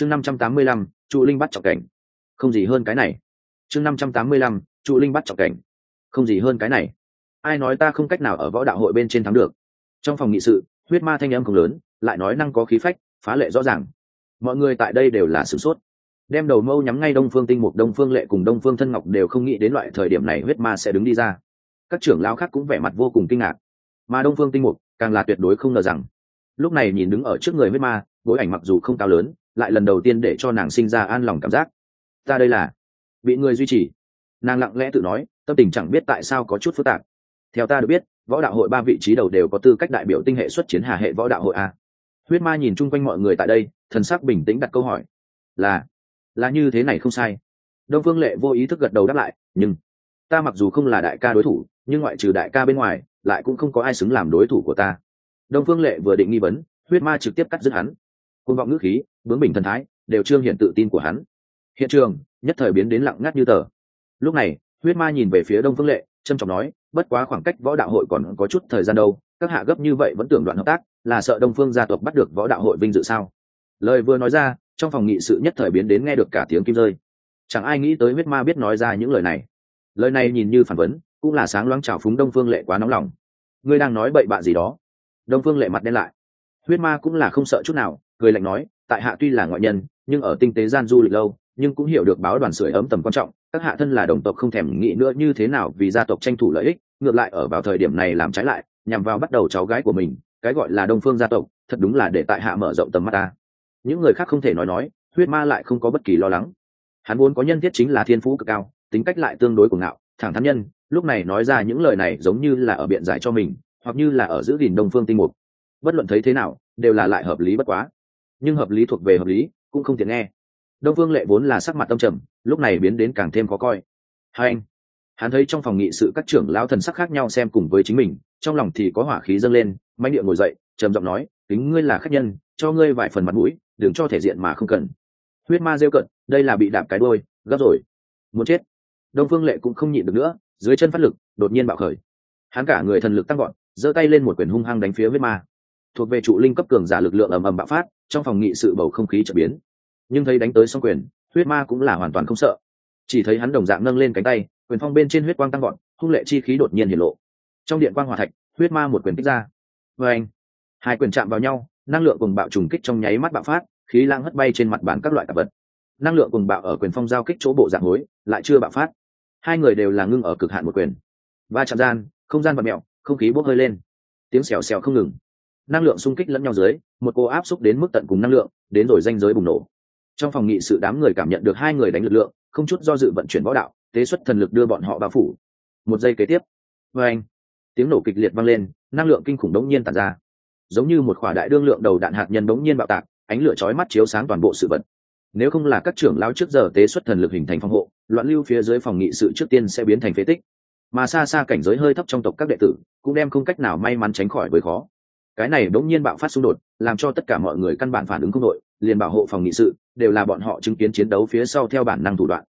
chương năm trăm tám mươi lăm, trụ linh bắt trọng cảnh. Không gì hơn cái này. Chương năm trăm tám mươi lăm, trụ linh bắt trọng cảnh. Không gì hơn cái này. Ai nói ta không cách nào ở võ đạo hội bên trên thắng được? Trong phòng nghị sự, huyết ma thanh âm không lớn, lại nói năng có khí phách, phá lệ rõ ràng. Mọi người tại đây đều là sửng sốt. Đem đầu mâu nhắm ngay đông phương tinh mục, đông phương lệ cùng đông phương thân ngọc đều không nghĩ đến loại thời điểm này huyết ma sẽ đứng đi ra. Các trưởng lão khác cũng vẻ mặt vô cùng kinh ngạc. Mà đông phương tinh mục, càng là tuyệt đối không ngờ rằng, lúc này nhìn đứng ở trước người huyết ma, bối ảnh mặc dù không cao lớn lại lần đầu tiên để cho nàng sinh ra an lòng cảm giác. Ta đây là, bị người duy trì. Nàng lặng lẽ tự nói, tâm tình chẳng biết tại sao có chút phức tạp. Theo ta được biết, võ đạo hội ba vị trí đầu đều có tư cách đại biểu tinh hệ xuất chiến hà hệ võ đạo hội a. Huyết ma nhìn chung quanh mọi người tại đây, thần sắc bình tĩnh đặt câu hỏi. Là là như thế này không sai. Đông phương lệ vô ý thức gật đầu đáp lại, nhưng, ta mặc dù không là đại ca đối thủ, nhưng ngoại trừ đại ca bên ngoài, lại cũng không có ai xứng làm đối thủ của ta. Đông phương lệ vừa định nghi vấn, huyết ma trực tiếp cắt dứt hắn côn vọng ngữ khí, bướng bình thần thái, đều trương hiện tự tin của hắn. Hiện trường, nhất thời biến đến lặng ngắt như tờ. Lúc này, huyết ma nhìn về phía đông phương lệ trâm trọng nói, bất quá khoảng cách võ đạo hội còn có chút thời gian đâu, các hạ gấp như vậy vẫn tưởng đoạn hợp tác, là sợ đông phương gia tộc bắt được võ đạo hội vinh dự sao? Lời vừa nói ra, trong phòng nghị sự nhất thời biến đến nghe được cả tiếng kim rơi. Chẳng ai nghĩ tới huyết ma biết nói ra những lời này. Lời này nhìn như phản vấn, cũng là sáng loáng trào phúng đông phương lệ quá nóng lòng. Ngươi đang nói bậy bạ gì đó? Đông phương lệ mặt đen lại. Huyết ma cũng là không sợ chút nào cười lạnh nói, tại hạ tuy là ngoại nhân, nhưng ở tinh tế gian du lịch lâu, nhưng cũng hiểu được báo đoàn sưởi ấm tầm quan trọng, các hạ thân là đồng tộc không thèm nghĩ nữa như thế nào vì gia tộc tranh thủ lợi ích, ngược lại ở vào thời điểm này làm trái lại, nhằm vào bắt đầu cháu gái của mình, cái gọi là đông phương gia tộc, thật đúng là để tại hạ mở rộng tầm mắt ta. Những người khác không thể nói nói, huyết ma lại không có bất kỳ lo lắng. Hắn vốn có nhân thiết chính là thiên phú cực cao, tính cách lại tương đối của ngạo, thẳng thắn nhân, lúc này nói ra những lời này giống như là ở biện giải cho mình, hoặc như là ở giữ gìn đông phương tinh mục. Bất luận thấy thế nào, đều là lại hợp lý bất quá nhưng hợp lý thuộc về hợp lý, cũng không tiện nghe. Đông Vương lệ vốn là sắc mặt tâm trầm, lúc này biến đến càng thêm khó coi. Hai anh, hắn thấy trong phòng nghị sự các trưởng lão thần sắc khác nhau xem cùng với chính mình, trong lòng thì có hỏa khí dâng lên manh địa ngồi dậy, trầm giọng nói tính ngươi là khách nhân, cho ngươi vài phần mặt mũi, đừng cho thể diện mà không cần. Huyết ma rêu cận, đây là bị đạp cái đôi gấp rồi, muốn chết. Đông phương lệ cũng không nhịn được nữa, dưới chân phát lực, đột nhiên bạo khởi. Hắn cả người thần lực tăng gọn giơ tay lên một quyền hung hăng đánh phía huyết ma. Thuộc về trụ linh cấp cường giả lực lượng ầm ầm bạo phát trong phòng nghị sự bầu không khí trở biến. Nhưng thấy đánh tới xong quyền, huyết ma cũng là hoàn toàn không sợ. Chỉ thấy hắn đồng dạng nâng lên cánh tay, quyền phong bên trên huyết quang tăng gọn hung lệ chi khí đột nhiên hiển lộ. Trong điện quang hòa thạch, huyết ma một quyền kích ra. Vê anh, hai quyền chạm vào nhau, năng lượng cùng bạo trùng kích trong nháy mắt bạo phát, khí lang hất bay trên mặt bàn các loại tạp vật. Năng lượng cùng bạo ở quyền phong giao kích chỗ bộ dạng hối, lại chưa bạo phát. Hai người đều là ngưng ở cực hạn một quyền. Ba chạm gian, không gian vật mẹo, không khí bốc hơi lên. Tiếng xèo xèo không ngừng năng lượng xung kích lẫn nhau dưới, một cô áp xúc đến mức tận cùng năng lượng, đến rồi danh giới bùng nổ. Trong phòng nghị sự đám người cảm nhận được hai người đánh lực lượng, không chút do dự vận chuyển võ đạo, tế xuất thần lực đưa bọn họ bao phủ. Một giây kế tiếp vê anh, tiếng nổ kịch liệt vang lên, năng lượng kinh khủng đống nhiên tàn ra. Giống như một khỏa đại đương lượng đầu đạn hạt nhân đống nhiên bạo tạc, ánh lửa chói mắt chiếu sáng toàn bộ sự vật. Nếu không là các trưởng lao trước giờ tế xuất thần lực hình thành phòng hộ, loạn lưu phía dưới phòng nghị sự trước tiên sẽ biến thành phế tích. Mà xa xa cảnh giới hơi thấp trong tộc các đệ tử, cũng đem không cách nào may mắn tránh khỏi với khó cái này bỗng nhiên bạo phát xung đột, làm cho tất cả mọi người căn bản phản ứng không đội, liền bảo hộ phòng nghị sự, đều là bọn họ chứng kiến chiến đấu phía sau theo bản năng thủ đoạn.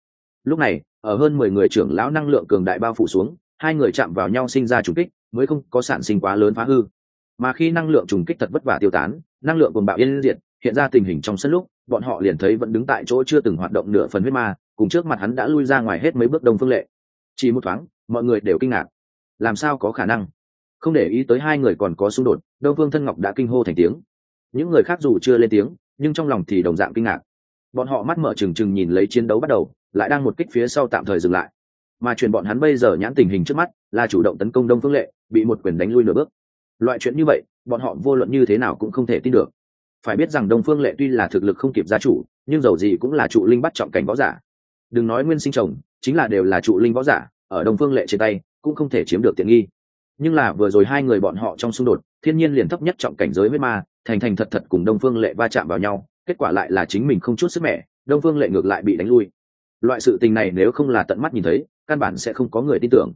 Lúc này, ở hơn mười người trưởng lão năng lượng cường đại bao phủ xuống, hai người chạm vào nhau sinh ra trùng kích, mới không có sản sinh quá lớn phá hư. Mà khi năng lượng trùng kích thật vất vả tiêu tán, năng lượng cùng bạo yên diệt, hiện ra tình hình trong sân lúc, bọn họ liền thấy vẫn đứng tại chỗ chưa từng hoạt động nửa phần huyết ma, cùng trước mặt hắn đã lui ra ngoài hết mấy bước đông phương lệ. Chỉ một thoáng, mọi người đều kinh ngạc. Làm sao có khả năng? Không để ý tới hai người còn có xung đột đông phương thân ngọc đã kinh hô thành tiếng. Những người khác dù chưa lên tiếng, nhưng trong lòng thì đồng dạng kinh ngạc. Bọn họ mắt mở trừng trừng nhìn lấy chiến đấu bắt đầu, lại đang một kích phía sau tạm thời dừng lại. Mà chuyện bọn hắn bây giờ nhãn tình hình trước mắt là chủ động tấn công đông phương lệ, bị một quyền đánh lui nửa bước. Loại chuyện như vậy, bọn họ vô luận như thế nào cũng không thể tin được. Phải biết rằng đông phương lệ tuy là thực lực không kịp gia chủ, nhưng dầu gì cũng là trụ linh bắt trọng cảnh võ giả. Đừng nói nguyên sinh chồng, chính là đều là trụ linh võ giả, ở đông phương lệ trên tay, cũng không thể chiếm được tiện nghi nhưng là vừa rồi hai người bọn họ trong xung đột, thiên nhiên liền thấp nhất trọng cảnh giới với ma, thành thành thật thật cùng đông phương lệ va chạm vào nhau, kết quả lại là chính mình không chút sức mẻ, đông phương lệ ngược lại bị đánh lui. Loại sự tình này nếu không là tận mắt nhìn thấy, căn bản sẽ không có người tin tưởng.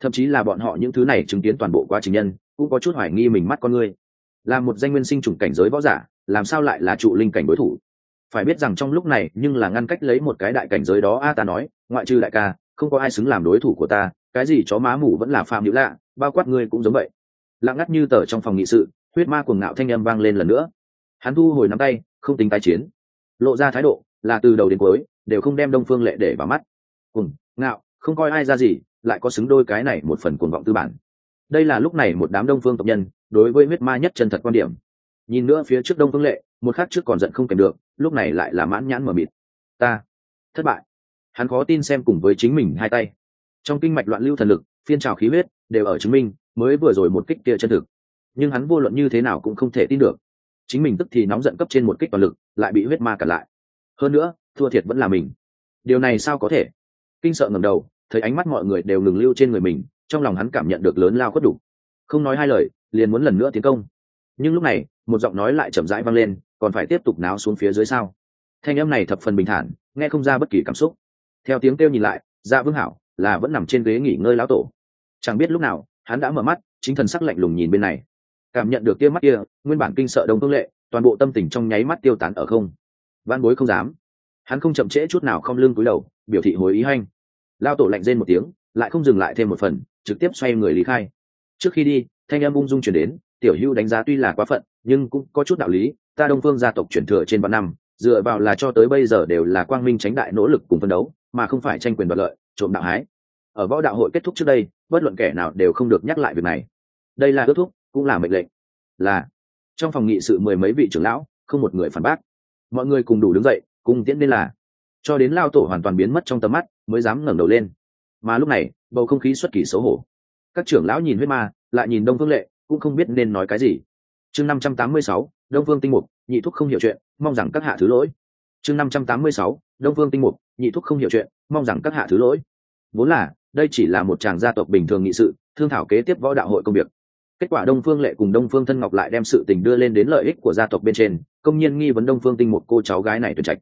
Thậm chí là bọn họ những thứ này chứng kiến toàn bộ quá trình nhân, cũng có chút hoài nghi mình mắt con người. Là một danh nguyên sinh chủng cảnh giới võ giả, làm sao lại là trụ linh cảnh đối thủ? Phải biết rằng trong lúc này, nhưng là ngăn cách lấy một cái đại cảnh giới đó, a ta nói, ngoại trừ đại ca, không có ai xứng làm đối thủ của ta cái gì chó má mủ vẫn là phạm hữu lạ, bao quát ngươi cũng giống vậy. Lặng ngắt như tờ trong phòng nghị sự, huyết ma cuồng ngạo thanh âm vang lên lần nữa. Hắn thu hồi nắm tay, không tính tái chiến. Lộ ra thái độ, là từ đầu đến cuối, đều không đem đông phương lệ để vào mắt. Cùng ngạo, không coi ai ra gì, lại có xứng đôi cái này một phần cuồng vọng tư bản. Đây là lúc này một đám đông phương tộc nhân, đối với huyết ma nhất chân thật quan điểm. Nhìn nữa phía trước đông phương lệ, một khắc trước còn giận không kèm được, lúc này lại là mãn nhãn mờ mịt. Ta, thất bại. Hắn khó tin xem cùng với chính mình hai tay trong kinh mạch loạn lưu thần lực, phiên trào khí huyết đều ở chứng minh mới vừa rồi một kích kia chân thực. Nhưng hắn vô luận như thế nào cũng không thể tin được. Chính mình tức thì nóng giận cấp trên một kích toàn lực, lại bị huyết ma cản lại. Hơn nữa, thua thiệt vẫn là mình. Điều này sao có thể? Kinh sợ ngầm đầu, thấy ánh mắt mọi người đều ngừng lưu trên người mình, trong lòng hắn cảm nhận được lớn lao khuất đủ. Không nói hai lời, liền muốn lần nữa tiến công. Nhưng lúc này, một giọng nói lại chậm rãi vang lên, còn phải tiếp tục náo xuống phía dưới sao? Thanh âm này thập phần bình thản, nghe không ra bất kỳ cảm xúc. Theo tiếng kêu nhìn lại dạ vương hảo là vẫn nằm trên ghế nghỉ ngơi lão tổ. Chẳng biết lúc nào, hắn đã mở mắt, chính thần sắc lạnh lùng nhìn bên này. Cảm nhận được tia mắt kia, nguyên bản kinh sợ đông phương lệ, toàn bộ tâm tình trong nháy mắt tiêu tán ở không. Văn bối không dám. Hắn không chậm trễ chút nào không lưng cúi đầu, biểu thị hối ý hanh. Lao tổ lạnh rên một tiếng, lại không dừng lại thêm một phần, trực tiếp xoay người lý khai. Trước khi đi, thanh âm ung dung chuyển đến, tiểu hưu đánh giá tuy là quá phận, nhưng cũng có chút đạo lý, ta đông phương gia tộc chuyển thừa trên vạn năm, dựa vào là cho tới bây giờ đều là quang minh tránh đại nỗ lực cùng phân đấu, mà không phải tranh quyền đoạt lợi trộm đạo hái. Ở võ đạo hội kết thúc trước đây, bất luận kẻ nào đều không được nhắc lại việc này. Đây là ước thúc, cũng là mệnh lệnh. Là, trong phòng nghị sự mười mấy vị trưởng lão, không một người phản bác. Mọi người cùng đủ đứng dậy cùng tiễn lên là. Cho đến lao tổ hoàn toàn biến mất trong tầm mắt, mới dám ngẩng đầu lên. Mà lúc này, bầu không khí xuất kỳ xấu hổ. Các trưởng lão nhìn huyết ma, lại nhìn đông phương lệ, cũng không biết nên nói cái gì. Chương năm trăm tám mươi sáu, đông phương tinh mục, nhị thúc không hiểu chuyện, mong rằng các hạ thứ lỗi. Chương năm trăm tám mươi sáu, đông phương tinh mục nhị thúc không hiểu chuyện, mong rằng các hạ thứ lỗi. Vốn là, đây chỉ là một chàng gia tộc bình thường nghị sự, thương thảo kế tiếp võ đạo hội công việc. Kết quả đông phương lệ cùng đông phương thân ngọc lại đem sự tình đưa lên đến lợi ích của gia tộc bên trên, công nhiên nghi vấn đông phương tinh một cô cháu gái này tuyệt trạch.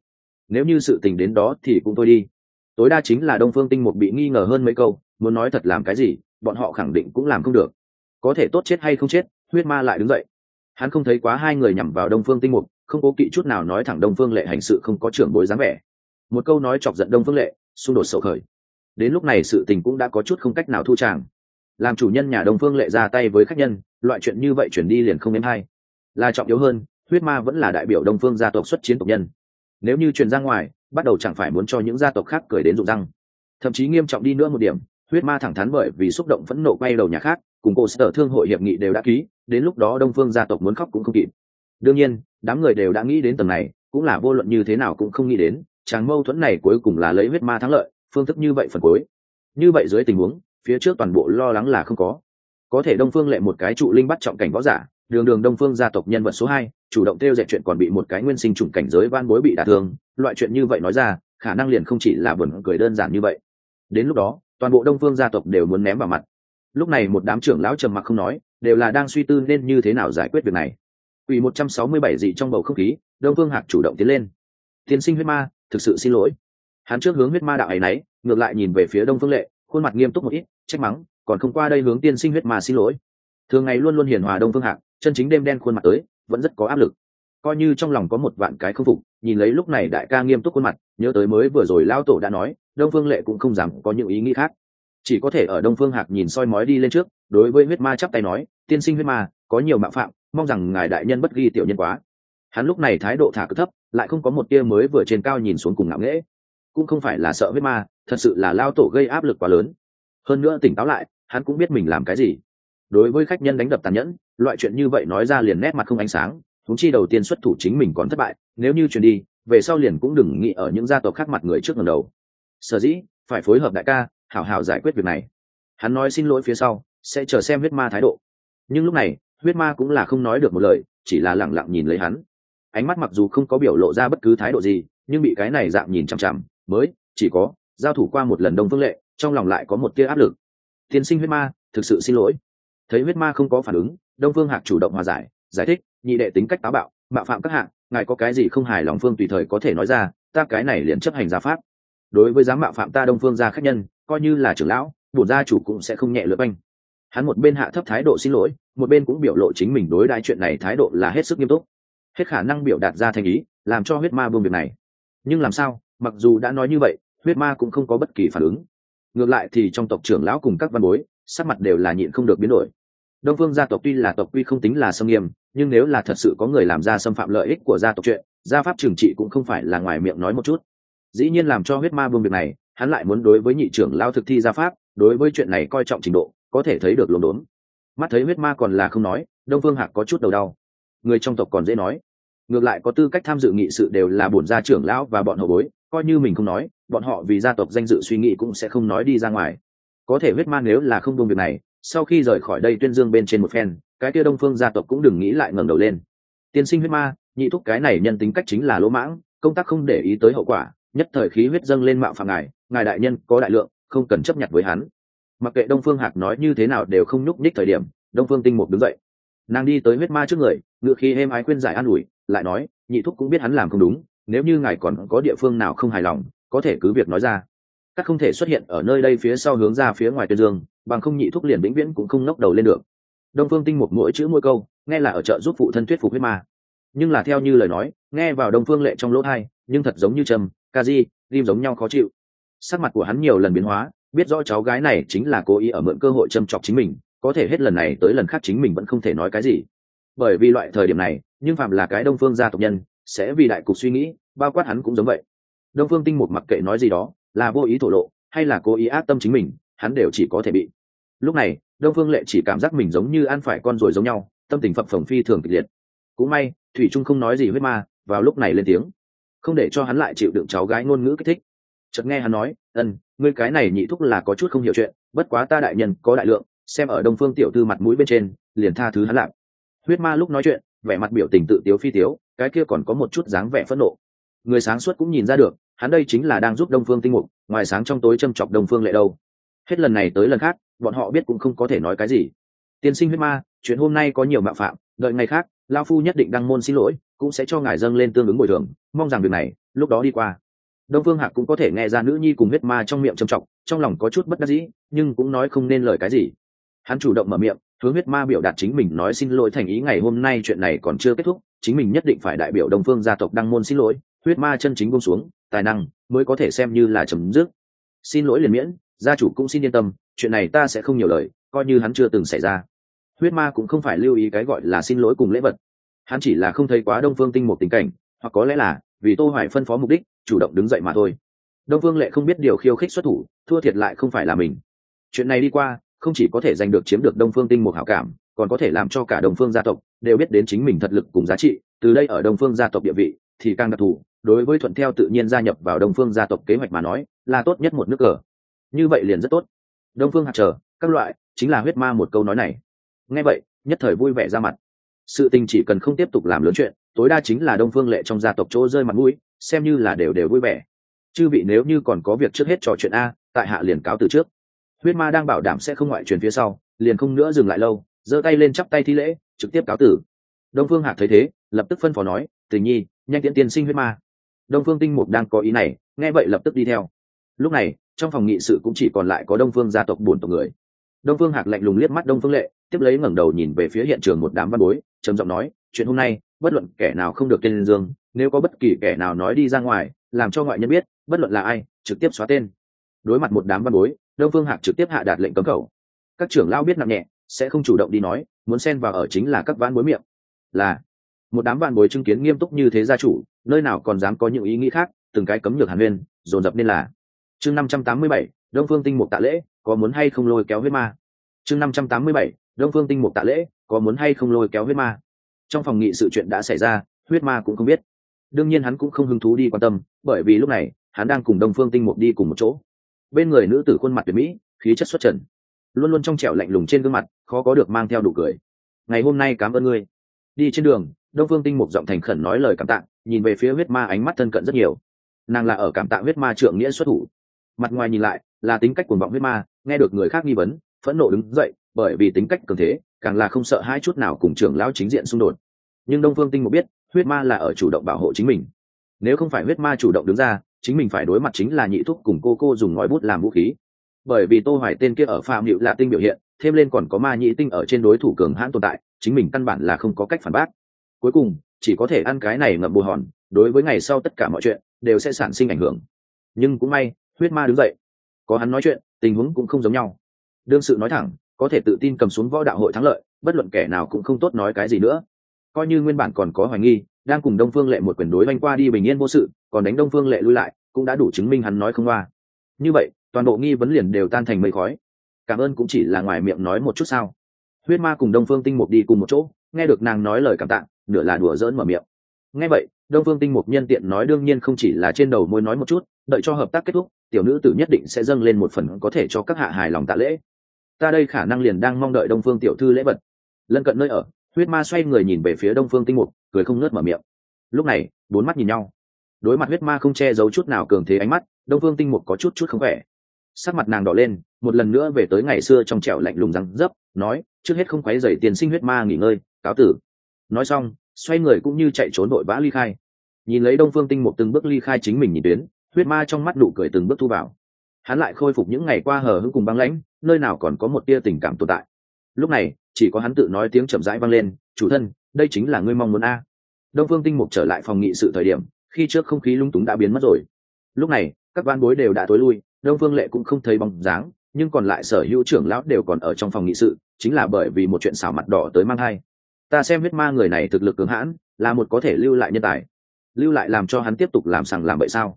Nếu như sự tình đến đó thì cũng thôi đi. Tối đa chính là đông phương tinh một bị nghi ngờ hơn mấy câu, muốn nói thật làm cái gì, bọn họ khẳng định cũng làm không được. Có thể tốt chết hay không chết, huyết ma lại đứng dậy. Hắn không thấy quá hai người nhằm vào đông phương tinh mục, không cố kỵ chút nào nói thẳng đông phương lệ hành sự không có trưởng bối dáng vẻ một câu nói chọc giận đông phương lệ, xung đột sầu khởi. Đến lúc này sự tình cũng đã có chút không cách nào thu tràng. Làm chủ nhân nhà đông phương lệ ra tay với khách nhân, loại chuyện như vậy chuyển đi liền không êm hay. Là trọng yếu hơn, huyết ma vẫn là đại biểu đông phương gia tộc xuất chiến tộc nhân. Nếu như truyền ra ngoài, bắt đầu chẳng phải muốn cho những gia tộc khác cười đến rụng răng. Thậm chí nghiêm trọng đi nữa một điểm, huyết ma thẳng thắn bởi vì xúc động phẫn nộ quay đầu nhà khác, cùng cô sở thương hội hiệp nghị đều đã ký, đến lúc đó đông phương gia tộc muốn khóc cũng không kịp. Đương nhiên, đám người đều đã nghĩ đến tầng này, cũng là vô luận như thế nào cũng không nghĩ đến tráng mâu thuẫn này cuối cùng là lấy huyết ma thắng lợi phương thức như vậy phần cuối. Như vậy dưới tình huống phía trước toàn bộ lo lắng là không có. Có thể đông phương lệ một cái trụ linh bắt trọng cảnh võ giả đường đường đông phương gia tộc nhân vật số hai chủ động theo dệt chuyện còn bị một cái nguyên sinh trùng cảnh giới van bối bị đả thương loại chuyện như vậy nói ra khả năng liền không chỉ là buồn cười đơn giản như vậy. Đến lúc đó toàn bộ đông phương gia tộc đều muốn ném vào mặt. Lúc này một đám trưởng lão trầm mặc không nói đều là đang suy tư nên như thế nào giải quyết việc này. Ủy một trăm sáu mươi bảy dị trong bầu không khí, Đông Phương Hạc chủ động tiến lên. Tiên sinh huyết ma, thực sự xin lỗi. Hắn trước hướng huyết ma đạo ấy nấy, ngược lại nhìn về phía Đông Phương Lệ, khuôn mặt nghiêm túc một ít, trách mắng, còn không qua đây hướng tiên sinh huyết ma xin lỗi. Thường ngày luôn luôn hiền hòa Đông Phương Hạc, chân chính đêm đen khuôn mặt tới, vẫn rất có áp lực. Coi như trong lòng có một vạn cái không phục, nhìn lấy lúc này đại ca nghiêm túc khuôn mặt, nhớ tới mới vừa rồi lao tổ đã nói, Đông Phương Lệ cũng không dám có những ý nghĩ khác. Chỉ có thể ở Đông Phương Hạc nhìn soi mói đi lên trước, đối với huyết ma chắp tay nói, tiên sinh huyết ma, có nhiều mạo phạm, mong rằng ngài đại nhân bất ghi tiểu nhân quá hắn lúc này thái độ thả cực thấp lại không có một tia mới vừa trên cao nhìn xuống cùng ngạo nghễ. Cũng không phải là sợ huyết ma, thật sự là lao tổ gây áp lực quá lớn. Hơn nữa tỉnh táo lại, hắn cũng biết mình làm cái gì. Đối với khách nhân đánh đập tàn nhẫn, loại chuyện như vậy nói ra liền nét mặt không ánh sáng thúng chi đầu tiên xuất thủ chính mình còn thất bại, nếu như chuyển đi, về sau liền cũng đừng nghĩ ở những gia tộc khác mặt người trước ngần đầu. Sở dĩ, phải phối hợp đại ca, hảo hảo giải quyết việc này. Hắn nói xin lỗi phía sau, sẽ chờ xem huyết ma thái độ. Nhưng lúc này huyết ma cũng là không nói được một lời, chỉ là lẳng lặng nhìn lấy hắn ánh mắt mặc dù không có biểu lộ ra bất cứ thái độ gì, nhưng bị cái này dạng nhìn chằm chằm, mới, chỉ có, giao thủ qua một lần đông phương lệ, trong lòng lại có một tia áp lực. Tiên sinh huyết ma, thực sự xin lỗi. Thấy huyết ma không có phản ứng, đông phương hạc chủ động hòa giải giải thích, nhị đệ tính cách táo bạo, mạo phạm các hạng, ngài có cái gì không hài lòng phương tùy thời có thể nói ra, ta cái này liền chấp hành gia pháp. Đối với dám mạo phạm ta đông phương gia khách nhân, coi như là trưởng lão, bổn gia chủ cũng sẽ không nhẹ lượt anh hắn một bên hạ thấp thái độ xin lỗi, một bên cũng biểu lộ chính mình đối đại chuyện này thái độ là hết sức nghiêm túc hết khả năng biểu đạt ra thành ý, làm cho huyết ma buông việc này. Nhưng làm sao, mặc dù đã nói như vậy, huyết ma cũng không có bất kỳ phản ứng. Ngược lại thì trong tộc trưởng lão cùng các văn bối, sắc mặt đều là nhịn không được biến đổi. Đông phương gia tộc tuy là tộc quy không tính là xâm nghiêm, nhưng nếu là thật sự có người làm ra xâm phạm lợi ích của gia tộc chuyện, gia pháp trừng trị cũng không phải là ngoài miệng nói một chút. Dĩ nhiên làm cho huyết ma buông việc này, hắn lại muốn đối với nhị trưởng lao thực thi gia pháp, đối với chuyện này coi trọng trình độ, có thể thấy được lồn đốn. Mắt thấy huyết ma còn là không nói, đông phương hạc có chút đầu đau người trong tộc còn dễ nói. Ngược lại có tư cách tham dự nghị sự đều là bổn gia trưởng lão và bọn hậu bối, coi như mình không nói, bọn họ vì gia tộc danh dự suy nghĩ cũng sẽ không nói đi ra ngoài. Có thể huyết ma nếu là không buông việc này, sau khi rời khỏi đây tuyên dương bên trên một phen, cái kia đông phương gia tộc cũng đừng nghĩ lại ngẩng đầu lên. Tiên sinh huyết ma, nhị thúc cái này nhân tính cách chính là lỗ mãng, công tác không để ý tới hậu quả, nhất thời khí huyết dâng lên mạo phạm ngài ngài đại nhân có đại lượng, không cần chấp nhận với hắn. Mặc kệ đông phương hạc nói như thế nào đều không nhúc nhích thời điểm, đông phương tinh mục đứng dậy. Nàng đi tới huyết ma trước người ngựa khi êm ái khuyên giải an ủi, lại nói, nhị thúc cũng biết hắn làm không đúng, nếu như ngài còn có địa phương nào không hài lòng, có thể cứ việc nói ra. Các không thể xuất hiện ở nơi đây phía sau hướng ra phía ngoài tuyên dương, bằng không nhị thúc liền vĩnh viễn cũng không ngóc đầu lên được. Đông phương tinh một mỗi chữ mỗi câu, nghe là ở chợ giúp phụ thân thuyết phục huyết ma. Nhưng là theo như lời nói, nghe vào đông phương lệ trong lỗ thai nhưng thật giống như trầm, ca di ghim giống nhau khó chịu. Sắc mặt của hắn nhiều lần biến hóa, biết rõ cháu gái này chính là cố ý ở mượn cơ hội châm chọc chính mình, có thể hết lần này tới lần khác chính mình vẫn không thể nói cái gì bởi vì loại thời điểm này, nhưng phạm là cái đông phương gia tộc nhân, sẽ vì đại cục suy nghĩ, bao quát hắn cũng giống vậy. Đông phương tinh một mặc kệ nói gì đó, là vô ý thổ lộ, hay là cố ý ác tâm chính mình, hắn đều chỉ có thể bị. Lúc này, đông phương lệ chỉ cảm giác mình giống như ăn phải con ruồi giống nhau, tâm tình phập phồng phi thường kịch liệt. Cũng may, thủy trung không nói gì huyết ma, vào lúc này lên tiếng. Không để cho hắn lại chịu đựng cháu gái ngôn ngữ kích thích. Chợt nghe hắn nói, ân, ngươi cái này nhị thúc là có chút không hiểu chuyện, bất quá ta đại nhân có đại lượng, xem ở đông phương tiểu thư mặt mũi bên trên, liền tha thứ hắn lạc huyết ma lúc nói chuyện, vẻ mặt biểu tình tự tiếu phi tiếu, cái kia còn có một chút dáng vẻ phẫn nộ. Người sáng suốt cũng nhìn ra được, hắn đây chính là đang giúp đông phương tinh mục, ngoài sáng trong tối châm chọc đông phương lệ đâu. Hết lần này tới lần khác, bọn họ biết cũng không có thể nói cái gì. Tiên sinh huyết ma, chuyện hôm nay có nhiều mạo phạm, đợi ngày khác lao phu nhất định đăng môn xin lỗi, cũng sẽ cho ngài dâng lên tương ứng bồi thường, mong rằng việc này, lúc đó đi qua. Đông phương hạc cũng có thể nghe ra nữ nhi cùng huyết ma trong miệng trầm trọng trong lòng có chút bất đắc dĩ, nhưng cũng nói không nên lời cái gì. Hắn chủ động mở miệng hướng huyết ma biểu đạt chính mình nói xin lỗi thành ý ngày hôm nay chuyện này còn chưa kết thúc, chính mình nhất định phải đại biểu đông phương gia tộc đăng môn xin lỗi, huyết ma chân chính buông xuống, tài năng mới có thể xem như là chấm dứt. Xin lỗi liền miễn, gia chủ cũng xin yên tâm, chuyện này ta sẽ không nhiều lời, coi như hắn chưa từng xảy ra. Huyết ma cũng không phải lưu ý cái gọi là xin lỗi cùng lễ vật. Hắn chỉ là không thấy quá đông phương tinh một tình cảnh, hoặc có lẽ là vì tô hoài phân phó mục đích, chủ động đứng dậy mà thôi. Đông phương lệ không biết điều khiêu khích xuất thủ, thua thiệt lại không phải là mình. Chuyện này đi qua không chỉ có thể giành được chiếm được đông phương tinh một hảo cảm, còn có thể làm cho cả đồng phương gia tộc đều biết đến chính mình thật lực cùng giá trị. Từ đây ở đông phương gia tộc địa vị thì càng đặc thù, đối với thuận theo tự nhiên gia nhập vào đông phương gia tộc kế hoạch mà nói, là tốt nhất một nước cờ. Như vậy liền rất tốt. Đông phương hạt trở, các loại, chính là huyết ma một câu nói này. Nghe vậy, nhất thời vui vẻ ra mặt. Sự tình chỉ cần không tiếp tục làm lớn chuyện, tối đa chính là đông phương lệ trong gia tộc chỗ rơi mặt mũi, xem như là đều đều vui vẻ. Chư vị nếu như còn có việc trước hết trò chuyện a, tại hạ liền cáo từ trước huyết ma đang bảo đảm sẽ không ngoại truyền phía sau, liền không nữa dừng lại lâu, giơ tay lên chắp tay thi lễ, trực tiếp cáo tử. Đông phương hạc thấy thế, lập tức phân phó nói, tình nhi, nhanh tiễn tiên sinh huyết ma. Đông phương tinh mục đang có ý này, nghe vậy lập tức đi theo. Lúc này, trong phòng nghị sự cũng chỉ còn lại có đông phương gia tộc buồn tộc người. Đông phương hạc lạnh lùng liếc mắt đông phương lệ, tiếp lấy ngẩng đầu nhìn về phía hiện trường một đám văn bối, trầm giọng nói, chuyện hôm nay, bất luận kẻ nào không được tên dương, nếu có bất kỳ kẻ nào nói đi ra ngoài, làm cho ngoại nhân biết, bất luận là ai, trực tiếp xóa tên. Đối mặt một đám văn bối đông phương hạc trực tiếp hạ đạt lệnh cấm khẩu các trưởng lao biết nặng nhẹ sẽ không chủ động đi nói muốn xen vào ở chính là các văn bối miệng là một đám văn bối chứng kiến nghiêm túc như thế gia chủ nơi nào còn dám có những ý nghĩ khác từng cái cấm nhược hàn huyên dồn dập nên là chương năm trăm tám mươi bảy đông phương tinh mục tạ lễ có muốn hay không lôi kéo huyết ma chương năm trăm tám mươi bảy đông phương tinh mục tạ lễ có muốn hay không lôi kéo huyết ma trong phòng nghị sự chuyện đã xảy ra huyết ma cũng không biết đương nhiên hắn cũng không hứng thú đi quan tâm bởi vì lúc này hắn đang cùng đông phương tinh mục đi cùng một chỗ bên người nữ tử khuôn mặt tuyệt mỹ, khí chất xuất trần. Luôn luôn trong trẻo lạnh lùng trên gương mặt, khó có được mang theo đủ cười. Ngày hôm nay cảm ơn ngươi. Đi trên đường, đông phương tinh mục giọng thành khẩn nói lời cảm tạ, nhìn về phía huyết ma ánh mắt thân cận rất nhiều. Nàng là ở cảm tạ huyết ma trượng nghĩa xuất thủ. Mặt ngoài nhìn lại, là tính cách cuồng vọng huyết ma, nghe được người khác nghi vấn, phẫn nộ đứng dậy, bởi vì tính cách cường thế, càng là không sợ hai chút nào cùng trưởng lão chính diện xung đột. Nhưng đông phương tinh mục biết, huyết ma là ở chủ động bảo hộ chính mình. Nếu không phải huyết ma chủ động đứng ra chính mình phải đối mặt chính là nhị thúc cùng cô cô dùng ngòi bút làm vũ khí. Bởi vì tô hoài tên kia ở phạm hiệu là tinh biểu hiện, thêm lên còn có ma nhị tinh ở trên đối thủ cường hãn tồn tại, chính mình căn bản là không có cách phản bác. Cuối cùng, chỉ có thể ăn cái này ngậm bù hòn, đối với ngày sau tất cả mọi chuyện, đều sẽ sản sinh ảnh hưởng. Nhưng cũng may, huyết ma đứng dậy. Có hắn nói chuyện, tình huống cũng không giống nhau. Đương sự nói thẳng, có thể tự tin cầm xuống võ đạo hội thắng lợi, bất luận kẻ nào cũng không tốt nói cái gì nữa. Coi như nguyên bản còn có hoài nghi đang cùng đông phương lệ một quyền đối oanh qua đi bình yên vô sự, còn đánh đông phương lệ lui lại, cũng đã đủ chứng minh hắn nói không qua. Như vậy, toàn bộ nghi vấn liền đều tan thành mây khói. Cảm ơn cũng chỉ là ngoài miệng nói một chút sao. Huyết ma cùng đông phương tinh mục đi cùng một chỗ, nghe được nàng nói lời cảm tạ, nửa là đùa dỡn mở miệng. Nghe vậy, đông phương tinh mục nhân tiện nói đương nhiên không chỉ là trên đầu môi nói một chút, đợi cho hợp tác kết thúc, tiểu nữ tử nhất định sẽ dâng lên một phần có thể cho các hạ hài lòng tạ lễ. Ta đây khả năng liền đang mong đợi đông phương tiểu thư lễ vật. Lân cận nơi ở, huyết ma xoay người nhìn về phía đông phương tinh mục cười không nớt mở miệng. Lúc này, bốn mắt nhìn nhau. Đối mặt huyết ma không che giấu chút nào cường thế ánh mắt, đông phương tinh mục có chút chút không khỏe. Sắc mặt nàng đỏ lên, một lần nữa về tới ngày xưa trong trẻo lạnh lùng răng dấp, nói, trước hết không quấy dày tiền sinh huyết ma nghỉ ngơi, cáo tử. Nói xong, xoay người cũng như chạy trốn đội vã ly khai. Nhìn lấy đông phương tinh mục từng bước ly khai chính mình nhìn tuyến, huyết ma trong mắt nụ cười từng bước thu vào. Hắn lại khôi phục những ngày qua hờ hững cùng băng lãnh, nơi nào còn có một tia tình cảm tồn tại. Lúc này, chỉ có hắn tự nói tiếng chậm rãi vang lên, chủ thân đây chính là ngươi mong muốn a. Đông phương tinh mục trở lại phòng nghị sự thời điểm, khi trước không khí lung túng đã biến mất rồi. Lúc này, các van bối đều đã tối lui, đông phương lệ cũng không thấy bóng dáng, nhưng còn lại sở hữu trưởng lão đều còn ở trong phòng nghị sự, chính là bởi vì một chuyện xảo mặt đỏ tới mang hai ta xem huyết ma người này thực lực cường hãn, là một có thể lưu lại nhân tài. Lưu lại làm cho hắn tiếp tục làm sằng làm vậy sao?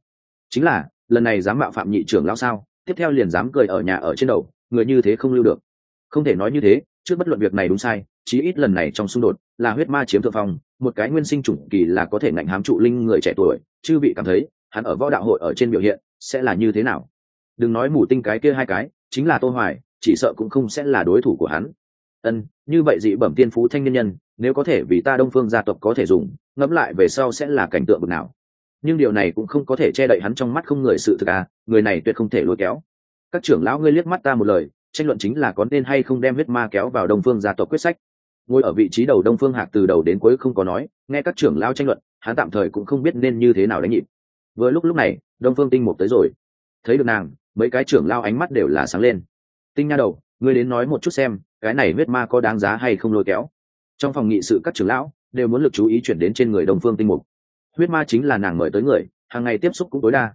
Chính là, lần này dám mạo phạm nhị trưởng lão sao? Tiếp theo liền dám cười ở nhà ở trên đầu, người như thế không lưu được. Không thể nói như thế trước bất luận việc này đúng sai, chí ít lần này trong xung đột là huyết ma chiếm thượng phong, một cái nguyên sinh chủng kỳ là có thể ngạnh hám trụ linh người trẻ tuổi, chư bị cảm thấy, hắn ở võ đạo hội ở trên biểu hiện sẽ là như thế nào? Đừng nói mù tinh cái kia hai cái, chính là tô hoài, chỉ sợ cũng không sẽ là đối thủ của hắn. Ân, như vậy dị bẩm tiên phú thanh nhân nhân, nếu có thể vì ta đông phương gia tộc có thể dùng, ngẫm lại về sau sẽ là cảnh tượng bực nào. Nhưng điều này cũng không có thể che đậy hắn trong mắt không người sự thực à người này tuyệt không thể lôi kéo. Các trưởng lão ngươi liếc mắt ta một lời tranh luận chính là có nên hay không đem huyết ma kéo vào đông phương gia tộc quyết sách. Ngồi ở vị trí đầu đông phương hạc từ đầu đến cuối không có nói, nghe các trưởng lão tranh luận, hắn tạm thời cũng không biết nên như thế nào đánh nhịp. Vừa lúc lúc này, đông phương tinh mục tới rồi. Thấy được nàng, mấy cái trưởng lao ánh mắt đều là sáng lên. Tinh nha đầu, ngươi đến nói một chút xem, cái này huyết ma có đáng giá hay không lôi kéo? Trong phòng nghị sự các trưởng lão đều muốn lực chú ý chuyển đến trên người đông phương tinh mục. Huyết ma chính là nàng mời tới người, hàng ngày tiếp xúc cũng tối đa.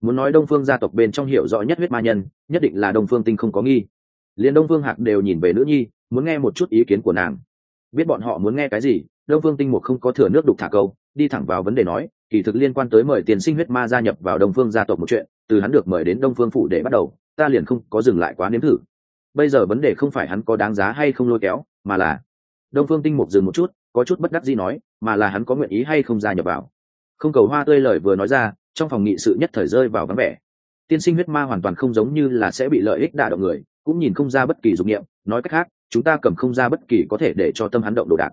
Muốn nói đông phương gia tộc bên trong hiểu rõ nhất huyết ma nhân, nhất định là đông phương tinh không có nghi liền đông phương hạc đều nhìn về nữ nhi, muốn nghe một chút ý kiến của nàng. Biết bọn họ muốn nghe cái gì, đông phương tinh mục không có thừa nước đục thả câu, đi thẳng vào vấn đề nói, kỳ thực liên quan tới mời tiền sinh huyết ma gia nhập vào đông phương gia tộc một chuyện, từ hắn được mời đến đông phương phủ để bắt đầu, ta liền không có dừng lại quá nếm thử. Bây giờ vấn đề không phải hắn có đáng giá hay không lôi kéo, mà là đông phương tinh mục dừng một chút, có chút bất đắc gì nói, mà là hắn có nguyện ý hay không gia nhập vào. Không cầu hoa tươi lời vừa nói ra, trong phòng nghị sự nhất thời rơi vào vắng vẻ. Tiên sinh huyết ma hoàn toàn không giống như là sẽ bị lợi ích đả động người cũng nhìn không ra bất kỳ dụng nghiệm nói cách khác, chúng ta cầm không ra bất kỳ có thể để cho tâm hắn động đồ đạc.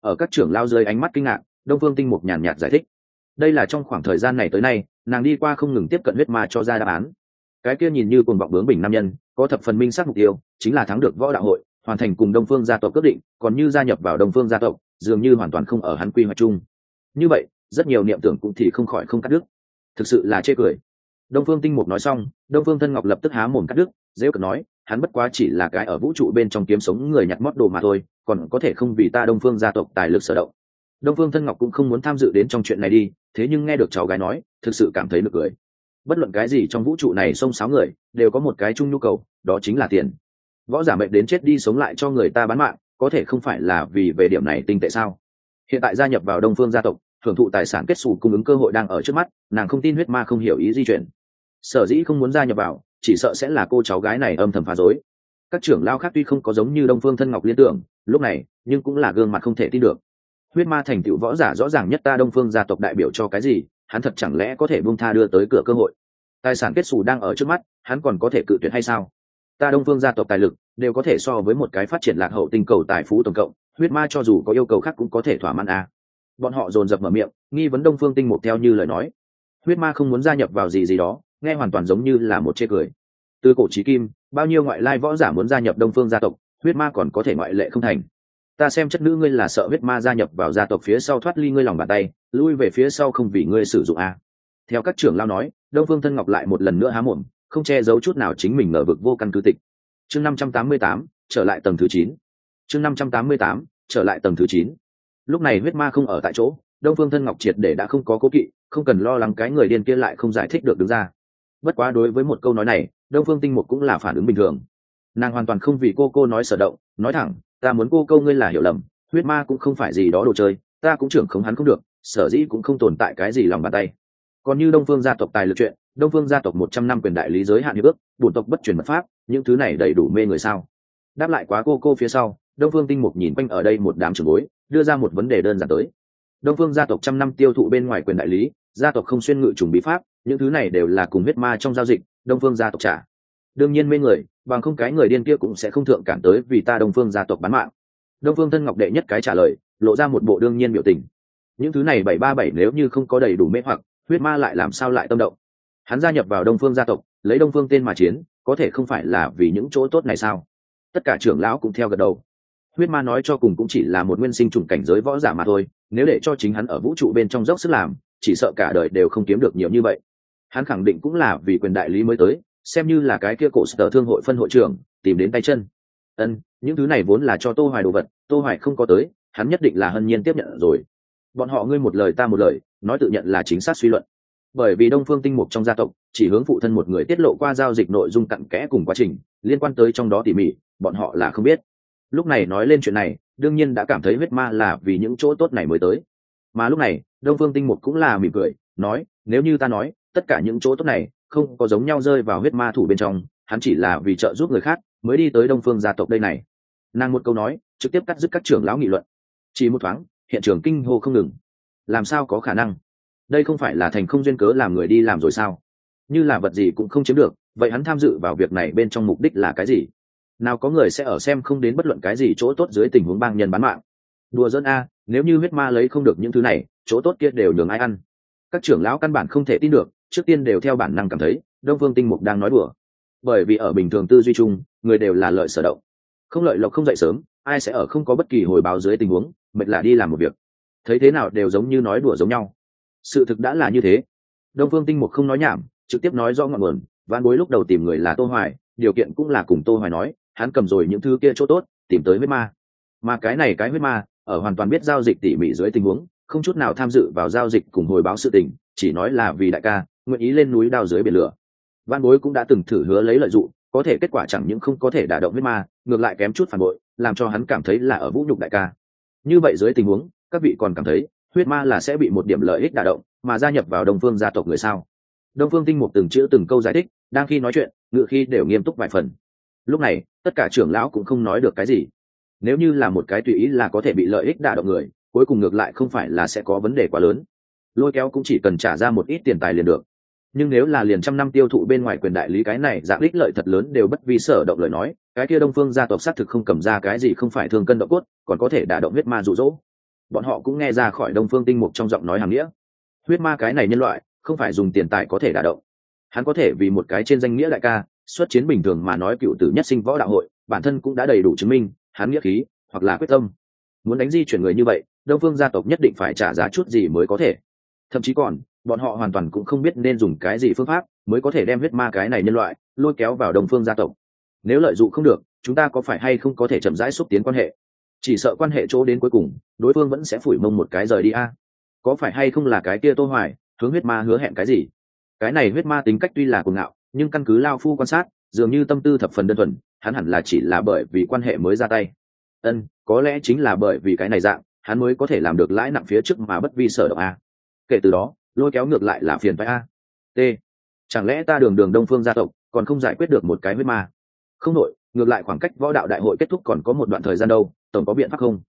Ở các trưởng lao rơi ánh mắt kinh ngạc, đông phương tinh mục nhàn nhạt giải thích. Đây là trong khoảng thời gian này tới nay, nàng đi qua không ngừng tiếp cận huyết ma cho ra đáp án. Cái kia nhìn như cùng vọng bướng bình nam nhân, có thập phần minh sát mục tiêu, chính là thắng được võ đạo hội, hoàn thành cùng đông phương gia tộc quyết định, còn như gia nhập vào đông phương gia tộc, dường như hoàn toàn không ở hắn quy hoạch chung. Như vậy, rất nhiều niệm tưởng cũng thì không khỏi không cắt đứt. Thực sự là chê cười đông phương tinh mục nói xong, đông phương thân ngọc lập tức há mồm cắt đứt dễ cận nói, hắn bất quá chỉ là cái ở vũ trụ bên trong kiếm sống người nhặt mót đồ mà thôi, còn có thể không vì ta đông phương gia tộc tài lực sở động. Đông phương thân ngọc cũng không muốn tham dự đến trong chuyện này đi, thế nhưng nghe được cháu gái nói, thực sự cảm thấy nực cười. Bất luận cái gì trong vũ trụ này xông xáo người, đều có một cái chung nhu cầu, đó chính là tiền. Võ giả mệnh đến chết đi sống lại cho người ta bán mạng, có thể không phải là vì về điểm này tinh tệ sao? Hiện tại gia nhập vào đông phương gia tộc hưởng thụ tài sản kết xù cung ứng cơ hội đang ở trước mắt, nàng không tin huyết ma không hiểu ý di chuyển sở dĩ không muốn gia nhập vào, chỉ sợ sẽ là cô cháu gái này âm thầm phá rối. các trưởng lao khác tuy không có giống như đông phương thân ngọc liên tưởng, lúc này, nhưng cũng là gương mặt không thể tin được huyết ma thành tựu võ giả rõ ràng nhất ta đông phương gia tộc đại biểu cho cái gì, hắn thật chẳng lẽ có thể buông tha đưa tới cửa cơ hội tài sản kết xù đang ở trước mắt, hắn còn có thể cự tuyệt hay sao ta đông phương gia tộc tài lực, đều có thể so với một cái phát triển lạc hậu tinh cầu tài phú tổng cộng, huyết ma cho dù có yêu cầu khác cũng có thể thỏa mãn à. bọn họ dồn dập mở miệng, nghi vấn đông phương tinh mục theo như lời nói huyết ma không muốn gia nhập vào gì gì đó nghe hoàn toàn giống như là một chê cười. Từ cổ trí kim, bao nhiêu ngoại lai võ giả muốn gia nhập đông phương gia tộc, huyết ma còn có thể ngoại lệ không thành. Ta xem chất nữ ngươi là sợ huyết ma gia nhập vào gia tộc phía sau thoát ly ngươi lòng bàn tay, lui về phía sau không vì ngươi sử dụng a. Theo các trưởng lao nói, đông phương thân ngọc lại một lần nữa há mồm, không che giấu chút nào chính mình ngờ vực vô căn cứ tịch. Chương năm trăm tám mươi tám, trở lại tầng thứ chín. Chương năm trăm tám mươi tám, trở lại tầng thứ chín. Lúc này huyết ma không ở tại chỗ, đông phương thân ngọc triệt để đã không có cố kỵ, không cần lo lắng cái người điên kia lại không giải thích được đứng ra bất quá đối với một câu nói này, đông phương tinh mục cũng là phản ứng bình thường. Nàng hoàn toàn không vì cô cô nói sở động, nói thẳng, ta muốn cô câu ngươi là hiểu lầm, huyết ma cũng không phải gì đó đồ chơi, ta cũng trưởng khống hắn không được, sở dĩ cũng không tồn tại cái gì lòng bàn tay. Còn như đông phương gia tộc tài lực chuyện, đông phương gia tộc một trăm năm quyền đại lý giới hạn hiệp ước, bổn tộc bất truyền mật pháp, những thứ này đầy đủ mê người sao? Đáp lại quá cô cô phía sau, đông phương tinh mục nhìn quanh ở đây một đám trường bối, đưa ra một vấn đề đơn giản tới. Đông phương gia tộc trăm năm tiêu thụ bên ngoài quyền đại lý, gia tộc không xuyên ngự trùng bí pháp những thứ này đều là cùng huyết ma trong giao dịch, đông phương gia tộc trả. Đương nhiên mê người, bằng không cái người điên kia cũng sẽ không thượng cản tới vì ta đông phương gia tộc bán mạng. Đông phương thân ngọc đệ nhất cái trả lời, lộ ra một bộ đương nhiên biểu tình. Những thứ này bảy ba bảy nếu như không có đầy đủ mê hoặc, huyết ma lại làm sao lại tâm động? Hắn gia nhập vào đông phương gia tộc, lấy đông phương tên mà chiến, có thể không phải là vì những chỗ tốt này sao? Tất cả trưởng lão cũng theo gật đầu. Huyết ma nói cho cùng cũng chỉ là một nguyên sinh trùng cảnh giới võ giả mà thôi, nếu để cho chính hắn ở vũ trụ bên trong dốc sức làm, chỉ sợ cả đời đều không kiếm được nhiều như vậy hắn khẳng định cũng là vì quyền đại lý mới tới, xem như là cái kia cổ sở thương hội phân hội trưởng, tìm đến tay chân. Ân, những thứ này vốn là cho tô hoài đồ vật, tô hoài không có tới, hắn nhất định là hân nhiên tiếp nhận rồi. Bọn họ ngươi một lời ta một lời, nói tự nhận là chính xác suy luận. Bởi vì đông phương tinh mục trong gia tộc, chỉ hướng phụ thân một người tiết lộ qua giao dịch nội dung cặn kẽ cùng quá trình, liên quan tới trong đó tỉ mỉ, bọn họ là không biết. Lúc này nói lên chuyện này, đương nhiên đã cảm thấy huyết ma là vì những chỗ tốt này mới tới. Mà lúc này, đông phương tinh mục cũng là mỉm cười, nói, nếu như ta nói tất cả những chỗ tốt này không có giống nhau rơi vào huyết ma thủ bên trong, hắn chỉ là vì trợ giúp người khác mới đi tới đông phương gia tộc đây này. Nàng một câu nói, trực tiếp cắt dứt các trưởng lão nghị luận. Chỉ một thoáng, hiện trường kinh hô không ngừng. Làm sao có khả năng? Đây không phải là thành không duyên cớ làm người đi làm rồi sao? Như là vật gì cũng không chiếm được, vậy hắn tham dự vào việc này bên trong mục đích là cái gì? Nào có người sẽ ở xem không đến bất luận cái gì chỗ tốt dưới tình huống bang nhân bán mạng. Đùa dân a, nếu như huyết ma lấy không được những thứ này, chỗ tốt kia đều nhường ai ăn. Các trưởng lão căn bản không thể tin được trước tiên đều theo bản năng cảm thấy, đông phương tinh mục đang nói đùa. Bởi vì ở bình thường tư duy chung, người đều là lợi sở động. Không lợi lộc không dậy sớm, ai sẽ ở không có bất kỳ hồi báo dưới tình huống, mệt là đi làm một việc. Thấy thế nào đều giống như nói đùa giống nhau. Sự thực đã là như thế. Đông phương tinh mục không nói nhảm, trực tiếp nói rõ ngọn nguồn văn bối lúc đầu tìm người là tô hoài, điều kiện cũng là cùng tô hoài nói, hắn cầm rồi những thứ kia chỗ tốt, tìm tới huyết ma. Mà cái này cái huyết ma, ở hoàn toàn biết giao dịch tỉ mỉ dưới tình huống, không chút nào tham dự vào giao dịch cùng hồi báo sự tình, chỉ nói là vì đại ca nguyện ý lên núi đao dưới biển lửa. Văn bối cũng đã từng thử hứa lấy lợi dụng, có thể kết quả chẳng những không có thể đả động huyết ma, ngược lại kém chút phản bội, làm cho hắn cảm thấy là ở vũ nhục đại ca. Như vậy dưới tình huống, các vị còn cảm thấy huyết ma là sẽ bị một điểm lợi ích đả động, mà gia nhập vào đông phương gia tộc người sao? Đông phương tinh mục từng chữ từng câu giải thích, đang khi nói chuyện, ngựa khi đều nghiêm túc vài phần. Lúc này, tất cả trưởng lão cũng không nói được cái gì. Nếu như là một cái tùy ý là có thể bị lợi ích đả động người, cuối cùng ngược lại không phải là sẽ có vấn đề quá lớn. Lôi kéo cũng chỉ cần trả ra một ít tiền tài liền được nhưng nếu là liền trăm năm tiêu thụ bên ngoài quyền đại lý cái này, dạng ích lợi thật lớn đều bất vi sở động lời nói, cái kia đông phương gia tộc xác thực không cầm ra cái gì không phải thương cân động cốt, còn có thể đả động huyết ma rụ rỗ bọn họ cũng nghe ra khỏi đông phương tinh mục trong giọng nói hàng nghĩa. Huyết ma cái này nhân loại, không phải dùng tiền tài có thể đả động. Hắn có thể vì một cái trên danh nghĩa đại ca, xuất chiến bình thường mà nói cựu tử nhất sinh võ đạo hội, bản thân cũng đã đầy đủ chứng minh, hắn nghĩa khí, hoặc là quyết tâm. Muốn đánh di chuyển người như vậy, đông phương gia tộc nhất định phải trả giá chút gì mới có thể. Thậm chí còn bọn họ hoàn toàn cũng không biết nên dùng cái gì phương pháp mới có thể đem huyết ma cái này nhân loại lôi kéo vào đồng phương gia tộc. Nếu lợi dụng không được, chúng ta có phải hay không có thể chậm rãi xúc tiến quan hệ? Chỉ sợ quan hệ chỗ đến cuối cùng, đối phương vẫn sẽ phủi mông một cái rời đi a. Có phải hay không là cái kia tô hoài, hướng huyết ma hứa hẹn cái gì? Cái này huyết ma tính cách tuy là cuồng ngạo, nhưng căn cứ lao phu quan sát, dường như tâm tư thập phần đơn thuần, hắn hẳn là chỉ là bởi vì quan hệ mới ra tay. Ân, có lẽ chính là bởi vì cái này dạng, hắn mới có thể làm được lãi nặng phía trước mà bất vi sở động a. Kể từ đó lôi kéo ngược lại là phiền phải a. T. Chẳng lẽ ta đường đường đông phương gia tộc, còn không giải quyết được một cái huyết ma? Không nội ngược lại khoảng cách võ đạo đại hội kết thúc còn có một đoạn thời gian đâu, tổng có biện pháp không?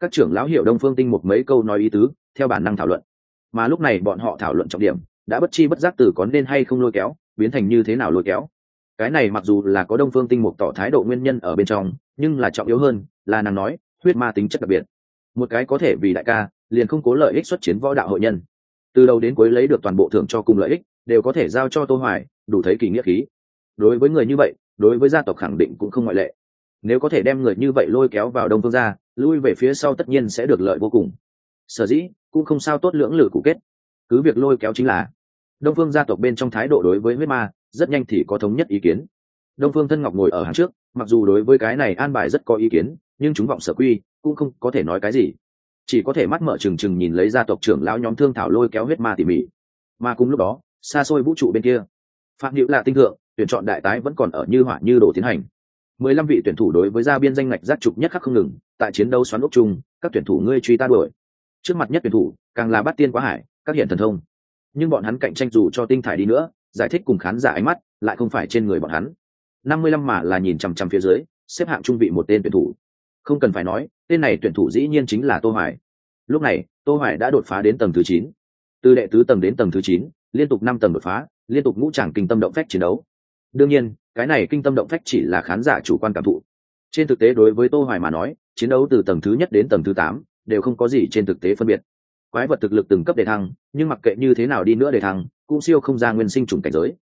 Các trưởng lão hiểu đông phương tinh một mấy câu nói ý tứ, theo bản năng thảo luận. Mà lúc này bọn họ thảo luận trọng điểm, đã bất chi bất giác từ có nên hay không lôi kéo, biến thành như thế nào lôi kéo. Cái này mặc dù là có đông phương tinh mục tỏ thái độ nguyên nhân ở bên trong, nhưng là trọng yếu hơn, là nàng nói, huyết ma tính chất đặc biệt. Một cái có thể vì đại ca, liền không cố lợi ích xuất chiến võ đạo hội nhân từ đầu đến cuối lấy được toàn bộ thưởng cho cùng lợi ích, đều có thể giao cho tô hoài, đủ thấy kỳ nghĩa khí. Đối với người như vậy, đối với gia tộc khẳng định cũng không ngoại lệ. Nếu có thể đem người như vậy lôi kéo vào đông phương gia, lui về phía sau tất nhiên sẽ được lợi vô cùng. Sở dĩ, cũng không sao tốt lưỡng lự cụ kết. Cứ việc lôi kéo chính là đông phương gia tộc bên trong thái độ đối với huyết ma, rất nhanh thì có thống nhất ý kiến. Đông phương thân ngọc ngồi ở hàng trước, mặc dù đối với cái này an bài rất có ý kiến, nhưng chúng vọng sở quy, cũng không có thể nói cái gì chỉ có thể mắt mở trừng trừng nhìn lấy gia tộc trưởng lão nhóm thương thảo lôi kéo huyết ma tỉ mỉ. Mà cùng lúc đó, xa xôi vũ trụ bên kia. Phạm hữu là tinh thượng, tuyển chọn đại tái vẫn còn ở như hỏa như đồ tiến hành. Mười lăm vị tuyển thủ đối với gia biên danh ngạch giác trục nhất khắc không ngừng, tại chiến đấu xoắn ốc chung, các tuyển thủ ngươi truy ta đuổi. Trước mặt nhất tuyển thủ, càng là bắt tiên quá hải, các hiện thần thông. Nhưng bọn hắn cạnh tranh dù cho tinh thải đi nữa, giải thích cùng khán giả ánh mắt, lại không phải trên người bọn hắn. Năm mươi lăm mà là nhìn chằm chằm phía dưới, xếp hạng trung vị một tên tuyển thủ không cần phải nói tên này tuyển thủ dĩ nhiên chính là tô hoài. Lúc này tô hoài đã đột phá đến tầng thứ 9. từ đệ tứ tầng đến tầng thứ 9, liên tục năm tầng đột phá liên tục ngũ tràng kinh tâm động phách chiến đấu. Đương nhiên cái này kinh tâm động phách chỉ là khán giả chủ quan cảm thụ. Trên thực tế đối với tô hoài mà nói chiến đấu từ tầng thứ nhất đến tầng thứ 8, đều không có gì trên thực tế phân biệt. Quái vật thực lực từng cấp đề thăng nhưng mặc kệ như thế nào đi nữa đề thăng cũng siêu không ra nguyên sinh trùng cảnh giới.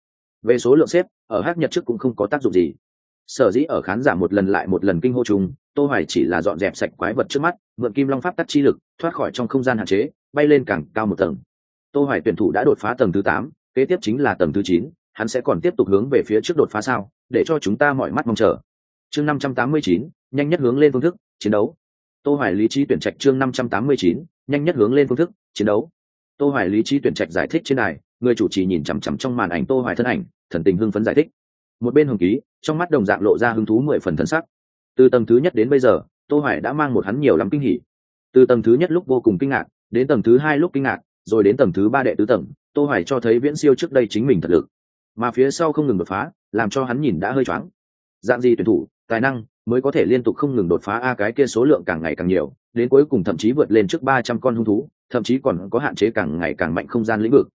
Về số lượng xếp ở hắc nhật trước cũng không có tác dụng gì sở dĩ ở khán giả một lần lại một lần kinh hô trùng tô hoài chỉ là dọn dẹp sạch quái vật trước mắt mượn kim long pháp tắc chi lực thoát khỏi trong không gian hạn chế bay lên càng cao một tầng. Tô hoài tuyển thủ đã đột phá tầng thứ 8, kế tiếp chính là tầng thứ 9, hắn sẽ còn tiếp tục hướng về phía trước đột phá sao để cho chúng ta mọi mắt mong chờ. Chương 589, nhanh nhất hướng lên phương thức chiến đấu. Tô hoài lý trí tuyển trạch chương 589, nhanh nhất hướng lên phương thức chiến đấu. Tô hoài lý trí tuyển trạch giải thích trên đài người chủ trì nhìn chằm chằm trong màn ảnh tô hoài thân ảnh thần tình hưng phấn giải thích một bên hồng ký, trong mắt đồng dạng lộ ra hứng thú mười phần thân sắc. Từ tầng thứ nhất đến bây giờ, tô hoài đã mang một hắn nhiều lắm kinh hỉ. Từ tầng thứ nhất lúc vô cùng kinh ngạc, đến tầng thứ hai lúc kinh ngạc, rồi đến tầng thứ ba đệ tứ tầng, tô hoài cho thấy viễn siêu trước đây chính mình thật lực. Mà phía sau không ngừng đột phá, làm cho hắn nhìn đã hơi choáng. Dạng gì tuyển thủ, tài năng mới có thể liên tục không ngừng đột phá a cái kia số lượng càng ngày càng nhiều, đến cuối cùng thậm chí vượt lên trước 300 con hung thú, thậm chí còn có hạn chế càng ngày càng mạnh không gian lĩnh vực.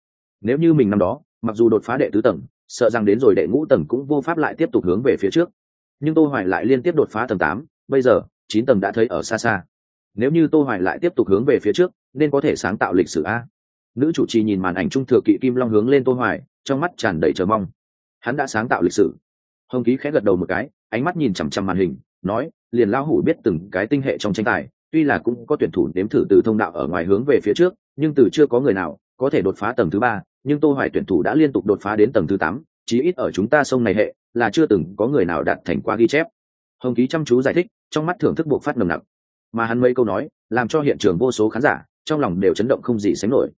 Nếu như mình năm đó, mặc dù đột phá đệ tứ tầng sợ rằng đến rồi đệ ngũ tầng cũng vô pháp lại tiếp tục hướng về phía trước. Nhưng tô hoài lại liên tiếp đột phá tầng 8, bây giờ chín tầng đã thấy ở xa xa. Nếu như tô hoài lại tiếp tục hướng về phía trước nên có thể sáng tạo lịch sử a. Nữ chủ trì nhìn màn ảnh trung thừa kỵ kim long hướng lên tô hoài trong mắt tràn đầy chờ mong. Hắn đã sáng tạo lịch sử. Hồng ký khẽ gật đầu một cái ánh mắt nhìn chằm chằm màn hình nói liền lao hủ biết từng cái tinh hệ trong tranh tài tuy là cũng có tuyển thủ nếm thử từ thông đạo ở ngoài hướng về phía trước nhưng từ chưa có người nào có thể đột phá tầng thứ ba nhưng tô hoài tuyển thủ đã liên tục đột phá đến tầng thứ 8, chí ít ở chúng ta sông này hệ là chưa từng có người nào đạt thành qua ghi chép. Hồng ký chăm chú giải thích trong mắt thưởng thức buộc phát nồng nặc. Mà hắn mấy câu nói làm cho hiện trường vô số khán giả trong lòng đều chấn động không gì sánh nổi.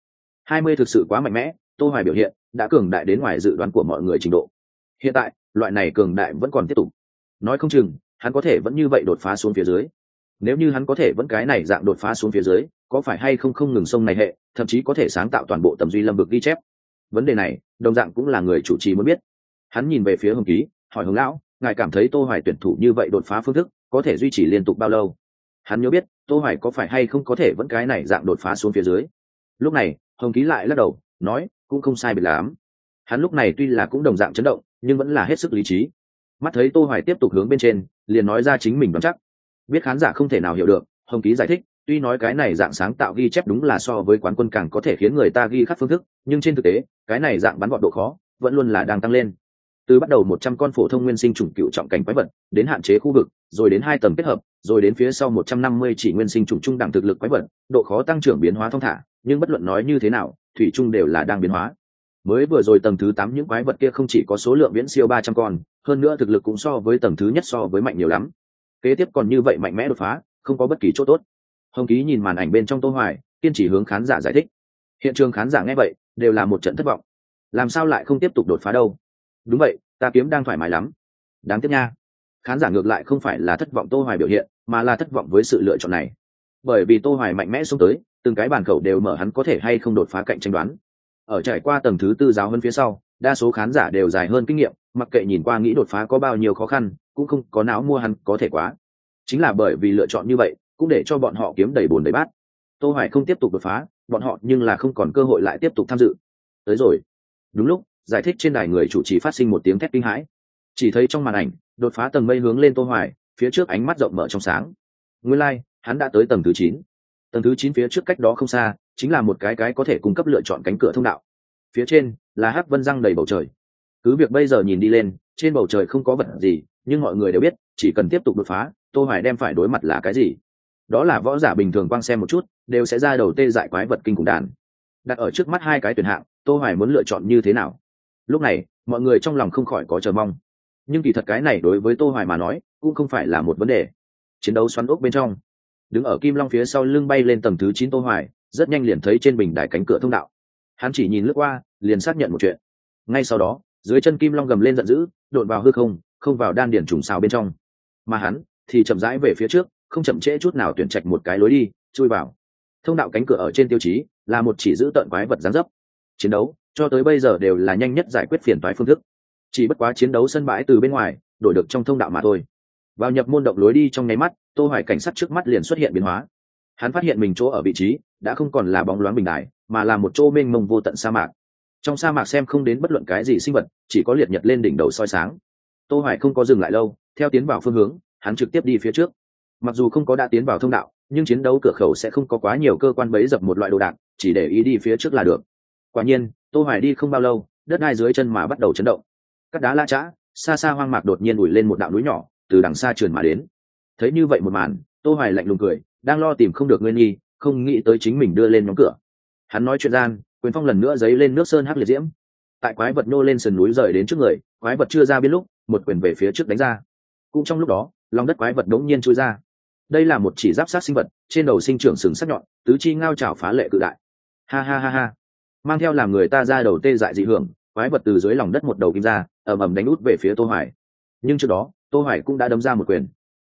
Hai mươi thực sự quá mạnh mẽ tô hoài biểu hiện đã cường đại đến ngoài dự đoán của mọi người trình độ. Hiện tại loại này cường đại vẫn còn tiếp tục. Nói không chừng hắn có thể vẫn như vậy đột phá xuống phía dưới. Nếu như hắn có thể vẫn cái này dạng đột phá xuống phía dưới có phải hay không không ngừng sông này hệ thậm chí có thể sáng tạo toàn bộ tầm duy lâm vực ghi chép? Vấn đề này, đồng dạng cũng là người chủ trì muốn biết. Hắn nhìn về phía hồng ký, hỏi hướng lão, ngài cảm thấy tô hoài tuyển thủ như vậy đột phá phương thức, có thể duy trì liên tục bao lâu? Hắn nhớ biết, tô hoài có phải hay không có thể vẫn cái này dạng đột phá xuống phía dưới. Lúc này, hồng ký lại lắc đầu, nói, cũng không sai biệt lắm. Hắn lúc này tuy là cũng đồng dạng chấn động, nhưng vẫn là hết sức lý trí. Mắt thấy tô hoài tiếp tục hướng bên trên, liền nói ra chính mình đoán chắc. Biết khán giả không thể nào hiểu được, hồng ký giải thích tuy nói cái này dạng sáng tạo ghi chép đúng là so với quán quân càng có thể khiến người ta ghi khắc phương thức, nhưng trên thực tế, cái này dạng bắn gọn độ khó, vẫn luôn là đang tăng lên. Từ bắt đầu một trăm con phổ thông nguyên sinh trùng cựu trọng cảnh quái vật, đến hạn chế khu vực, rồi đến hai tầng kết hợp, rồi đến phía sau một trăm năm mươi chỉ nguyên sinh trùng trung đẳng thực lực quái vật, độ khó tăng trưởng biến hóa thông thả, nhưng bất luận nói như thế nào, thủy trung đều là đang biến hóa. Mới vừa rồi tầng thứ tám những quái vật kia không chỉ có số lượng viễn siêu ba trăm con, hơn nữa thực lực cũng so với tầng thứ nhất so với mạnh nhiều lắm. Kế tiếp còn như vậy mạnh mẽ đột phá, không có bất kỳ chỗ tốt hồng ký nhìn màn ảnh bên trong tô hoài, kiên trì hướng khán giả giải thích. Hiện trường khán giả nghe vậy, đều là một trận thất vọng. Làm sao lại không tiếp tục đột phá đâu? Đúng vậy, ta kiếm đang thoải mái lắm. Đáng tiếc nha. Khán giả ngược lại không phải là thất vọng tô hoài biểu hiện, mà là thất vọng với sự lựa chọn này. Bởi vì tô hoài mạnh mẽ xuống tới, từng cái bàn khẩu đều mở hắn có thể hay không đột phá cạnh tranh đoán. Ở trải qua tầng thứ tư giáo hơn phía sau, đa số khán giả đều dài hơn kinh nghiệm, mặc kệ nhìn qua nghĩ đột phá có bao nhiêu khó khăn, cũng không có não mua hắn có thể quá. Chính là bởi vì lựa chọn như vậy cũng để cho bọn họ kiếm đầy bồn đầy bát. Tô hoài không tiếp tục đột phá bọn họ nhưng là không còn cơ hội lại tiếp tục tham dự. Tới rồi. Đúng lúc giải thích trên đài người chủ trì phát sinh một tiếng thét kinh hãi. Chỉ thấy trong màn ảnh đột phá tầng mây hướng lên tô hoài phía trước ánh mắt rộng mở trong sáng. Nguyên lai like, hắn đã tới tầng thứ 9. tầng thứ 9 phía trước cách đó không xa chính là một cái cái có thể cung cấp lựa chọn cánh cửa thông đạo. Phía trên là hắc vân răng đầy bầu trời. Cứ việc bây giờ nhìn đi lên trên bầu trời không có vật gì nhưng mọi người đều biết chỉ cần tiếp tục đột phá tô hoài đem phải đối mặt là cái gì đó là võ giả bình thường quang xem một chút, đều sẽ ra đầu tê dại quái vật kinh khủng đàn. Đặt ở trước mắt hai cái tuyển hạng, tô hoài muốn lựa chọn như thế nào? Lúc này, mọi người trong lòng không khỏi có chờ mong. Nhưng kỳ thật cái này đối với tô hoài mà nói, cũng không phải là một vấn đề. Chiến đấu xoắn ốc bên trong, đứng ở kim long phía sau lưng bay lên tầng thứ 9 tô hoài, rất nhanh liền thấy trên bình đài cánh cửa thông đạo. Hắn chỉ nhìn lướt qua, liền xác nhận một chuyện. Ngay sau đó, dưới chân kim long gầm lên giận dữ, đột vào hư không không vào đan điển trùng xào bên trong. Mà hắn thì chậm rãi về phía trước không chậm trễ chút nào tuyển trạch một cái lối đi, chui vào. Thông đạo cánh cửa ở trên tiêu chí là một chỉ giữ tợn quái vật gián dấp. Chiến đấu cho tới bây giờ đều là nhanh nhất giải quyết phiền toái phương thức. Chỉ bất quá chiến đấu sân bãi từ bên ngoài, đổi được trong thông đạo mà thôi. Vào nhập môn động lối đi trong nháy mắt, tô hoài cảnh sát trước mắt liền xuất hiện biến hóa. Hắn phát hiện mình chỗ ở vị trí đã không còn là bóng loáng bình đài, mà là một chỗ mênh mông vô tận sa mạc. Trong sa mạc xem không đến bất luận cái gì sinh vật, chỉ có liệt nhật lên đỉnh đầu soi sáng. Tô hoài không có dừng lại lâu, theo tiến vào phương hướng, hắn trực tiếp đi phía trước mặc dù không có đã tiến vào thông đạo, nhưng chiến đấu cửa khẩu sẽ không có quá nhiều cơ quan bấy dập một loại đồ đạc, chỉ để ý đi phía trước là được. Quả nhiên, tô hoài đi không bao lâu, đất đai dưới chân mà bắt đầu chấn động. Các đá la chã, xa xa hoang mạc đột nhiên ủi lên một đạo núi nhỏ, từ đằng xa trườn mà đến. Thấy như vậy một màn, tô hoài lạnh lùng cười, đang lo tìm không được nguyên nghi, không nghĩ tới chính mình đưa lên nhóm cửa. Hắn nói chuyện gian, quyền phong lần nữa giấy lên nước sơn hắc liệt diễm. Tại quái vật nô lên sườn núi rời đến trước người, quái vật chưa ra biết lúc, một quyền về phía trước đánh ra. Cũng trong lúc đó, lòng đất quái vật đống nhiên chui ra đây là một chỉ giáp sát sinh vật, trên đầu sinh trưởng sừng sắc nhọn, tứ chi ngao trào phá lệ cự đại. Ha ha ha ha. Mang theo làm người ta ra đầu tê dại dị hưởng, quái vật từ dưới lòng đất một đầu kim ra, ầm ầm đánh út về phía tô hoài. Nhưng trước đó, tô hoài cũng đã đấm ra một quyền.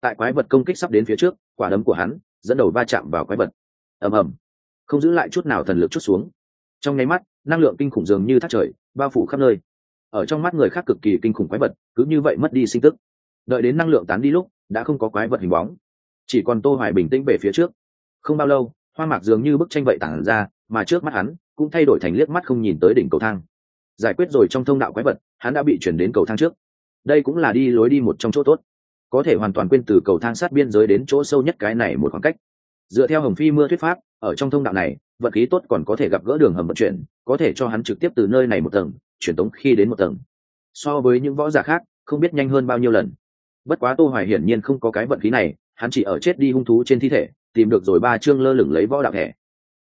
Tại quái vật công kích sắp đến phía trước, quả đấm của hắn dẫn đầu va chạm vào quái vật. Ầm ầm. Không giữ lại chút nào thần lực chút xuống. Trong nháy mắt, năng lượng kinh khủng dường như thác trời, bao phủ khắp nơi. Ở trong mắt người khác cực kỳ kinh khủng quái vật, cứ như vậy mất đi sinh tức. Đợi đến năng lượng tán đi lúc, đã không có quái vật hình bóng chỉ còn tô hoài bình tĩnh về phía trước. Không bao lâu, hoa mạc dường như bức tranh vậy tản ra, mà trước mắt hắn cũng thay đổi thành liếc mắt không nhìn tới đỉnh cầu thang. Giải quyết rồi trong thông đạo quái vật, hắn đã bị chuyển đến cầu thang trước. Đây cũng là đi lối đi một trong chỗ tốt. Có thể hoàn toàn quên từ cầu thang sát biên giới đến chỗ sâu nhất cái này một khoảng cách. Dựa theo hồng phi mưa thuyết pháp, ở trong thông đạo này, vận khí tốt còn có thể gặp gỡ đường hầm vận chuyển, có thể cho hắn trực tiếp từ nơi này một tầng, chuyển tống khi đến một tầng. So với những võ giả khác, không biết nhanh hơn bao nhiêu lần. Bất quá tô hoài hiển nhiên không có cái vận khí này hắn chỉ ở chết đi hung thú trên thi thể, tìm được rồi ba chương lơ lửng lấy võ đạo thẻ.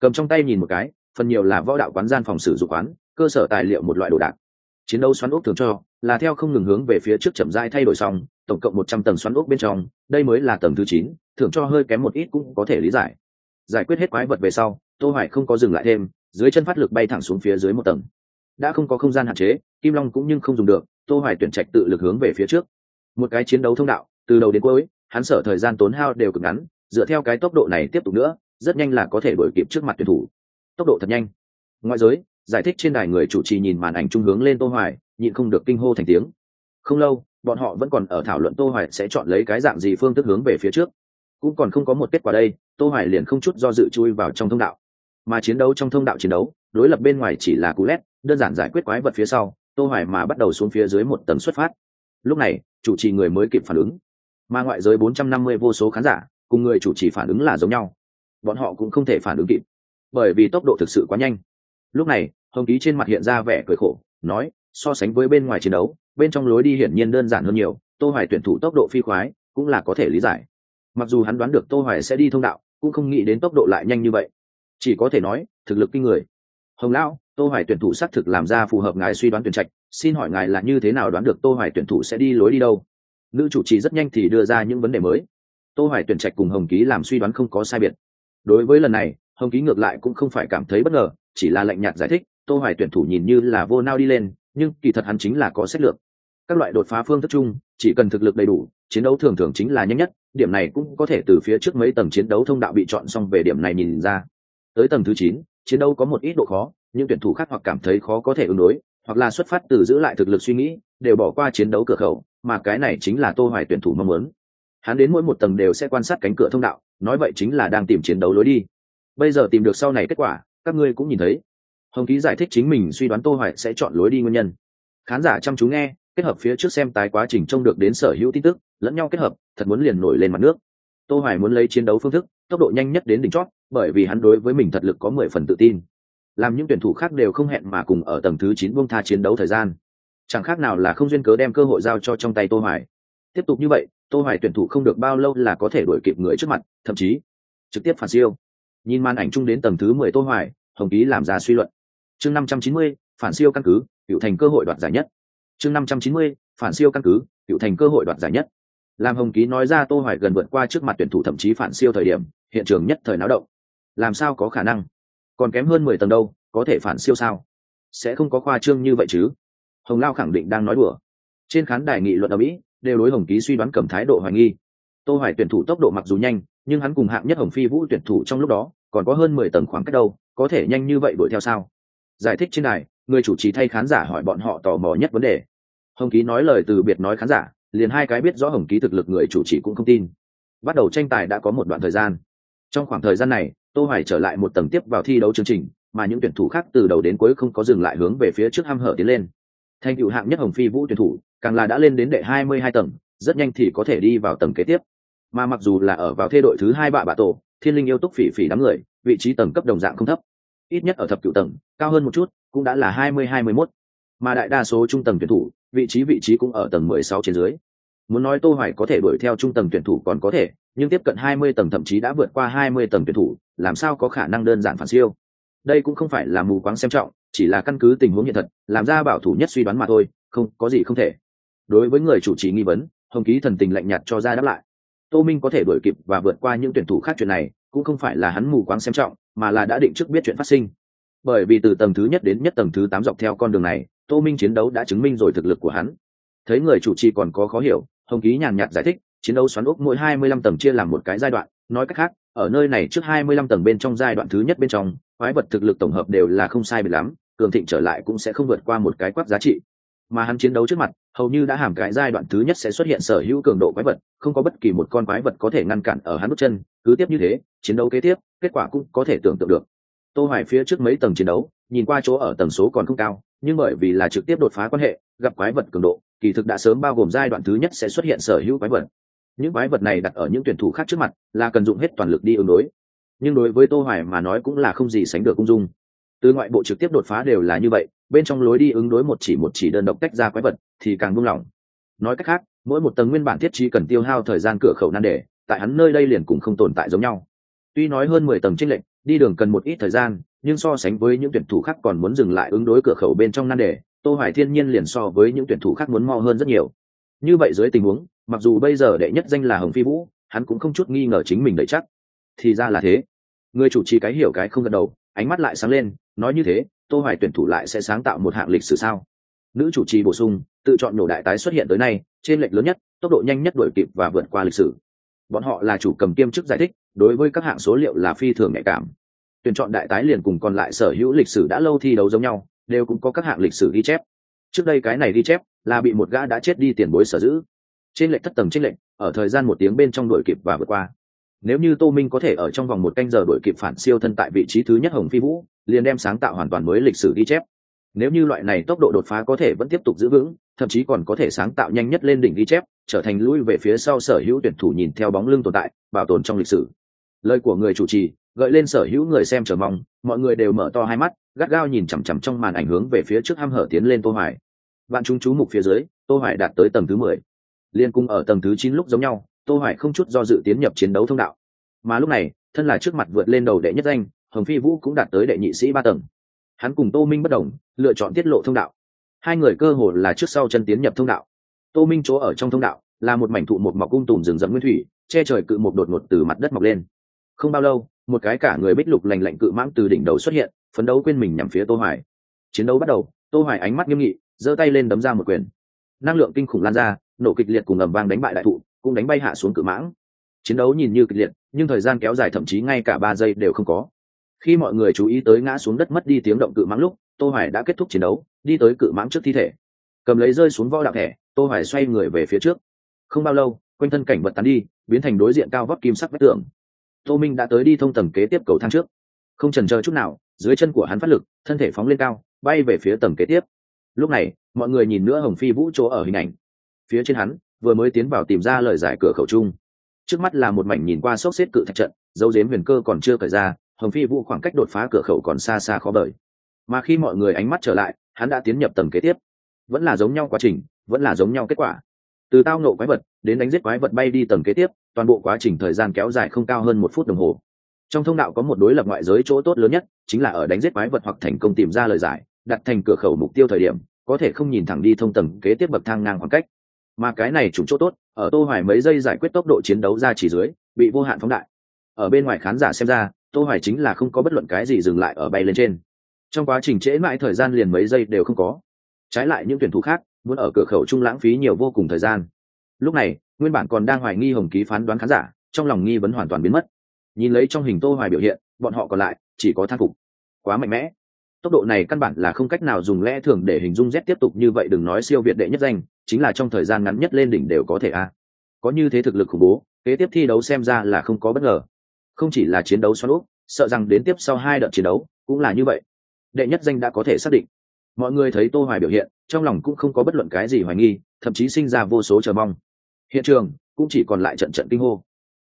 Cầm trong tay nhìn một cái, phần nhiều là võ đạo quán gian phòng sử dụng quán, cơ sở tài liệu một loại đồ đạc. Chiến đấu xoắn ốc thường cho, là theo không ngừng hướng về phía trước chậm rãi thay đổi xong, tổng cộng một trăm tầng xoắn ốc bên trong, đây mới là tầng thứ chín thường cho hơi kém một ít cũng có thể lý giải. Giải quyết hết quái vật về sau, tô hoài không có dừng lại thêm, dưới chân phát lực bay thẳng xuống phía dưới một tầng. Đã không có không gian hạn chế, kim long cũng nhưng không dùng được, tô hoài tuyển trạch tự lực hướng về phía trước. Một cái chiến đấu thông đạo, từ đầu đến cuối hắn sở thời gian tốn hao đều cực ngắn, dựa theo cái tốc độ này tiếp tục nữa, rất nhanh là có thể đuổi kịp trước mặt tuyển thủ. Tốc độ thật nhanh. Ngoại giới, giải thích trên đài người chủ trì nhìn màn ảnh trung hướng lên tô hoài, nhịn không được kinh hô thành tiếng. Không lâu, bọn họ vẫn còn ở thảo luận tô hoài sẽ chọn lấy cái dạng gì phương thức hướng về phía trước. Cũng còn không có một kết quả đây, tô hoài liền không chút do dự chui vào trong thông đạo. Mà chiến đấu trong thông đạo chiến đấu, đối lập bên ngoài chỉ là cú lét, đơn giản giải quyết quái vật phía sau, tô hoài mà bắt đầu xuống phía dưới một tầng xuất phát. Lúc này, chủ trì người mới kịp phản ứng mà ngoại giới 450 vô số khán giả cùng người chủ trì phản ứng là giống nhau. Bọn họ cũng không thể phản ứng kịp, bởi vì tốc độ thực sự quá nhanh. Lúc này, hồng ký trên mặt hiện ra vẻ cười khổ, nói, so sánh với bên ngoài chiến đấu, bên trong lối đi hiển nhiên đơn giản hơn nhiều, tô hoài tuyển thủ tốc độ phi khoái cũng là có thể lý giải. Mặc dù hắn đoán được tô hoài sẽ đi thông đạo, cũng không nghĩ đến tốc độ lại nhanh như vậy. Chỉ có thể nói, thực lực kinh người. Hồng lão, tô hoài tuyển thủ xác thực làm ra phù hợp ngài suy đoán tuyển trạch, xin hỏi ngài là như thế nào đoán được tô hoài tuyển thủ sẽ đi lối đi đâu? Nữ chủ trì rất nhanh thì đưa ra những vấn đề mới. Tô hoài tuyển trạch cùng hồng ký làm suy đoán không có sai biệt. Đối với lần này, hồng ký ngược lại cũng không phải cảm thấy bất ngờ, chỉ là lạnh nhạt giải thích, tô hoài tuyển thủ nhìn như là vô nao đi lên, nhưng kỳ thật hắn chính là có sách lược. Các loại đột phá phương thức chung, chỉ cần thực lực đầy đủ, chiến đấu thường thường chính là nhanh nhất, điểm này cũng có thể từ phía trước mấy tầng chiến đấu thông đạo bị chọn xong về điểm này nhìn ra. Tới tầng thứ chín, chiến đấu có một ít độ khó, nhưng tuyển thủ khác hoặc cảm thấy khó có thể ứng đối, hoặc là xuất phát từ giữ lại thực lực suy nghĩ đều bỏ qua chiến đấu cửa khẩu, mà cái này chính là tô hoài tuyển thủ mong muốn. Hắn đến mỗi một tầng đều sẽ quan sát cánh cửa thông đạo, nói vậy chính là đang tìm chiến đấu lối đi. Bây giờ tìm được sau này kết quả, các ngươi cũng nhìn thấy. Hồng ký giải thích chính mình suy đoán tô hoài sẽ chọn lối đi nguyên nhân. Khán giả chăm chú nghe, kết hợp phía trước xem tái quá trình trông được đến sở hữu tin tức, lẫn nhau kết hợp, thật muốn liền nổi lên mặt nước. Tô hoài muốn lấy chiến đấu phương thức, tốc độ nhanh nhất đến đỉnh chót, bởi vì hắn đối với mình thật lực có 10 phần tự tin. Làm những tuyển thủ khác đều không hẹn mà cùng ở tầng thứ 9 buông tha chiến đấu thời gian chẳng khác nào là không duyên cớ đem cơ hội giao cho trong tay tô hoài. Tiếp tục như vậy, tô hoài tuyển thủ không được bao lâu là có thể đuổi kịp người trước mặt, thậm chí trực tiếp phản siêu. Nhìn màn ảnh chung đến tầng thứ 10 tô hoài, hồng ký làm ra suy luận. Chương 590 phản siêu căn cứ hiệu thành cơ hội đoạt giải nhất. Chương 590 phản siêu căn cứ hiệu thành cơ hội đoạt giải nhất. Làm hồng ký nói ra tô hoài gần vượt qua trước mặt tuyển thủ thậm chí phản siêu thời điểm, hiện trường nhất thời náo động. Làm sao có khả năng? Còn kém hơn 10 tầng đâu, có thể phản siêu sao? Sẽ không có khoa trương như vậy chứ hồng lao khẳng định đang nói đùa. Trên khán đài nghị luận ở mỹ, đều đối hồng ký suy đoán cầm thái độ hoài nghi. Tô hoài tuyển thủ tốc độ mặc dù nhanh, nhưng hắn cùng hạng nhất hồng phi vũ tuyển thủ trong lúc đó, còn có hơn mười tầng khoảng cách đâu, có thể nhanh như vậy đuổi theo sao? Giải thích trên đài, người chủ trì thay khán giả hỏi bọn họ tò mò nhất vấn đề. Hồng ký nói lời từ biệt nói khán giả, liền hai cái biết rõ hồng ký thực lực người chủ trì cũng không tin. Bắt đầu tranh tài đã có một đoạn thời gian. Trong khoảng thời gian này, tô hoài trở lại một tầng tiếp vào thi đấu chương trình, mà những tuyển thủ khác từ đầu đến cuối không có dừng lại hướng về phía trước ham hở tiến lên thành tựu hạng nhất hồng phi vũ tuyển thủ, càng là đã lên đến đệ 22 tầng, rất nhanh thì có thể đi vào tầng kế tiếp. Mà mặc dù là ở vào thê đội thứ hai bạ bạ tổ, thiên linh yêu túc phỉ phỉ đám người, vị trí tầng cấp đồng dạng không thấp. Ít nhất ở thập cựu tầng, cao hơn một chút, cũng đã là 20-21. mà đại đa số trung tầng tuyển thủ, vị trí vị trí cũng ở tầng 16 trên dưới. Muốn nói tô hoài có thể đuổi theo trung tầng tuyển thủ còn có thể, nhưng tiếp cận 20 tầng thậm chí đã vượt qua 20 tầng tuyển thủ, làm sao có khả năng đơn giản phản siêu? Đây cũng không phải là mù quáng xem trọng chỉ là căn cứ tình huống hiện thật, làm ra bảo thủ nhất suy đoán mà thôi, không, có gì không thể. Đối với người chủ trì nghi vấn, hồng ký thần tình lạnh nhạt cho ra đáp lại. Tô minh có thể đuổi kịp và vượt qua những tuyển thủ khác chuyện này, cũng không phải là hắn mù quáng xem trọng, mà là đã định trước biết chuyện phát sinh. Bởi vì từ tầng thứ nhất đến nhất tầng thứ tám dọc theo con đường này, tô minh chiến đấu đã chứng minh rồi thực lực của hắn. Thấy người chủ trì còn có khó hiểu, hồng ký nhàn nhạt giải thích, chiến đấu xoắn ốc mỗi hai mươi lăm tầng chia làm một cái giai đoạn, nói cách khác, ở nơi này trước hai mươi lăm tầng bên trong giai đoạn thứ nhất bên trong, quái vật thực lực tổng hợp đều là không sai biệt lắm cường thịnh trở lại cũng sẽ không vượt qua một cái quát giá trị. Mà hắn chiến đấu trước mặt, hầu như đã hàm cái giai đoạn thứ nhất sẽ xuất hiện sở hữu cường độ quái vật, không có bất kỳ một con quái vật có thể ngăn cản ở hắn bước chân, cứ tiếp như thế, chiến đấu kế tiếp, kết quả cũng có thể tưởng tượng được. Tô hoài phía trước mấy tầng chiến đấu, nhìn qua chỗ ở tầng số còn không cao, nhưng bởi vì là trực tiếp đột phá quan hệ, gặp quái vật cường độ, kỳ thực đã sớm bao gồm giai đoạn thứ nhất sẽ xuất hiện sở hữu quái vật. Những quái vật này đặt ở những tuyển thủ khác trước mặt, là cần dụng hết toàn lực đi ứng đối. Nhưng đối với tô hoài mà nói cũng là không gì sánh được cung dung từ ngoại bộ trực tiếp đột phá đều là như vậy, bên trong lối đi ứng đối một chỉ một chỉ đơn độc tách ra quái vật thì càng buông lỏng. Nói cách khác, mỗi một tầng nguyên bản thiết trí cần tiêu hao thời gian cửa khẩu nan đề, tại hắn nơi đây liền cũng không tồn tại giống nhau. Tuy nói hơn mười tầng tranh lệnh đi đường cần một ít thời gian, nhưng so sánh với những tuyển thủ khác còn muốn dừng lại ứng đối cửa khẩu bên trong nan đề, tô hoài thiên nhiên liền so với những tuyển thủ khác muốn mo hơn rất nhiều. Như vậy dưới tình huống, mặc dù bây giờ đệ nhất danh là hồng phi vũ, hắn cũng không chút nghi ngờ chính mình đợi chắc. Thì ra là thế. Người chủ trì cái hiểu cái không gật đầu, ánh mắt lại sáng lên nói như thế, tô hoài tuyển thủ lại sẽ sáng tạo một hạng lịch sử sao? Nữ chủ trì bổ sung, tự chọn nổ đại tái xuất hiện tới nay, trên lệch lớn nhất, tốc độ nhanh nhất đuổi kịp và vượt qua lịch sử. Bọn họ là chủ cầm kiêm chức giải thích, đối với các hạng số liệu là phi thường nhạy cảm. Tuyển chọn đại tái liền cùng còn lại sở hữu lịch sử đã lâu thi đấu giống nhau, đều cũng có các hạng lịch sử ghi chép. Trước đây cái này ghi chép là bị một gã đã chết đi tiền bối sở giữ. Trên lệnh thất tầng trên lệnh ở thời gian một tiếng bên trong đuổi kịp và vượt qua. Nếu như tô minh có thể ở trong vòng một canh giờ đuổi kịp phản siêu thân tại vị trí thứ nhất hồng phi vũ liền đem sáng tạo hoàn toàn mới lịch sử ghi chép. Nếu như loại này tốc độ đột phá có thể vẫn tiếp tục giữ vững, thậm chí còn có thể sáng tạo nhanh nhất lên đỉnh ghi chép, trở thành lui về phía sau sở hữu tuyển thủ nhìn theo bóng lưng tồn tại, bảo tồn trong lịch sử. Lời của người chủ trì, gợi lên sở hữu người xem chờ mong, mọi người đều mở to hai mắt, gắt gao nhìn chằm chằm trong màn ảnh hướng về phía trước h hở tiến lên tô hoài. Vạn chúng chú mục phía dưới, tô hoài đạt tới tầng thứ mười. Liên cung ở tầng thứ chín lúc giống nhau, tô hoài không chút do dự tiến nhập chiến đấu thông đạo. Mà lúc này, thân là trước mặt vượt lên đầu đệ nhất danh hồng phi vũ cũng đạt tới đệ nhị sĩ ba tầng. Hắn cùng tô minh bất đồng, lựa chọn tiết lộ thông đạo. Hai người cơ hồ là trước sau chân tiến nhập thông đạo. Tô minh chỗ ở trong thông đạo là một mảnh thụ một mọc cung tùm rừng rậm nguyên thủy, che trời cự một đột ngột từ mặt đất mọc lên. Không bao lâu, một cái cả người bích lục lành lạnh cự mãng từ đỉnh đầu xuất hiện, phấn đấu quên mình nhằm phía tô hoài. Chiến đấu bắt đầu, tô hoài ánh mắt nghiêm nghị, giơ tay lên đấm ra một quyền. Năng lượng kinh khủng lan ra, nổ kịch liệt cùng ầm vang đánh bại đại thụ, cũng đánh bay hạ xuống cự mãng. Chiến đấu nhìn như kịch liệt, nhưng thời gian kéo dài thậm chí ngay cả ba giây đều không có khi mọi người chú ý tới ngã xuống đất mất đi tiếng động cự mãng lúc, tô hoài đã kết thúc chiến đấu, đi tới cự mãng trước thi thể. Cầm lấy rơi xuống võ đạo thẻ, tô hoài xoay người về phía trước. Không bao lâu, quanh thân cảnh vật tán đi, biến thành đối diện cao vóc kim sắc vách tường. Tô minh đã tới đi thông tầng kế tiếp cầu thang trước. Không chần chờ chút nào, dưới chân của hắn phát lực, thân thể phóng lên cao, bay về phía tầng kế tiếp. Lúc này, mọi người nhìn nữa hồng phi vũ chỗ ở hình ảnh. Phía trên hắn, vừa mới tiến vào tìm ra lời giải cửa khẩu chung trước mắt là một mảnh nhìn qua sốc xếp cự thạch trận, dấu dếm huyền cơ còn chưa cởi ra hồng phi vũ khoảng cách đột phá cửa khẩu còn xa xa khó bời. Mà khi mọi người ánh mắt trở lại, hắn đã tiến nhập tầng kế tiếp. Vẫn là giống nhau quá trình, vẫn là giống nhau kết quả. Từ tao nộ quái vật đến đánh giết quái vật bay đi tầng kế tiếp, toàn bộ quá trình thời gian kéo dài không cao hơn một phút đồng hồ. Trong thông đạo có một đối lập ngoại giới chỗ tốt lớn nhất, chính là ở đánh giết quái vật hoặc thành công tìm ra lời giải, đặt thành cửa khẩu mục tiêu thời điểm, có thể không nhìn thẳng đi thông tầng kế tiếp bậc thang ngang khoảng cách. Mà cái này chủ chỗ tốt, ở tô hoài mấy giây giải quyết tốc độ chiến đấu ra chỉ dưới, bị vô hạn phóng đại. Ở bên ngoài khán giả xem ra tô hoài chính là không có bất luận cái gì dừng lại ở bay lên trên. Trong quá trình trễ mãi thời gian liền mấy giây đều không có. Trái lại những tuyển thủ khác muốn ở cửa khẩu trung lãng phí nhiều vô cùng thời gian. Lúc này, nguyên bản còn đang hoài nghi hồng ký phán đoán khán giả, trong lòng nghi vấn hoàn toàn biến mất. Nhìn lấy trong hình tô hoài biểu hiện, bọn họ còn lại chỉ có thang phục. Quá mạnh mẽ. Tốc độ này căn bản là không cách nào dùng lẽ thường để hình dung z tiếp tục như vậy đừng nói siêu việt đệ nhất danh, chính là trong thời gian ngắn nhất lên đỉnh đều có thể a. Có như thế thực lực khủng bố, kế tiếp thi đấu xem ra là không có bất ngờ không chỉ là chiến đấu xoắn úp, sợ rằng đến tiếp sau hai đợt chiến đấu cũng là như vậy. Đệ nhất danh đã có thể xác định. Mọi người thấy tô hoài biểu hiện, trong lòng cũng không có bất luận cái gì hoài nghi, thậm chí sinh ra vô số chờ mong. Hiện trường cũng chỉ còn lại trận trận kinh hô.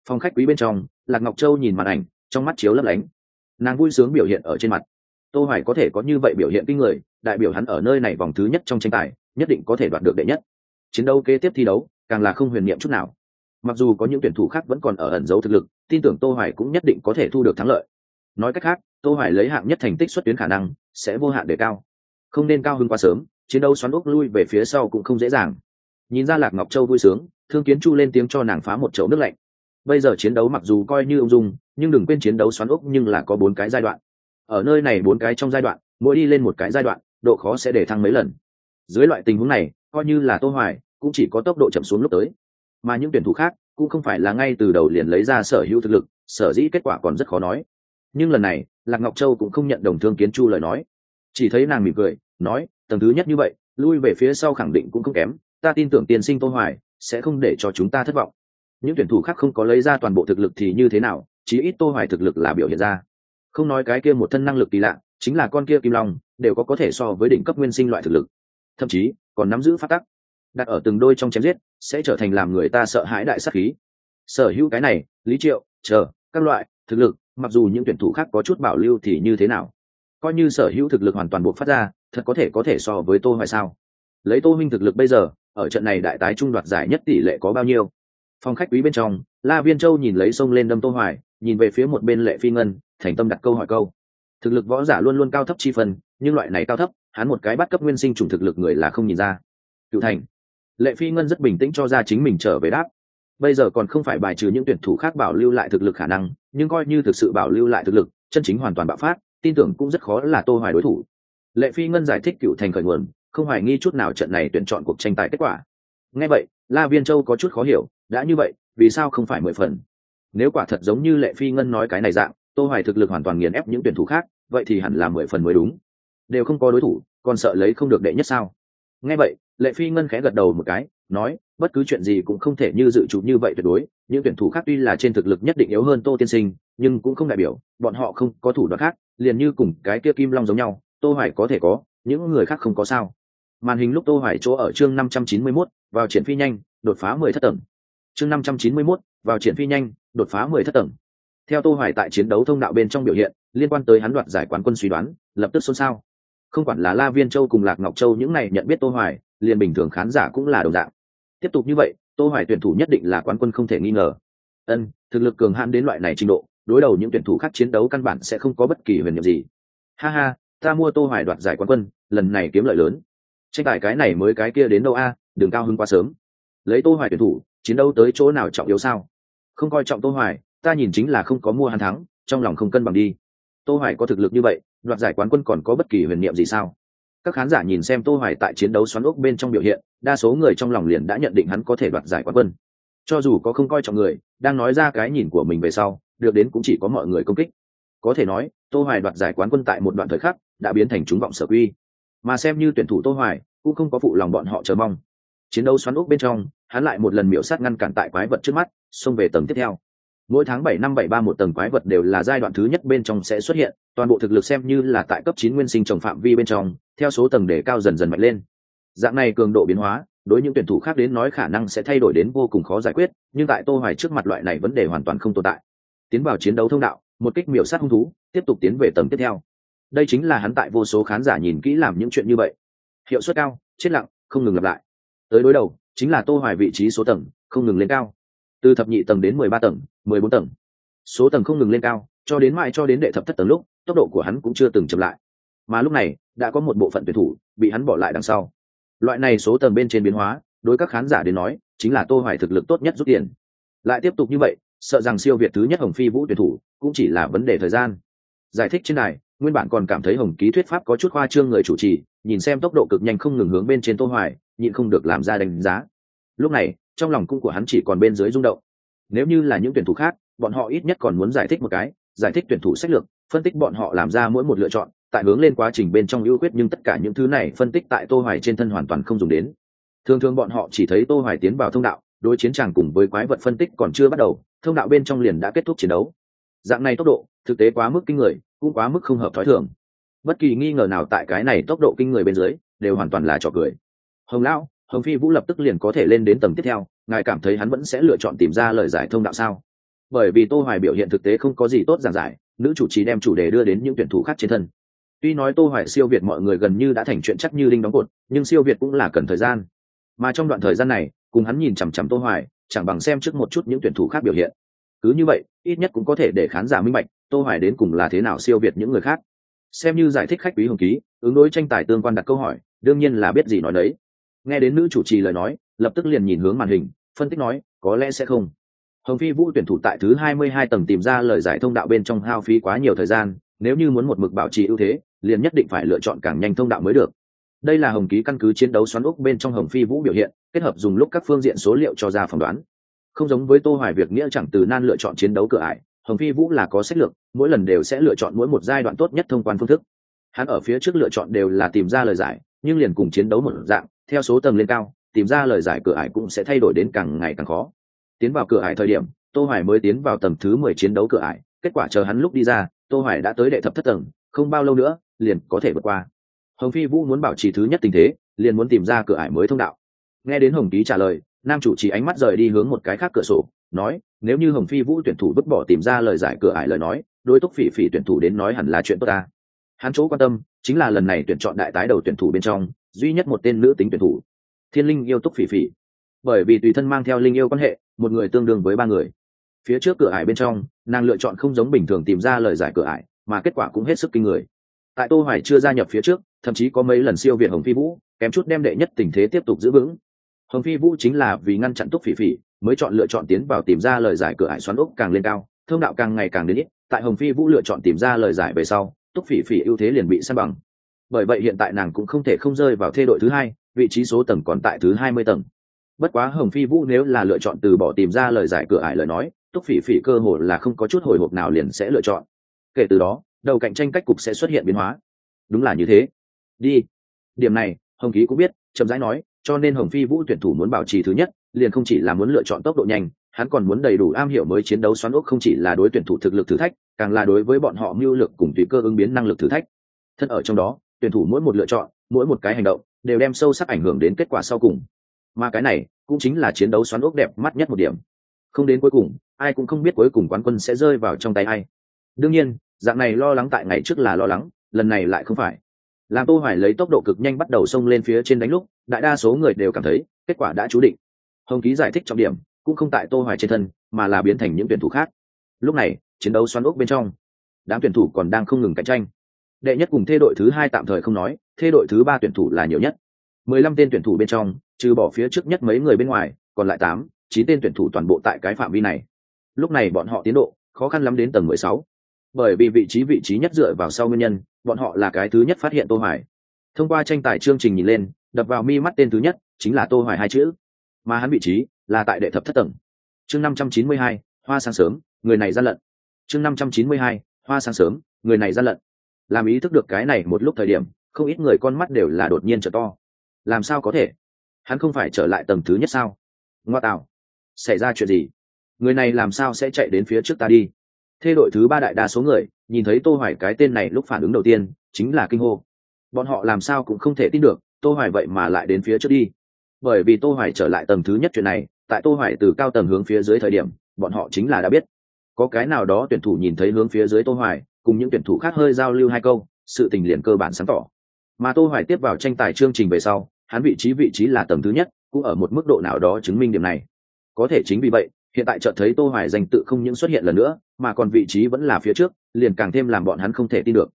Phòng khách quý bên trong, lạc ngọc châu nhìn màn ảnh, trong mắt chiếu lấp lánh. Nàng vui sướng biểu hiện ở trên mặt. Tô hoài có thể có như vậy biểu hiện kinh người, đại biểu hắn ở nơi này vòng thứ nhất trong tranh tài, nhất định có thể đoạt được đệ nhất. Chiến đấu kế tiếp thi đấu, càng là không huyền niệm chút nào. Mặc dù có những tuyển thủ khác vẫn còn ở ẩn giấu thực lực tin tưởng tô hoài cũng nhất định có thể thu được thắng lợi. Nói cách khác, tô hoài lấy hạng nhất thành tích xuất tuyến khả năng sẽ vô hạn đề cao. Không nên cao hơn quá sớm, chiến đấu xoắn ốc lui về phía sau cũng không dễ dàng. Nhìn ra lạc ngọc châu vui sướng, thương kiến chu lên tiếng cho nàng phá một chậu nước lạnh. Bây giờ chiến đấu mặc dù coi như ung dung, nhưng đừng quên chiến đấu xoắn ốc nhưng là có bốn cái giai đoạn. Ở nơi này bốn cái trong giai đoạn, mỗi đi lên một cái giai đoạn, độ khó sẽ để thăng mấy lần. Dưới loại tình huống này, coi như là tô hoài, cũng chỉ có tốc độ chậm xuống lúc tới. Mà những tuyển thủ khác cũng không phải là ngay từ đầu liền lấy ra sở hữu thực lực, sở dĩ kết quả còn rất khó nói. Nhưng lần này, lạc ngọc châu cũng không nhận đồng thương kiến chu lời nói. Chỉ thấy nàng mỉm cười, nói, tầng thứ nhất như vậy, lui về phía sau khẳng định cũng không kém, ta tin tưởng tiên sinh tô hoài sẽ không để cho chúng ta thất vọng. Những tuyển thủ khác không có lấy ra toàn bộ thực lực thì như thế nào, chí ít tô hoài thực lực là biểu hiện ra. Không nói cái kia một thân năng lực kỳ lạ, chính là con kia kim long, đều có có thể so với đỉnh cấp nguyên sinh loại thực lực. Thậm chí, còn nắm giữ phát tắc đặt ở từng đôi trong chém giết, sẽ trở thành làm người ta sợ hãi đại sát khí. Sở hữu cái này, lý triệu, chờ, các loại, thực lực, mặc dù những tuyển thủ khác có chút bảo lưu thì như thế nào? Coi như sở hữu thực lực hoàn toàn buộc phát ra, thật có thể có thể so với tô hoài sao? Lấy tô minh thực lực bây giờ, ở trận này đại tái trung đoạt giải nhất tỷ lệ có bao nhiêu? Phòng khách quý bên trong, la viên châu nhìn lấy sông lên đâm tô hoài, nhìn về phía một bên lệ phi ngân, thành tâm đặt câu hỏi câu. Thực lực võ giả luôn luôn cao thấp chi phần nhưng loại này cao thấp, hắn một cái bắt cấp nguyên sinh trùng thực lực người là không nhìn ra. Cựu thành lệ phi ngân rất bình tĩnh cho ra chính mình trở về đáp. Bây giờ còn không phải bài trừ những tuyển thủ khác bảo lưu lại thực lực khả năng, nhưng coi như thực sự bảo lưu lại thực lực, chân chính hoàn toàn bạo phát, tin tưởng cũng rất khó là tô hoài đối thủ. Lệ phi ngân giải thích cựu thành khởi nguồn, không hoài nghi chút nào trận này tuyển chọn cuộc tranh tài kết quả. Nghe vậy, la viên châu có chút khó hiểu, đã như vậy, vì sao không phải mười phần? Nếu quả thật giống như lệ phi ngân nói cái này dạng, tô hoài thực lực hoàn toàn nghiền ép những tuyển thủ khác, vậy thì hẳn là mười phần mới đúng. Đều không có đối thủ, còn sợ lấy không được đệ nhất sao? Nghe vậy lệ phi ngân khẽ gật đầu một cái nói bất cứ chuyện gì cũng không thể như dự trù như vậy tuyệt đối những tuyển thủ khác tuy là trên thực lực nhất định yếu hơn tô tiên sinh nhưng cũng không đại biểu bọn họ không có thủ đoạn khác liền như cùng cái kia kim long giống nhau tô hoài có thể có những người khác không có sao. Màn hình lúc tô hoài chỗ ở chương 591, vào triển phi nhanh đột phá 10 thất tầng. Chương 591, vào triển phi nhanh đột phá 10 thất tầng. Theo tô hoài tại chiến đấu thông đạo bên trong biểu hiện liên quan tới hắn đoạt giải quán quân suy đoán lập tức xôn xao. Không quản là la viên châu cùng lạc ngọc châu những này nhận biết tô hoài liền bình thường khán giả cũng là đồng dạng. Tiếp tục như vậy, tô hoài tuyển thủ nhất định là quán quân không thể nghi ngờ. Ân, thực lực cường hãn đến loại này trình độ, đối đầu những tuyển thủ khác chiến đấu căn bản sẽ không có bất kỳ huyền nhiệm gì. Ha ha, ta mua tô hoài đoạt giải quán quân, lần này kiếm lợi lớn. Tranh tài cái này mới cái kia đến đâu a, đừng cao hứng quá sớm. Lấy tô hoài tuyển thủ, chiến đấu tới chỗ nào trọng yếu sao? Không coi trọng tô hoài, ta nhìn chính là không có mua hắn thắng, trong lòng không cân bằng đi. Tô hoài có thực lực như vậy, đoạt giải quán quân còn có bất kỳ huyền niệm gì sao? Các khán giả nhìn xem tô hoài tại chiến đấu xoắn ốc bên trong biểu hiện, đa số người trong lòng liền đã nhận định hắn có thể đoạt giải quán quân. Cho dù có không coi trọng người, đang nói ra cái nhìn của mình về sau, được đến cũng chỉ có mọi người công kích. Có thể nói, tô hoài đoạt giải quán quân tại một đoạn thời khắc, đã biến thành chúng vọng sở quy. Mà xem như tuyển thủ tô hoài, cũng không có phụ lòng bọn họ chờ mong. Chiến đấu xoắn ốc bên trong, hắn lại một lần miểu sát ngăn cản tại quái vật trước mắt, xông về tầng tiếp theo. Mỗi tháng bảy năm bảy ba một tầng quái vật đều là giai đoạn thứ nhất bên trong sẽ xuất hiện, toàn bộ thực lực xem như là tại cấp chín nguyên sinh trồng phạm vi bên trong theo số tầng để cao dần dần mạnh lên. Dạng này cường độ biến hóa, đối những tuyển thủ khác đến nói khả năng sẽ thay đổi đến vô cùng khó giải quyết, nhưng tại tô hoài trước mặt loại này vấn đề hoàn toàn không tồn tại. Tiến vào chiến đấu thông đạo, một kích miểu sát hung thú, tiếp tục tiến về tầng tiếp theo. Đây chính là hắn tại vô số khán giả nhìn kỹ làm những chuyện như vậy. Hiệu suất cao, chết lặng, không ngừng lặp lại. Tới đối đầu, chính là tô hoài vị trí số tầng, không ngừng lên cao. Từ thập nhị tầng đến mười ba tầng, mười bốn tầng. Số tầng không ngừng lên cao, cho đến mãi cho đến đệ thập thất tầng lúc, tốc độ của hắn cũng chưa từng chậm lại mà lúc này, đã có một bộ phận tuyển thủ bị hắn bỏ lại đằng sau. Loại này số tầng bên trên biến hóa, đối các khán giả đến nói, chính là tô hoài thực lực tốt nhất rút tiền. Lại tiếp tục như vậy, sợ rằng siêu việt thứ nhất hồng phi vũ tuyển thủ cũng chỉ là vấn đề thời gian. Giải thích trên này, nguyên bản còn cảm thấy hồng ký thuyết pháp có chút khoa trương người chủ trì, nhìn xem tốc độ cực nhanh không ngừng hướng bên trên tô hoài, nhịn không được làm ra đánh giá. Lúc này, trong lòng cung của hắn chỉ còn bên dưới rung động. Nếu như là những tuyển thủ khác, bọn họ ít nhất còn muốn giải thích một cái, giải thích tuyển thủ sách lược, phân tích bọn họ làm ra mỗi một lựa chọn tại hướng lên quá trình bên trong ưu quyết nhưng tất cả những thứ này phân tích tại tô hoài trên thân hoàn toàn không dùng đến. Thường thường bọn họ chỉ thấy tô hoài tiến vào thông đạo, đối chiến tràng cùng với quái vật phân tích còn chưa bắt đầu, thông đạo bên trong liền đã kết thúc chiến đấu. Dạng này tốc độ, thực tế quá mức kinh người, cũng quá mức không hợp thói thường. Bất kỳ nghi ngờ nào tại cái này tốc độ kinh người bên dưới, đều hoàn toàn là trò cười. Hồng lão, hồng phi vũ lập tức liền có thể lên đến tầng tiếp theo, ngài cảm thấy hắn vẫn sẽ lựa chọn tìm ra lời giải thông đạo sao? Bởi vì tô hoài biểu hiện thực tế không có gì tốt giảng giải, nữ chủ trì đem chủ đề đưa đến những tuyển thủ khác trên thân tuy nói tô hoài siêu việt mọi người gần như đã thành chuyện chắc như đinh đóng cột, nhưng siêu việt cũng là cần thời gian. Mà trong đoạn thời gian này, cùng hắn nhìn chằm chằm tô hoài, chẳng bằng xem trước một chút những tuyển thủ khác biểu hiện. Cứ như vậy, ít nhất cũng có thể để khán giả minh bạch, tô hoài đến cùng là thế nào siêu việt những người khác. Xem như giải thích khách quý hồng ký, ứng đối tranh tài tương quan đặt câu hỏi, đương nhiên là biết gì nói đấy. Nghe đến nữ chủ trì lời nói, lập tức liền nhìn hướng màn hình, phân tích nói, có lẽ sẽ không. Hồng phi vũ tuyển thủ tại thứ 22 tầng tìm ra lời giải thông đạo bên trong hao phí quá nhiều thời gian, nếu như muốn một mực bảo trì ưu thế liền nhất định phải lựa chọn càng nhanh thông đạo mới được. Đây là hồng ký căn cứ chiến đấu xoắn ốc bên trong hồng phi vũ biểu hiện, kết hợp dùng lúc các phương diện số liệu cho ra phỏng đoán. Không giống với tô hoài việc nghĩa chẳng từ nan lựa chọn chiến đấu cửa ải, hồng phi vũ là có sách lược, mỗi lần đều sẽ lựa chọn mỗi một giai đoạn tốt nhất thông quan phương thức. Hắn ở phía trước lựa chọn đều là tìm ra lời giải, nhưng liền cùng chiến đấu một dạng, theo số tầng lên cao, tìm ra lời giải cửa ải cũng sẽ thay đổi đến càng ngày càng khó. Tiến vào cửa ải thời điểm, tô hoài mới tiến vào tầng thứ 10 chiến đấu cửa ải, kết quả chờ hắn lúc đi ra, tô hoài đã tới đệ thập thất tầng, không bao lâu nữa liền có thể vượt qua. Hồng phi vũ muốn bảo trì thứ nhất tình thế, liền muốn tìm ra cửa ải mới thông đạo. Nghe đến hồng ký trả lời, nam chủ trì ánh mắt rời đi hướng một cái khác cửa sổ, nói, nếu như hồng phi vũ tuyển thủ vứt bỏ tìm ra lời giải cửa ải lời nói, đối túc phỉ phỉ tuyển thủ đến nói hẳn là chuyện tốt ta. Hắn chỗ quan tâm, chính là lần này tuyển chọn đại tái đầu tuyển thủ bên trong, duy nhất một tên nữ tính tuyển thủ. Thiên linh yêu túc phỉ phỉ. Bởi vì tùy thân mang theo linh yêu quan hệ, một người tương đương với ba người. Phía trước cửa ải bên trong, nàng lựa chọn không giống bình thường tìm ra lời giải cửa ải, mà kết quả cũng hết sức kinh người tại tô hoài chưa gia nhập phía trước, thậm chí có mấy lần siêu việt hồng phi vũ, kém chút đem đệ nhất tình thế tiếp tục giữ vững. Hồng phi vũ chính là vì ngăn chặn túc phỉ phỉ, mới chọn lựa chọn tiến vào tìm ra lời giải cửa ải xoắn ốc càng lên cao, thương đạo càng ngày càng đến ít. Tại hồng phi vũ lựa chọn tìm ra lời giải về sau, túc phỉ phỉ ưu thế liền bị san bằng. Bởi vậy hiện tại nàng cũng không thể không rơi vào thê đội thứ hai, vị trí số tầng còn tại thứ hai mươi tầng. Bất quá hồng phi vũ nếu là lựa chọn từ bỏ tìm ra lời giải cửa ải lời nói, túc phỉ phỉ cơ hội là không có chút hồi hộp nào liền sẽ lựa chọn. Kể từ đó đầu cạnh tranh cách cục sẽ xuất hiện biến hóa. Đúng là như thế. Đi. Điểm này, hồng ký cũng biết, chậm rãi nói, cho nên hồng phi vũ tuyển thủ muốn bảo trì thứ nhất, liền không chỉ là muốn lựa chọn tốc độ nhanh, hắn còn muốn đầy đủ am hiểu mới chiến đấu xoắn ốc không chỉ là đối tuyển thủ thực lực thử thách, càng là đối với bọn họ mưu lực cùng tùy cơ ứng biến năng lực thử thách. Thân ở trong đó, tuyển thủ mỗi một lựa chọn, mỗi một cái hành động, đều đem sâu sắc ảnh hưởng đến kết quả sau cùng. Mà cái này, cũng chính là chiến đấu xoắn ốc đẹp mắt nhất một điểm. Không đến cuối cùng, ai cũng không biết cuối cùng quán quân sẽ rơi vào trong tay ai. Đương nhiên dạng này lo lắng tại ngày trước là lo lắng, lần này lại không phải. Làm tô hoài lấy tốc độ cực nhanh bắt đầu xông lên phía trên đánh lúc, đại đa số người đều cảm thấy, kết quả đã chú định. Hồng ký giải thích trọng điểm, cũng không tại tô hoài trên thân, mà là biến thành những tuyển thủ khác. Lúc này, chiến đấu xoắn ốc bên trong. Đám tuyển thủ còn đang không ngừng cạnh tranh. Đệ nhất cùng thê đội thứ hai tạm thời không nói, thê đội thứ ba tuyển thủ là nhiều nhất. 15 tên tuyển thủ bên trong, trừ bỏ phía trước nhất mấy người bên ngoài, còn lại tám, chín tên tuyển thủ toàn bộ tại cái phạm vi này. Lúc này bọn họ tiến độ, khó khăn lắm đến tầng 16 bởi vì vị trí vị trí nhất dựa vào sau nguyên nhân bọn họ là cái thứ nhất phát hiện tô hoài. Thông qua tranh tài chương trình nhìn lên đập vào mi mắt tên thứ nhất chính là tô hoài hai chữ. Mà hắn vị trí là tại đệ thập thất tầng. Chương 592, hoa sáng sớm người này ra lận. Chương 592, hoa sáng sớm người này ra lận. Làm ý thức được cái này một lúc thời điểm không ít người con mắt đều là đột nhiên trở to. Làm sao có thể? Hắn không phải trở lại tầng thứ nhất sao? Ngoa tạo. Xảy ra chuyện gì? Người này làm sao sẽ chạy đến phía trước ta đi? Thê đội thứ ba đại đa số người nhìn thấy Tô Hoài cái tên này lúc phản ứng đầu tiên chính là kinh hô. Bọn họ làm sao cũng không thể tin được, Tô Hoài vậy mà lại đến phía trước đi. Bởi vì Tô Hoài trở lại tầng thứ nhất chuyện này, tại Tô Hoài từ cao tầng hướng phía dưới thời điểm, bọn họ chính là đã biết. Có cái nào đó tuyển thủ nhìn thấy hướng phía dưới Tô Hoài, cùng những tuyển thủ khác hơi giao lưu hai câu, sự tình liền cơ bản sáng tỏ. Mà Tô Hoài tiếp vào tranh tài chương trình về sau, hắn vị trí vị trí là tầng thứ nhất, cũng ở một mức độ nào đó chứng minh điểm này. Có thể chính vì vậy, hiện tại chợt thấy tô hoài danh tự không những xuất hiện lần nữa, mà còn vị trí vẫn là phía trước, liền càng thêm làm bọn hắn không thể tin được.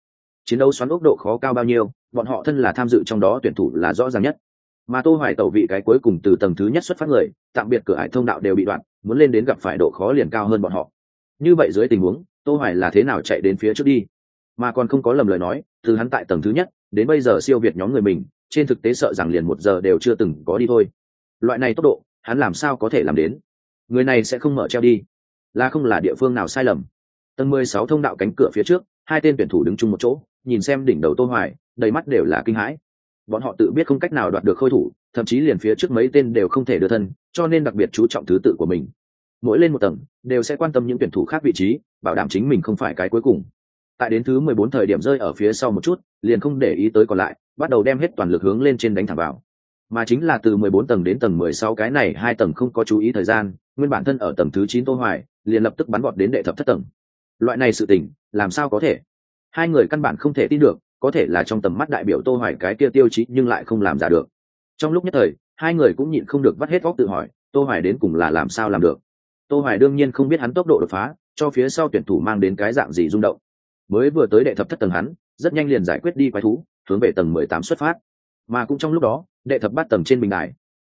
Chiến đấu xoắn ốc độ khó cao bao nhiêu, bọn họ thân là tham dự trong đó tuyển thủ là rõ ràng nhất. Mà tô hoài tẩu vị cái cuối cùng từ tầng thứ nhất xuất phát người, tạm biệt cửa ải thông đạo đều bị đoạn, muốn lên đến gặp phải độ khó liền cao hơn bọn họ. Như vậy dưới tình huống, tô hoài là thế nào chạy đến phía trước đi? Mà còn không có lầm lời nói, từ hắn tại tầng thứ nhất, đến bây giờ siêu việt nhóm người mình, trên thực tế sợ rằng liền một giờ đều chưa từng có đi thôi. Loại này tốc độ, hắn làm sao có thể làm đến? Người này sẽ không mở treo đi. Là không là địa phương nào sai lầm. Tầng mười sáu thông đạo cánh cửa phía trước, hai tên tuyển thủ đứng chung một chỗ, nhìn xem đỉnh đầu tô hoài, đầy mắt đều là kinh hãi. Bọn họ tự biết không cách nào đoạt được khôi thủ, thậm chí liền phía trước mấy tên đều không thể đưa thân, cho nên đặc biệt chú trọng thứ tự của mình. Mỗi lên một tầng, đều sẽ quan tâm những tuyển thủ khác vị trí, bảo đảm chính mình không phải cái cuối cùng. Tại đến thứ mười bốn thời điểm rơi ở phía sau một chút, liền không để ý tới còn lại, bắt đầu đem hết toàn lực hướng lên trên đánh thẳng vào mà chính là từ mười bốn tầng đến tầng mười sáu cái này hai tầng không có chú ý thời gian, nguyên bản thân ở tầng thứ chín tô hoài, liền lập tức bắn vọt đến đệ thập thất tầng. Loại này sự tình, làm sao có thể? Hai người căn bản không thể tin được, có thể là trong tầm mắt đại biểu tô hoài cái kia tiêu chí nhưng lại không làm giả được. Trong lúc nhất thời, hai người cũng nhịn không được vắt hết óc tự hỏi, tô hoài đến cùng là làm sao làm được? Tô hoài đương nhiên không biết hắn tốc độ đột phá, cho phía sau tuyển thủ mang đến cái dạng gì rung động. Mới vừa tới đệ thập thất tầng hắn, rất nhanh liền giải quyết đi quái thú, hướng về tầng 18 xuất phát. Mà cũng trong lúc đó đệ thập bát tầng trên bình đài.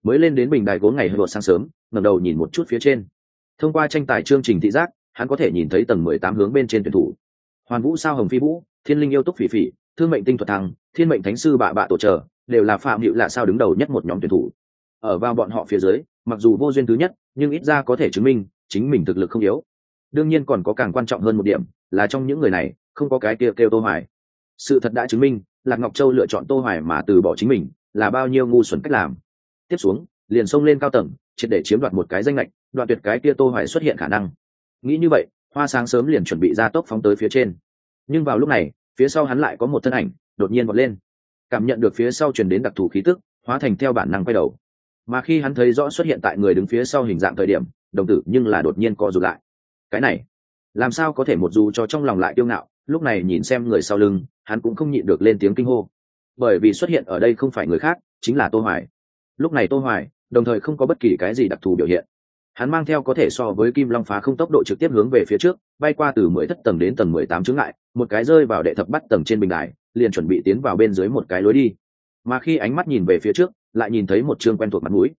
Mới lên đến bình đài gốm ngày hơi sáng sớm ngẩng đầu nhìn một chút phía trên. Thông qua tranh tài chương trình thị giác hắn có thể nhìn thấy tầng 18 hướng bên trên tuyển thủ. Hoàn vũ sao hồng phi vũ thiên linh yêu túc phỉ phỉ thương mệnh tinh thuật thăng thiên mệnh thánh sư bạ bạ tổ trợ đều là phạm hữu là sao đứng đầu nhất một nhóm tuyển thủ. Ở vào bọn họ phía dưới mặc dù vô duyên thứ nhất nhưng ít ra có thể chứng minh chính mình thực lực không yếu. Đương nhiên còn có càng quan trọng hơn một điểm là trong những người này không có cái kia kêu, kêu tô hoài. Sự thật đã chứng minh lạc ngọc châu lựa chọn tô hoài mà từ bỏ chính mình là bao nhiêu ngu xuẩn cách làm. Tiếp xuống, liền xông lên cao tầng, triệt để chiếm đoạt một cái danh lệch đoạn tuyệt cái kia tô hoài xuất hiện khả năng. Nghĩ như vậy, hoa sáng sớm liền chuẩn bị ra tốc phóng tới phía trên. Nhưng vào lúc này, phía sau hắn lại có một thân ảnh, đột nhiên vọt lên. Cảm nhận được phía sau truyền đến đặc thù khí tức, hóa thành theo bản năng quay đầu. Mà khi hắn thấy rõ xuất hiện tại người đứng phía sau hình dạng thời điểm, đồng tử nhưng là đột nhiên co rụt lại. Cái này, làm sao có thể một dù cho trong lòng lại kiêu ngạo, lúc này nhìn xem người sau lưng, hắn cũng không nhịn được lên tiếng kinh hô bởi vì xuất hiện ở đây không phải người khác, chính là tô hoài. Lúc này tô hoài, đồng thời không có bất kỳ cái gì đặc thù biểu hiện. Hắn mang theo có thể so với kim long phá không tốc độ trực tiếp hướng về phía trước, bay qua từ mười thất tầng đến tầng mười tám chướng ngại, một cái rơi vào đệ thập bắt tầng trên bình đài, liền chuẩn bị tiến vào bên dưới một cái lối đi. Mà khi ánh mắt nhìn về phía trước, lại nhìn thấy một chương quen thuộc mặt mũi.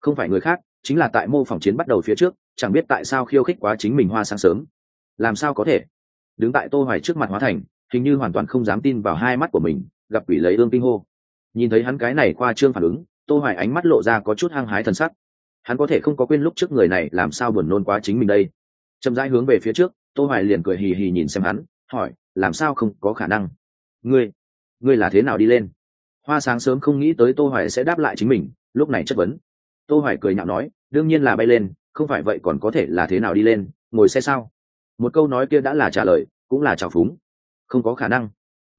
Không phải người khác, chính là tại mô phỏng chiến bắt đầu phía trước, chẳng biết tại sao khiêu khích quá chính mình hoa sáng sớm. Làm sao có thể? Đứng tại tô hoài trước mặt hóa thành, hình như hoàn toàn không dám tin vào hai mắt của mình gặp quỷ lấy ương kinh hô. Nhìn thấy hắn cái này qua trương phản ứng, tô hoài ánh mắt lộ ra có chút hăng hái thần sắc. Hắn có thể không có quên lúc trước người này làm sao buồn nôn quá chính mình đây. Chậm rãi hướng về phía trước, tô hoài liền cười hì hì nhìn xem hắn, hỏi, làm sao không có khả năng? Ngươi ngươi là thế nào đi lên? Hoa sáng sớm không nghĩ tới tô hoài sẽ đáp lại chính mình, lúc này chất vấn. Tô hoài cười nhạo nói, đương nhiên là bay lên, không phải vậy còn có thể là thế nào đi lên, ngồi xe sao? Một câu nói kia đã là trả lời, cũng là trào phúng. Không có khả năng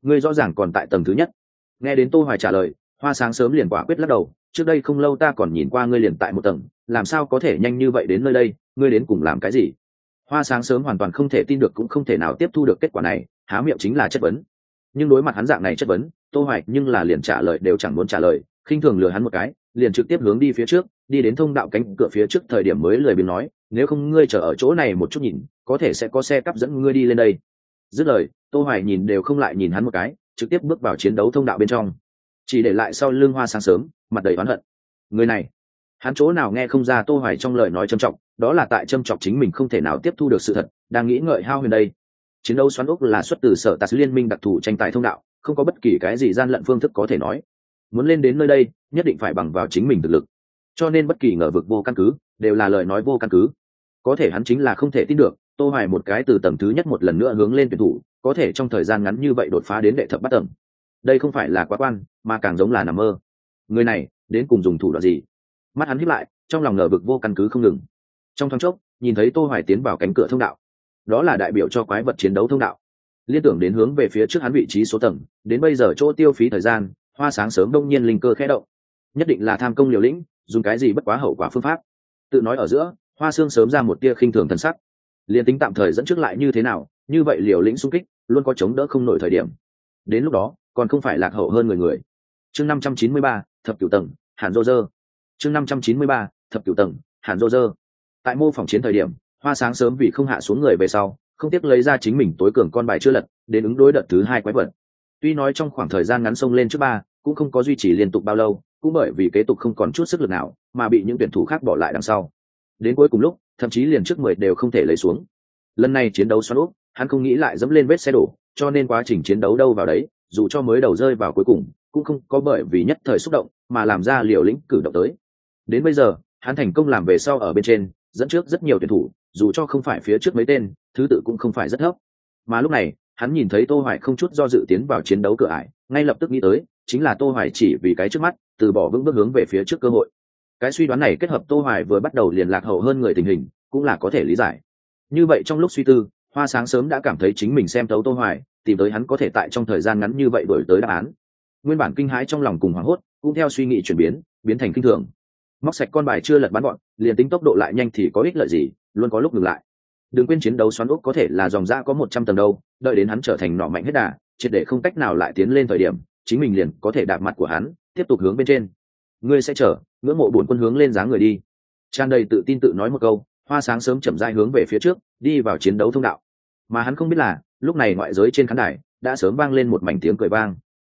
ngươi rõ ràng còn tại tầng thứ nhất. Nghe đến tô hoài trả lời, hoa sáng sớm liền quả quyết lắc đầu, trước đây không lâu ta còn nhìn qua ngươi liền tại một tầng, làm sao có thể nhanh như vậy đến nơi đây, ngươi đến cùng làm cái gì? Hoa sáng sớm hoàn toàn không thể tin được cũng không thể nào tiếp thu được kết quả này, há miệng chính là chất vấn. Nhưng đối mặt hắn dạng này chất vấn, tô hoài nhưng là liền trả lời đều chẳng muốn trả lời, khinh thường lừa hắn một cái, liền trực tiếp hướng đi phía trước, đi đến thông đạo cánh cửa phía trước thời điểm mới lời biếng nói, nếu không ngươi chờ ở chỗ này một chút nhìn, có thể sẽ có xe cắp dẫn ngươi đi lên đây dứt lời, tô hoài nhìn đều không lại nhìn hắn một cái, trực tiếp bước vào chiến đấu thông đạo bên trong. Chỉ để lại sau lưng hoa sáng sớm, mặt đầy oán hận. Người này, hắn chỗ nào nghe không ra tô hoài trong lời nói trầm trọng đó là tại trầm trọng chính mình không thể nào tiếp thu được sự thật, đang nghĩ ngợi hao huyền đây. Chiến đấu xoắn ốc là xuất từ sở tạc liên minh đặc thù tranh tài thông đạo, không có bất kỳ cái gì gian lận phương thức có thể nói. Muốn lên đến nơi đây, nhất định phải bằng vào chính mình thực lực. Cho nên bất kỳ ngờ vực vô căn cứ, đều là lời nói vô căn cứ. Có thể hắn chính là không thể tin được tô hoài một cái từ tầng thứ nhất một lần nữa hướng lên tuyển thủ, có thể trong thời gian ngắn như vậy đột phá đến đệ thập bát tầng. Đây không phải là quá quan, mà càng giống là nằm mơ. Người này, đến cùng dùng thủ đoạn gì? Mắt hắn hiếp lại, trong lòng ngờ vực vô căn cứ không ngừng. Trong thoáng chốc, nhìn thấy tô hoài tiến vào cánh cửa thông đạo. Đó là đại biểu cho quái vật chiến đấu thông đạo. Liên tưởng đến hướng về phía trước hắn vị trí số tầng, đến bây giờ chỗ tiêu phí thời gian, hoa sáng sớm đông nhiên linh cơ khẽ động. Nhất định là tham công liều lĩnh, dùng cái gì bất quá hậu quả phương pháp. Tự nói ở giữa, hoa xương sớm ra một tia khinh thường thần sắc liền tính tạm thời dẫn trước lại như thế nào, như vậy liều lĩnh xung kích luôn có chống đỡ không nổi thời điểm. Đến lúc đó, còn không phải lạc hậu hơn người người. Chương năm trăm chín mươi ba, thập cửu tầng, hàn dô dơ. Chương năm trăm chín mươi ba, thập cửu tầng, hàn dô dơ. Tại mô phỏng chiến thời điểm, hoa sáng sớm vì không hạ xuống người về sau, không tiếc lấy ra chính mình tối cường con bài chưa lật, đến ứng đối đợt thứ hai quái vật. Tuy nói trong khoảng thời gian ngắn sông lên trước ba, cũng không có duy trì liên tục bao lâu, cũng bởi vì kế tục không còn chút sức lực nào, mà bị những tuyển thủ khác bỏ lại đằng sau đến cuối cùng lúc, thậm chí liền trước mười đều không thể lấy xuống. Lần này chiến đấu xoắn úp, hắn không nghĩ lại dẫm lên vết xe đổ, cho nên quá trình chiến đấu đâu vào đấy, dù cho mới đầu rơi vào cuối cùng, cũng không có bởi vì nhất thời xúc động, mà làm ra liều lĩnh cử động tới. Đến bây giờ, hắn thành công làm về sau ở bên trên, dẫn trước rất nhiều tuyển thủ, dù cho không phải phía trước mấy tên, thứ tự cũng không phải rất thấp. Mà lúc này, hắn nhìn thấy tô hoài không chút do dự tiến vào chiến đấu cửa ải, ngay lập tức nghĩ tới, chính là tô hoài chỉ vì cái trước mắt, từ bỏ vững bước hướng về phía trước cơ hội cái suy đoán này kết hợp tô hoài vừa bắt đầu liền lạc hậu hơn người tình hình, cũng là có thể lý giải. Như vậy trong lúc suy tư, hoa sáng sớm đã cảm thấy chính mình xem thấu tô hoài, tìm tới hắn có thể tại trong thời gian ngắn như vậy đổi tới đáp án. Nguyên bản kinh hãi trong lòng cùng hoảng hốt, cũng theo suy nghĩ chuyển biến biến thành kinh thường. Móc sạch con bài chưa lật bắn bọn, liền tính tốc độ lại nhanh thì có ích lợi gì, luôn có lúc ngừng lại. Đừng quên chiến đấu xoắn ốc có thể là dòng ra có một trăm tầng đâu, đợi đến hắn trở thành nỏ mạnh hết đà, triệt để không cách nào lại tiến lên thời điểm, chính mình liền có thể đạp mặt của hắn, tiếp tục hướng bên trên ngươi sẽ chở ngưỡng mộ bổn quân hướng lên dáng người đi. Tràn đầy tự tin tự nói một câu, hoa sáng sớm chậm dai hướng về phía trước, đi vào chiến đấu thông đạo. Mà hắn không biết là, lúc này ngoại giới trên khán đài, đã sớm vang lên một mảnh tiếng cười vang.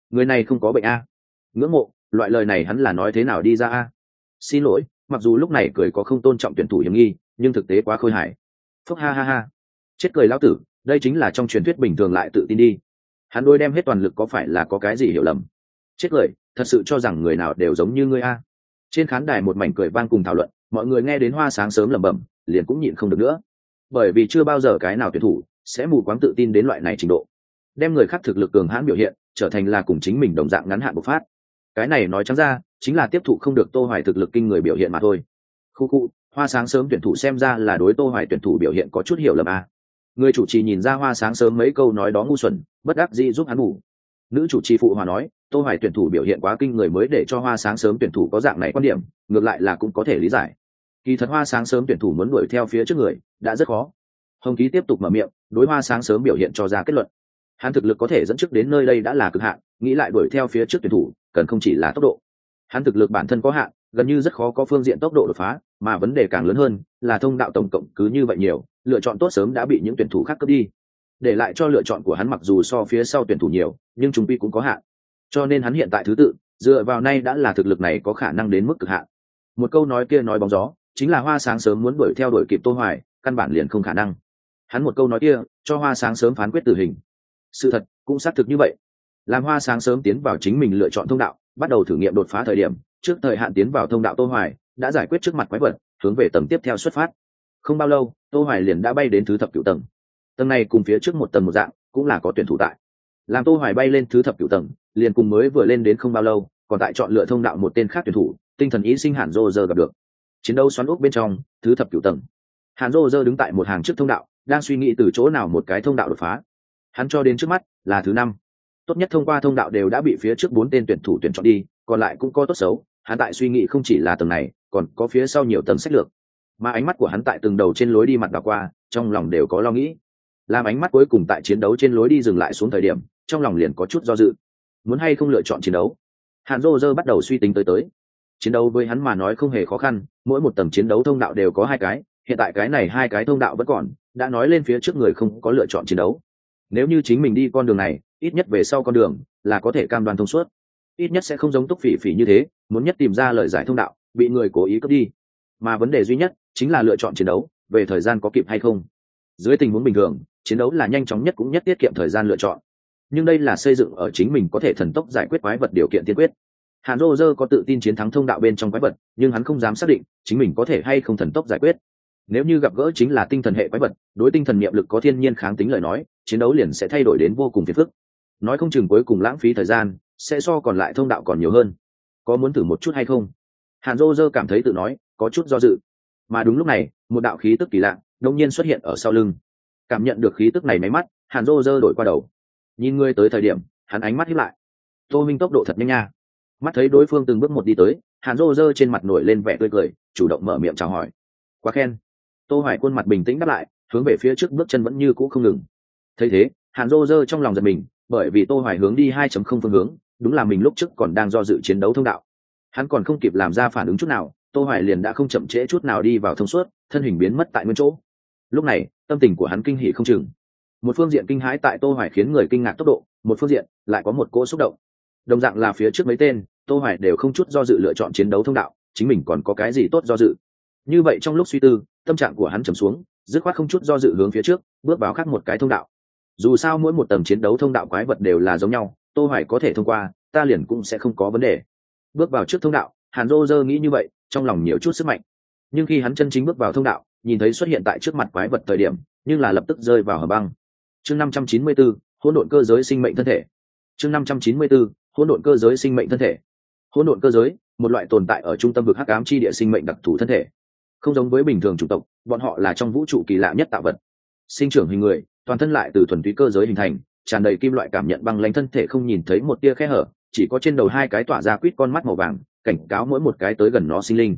Người này không có bệnh a. Ngưỡng mộ, loại lời này hắn là nói thế nào đi ra a? Xin lỗi, mặc dù lúc này cười có không tôn trọng tuyển thủ hiểm nghi, nhưng thực tế quá khôi hài. Phúc ha ha ha. Chết cười lão tử, đây chính là trong truyền thuyết bình thường lại tự tin đi. Hắn đôi đem hết toàn lực có phải là có cái gì hiểu lầm? Chết cười thật sự cho rằng người nào đều giống như ngươi a. Trên khán đài một mảnh cười vang cùng thảo luận, mọi người nghe đến hoa sáng sớm lẩm bẩm, liền cũng nhịn không được nữa. Bởi vì chưa bao giờ cái nào tuyển thủ sẽ mù quáng tự tin đến loại này trình độ. Đem người khác thực lực cường hãn biểu hiện, trở thành là cùng chính mình đồng dạng ngắn hạn bộc phát. Cái này nói trắng ra, chính là tiếp thụ không được tô hoài thực lực kinh người biểu hiện mà thôi. Khu khu, hoa sáng sớm tuyển thủ xem ra là đối tô hoài tuyển thủ biểu hiện có chút hiểu lầm à. người chủ trì nhìn ra hoa sáng sớm mấy câu nói đó ngu xuẩn, bất đắc dĩ giúp hắn ngủ. Nữ chủ trì phụ hòa nói tô hoài tuyển thủ biểu hiện quá kinh người mới để cho hoa sáng sớm tuyển thủ có dạng này quan điểm, ngược lại là cũng có thể lý giải. Kỳ thật hoa sáng sớm tuyển thủ muốn đuổi theo phía trước người, đã rất khó. Hồng ký tiếp tục mở miệng, đối hoa sáng sớm biểu hiện cho ra kết luận. Hắn thực lực có thể dẫn trước đến nơi đây đã là cực hạn, nghĩ lại đuổi theo phía trước tuyển thủ, cần không chỉ là tốc độ. Hắn thực lực bản thân có hạn, gần như rất khó có phương diện tốc độ đột phá, mà vấn đề càng lớn hơn, là thông đạo tổng cộng cứ như vậy nhiều, lựa chọn tốt sớm đã bị những tuyển thủ khác cướp đi. Để lại cho lựa chọn của hắn mặc dù so phía sau tuyển thủ nhiều, nhưng chúng pi cũng có hạn cho nên hắn hiện tại thứ tự, dựa vào nay đã là thực lực này có khả năng đến mức cực hạn. Một câu nói kia nói bóng gió, chính là hoa sáng sớm muốn đuổi theo đuổi kịp tô hoài, căn bản liền không khả năng. Hắn một câu nói kia, cho hoa sáng sớm phán quyết tử hình. Sự thật, cũng xác thực như vậy. Làm hoa sáng sớm tiến vào chính mình lựa chọn thông đạo, bắt đầu thử nghiệm đột phá thời điểm, trước thời hạn tiến vào thông đạo tô hoài, đã giải quyết trước mặt quái vật, hướng về tầng tiếp theo xuất phát. Không bao lâu, tô hoài liền đã bay đến thứ thập cửu tầng. Tầng này cùng phía trước một tầng một dạng, cũng là có tuyển thủ tại làm tô hoài bay lên thứ thập cửu tầng, liền cùng mới vừa lên đến không bao lâu, còn tại chọn lựa thông đạo một tên khác tuyển thủ, tinh thần ý sinh hàn rô giờ gặp được. Chiến đấu xoắn ốc bên trong, thứ thập cửu tầng. Hàn rô giờ đứng tại một hàng trước thông đạo, đang suy nghĩ từ chỗ nào một cái thông đạo đột phá. Hắn cho đến trước mắt, là thứ năm. Tốt nhất thông qua thông đạo đều đã bị phía trước bốn tên tuyển thủ tuyển chọn đi, còn lại cũng có tốt xấu, hắn tại suy nghĩ không chỉ là tầng này, còn có phía sau nhiều tầng sách lược. Mà ánh mắt của hắn tại từng đầu trên lối đi mặt đảo qua, trong lòng đều có lo nghĩ làm ánh mắt cuối cùng tại chiến đấu trên lối đi dừng lại xuống thời điểm, trong lòng liền có chút do dự. Muốn hay không lựa chọn chiến đấu? Hàn rô rơ bắt đầu suy tính tới tới. Chiến đấu với hắn mà nói không hề khó khăn, mỗi một tầng chiến đấu thông đạo đều có hai cái, hiện tại cái này hai cái thông đạo vẫn còn, đã nói lên phía trước người không có lựa chọn chiến đấu. Nếu như chính mình đi con đường này, ít nhất về sau con đường là có thể cam đoan thông suốt. Ít nhất sẽ không giống túc phỉ phỉ như thế, muốn nhất tìm ra lời giải thông đạo, bị người cố ý cướp đi. Mà vấn đề duy nhất chính là lựa chọn chiến đấu, về thời gian có kịp hay không. Dưới tình huống bình thường chiến đấu là nhanh chóng nhất cũng nhất tiết kiệm thời gian lựa chọn. Nhưng đây là xây dựng ở chính mình có thể thần tốc giải quyết quái vật điều kiện tiên quyết. Hàn rô rơ có tự tin chiến thắng thông đạo bên trong quái vật, nhưng hắn không dám xác định chính mình có thể hay không thần tốc giải quyết. Nếu như gặp gỡ chính là tinh thần hệ quái vật, đối tinh thần niệm lực có thiên nhiên kháng tính lời nói, chiến đấu liền sẽ thay đổi đến vô cùng phiền phức. Nói không chừng cuối cùng lãng phí thời gian, sẽ so còn lại thông đạo còn nhiều hơn. Có muốn thử một chút hay không? Hàn rô rơ cảm thấy tự nói, có chút do dự. Mà đúng lúc này, một đạo khí tức kỳ lạ đông nhiên xuất hiện ở sau lưng cảm nhận được khí tức này máy mắt, hàn dô rơ đổi qua đầu. Nhìn ngươi tới thời điểm, hắn ánh mắt hiếp lại. Tô minh tốc độ thật nhanh nha. Mắt thấy đối phương từng bước một đi tới, hàn dô rơ trên mặt nổi lên vẻ tươi cười, chủ động mở miệng chào hỏi. Quá khen. Tô hoài khuôn mặt bình tĩnh đáp lại, hướng về phía trước bước chân vẫn như cũ không ngừng. Thấy thế, hàn dô rơ trong lòng giật mình, bởi vì tô hoài hướng đi 2.0 phương hướng, đúng là mình lúc trước còn đang do dự chiến đấu thông đạo. Hắn còn không kịp làm ra phản ứng chút nào, tô hoài liền đã không chậm trễ chút nào đi vào thông suốt, thân hình biến mất tại nguyên chỗ lúc này, tâm tình của hắn kinh hỉ không chừng. Một phương diện kinh hãi tại tô hoài khiến người kinh ngạc tốc độ, một phương diện lại có một cỗ xúc động. Đồng dạng là phía trước mấy tên, tô hoài đều không chút do dự lựa chọn chiến đấu thông đạo, chính mình còn có cái gì tốt do dự. Như vậy trong lúc suy tư, tâm trạng của hắn trầm xuống, dứt khoát không chút do dự hướng phía trước, bước vào khác một cái thông đạo. Dù sao mỗi một tầng chiến đấu thông đạo quái vật đều là giống nhau, tô hoài có thể thông qua, ta liền cũng sẽ không có vấn đề. Bước vào trước thông đạo, hàn rô dơ nghĩ như vậy, trong lòng nhiều chút sức mạnh. Nhưng khi hắn chân chính bước vào thông đạo nhìn thấy xuất hiện tại trước mặt quái vật thời điểm nhưng là lập tức rơi vào hầm băng. Chương năm trăm chín mươi 594, hỗn độn cơ giới sinh mệnh thân thể. Chương năm trăm chín mươi 594, hỗn độn cơ giới sinh mệnh thân thể. Hỗn độn cơ giới một loại tồn tại ở trung tâm vực hắc ám chi địa sinh mệnh đặc thù thân thể. Không giống với bình thường chủng tộc bọn họ là trong vũ trụ kỳ lạ nhất tạo vật. Sinh trưởng hình người toàn thân lại từ thuần túy cơ giới hình thành tràn đầy kim loại cảm nhận băng lãnh thân thể không nhìn thấy một tia khe hở chỉ có trên đầu hai cái tỏa ra quýt con mắt màu vàng cảnh cáo mỗi một cái tới gần nó sinh linh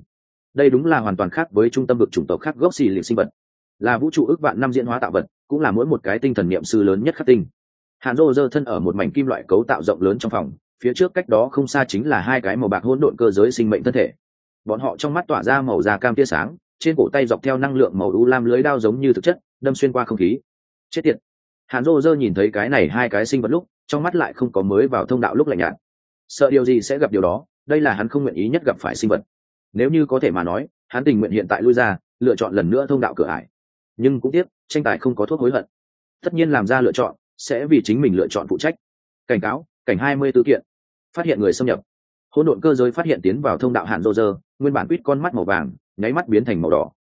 đây đúng là hoàn toàn khác với trung tâm vực chủng tộc khác gốc xì liệt sinh vật. Là vũ trụ ước vạn năm diễn hóa tạo vật, cũng là mỗi một cái tinh thần niệm sư lớn nhất khắc tinh. Hàn rô dơ thân ở một mảnh kim loại cấu tạo rộng lớn trong phòng, phía trước cách đó không xa chính là hai cái màu bạc hỗn độn cơ giới sinh mệnh thân thể. Bọn họ trong mắt tỏa ra màu da cam tia sáng, trên cổ tay dọc theo năng lượng màu u lam lưới đao giống như thực chất, đâm xuyên qua không khí. Chết tiệt! Hàn rô dơ nhìn thấy cái này hai cái sinh vật lúc, trong mắt lại không có mới vào thông đạo lúc lạnh nhạt. Sợ điều gì sẽ gặp điều đó, đây là hắn không nguyện ý nhất gặp phải sinh vật nếu như có thể mà nói, hắn tình nguyện hiện tại lui ra, lựa chọn lần nữa thông đạo cửa ải. Nhưng cũng tiếc, tranh tài không có thuốc hối hận. Tất nhiên làm ra lựa chọn, sẽ vì chính mình lựa chọn phụ trách. Cảnh cáo, cảnh hai mươi tư kiện. Phát hiện người xâm nhập. Hỗn độn cơ giới phát hiện tiến vào thông đạo hạn rô rơ, nguyên bản quýt con mắt màu vàng, nháy mắt biến thành màu đỏ.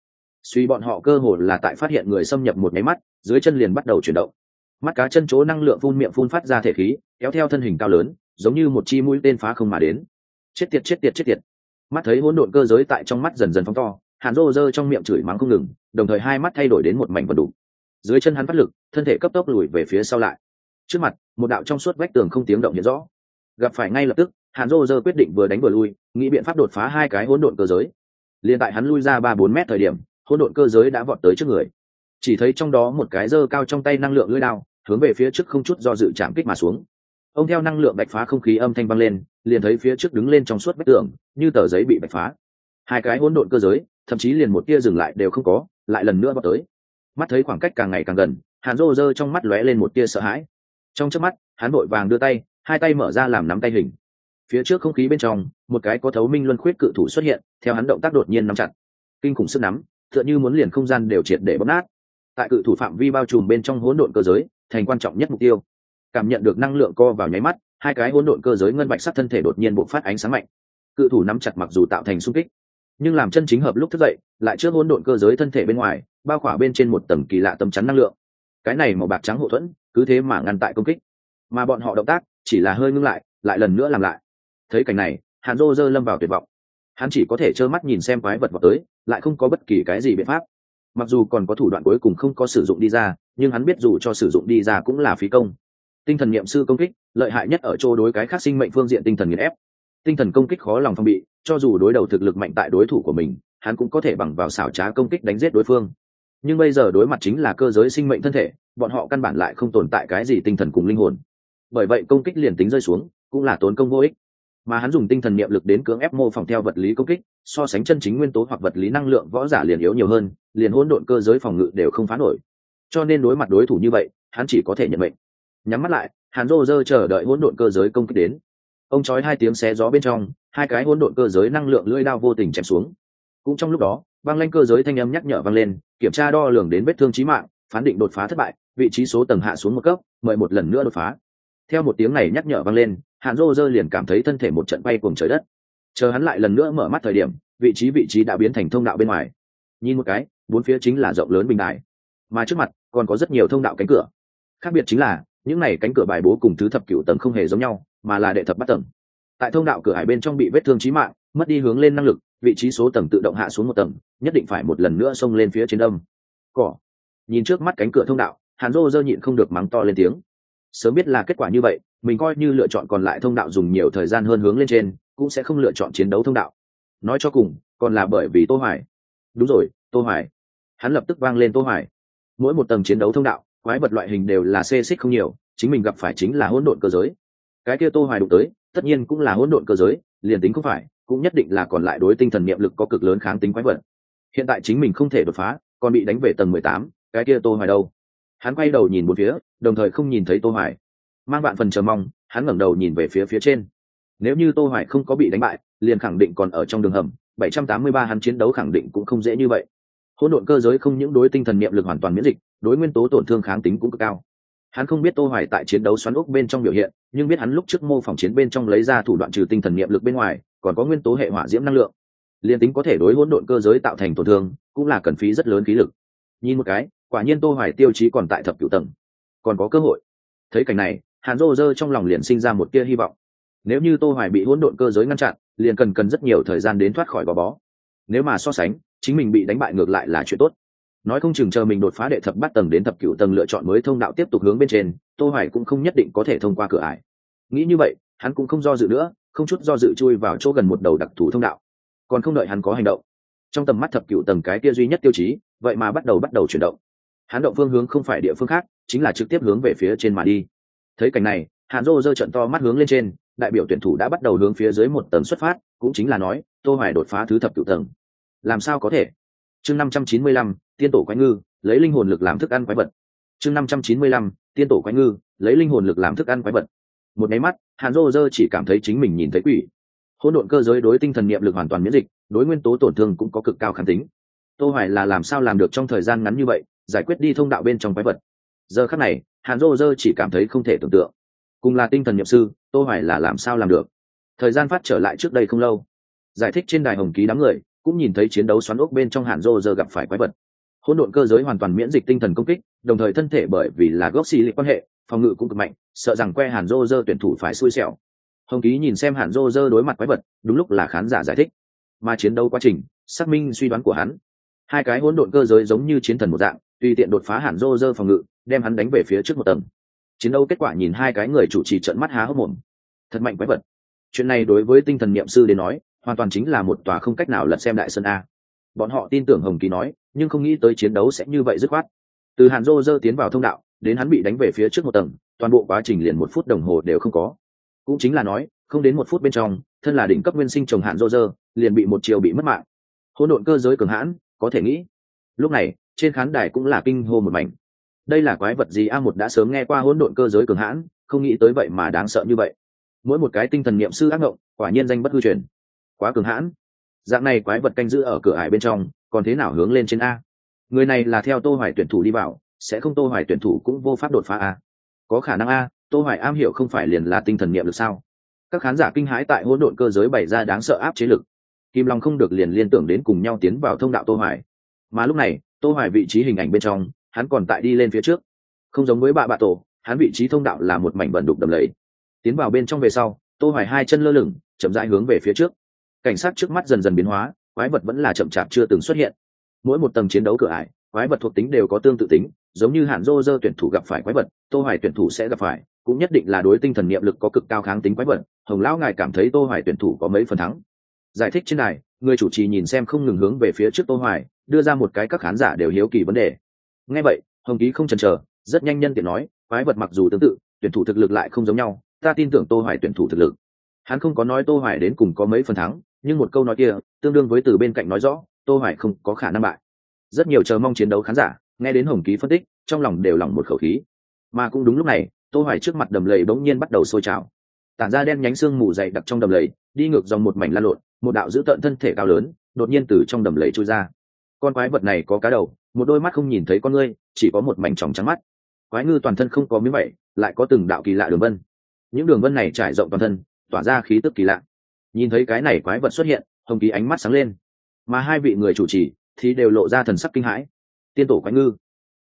Suy bọn họ cơ hồ là tại phát hiện người xâm nhập một nháy mắt, dưới chân liền bắt đầu chuyển động. Mắt cá chân chỗ năng lượng phun miệng phun phát ra thể khí, kéo theo thân hình cao lớn, giống như một chi mũi tên phá không mà đến. Chết tiệt chết tiệt chết tiệt mắt thấy hỗn độn cơ giới tại trong mắt dần dần phóng to, hàn rô rơ trong miệng chửi mắng không ngừng, đồng thời hai mắt thay đổi đến một mảnh vật đủ dưới chân hắn phát lực, thân thể cấp tốc lùi về phía sau lại. Trước mặt, một đạo trong suốt vách tường không tiếng động hiện rõ. Gặp phải ngay lập tức, hàn rô rơ quyết định vừa đánh vừa lui, nghĩ biện pháp đột phá hai cái hỗn độn cơ giới. Liền tại hắn lui ra ba bốn mét thời điểm, hỗn độn cơ giới đã vọt tới trước người. Chỉ thấy trong đó một cái dơ cao trong tay năng lượng lưỡi đao, hướng về phía trước không chút do dự chạm kích mà xuống. Ông theo năng lượng bạch phá không khí âm thanh băng lên liền thấy phía trước đứng lên trong suốt vách tường, như tờ giấy bị bạch phá. Hai cái hỗn độn cơ giới, thậm chí liền một tia dừng lại đều không có, lại lần nữa vào tới. Mắt thấy khoảng cách càng ngày càng gần, hàn rô rơ trong mắt lóe lên một tia sợ hãi. Trong trước mắt, hắn vội vàng đưa tay, hai tay mở ra làm nắm tay hình. Phía trước không khí bên trong, một cái có thấu minh luân khuyết cự thủ xuất hiện, theo hắn động tác đột nhiên nắm chặt. Kinh khủng sức nắm, tựa như muốn liền không gian đều triệt để bóp nát. Tại cự thủ phạm vi bao trùm bên trong hỗn độn cơ giới, thành quan trọng nhất mục tiêu. Cảm nhận được năng lượng co vào nháy mắt hai cái hỗn độn cơ giới ngân bạch sắc thân thể đột nhiên bộc phát ánh sáng mạnh. Cự thủ nắm chặt mặc dù tạo thành xung kích, nhưng làm chân chính hợp lúc thức dậy, lại trước hỗn độn cơ giới thân thể bên ngoài, bao khỏa bên trên một tầng kỳ lạ tâm chắn năng lượng. Cái này màu bạc trắng hậu thuẫn, cứ thế mà ngăn tại công kích. Mà bọn họ động tác, chỉ là hơi ngưng lại lại lần nữa làm lại. Thấy cảnh này, hàn rô rơ lâm vào tuyệt vọng. Hắn chỉ có thể trơ mắt nhìn xem quái vật vào tới, lại không có bất kỳ cái gì biện pháp. Mặc dù còn có thủ đoạn cuối cùng không có sử dụng đi ra, nhưng hắn biết dù cho sử dụng đi ra cũng là phí công tinh thần nghiệm sư công kích, lợi hại nhất ở chỗ đối cái khác sinh mệnh phương diện tinh thần nghiền ép. Tinh thần công kích khó lòng phong bị, cho dù đối đầu thực lực mạnh tại đối thủ của mình, hắn cũng có thể bằng vào xảo trá công kích đánh giết đối phương. Nhưng bây giờ đối mặt chính là cơ giới sinh mệnh thân thể, bọn họ căn bản lại không tồn tại cái gì tinh thần cùng linh hồn. Bởi vậy công kích liền tính rơi xuống, cũng là tốn công vô ích. Mà hắn dùng tinh thần niệm lực đến cưỡng ép mô phỏng theo vật lý công kích, so sánh chân chính nguyên tố hoặc vật lý năng lượng võ giả liền yếu nhiều hơn, liền hỗn độn cơ giới phòng ngự đều không phá nổi. Cho nên đối mặt đối thủ như vậy, hắn chỉ có thể nhận mệnh nhắm mắt lại hắn rô rơ chờ đợi hỗn độn cơ giới công kích đến. Ông chói hai tiếng xé gió bên trong, hai cái hỗn độn cơ giới năng lượng lưỡi đao vô tình chém xuống. Cũng trong lúc đó, băng lanh cơ giới thanh âm nhắc nhở vang lên, kiểm tra đo lường đến vết thương chí mạng, phán định đột phá thất bại, vị trí số tầng hạ xuống một cấp, mời một lần nữa đột phá. Theo một tiếng này nhắc nhở vang lên hạn rô rơ liền cảm thấy thân thể một trận bay cùng trời đất. Chờ hắn lại lần nữa mở mắt thời điểm, vị trí vị trí đã biến thành thông đạo bên ngoài. Nhìn một cái, bốn phía chính là rộng lớn bình đại mà trước mặt, còn có rất nhiều thông đạo cánh cửa. Khác biệt chính là những này cánh cửa bài bố cùng thứ thập cửu tầng không hề giống nhau, mà là đệ thập bát tầng. Tại thông đạo cửa hải bên trong bị vết thương trí mạng, mất đi hướng lên năng lực, vị trí số tầng tự động hạ xuống một tầng, nhất định phải một lần nữa xông lên phía trên đông. Cỏ. Nhìn trước mắt cánh cửa thông đạo, hàn rô dơ nhịn không được mắng to lên tiếng. Sớm biết là kết quả như vậy, mình coi như lựa chọn còn lại thông đạo dùng nhiều thời gian hơn hướng lên trên, cũng sẽ không lựa chọn chiến đấu thông đạo. Nói cho cùng, còn là bởi vì tô hoài. Đúng rồi, tô hoài. Hắn lập tức vang lên tô hoài. Mỗi một tầng chiến đấu thông đạo quái vật loại hình đều là xê xích không nhiều chính mình gặp phải chính là hỗn độn cơ giới. Cái kia tô hoài đụng tới tất nhiên cũng là hỗn độn cơ giới liền tính không phải cũng nhất định là còn lại đối tinh thần niệm lực có cực lớn kháng tính quái vật. Hiện tại chính mình không thể đột phá còn bị đánh về tầng 18, cái kia tô hoài đâu? Hắn quay đầu nhìn một phía đồng thời không nhìn thấy tô hoài. Mang bạn phần chờ mong hắn ngẩng đầu nhìn về phía phía trên. Nếu như tô hoài không có bị đánh bại liền khẳng định còn ở trong đường hầm 783 hắn chiến đấu khẳng định cũng không dễ như vậy hỗn độn cơ giới không những đối tinh thần niệm lực hoàn toàn miễn dịch, đối nguyên tố tổn thương kháng tính cũng cực cao. Hắn không biết tô hoài tại chiến đấu xoắn ốc bên trong biểu hiện, nhưng biết hắn lúc trước mô phỏng chiến bên trong lấy ra thủ đoạn trừ tinh thần niệm lực bên ngoài, còn có nguyên tố hệ hỏa diễm năng lượng. Liên tính có thể đối hỗn độn cơ giới tạo thành tổn thương, cũng là cần phí rất lớn khí lực. Nhìn một cái, quả nhiên tô hoài tiêu chí còn tại thập cửu tầng. Còn có cơ hội. Thấy cảnh này, hàn rô rơ trong lòng liền sinh ra một tia hy vọng. Nếu như tô hoài bị hỗn độn cơ giới ngăn chặn, liền cần cần rất nhiều thời gian đến thoát khỏi gò bó nếu mà so sánh, chính mình bị đánh bại ngược lại là chuyện tốt. Nói không chừng chờ mình đột phá đệ thập bát tầng đến thập cửu tầng lựa chọn mới thông đạo tiếp tục hướng bên trên, tô hoài cũng không nhất định có thể thông qua cửa ải. Nghĩ như vậy, hắn cũng không do dự nữa, không chút do dự chui vào chỗ gần một đầu đặc thù thông đạo. Còn không đợi hắn có hành động, trong tầm mắt thập cửu tầng cái kia duy nhất tiêu chí, vậy mà bắt đầu bắt đầu chuyển động. Hắn động phương hướng không phải địa phương khác, chính là trực tiếp hướng về phía trên mà đi. Thấy cảnh này, hàn rô giơ trận to mắt hướng lên trên, đại biểu tuyển thủ đã bắt đầu hướng phía dưới một tầng xuất phát cũng chính là nói tô hoài đột phá thứ thập cửu tầng. Làm sao có thể? Chương 595, tiên tổ quái ngư lấy linh hồn lực làm thức ăn quái vật. Chương 595, tiên tổ quái ngư lấy linh hồn lực làm thức ăn quái vật. Một máy mắt hàn rô rơ chỉ cảm thấy chính mình nhìn thấy quỷ. Hỗn độn cơ giới đối tinh thần niệm lực hoàn toàn miễn dịch đối nguyên tố tổn thương cũng có cực cao kháng tính. Tô hoài là làm sao làm được trong thời gian ngắn như vậy giải quyết đi thông đạo bên trong quái vật? Giờ khắc này hàn rô rơ chỉ cảm thấy không thể tưởng tượng. Cùng là tinh thần niệm sư tô hoài là làm sao làm được? Thời gian phát trở lại trước đây không lâu. Giải thích trên đài hồng ký đám người, cũng nhìn thấy chiến đấu xoắn ốc bên trong hàn rô dơ gặp phải quái vật. Hỗn độn cơ giới hoàn toàn miễn dịch tinh thần công kích, đồng thời thân thể bởi vì là gốc xì lịch quan hệ, phòng ngự cũng cực mạnh, sợ rằng que hàn rô dơ tuyển thủ phải xui xẻo. Hồng ký nhìn xem hàn rô dơ đối mặt quái vật, đúng lúc là khán giả giải thích. Mà chiến đấu quá trình, xác minh suy đoán của hắn. Hai cái hỗn độn cơ giới giống như chiến thần một dạng, tùy tiện đột phá hàn rô dơ phòng ngự, đem hắn đánh về phía trước một tầng. Chiến đấu kết quả nhìn hai cái người chủ trì trận mắt há hốc mồm. Thật mạnh quái vật chuyện này đối với tinh thần niệm sư đến nói, hoàn toàn chính là một tòa không cách nào lật xem đại sơn a. Bọn họ tin tưởng hồng kỳ nói, nhưng không nghĩ tới chiến đấu sẽ như vậy dứt khoát. Từ hàn rô dơ tiến vào thông đạo, đến hắn bị đánh về phía trước một tầng, toàn bộ quá trình liền một phút đồng hồ đều không có. Cũng chính là nói, không đến một phút bên trong, thân là đỉnh cấp nguyên sinh chồng hạn rô dơ, liền bị một chiều bị mất mạng. Hỗn độn cơ giới cường hãn, có thể nghĩ. Lúc này, trên khán đài cũng là kinh hô một mảnh. Đây là quái vật gì a một đã sớm nghe qua hỗn độn cơ giới cường hãn, không nghĩ tới vậy mà đáng sợ như vậy mỗi một cái tinh thần niệm sư ác ngộng, quả nhiên danh bất hư truyền. Quá cường hãn. Dạng này quái vật canh giữ ở cửa ải bên trong, còn thế nào hướng lên trên a? Người này là theo tô hoài tuyển thủ đi vào, sẽ không tô hoài tuyển thủ cũng vô pháp đột phá a. Có khả năng a, tô hoài am hiểu không phải liền là tinh thần niệm được sao? Các khán giả kinh hãi tại hỗn độn cơ giới bày ra đáng sợ áp chế lực. Kim long không được liền liên tưởng đến cùng nhau tiến vào thông đạo tô hoài. Mà lúc này, tô hoài vị trí hình ảnh bên trong, hắn còn tại đi lên phía trước. Không giống với bà bà tổ, hắn vị trí thông đạo là một mảnh bẩn đục đầm lầy tiến vào bên trong về sau, tô hoài hai chân lơ lửng, chậm rãi hướng về phía trước. Cảnh sát trước mắt dần dần biến hóa, quái vật vẫn là chậm chạp chưa từng xuất hiện. Mỗi một tầng chiến đấu cửa ải, quái vật thuộc tính đều có tương tự tính, giống như hạn dô dơ tuyển thủ gặp phải quái vật, tô hoài tuyển thủ sẽ gặp phải, cũng nhất định là đối tinh thần niệm lực có cực cao kháng tính quái vật, hồng lão ngài cảm thấy tô hoài tuyển thủ có mấy phần thắng. Giải thích trên này người chủ trì nhìn xem không ngừng hướng về phía trước tô hoài, đưa ra một cái các khán giả đều hiếu kỳ vấn đề. Nghe vậy, hồng ký không chần chờ, rất nhanh nhân tiện nói, quái vật mặc dù tương tự, tuyển thủ thực lực lại không giống nhau ta tin tưởng tô hoài tuyển thủ thực lực. Hắn không có nói tô hoài đến cùng có mấy phần thắng nhưng một câu nói kia tương đương với từ bên cạnh nói rõ tô hoài không có khả năng bại. Rất nhiều chờ mong chiến đấu khán giả nghe đến hồng ký phân tích trong lòng đều lỏng một khẩu khí. Mà cũng đúng lúc này tô hoài trước mặt đầm lầy bỗng nhiên bắt đầu sôi trào. Tản ra đen nhánh xương mù dày đặc trong đầm lầy đi ngược dòng một mảnh lan lộn một đạo giữ tận thân thể cao lớn đột nhiên từ trong đầm lầy trôi ra. Con quái vật này có cá đầu một đôi mắt không nhìn thấy con ngươi chỉ có một mảnh tròng trắng mắt. Quái ngư toàn thân không có miếng vảy, lại có từng đạo kỳ lạ đường vân những đường vân này trải rộng toàn thân, tỏa ra khí tức kỳ lạ. Nhìn thấy cái này quái vật xuất hiện, hồng ký ánh mắt sáng lên. Mà hai vị người chủ trì thì đều lộ ra thần sắc kinh hãi. Tiên tổ quái ngư.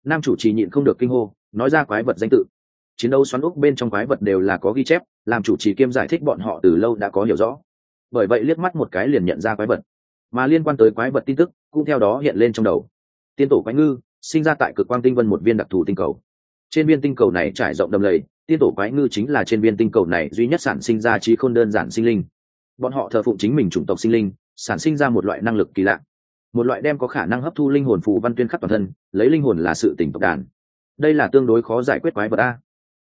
Nam chủ trì nhịn không được kinh hô, nói ra quái vật danh tự. Chiến đấu xoắn úc bên trong quái vật đều là có ghi chép, làm chủ trì kiêm giải thích bọn họ từ lâu đã có hiểu rõ. Bởi vậy liếc mắt một cái liền nhận ra quái vật. Mà liên quan tới quái vật tin tức cũng theo đó hiện lên trong đầu. Tiên tổ quái ngư, sinh ra tại cực quang tinh vân một viên đặc thù tinh cầu trên viên tinh cầu này trải rộng đầm lầy, tiên tổ quái ngư chính là trên viên tinh cầu này duy nhất sản sinh ra trí khôn đơn giản sinh linh. Bọn họ thờ phụng chính mình chủng tộc sinh linh, sản sinh ra một loại năng lực kỳ lạ. Một loại đem có khả năng hấp thu linh hồn phù văn tuyên khắc toàn thân, lấy linh hồn là sự tỉnh tộc đàn. Đây là tương đối khó giải quyết quái vật a.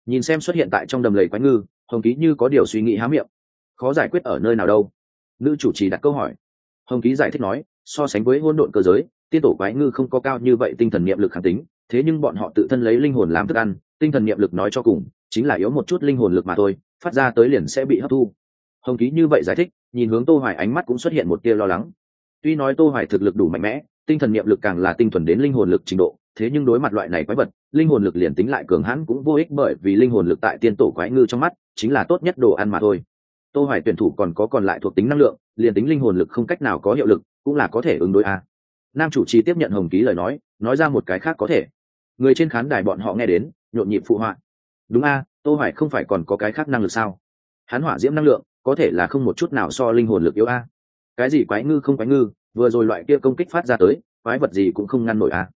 Nhìn xem xuất hiện tại trong đầm lầy quái ngư, hồng ký như có điều suy nghĩ há miệng. Khó giải quyết ở nơi nào đâu? Nữ chủ trì đặt câu hỏi. Hồng ký giải thích nói, so sánh với hôn độn cơ giới, tiên tổ quái ngư không có cao như vậy tinh thần niệm lực khẳng tính thế nhưng bọn họ tự thân lấy linh hồn làm thức ăn, tinh thần niệm lực nói cho cùng, chính là yếu một chút linh hồn lực mà thôi, phát ra tới liền sẽ bị hấp thu. Hồng ký như vậy giải thích, nhìn hướng tô hoài ánh mắt cũng xuất hiện một tia lo lắng. Tuy nói tô hoài thực lực đủ mạnh mẽ, tinh thần niệm lực càng là tinh thuần đến linh hồn lực trình độ, thế nhưng đối mặt loại này quái vật, linh hồn lực liền tính lại cường hãn cũng vô ích bởi vì linh hồn lực tại tiên tổ quái ngư trong mắt, chính là tốt nhất đồ ăn mà thôi. Tô hoài tuyển thủ còn có còn lại thuộc tính năng lượng, liền tính linh hồn lực không cách nào có hiệu lực, cũng là có thể ứng đối a. Nam chủ trì tiếp nhận hồng ký lời nói nói ra một cái khác có thể người trên khán đài bọn họ nghe đến, nhộn nhịp phụ họa. Đúng a, tô hoài không phải còn có cái khác năng lực sao? Hắn hỏa diễm năng lượng, có thể là không một chút nào so linh hồn lực yếu a. Cái gì quái ngư không quái ngư, vừa rồi loại kia công kích phát ra tới, quái vật gì cũng không ngăn nổi a.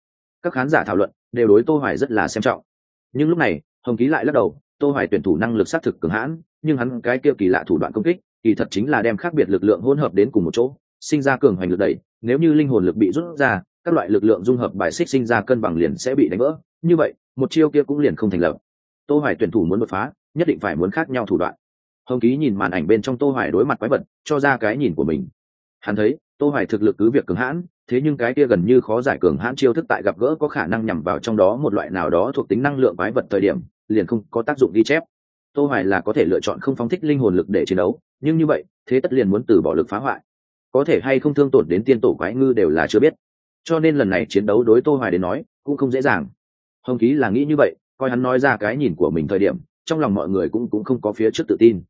Các khán giả thảo luận, đều đối tô hoài rất là xem trọng. Nhưng lúc này, hồng ký lại lắc đầu, tô hoài tuyển thủ năng lực xác thực cường hãn, nhưng hắn cái kia kỳ lạ thủ đoạn công kích, kỳ thật chính là đem khác biệt lực lượng hỗn hợp đến cùng một chỗ, sinh ra cường hoành lực đẩy, nếu như linh hồn lực bị rút ra các loại lực lượng dung hợp bài xích sinh ra cân bằng liền sẽ bị đánh vỡ. Như vậy, một chiêu kia cũng liền không thành lập. Tô hoài tuyển thủ muốn đột phá, nhất định phải muốn khác nhau thủ đoạn. Hồng ký nhìn màn ảnh bên trong tô hoài đối mặt quái vật, cho ra cái nhìn của mình. Hắn thấy, tô hoài thực lực cứ việc cường hãn, thế nhưng cái kia gần như khó giải cường hãn chiêu thức tại gặp gỡ có khả năng nhằm vào trong đó một loại nào đó thuộc tính năng lượng quái vật thời điểm, liền không có tác dụng ghi chép. Tô hoài là có thể lựa chọn không phóng thích linh hồn lực để chiến đấu, nhưng như vậy, thế tất liền muốn từ bỏ lực phá hoại. Có thể hay không thương tổn đến tiên tổ quái ngư đều là chưa biết cho nên lần này chiến đấu đối tô hoài đến nói, cũng không dễ dàng. Hồng ký là nghĩ như vậy, coi hắn nói ra cái nhìn của mình thời điểm, trong lòng mọi người cũng cũng không có phía trước tự tin.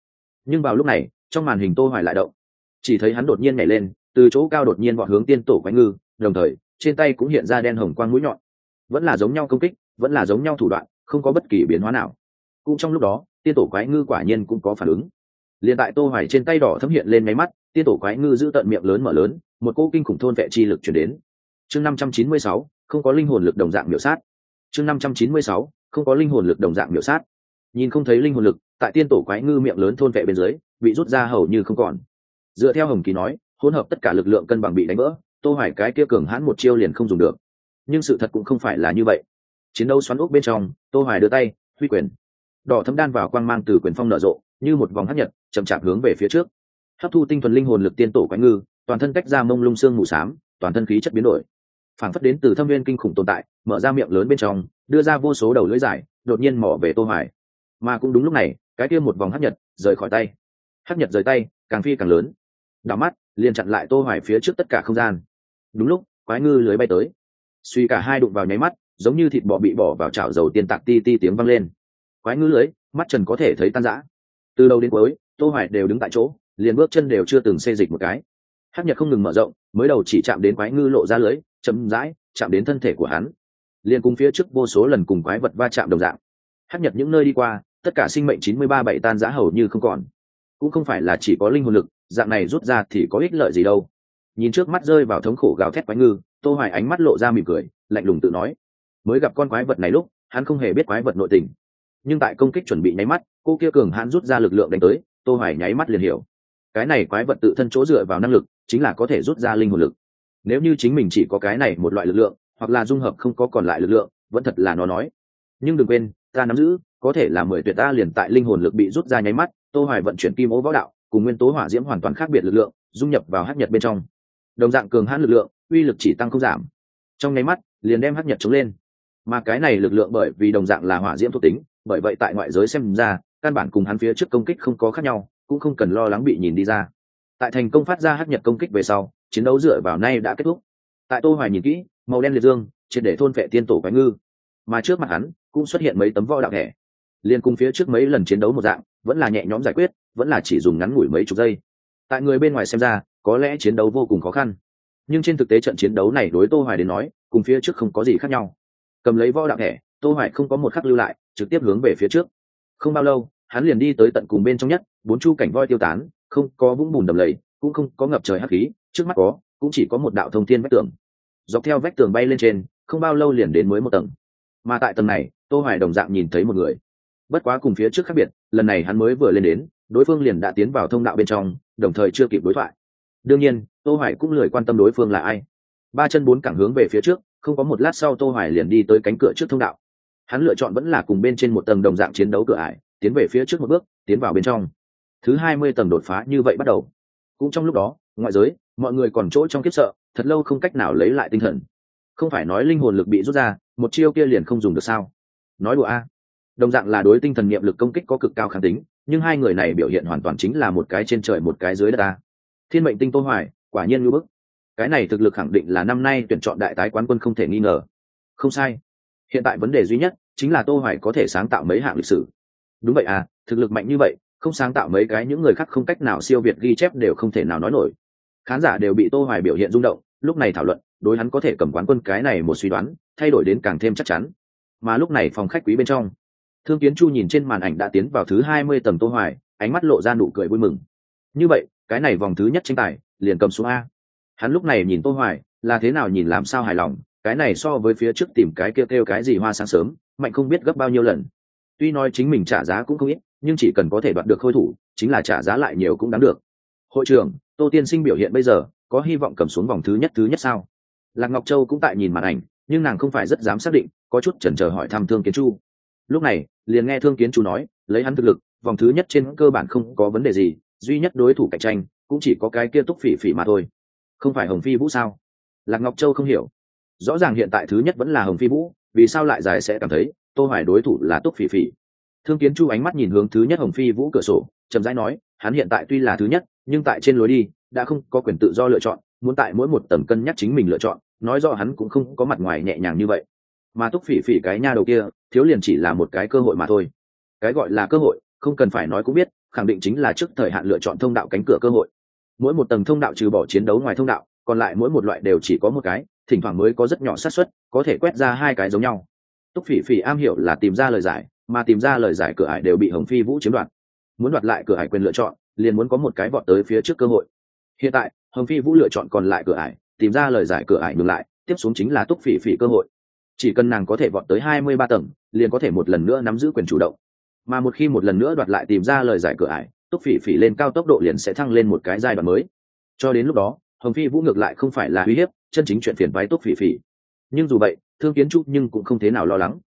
Nhưng vào lúc này, trong màn hình tô hoài lại động. Chỉ thấy hắn đột nhiên nhảy lên, từ chỗ cao đột nhiên vọt hướng tiên tổ quái ngư, đồng thời, trên tay cũng hiện ra đen hồng quang mũi nhọn. Vẫn là giống nhau công kích, vẫn là giống nhau thủ đoạn, không có bất kỳ biến hóa nào. Cũng trong lúc đó, tiên tổ quái ngư quả nhiên cũng có phản ứng. Liền tại tô hoài trên tay đỏ thấm hiện lên máy mắt, tiên tổ quái ngư giữ tận miệng lớn mở lớn, một cô kinh khủng thôn vệ chi lực chuyển đến chương 596, không có linh hồn lực đồng dạng miểu sát. Chương 596, không có linh hồn lực đồng dạng miểu sát. Nhìn không thấy linh hồn lực tại tiên tổ quái ngư miệng lớn thôn vệ bên dưới bị rút ra hầu như không còn. Dựa theo hồng kỳ nói hỗn hợp tất cả lực lượng cân bằng bị đánh vỡ tô hoài cái kia cường hãn một chiêu liền không dùng được. Nhưng sự thật cũng không phải là như vậy. Chiến đấu xoắn ốc bên trong tô hoài đưa tay huy quyền. Đỏ thấm đan vào quang mang từ quyền phong nở rộ như một vòng hấp nhật chậm chạp hướng về phía trước. Hấp thu tinh thuần linh hồn lực tiên tổ quái ngư toàn thân cách ra mông lung xương mù sám toàn thân khí chất biến đổi phảng phất đến từ thâm viên kinh khủng tồn tại, mở ra miệng lớn bên trong, đưa ra vô số đầu lưỡi dài, đột nhiên mỏ về tô hoài. Mà cũng đúng lúc này, cái kia một vòng hấp nhật rời khỏi tay. Hấp nhật rời tay, càng phi càng lớn. Đảo mắt, liền chặn lại tô hoài phía trước tất cả không gian. Đúng lúc, quái ngư lưới bay tới. Suy cả hai đụng vào nháy mắt, giống như thịt bò bị bỏ vào chảo dầu tiên tạc ti ti tiếng vang lên. Quái ngư lưới, mắt trần có thể thấy tan rã. Từ đầu đến cuối, tô hoài đều đứng tại chỗ, liền bước chân đều chưa từng xê dịch một cái. Hắc nhật không ngừng mở rộng, mới đầu chỉ chạm đến quái ngư lộ ra lưới chậm rãi chạm đến thân thể của hắn. Liền cùng phía trước vô số lần cùng quái vật va chạm đồng dạng. Hắc nhật những nơi đi qua, tất cả sinh mệnh 93 bảy tan rã hầu như không còn. Cũng không phải là chỉ có linh hồn lực, dạng này rút ra thì có ích lợi gì đâu. Nhìn trước mắt rơi vào thống khổ gào thét quái ngư, tô hoài ánh mắt lộ ra mỉm cười, lạnh lùng tự nói. Mới gặp con quái vật này lúc, hắn không hề biết quái vật nội tình. Nhưng tại công kích chuẩn bị nháy mắt, cô kia cường hắn rút ra lực lượng đánh tới, tô hoài nháy mắt liền hiểu. Cái này quái vật tự thân chỗ dựa vào năng lực, chính là có thể rút ra linh hồn lực nếu như chính mình chỉ có cái này một loại lực lượng, hoặc là dung hợp không có còn lại lực lượng, vẫn thật là nó nói. Nhưng đừng quên, ta nắm giữ, có thể là mười tuyệt ta liền tại linh hồn lực bị rút ra nháy mắt, tô hoài vận chuyển kim ố võ đạo, cùng nguyên tố hỏa diễm hoàn toàn khác biệt lực lượng, dung nhập vào hắc nhật bên trong. Đồng dạng cường hãn lực lượng, uy lực chỉ tăng không giảm. Trong nháy mắt, liền đem hắc nhật chống lên. Mà cái này lực lượng bởi vì đồng dạng là hỏa diễm thuộc tính, bởi vậy tại ngoại giới xem ra, căn bản cùng hắn phía trước công kích không có khác nhau, cũng không cần lo lắng bị nhìn đi ra. Tại thành công phát ra hắc nhật công kích về sau chiến đấu dựa vào nay đã kết thúc. Tại tô hoài nhìn kỹ, màu đen liệt dương, triệt để thôn vệ tiên tổ quái ngư. Mà trước mặt hắn, cũng xuất hiện mấy tấm võ đạo thẻ. Liên cùng phía trước mấy lần chiến đấu một dạng, vẫn là nhẹ nhõm giải quyết, vẫn là chỉ dùng ngắn ngủi mấy chục giây. Tại người bên ngoài xem ra, có lẽ chiến đấu vô cùng khó khăn. Nhưng trên thực tế trận chiến đấu này đối tô hoài đến nói, cùng phía trước không có gì khác nhau. Cầm lấy võ đạo thẻ, tô hoài không có một khắc lưu lại, trực tiếp hướng về phía trước. Không bao lâu, hắn liền đi tới tận cùng bên trong nhất, bốn chu cảnh voi tiêu tán, không có vũng bùn đầm lầy cũng không có ngập trời hắc khí, trước mắt có, cũng chỉ có một đạo thông thiên vách tường. Dọc theo vách tường bay lên trên, không bao lâu liền đến mới một tầng. Mà tại tầng này, tô hoài đồng dạng nhìn thấy một người. Bất quá cùng phía trước khác biệt, lần này hắn mới vừa lên đến, đối phương liền đã tiến vào thông đạo bên trong, đồng thời chưa kịp đối thoại. Đương nhiên, tô hoài cũng lười quan tâm đối phương là ai. Ba chân bốn cẳng hướng về phía trước, không có một lát sau tô hoài liền đi tới cánh cửa trước thông đạo. Hắn lựa chọn vẫn là cùng bên trên một tầng đồng dạng chiến đấu cửa ải, tiến về phía trước một bước, tiến vào bên trong. Thứ 20 tầng đột phá như vậy bắt đầu cũng trong lúc đó, ngoại giới, mọi người còn chỗ trong kiếp sợ, thật lâu không cách nào lấy lại tinh thần. Không phải nói linh hồn lực bị rút ra, một chiêu kia liền không dùng được sao? Nói đùa a. Đồng dạng là đối tinh thần niệm lực công kích có cực cao kháng tính, nhưng hai người này biểu hiện hoàn toàn chính là một cái trên trời một cái dưới đất ta thiên mệnh tinh tô hoài, quả nhiên ngưỡng bức. Cái này thực lực khẳng định là năm nay tuyển chọn đại tái quán quân không thể nghi ngờ. Không sai. Hiện tại vấn đề duy nhất chính là tô hoài có thể sáng tạo mấy hạng lịch sử. Đúng vậy à thực lực mạnh như vậy không sáng tạo mấy cái những người khác không cách nào siêu việt ghi chép đều không thể nào nói nổi. Khán giả đều bị tô hoài biểu hiện rung động, lúc này thảo luận, đối hắn có thể cầm quán quân cái này một suy đoán, thay đổi đến càng thêm chắc chắn. Mà lúc này phòng khách quý bên trong, thương kiến chu nhìn trên màn ảnh đã tiến vào thứ hai mươi tầng tô hoài, ánh mắt lộ ra nụ cười vui mừng. Như vậy, cái này vòng thứ nhất tranh tài, liền cầm xuống a. Hắn lúc này nhìn tô hoài, là thế nào nhìn làm sao hài lòng, cái này so với phía trước tìm cái kêu kêu cái gì hoa sáng sớm, mạnh không biết gấp bao nhiêu lần. Tuy nói chính mình trả giá cũng không ít nhưng chỉ cần có thể đoạt được khôi thủ, chính là trả giá lại nhiều cũng đáng được. Hội trưởng, tô tiên sinh biểu hiện bây giờ, có hy vọng cầm xuống vòng thứ nhất thứ nhất sao? Lạc ngọc châu cũng tại nhìn màn ảnh, nhưng nàng không phải rất dám xác định, có chút chần chờ hỏi thăm thương kiến chu. Lúc này, liền nghe thương kiến chu nói, lấy hắn thực lực, vòng thứ nhất trên cơ bản không có vấn đề gì, duy nhất đối thủ cạnh tranh, cũng chỉ có cái kia túc phỉ phỉ mà thôi. Không phải hồng phi vũ sao? Lạc ngọc châu không hiểu. Rõ ràng hiện tại thứ nhất vẫn là hồng phi vũ, vì sao lại giải sẽ cảm thấy tô hoài đối thủ là túc phỉ phỉ? Thương kiến chu ánh mắt nhìn hướng thứ nhất hồng phi vũ cửa sổ, chậm rãi nói, hắn hiện tại tuy là thứ nhất, nhưng tại trên lối đi, đã không có quyền tự do lựa chọn, muốn tại mỗi một tầng cân nhắc chính mình lựa chọn, nói rõ hắn cũng không có mặt ngoài nhẹ nhàng như vậy. Mà túc phỉ phỉ cái nha đầu kia, thiếu liền chỉ là một cái cơ hội mà thôi. Cái gọi là cơ hội, không cần phải nói cũng biết, khẳng định chính là trước thời hạn lựa chọn thông đạo cánh cửa cơ hội. Mỗi một tầng thông đạo trừ bỏ chiến đấu ngoài thông đạo, còn lại mỗi một loại đều chỉ có một cái, thỉnh thoảng mới có rất nhỏ xác suất, có thể quét ra hai cái giống nhau. Túc phỉ phỉ am hiểu là tìm ra lời giải mà tìm ra lời giải cửa ải đều bị hồng phi vũ chiếm đoạt. Muốn đoạt lại cửa ải quyền lựa chọn, liền muốn có một cái vọt tới phía trước cơ hội. Hiện tại, hồng phi vũ lựa chọn còn lại cửa ải, tìm ra lời giải cửa ải ngừng lại, tiếp xuống chính là túc phỉ phỉ cơ hội. Chỉ cần nàng có thể vọt tới hai mươi ba tầng, liền có thể một lần nữa nắm giữ quyền chủ động. Mà một khi một lần nữa đoạt lại tìm ra lời giải cửa ải, túc phỉ phỉ lên cao tốc độ liền sẽ thăng lên một cái giai đoạn mới. Cho đến lúc đó, hồng phi vũ ngược lại không phải là uy hiếp, chân chính chuyện phiền váy túc phỉ phỉ. Nhưng dù vậy, thương kiến trúc nhưng cũng không thế nào lo lắng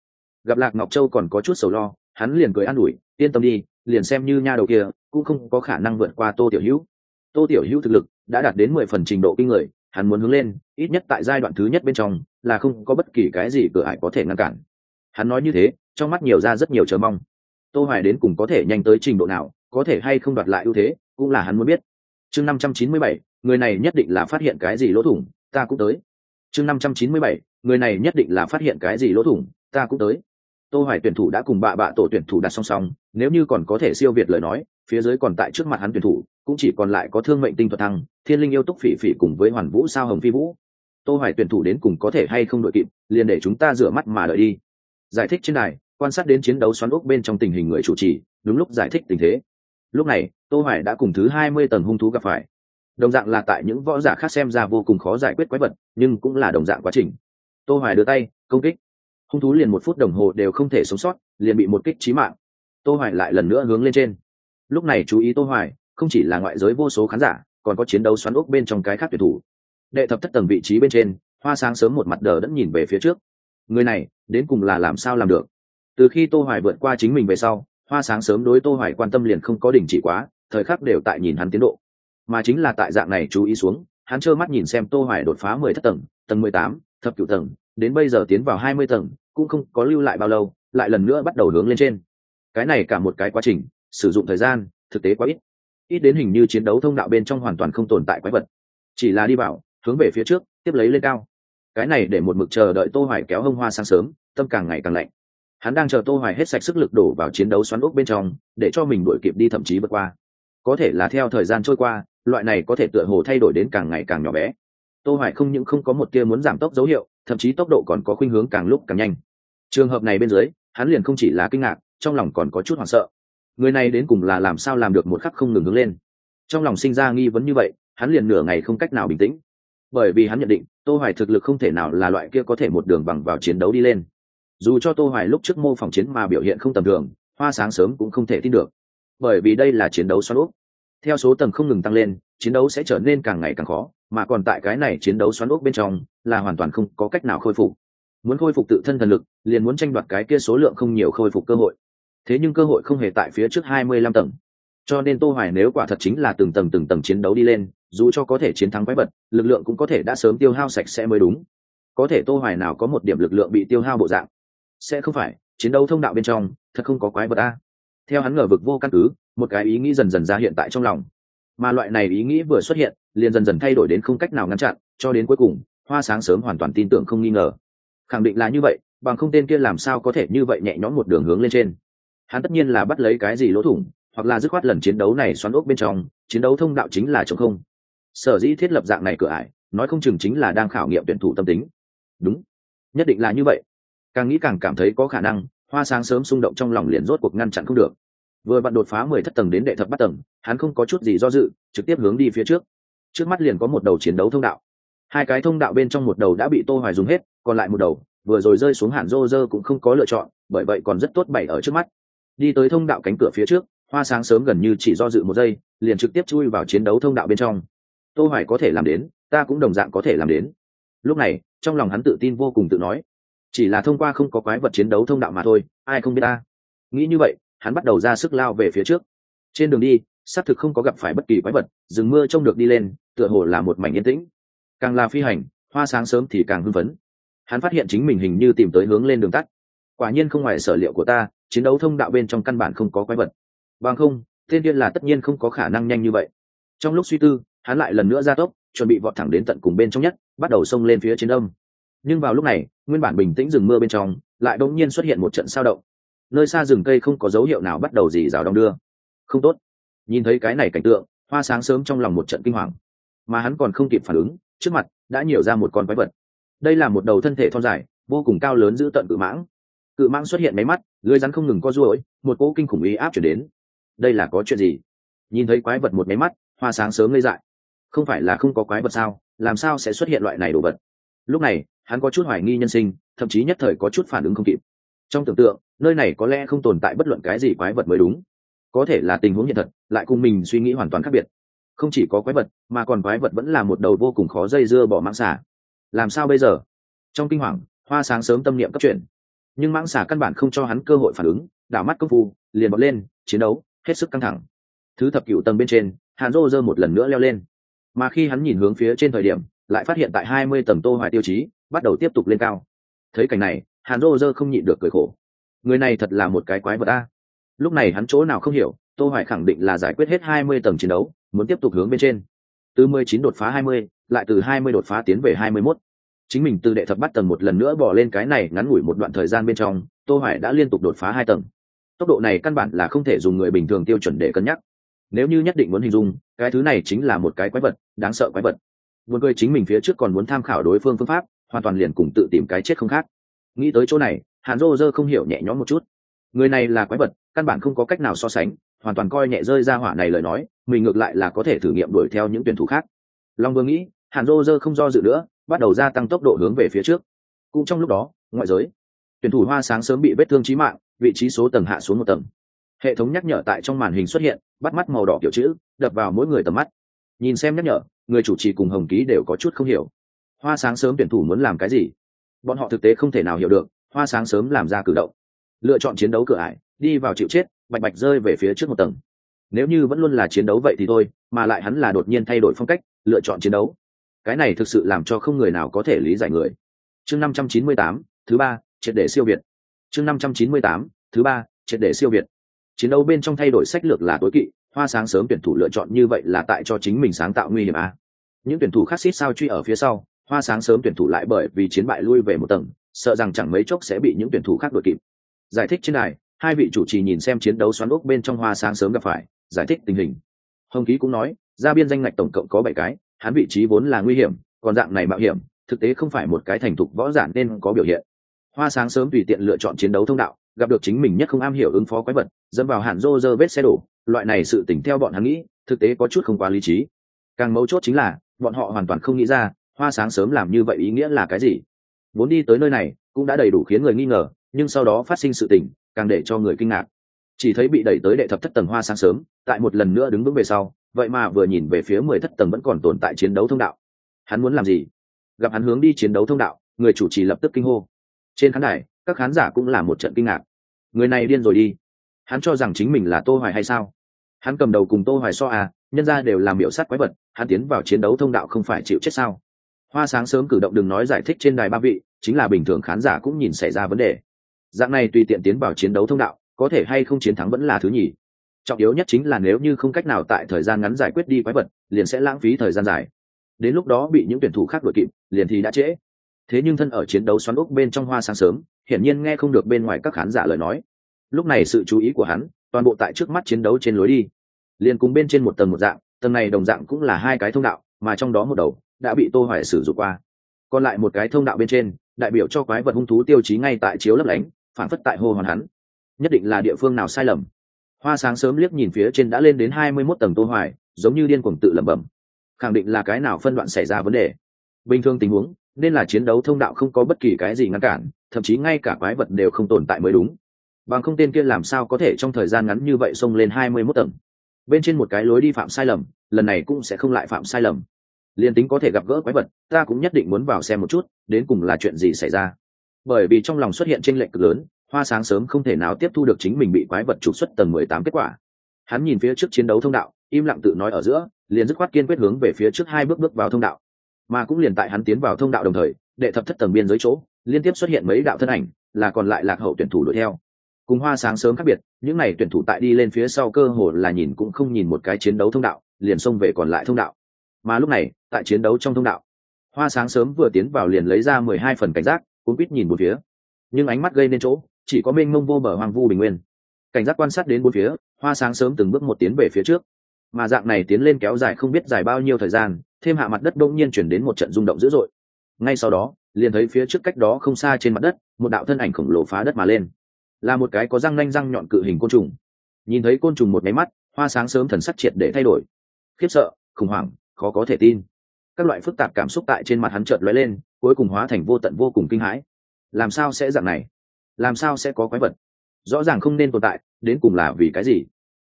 gặp lạc ngọc châu còn có chút sầu lo hắn liền cười an ủi yên tâm đi liền xem như nha đầu kia cũng không có khả năng vượt qua tô tiểu hữu. Tô tiểu hữu thực lực đã đạt đến mười phần trình độ kinh người hắn muốn hướng lên ít nhất tại giai đoạn thứ nhất bên trong là không có bất kỳ cái gì cửa ải có thể ngăn cản. Hắn nói như thế trong mắt nhiều ra rất nhiều chờ mong. Tô hoài đến cùng có thể nhanh tới trình độ nào có thể hay không đoạt lại ưu thế cũng là hắn muốn biết. Chương 597, người này nhất định là phát hiện cái gì lỗ thủng ta cũng tới. Chương 597, người này nhất định là phát hiện cái gì lỗ thủng ta cũng tới tô hoài tuyển thủ đã cùng bạ bạ tổ tuyển thủ đặt song song, nếu như còn có thể siêu việt lời nói, phía dưới còn tại trước mặt hắn tuyển thủ, cũng chỉ còn lại có thương mệnh tinh thuật thăng, thiên linh yêu túc phỉ phỉ cùng với hoàn vũ sao hồng phi vũ. Tô hoài tuyển thủ đến cùng có thể hay không đội kịp, liền để chúng ta rửa mắt mà đợi đi. Giải thích trên này quan sát đến chiến đấu xoắn ốc bên trong tình hình người chủ trì, đúng lúc giải thích tình thế. Lúc này, tô hoài đã cùng thứ 20 tầng hung thú gặp phải. Đồng dạng là tại những võ giả khác xem ra vô cùng khó giải quyết quái vật, nhưng cũng là đồng dạng quá trình. Tô hoài đưa tay, công kích hung thú liền một phút đồng hồ đều không thể sống sót liền bị một kích chí mạng. Tô hoài lại lần nữa hướng lên trên. Lúc này chú ý tô hoài không chỉ là ngoại giới vô số khán giả còn có chiến đấu xoắn ốc bên trong cái khác tuyển thủ. Đệ thập thất tầng vị trí bên trên hoa sáng sớm một mặt đờ đẫn nhìn về phía trước. Người này đến cùng là làm sao làm được? Từ khi tô hoài vượt qua chính mình về sau hoa sáng sớm đối tô hoài quan tâm liền không có đình chỉ quá thời khắc đều tại nhìn hắn tiến độ. Mà chính là tại dạng này chú ý xuống hắn trơ mắt nhìn xem tô hoài đột phá 10 thất tầng tầng 18, thập cửu tầng đến bây giờ tiến vào 20 tầng cũng không có lưu lại bao lâu, lại lần nữa bắt đầu hướng lên trên. Cái này cả một cái quá trình, sử dụng thời gian, thực tế quá ít. Ít đến hình như chiến đấu thông đạo bên trong hoàn toàn không tồn tại quái vật. Chỉ là đi vào, hướng về phía trước, tiếp lấy lên cao. Cái này để một mực chờ đợi tô hoài kéo hông hoa sáng sớm, tâm càng ngày càng lạnh. Hắn đang chờ tô hoài hết sạch sức lực đổ vào chiến đấu xoắn ốc bên trong, để cho mình đuổi kịp đi thậm chí vượt qua. Có thể là theo thời gian trôi qua, loại này có thể tựa hồ thay đổi đến càng ngày càng nhỏ bé. Tô hoài không những không có một tia muốn giảm tốc dấu hiệu thậm chí tốc độ còn có khuynh hướng càng lúc càng nhanh. Trường hợp này bên dưới, hắn liền không chỉ là kinh ngạc, trong lòng còn có chút hoảng sợ. Người này đến cùng là làm sao làm được một khắc không ngừng hướng lên? Trong lòng sinh ra nghi vấn như vậy, hắn liền nửa ngày không cách nào bình tĩnh. Bởi vì hắn nhận định, tô hoài thực lực không thể nào là loại kia có thể một đường bằng vào chiến đấu đi lên. Dù cho tô hoài lúc trước mô phỏng chiến mà biểu hiện không tầm thường, hoa sáng sớm cũng không thể tin được. Bởi vì đây là chiến đấu xoắn ốc. Theo số tầng không ngừng tăng lên, chiến đấu sẽ trở nên càng ngày càng khó mà còn tại cái này chiến đấu xoắn ốc bên trong, là hoàn toàn không có cách nào khôi phục. Muốn khôi phục tự thân thần lực, liền muốn tranh đoạt cái kia số lượng không nhiều khôi phục cơ hội. Thế nhưng cơ hội không hề tại phía trước 25 tầng. Cho nên tô hoài nếu quả thật chính là từng tầng từng tầng chiến đấu đi lên, dù cho có thể chiến thắng quái vật, lực lượng cũng có thể đã sớm tiêu hao sạch sẽ mới đúng. Có thể tô hoài nào có một điểm lực lượng bị tiêu hao bộ dạng? Sẽ không phải, chiến đấu thông đạo bên trong, thật không có quái vật a. Theo hắn ngờ vực vô căn cứ, một cái ý nghĩ dần dần ra hiện tại trong lòng mà loại này ý nghĩ vừa xuất hiện, liền dần dần thay đổi đến không cách nào ngăn chặn, cho đến cuối cùng, hoa sáng sớm hoàn toàn tin tưởng không nghi ngờ. Khẳng định là như vậy, bằng không tên kia làm sao có thể như vậy nhẹ nhõm một đường hướng lên trên. Hắn tất nhiên là bắt lấy cái gì lỗ thủng, hoặc là dứt khoát lần chiến đấu này xoắn ốc bên trong, chiến đấu thông đạo chính là chống không. Sở dĩ thiết lập dạng này cửa ải, nói không chừng chính là đang khảo nghiệm tuyển thủ tâm tính. Đúng, nhất định là như vậy. Càng nghĩ càng cảm thấy có khả năng, hoa sáng sớm xung động trong lòng liền rốt cuộc ngăn chặn không được vừa bạn đột phá mười thất tầng đến đệ thập bắt tầng, hắn không có chút gì do dự, trực tiếp hướng đi phía trước. Trước mắt liền có một đầu chiến đấu thông đạo. Hai cái thông đạo bên trong một đầu đã bị tô hoài dùng hết, còn lại một đầu, vừa rồi rơi xuống hẳn rô rơ cũng không có lựa chọn, bởi vậy còn rất tốt bày ở trước mắt. Đi tới thông đạo cánh cửa phía trước, hoa sáng sớm gần như chỉ do dự một giây, liền trực tiếp chui vào chiến đấu thông đạo bên trong. Tô hoài có thể làm đến, ta cũng đồng dạng có thể làm đến. Lúc này, trong lòng hắn tự tin vô cùng tự nói, chỉ là thông qua không có quái vật chiến đấu thông đạo mà thôi, ai không biết ta. Nghĩ như vậy hắn bắt đầu ra sức lao về phía trước. Trên đường đi, xác thực không có gặp phải bất kỳ quái vật, rừng mưa trông được đi lên, tựa hồ là một mảnh yên tĩnh. Càng là phi hành, hoa sáng sớm thì càng hưng phấn. Hắn phát hiện chính mình hình như tìm tới hướng lên đường tắt. Quả nhiên không ngoài sở liệu của ta, chiến đấu thông đạo bên trong căn bản không có quái vật. Bằng không thiên nhiên là tất nhiên không có khả năng nhanh như vậy. Trong lúc suy tư, hắn lại lần nữa ra tốc, chuẩn bị vọt thẳng đến tận cùng bên trong nhất, bắt đầu xông lên phía trên đông. Nhưng vào lúc này, nguyên bản bình tĩnh rừng mưa bên trong, lại đột nhiên xuất hiện một trận sao động nơi xa rừng cây không có dấu hiệu nào bắt đầu gì rào đong đưa. Không tốt. Nhìn thấy cái này cảnh tượng, hoa sáng sớm trong lòng một trận kinh hoàng. Mà hắn còn không kịp phản ứng, trước mặt đã nhiều ra một con quái vật. Đây là một đầu thân thể thon dài, vô cùng cao lớn giữ tận cự mãng. Cự mãng xuất hiện máy mắt, lưới rắn không ngừng co ruỗi một cỗ kinh khủng ý áp chuyển đến. Đây là có chuyện gì? Nhìn thấy quái vật một máy mắt, hoa sáng sớm ngây dại. Không phải là không có quái vật sao? Làm sao sẽ xuất hiện loại này đồ vật? Lúc này, hắn có chút hoài nghi nhân sinh, thậm chí nhất thời có chút phản ứng không kịp. Trong tưởng tượng nơi này có lẽ không tồn tại bất luận cái gì quái vật mới đúng. Có thể là tình huống hiện thật, lại cùng mình suy nghĩ hoàn toàn khác biệt. Không chỉ có quái vật, mà còn quái vật vẫn là một đầu vô cùng khó dây dưa bỏ mãng xả làm sao bây giờ? Trong kinh hoàng, hoa sáng sớm tâm niệm cấp chuyển. Nhưng mãng xả căn bản không cho hắn cơ hội phản ứng, đảo mắt công phu, liền bật lên, chiến đấu, hết sức căng thẳng. Thứ thập cựu tầng bên trên, hàn rô rơ một lần nữa leo lên. Mà khi hắn nhìn hướng phía trên thời điểm, lại phát hiện tại hai mươi tầng tô hoài tiêu chí, bắt đầu tiếp tục lên cao. Thấy cảnh này, hàn rô rơ không nhịn được cười khổ người này thật là một cái quái vật a. Lúc này hắn chỗ nào không hiểu tô hoài khẳng định là giải quyết hết 20 tầng chiến đấu muốn tiếp tục hướng bên trên. Từ 19 đột phá 20, lại từ 20 đột phá tiến về 21. chính mình từ đệ thập bắt tầng một lần nữa bỏ lên cái này ngắn ngủi một đoạn thời gian bên trong tô hoài đã liên tục đột phá hai tầng. Tốc độ này căn bản là không thể dùng người bình thường tiêu chuẩn để cân nhắc. Nếu như nhất định muốn hình dung cái thứ này chính là một cái quái vật đáng sợ quái vật. Muốn cười chính mình phía trước còn muốn tham khảo đối phương phương pháp hoàn toàn liền cùng tự tìm cái chết không khác nghĩ tới chỗ này, hàn rô rơ không hiểu nhẹ nhõm một chút. Người này là quái vật, căn bản không có cách nào so sánh, hoàn toàn coi nhẹ rơi ra hỏa này lời nói, mình ngược lại là có thể thử nghiệm đuổi theo những tuyển thủ khác. Long vương nghĩ, hàn rô rơ không do dự nữa, bắt đầu gia tăng tốc độ hướng về phía trước. Cũng trong lúc đó, ngoại giới, tuyển thủ hoa sáng sớm bị vết thương trí mạng, vị trí số tầng hạ xuống một tầng. Hệ thống nhắc nhở tại trong màn hình xuất hiện, bắt mắt màu đỏ kiểu chữ, đập vào mỗi người tầm mắt. Nhìn xem nhắc nhở, người chủ trì cùng hồng ký đều có chút không hiểu. Hoa sáng sớm tuyển thủ muốn làm cái gì? Bọn họ thực tế không thể nào hiểu được, hoa sáng sớm làm ra cử động. Lựa chọn chiến đấu cửa ải, đi vào chịu chết, bạch bạch rơi về phía trước một tầng. Nếu như vẫn luôn là chiến đấu vậy thì thôi, mà lại hắn là đột nhiên thay đổi phong cách, lựa chọn chiến đấu. Cái này thực sự làm cho không người nào có thể lý giải người. Chương năm trăm chín mươi tám, thứ ba, triệt để siêu việt. Chương năm trăm chín mươi tám, thứ ba, triệt để siêu việt. Chiến đấu bên trong thay đổi sách lược là tối kỵ, hoa sáng sớm tuyển thủ lựa chọn như vậy là tại cho chính mình sáng tạo nguy hiểm à. những tuyển thủ khác xít sao truy ở phía sau hoa sáng sớm tuyển thủ lại bởi vì chiến bại lui về một tầng, sợ rằng chẳng mấy chốc sẽ bị những tuyển thủ khác đuổi kịp. Giải thích trên này hai vị chủ trì nhìn xem chiến đấu xoắn ốc bên trong hoa sáng sớm gặp phải, giải thích tình hình. Hồng ký cũng nói, ra biên danh ngạch tổng cộng có bảy cái, hắn vị trí vốn là nguy hiểm, còn dạng này mạo hiểm, thực tế không phải một cái thành thục võ giản nên có biểu hiện. Hoa sáng sớm tùy tiện lựa chọn chiến đấu thông đạo, gặp được chính mình nhất không am hiểu ứng phó quái vật dẫn vào hạn rô rơ vết xe đổ, loại này sự tỉnh theo bọn hắn nghĩ, thực tế có chút không quá lý trí. Càng mấu chốt chính là, bọn họ hoàn toàn không nghĩ ra hoa sáng sớm làm như vậy ý nghĩa là cái gì? Vốn đi tới nơi này cũng đã đầy đủ khiến người nghi ngờ, nhưng sau đó phát sinh sự tình, càng để cho người kinh ngạc. Chỉ thấy bị đẩy tới đệ thập thất tầng hoa sáng sớm, tại một lần nữa đứng vững về sau, vậy mà vừa nhìn về phía mười thất tầng vẫn còn tồn tại chiến đấu thông đạo. Hắn muốn làm gì? Gặp hắn hướng đi chiến đấu thông đạo, người chủ trì lập tức kinh hô. Trên khán đài, các khán giả cũng là một trận kinh ngạc. Người này điên rồi đi. Hắn cho rằng chính mình là tô hoài hay sao? Hắn cầm đầu cùng tô hoài so à nhân ra đều làm miểu sát quái vật, hắn tiến vào chiến đấu thông đạo không phải chịu chết sao? Hoa sáng sớm cử động đừng nói giải thích trên đài ba vị, chính là bình thường khán giả cũng nhìn xảy ra vấn đề. Dạng này tùy tiện tiến vào chiến đấu thông đạo, có thể hay không chiến thắng vẫn là thứ nhì. Trọng yếu nhất chính là nếu như không cách nào tại thời gian ngắn giải quyết đi quái vật, liền sẽ lãng phí thời gian dài. Đến lúc đó bị những tuyển thủ khác đuổi kịp, liền thì đã trễ. Thế nhưng thân ở chiến đấu xoắn ốc bên trong hoa sáng sớm, hiển nhiên nghe không được bên ngoài các khán giả lời nói. Lúc này sự chú ý của hắn, toàn bộ tại trước mắt chiến đấu trên lối đi. Liền cùng bên trên một tầng một dạng, tầng này đồng dạng cũng là hai cái thông đạo, mà trong đó một đầu đã bị tô hoài sử dụng qua. Còn lại một cái thông đạo bên trên, đại biểu cho quái vật hung thú tiêu chí ngay tại chiếu lấp lánh, phản phất tại hồ hoàn hắn. Nhất định là địa phương nào sai lầm. Hoa sáng sớm liếc nhìn phía trên đã lên đến hai mươi 21 tầng tô hoài, giống như điên cuồng tự lẩm bẩm. Khẳng định là cái nào phân đoạn xảy ra vấn đề. Bình thường tình huống, nên là chiến đấu thông đạo không có bất kỳ cái gì ngăn cản, thậm chí ngay cả quái vật đều không tồn tại mới đúng. Bằng không tên kia làm sao có thể trong thời gian ngắn như vậy xông lên hai mươi 21 tầng. Bên trên một cái lối đi phạm sai lầm, lần này cũng sẽ không lại phạm sai lầm liền tính có thể gặp gỡ quái vật, ta cũng nhất định muốn vào xem một chút, đến cùng là chuyện gì xảy ra. Bởi vì trong lòng xuất hiện tranh lệch cực lớn, hoa sáng sớm không thể nào tiếp thu được chính mình bị quái vật trục xuất tầng mười tám kết quả. Hắn nhìn phía trước chiến đấu thông đạo, im lặng tự nói ở giữa, liền dứt khoát kiên quyết hướng về phía trước hai bước bước vào thông đạo. Mà cũng liền tại hắn tiến vào thông đạo đồng thời, đệ thập thất tầng biên giới chỗ, liên tiếp xuất hiện mấy đạo thân ảnh, là còn lại lạc hậu tuyển thủ đuổi theo. Cùng hoa sáng sớm khác biệt, những n à y tuyển thủ tại đi lên phía sau cơ hồ là nhìn cũng không nhìn một cái chiến đấu thông đạo, liền xông về còn lại thông đạo mà lúc này, tại chiến đấu trong thông đạo, hoa sáng sớm vừa tiến vào liền lấy ra mười hai phần cảnh giác cũng quýt nhìn một phía. Nhưng ánh mắt gây nên chỗ, chỉ có mênh mông vô bờ hoang vu bình nguyên. Cảnh giác quan sát đến bốn phía, hoa sáng sớm từng bước một tiến về phía trước. Mà dạng này tiến lên kéo dài không biết dài bao nhiêu thời gian, thêm hạ mặt đất đông nhiên chuyển đến một trận rung động dữ dội. Ngay sau đó, liền thấy phía trước cách đó không xa trên mặt đất, một đạo thân ảnh khổng lồ phá đất mà lên. Là một cái có răng nanh răng nhọn cự hình côn trùng. Nhìn thấy côn trùng một máy mắt, hoa sáng sớm thần sắc triệt để thay đổi. Khiếp sợ, khủng hoảng khó có thể tin. Các loại phức tạp cảm xúc tại trên mặt hắn chợt lóe lên, cuối cùng hóa thành vô tận vô cùng kinh hãi. Làm sao sẽ dạng này? Làm sao sẽ có quái vật? Rõ ràng không nên tồn tại, đến cùng là vì cái gì?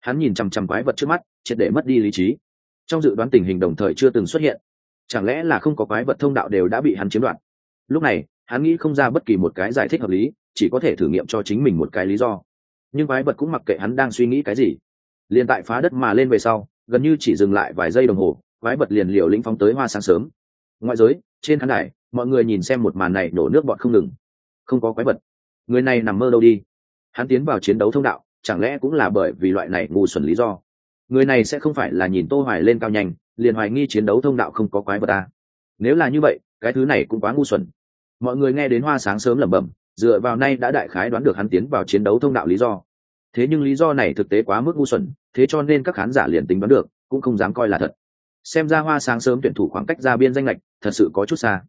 Hắn nhìn chằm chằm quái vật trước mắt, triệt để mất đi lý trí. Trong dự đoán tình hình đồng thời chưa từng xuất hiện. Chẳng lẽ là không có quái vật thông đạo đều đã bị hắn chiếm đoạt? Lúc này, hắn nghĩ không ra bất kỳ một cái giải thích hợp lý, chỉ có thể thử nghiệm cho chính mình một cái lý do. Nhưng quái vật cũng mặc kệ hắn đang suy nghĩ cái gì. Liền tại phá đất mà lên về sau, gần như chỉ dừng lại vài giây đồng hồ quái vật liền liều lĩnh phóng tới hoa sáng sớm. Ngoại giới, trên khán đài, mọi người nhìn xem một màn này nổ nước bọt không ngừng. Không có quái vật. Người này nằm mơ đâu đi. Hắn tiến vào chiến đấu thông đạo, chẳng lẽ cũng là bởi vì loại này ngu xuẩn lý do? Người này sẽ không phải là nhìn tô hoài lên cao nhanh, liền hoài nghi chiến đấu thông đạo không có quái vật ta nếu là như vậy, cái thứ này cũng quá ngu xuẩn. Mọi người nghe đến hoa sáng sớm lẩm bẩm, dựa vào nay đã đại khái đoán được hắn tiến vào chiến đấu thông đạo lý do. Thế nhưng lý do này thực tế quá mức ngu xuẩn, thế cho nên các khán giả liền tính đoán được, cũng không dám coi là thật xem ra hoa sáng sớm tuyển thủ khoảng cách ra biên danh lệch thật sự có chút xa.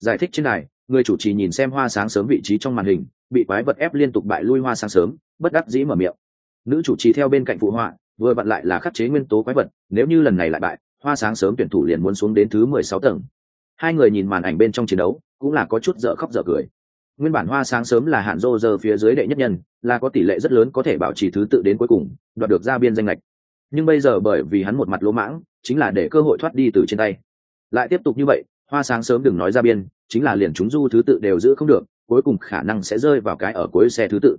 Giải thích trên này người chủ trì nhìn xem hoa sáng sớm vị trí trong màn hình, bị quái vật ép liên tục bại lui hoa sáng sớm, bất đắc dĩ mở miệng. Nữ chủ trì theo bên cạnh phụ họa, vừa vặn lại là khắc chế nguyên tố quái vật, nếu như lần này lại bại, hoa sáng sớm tuyển thủ liền muốn xuống đến thứ mười sáu tầng. Hai người nhìn màn ảnh bên trong chiến đấu, cũng là có chút dở khóc dở cười. Nguyên bản hoa sáng sớm là hạn rô giờ phía dưới đệ nhất nhân, là có tỷ lệ rất lớn có thể bảo trì thứ tự đến cuối cùng, đoạt được ra biên danh lệch nhưng bây giờ bởi vì hắn một mặt lỗ mãng, chính là để cơ hội thoát đi từ trên tay. Lại tiếp tục như vậy, hoa sáng sớm đừng nói ra biên, chính là liền chúng du thứ tự đều giữ không được, cuối cùng khả năng sẽ rơi vào cái ở cuối xe thứ tự.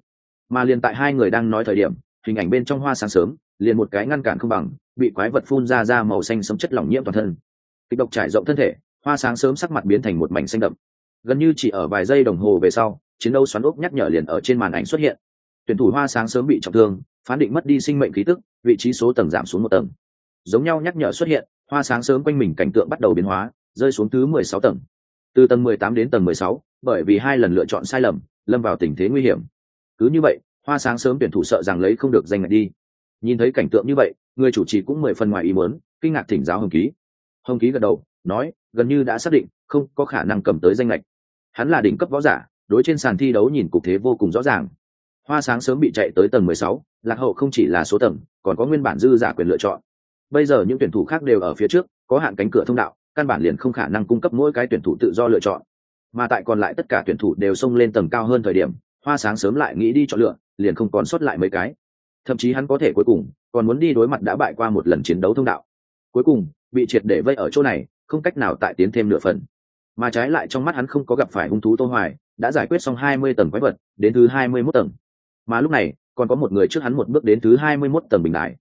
Mà liền tại hai người đang nói thời điểm, hình ảnh bên trong hoa sáng sớm, liền một cái ngăn cản không bằng, bị quái vật phun ra ra màu xanh sấm chất lỏng nhiễm toàn thân. Kịch độc trải rộng thân thể, hoa sáng sớm sắc mặt biến thành một mảnh xanh đậm. Gần như chỉ ở vài giây đồng hồ về sau, chiến đấu xoắn ốc nhắc nhở liền ở trên màn ảnh xuất hiện. Tuyển thủ hoa sáng sớm bị trọng thương phán định mất đi sinh mệnh khí tức, vị trí số tầng giảm xuống một tầng. Giống nhau nhắc nhở xuất hiện, hoa sáng sớm quanh mình cảnh tượng bắt đầu biến hóa, rơi xuống thứ mười sáu tầng. Từ tầng mười tám đến tầng mười sáu, bởi vì hai lần lựa chọn sai lầm, lâm vào tình thế nguy hiểm. Cứ như vậy, hoa sáng sớm tuyển thủ sợ rằng lấy không được danh ngạch đi. Nhìn thấy cảnh tượng như vậy, người chủ trì cũng mười phần ngoài ý muốn, kinh ngạc thỉnh giáo hồng ký. Hồng ký gật đầu, nói, gần như đã xác định, không có khả năng cầm tới danh lệch hắn là đỉnh cấp võ giả, đối trên sàn thi đấu nhìn cục thế vô cùng rõ ràng. Hoa sáng sớm bị chạy tới tầng mười sáu lạc hậu không chỉ là số tầng, còn có nguyên bản dư giả quyền lựa chọn. Bây giờ những tuyển thủ khác đều ở phía trước, có hạn cánh cửa thông đạo, căn bản liền không khả năng cung cấp mỗi cái tuyển thủ tự do lựa chọn. Mà tại còn lại tất cả tuyển thủ đều xông lên tầng cao hơn thời điểm, hoa sáng sớm lại nghĩ đi chọn lựa, liền không còn sót lại mấy cái. Thậm chí hắn có thể cuối cùng, còn muốn đi đối mặt đã bại qua một lần chiến đấu thông đạo. Cuối cùng, bị triệt để vây ở chỗ này, không cách nào tại tiến thêm nửa phần. Mà trái lại trong mắt hắn không có gặp phải hung thú tô hoài, đã giải quyết xong 20 tầng quái vật, đến thứ 21 tầng. Mà lúc này còn có một người trước hắn một bước đến thứ 21 tầng bình đại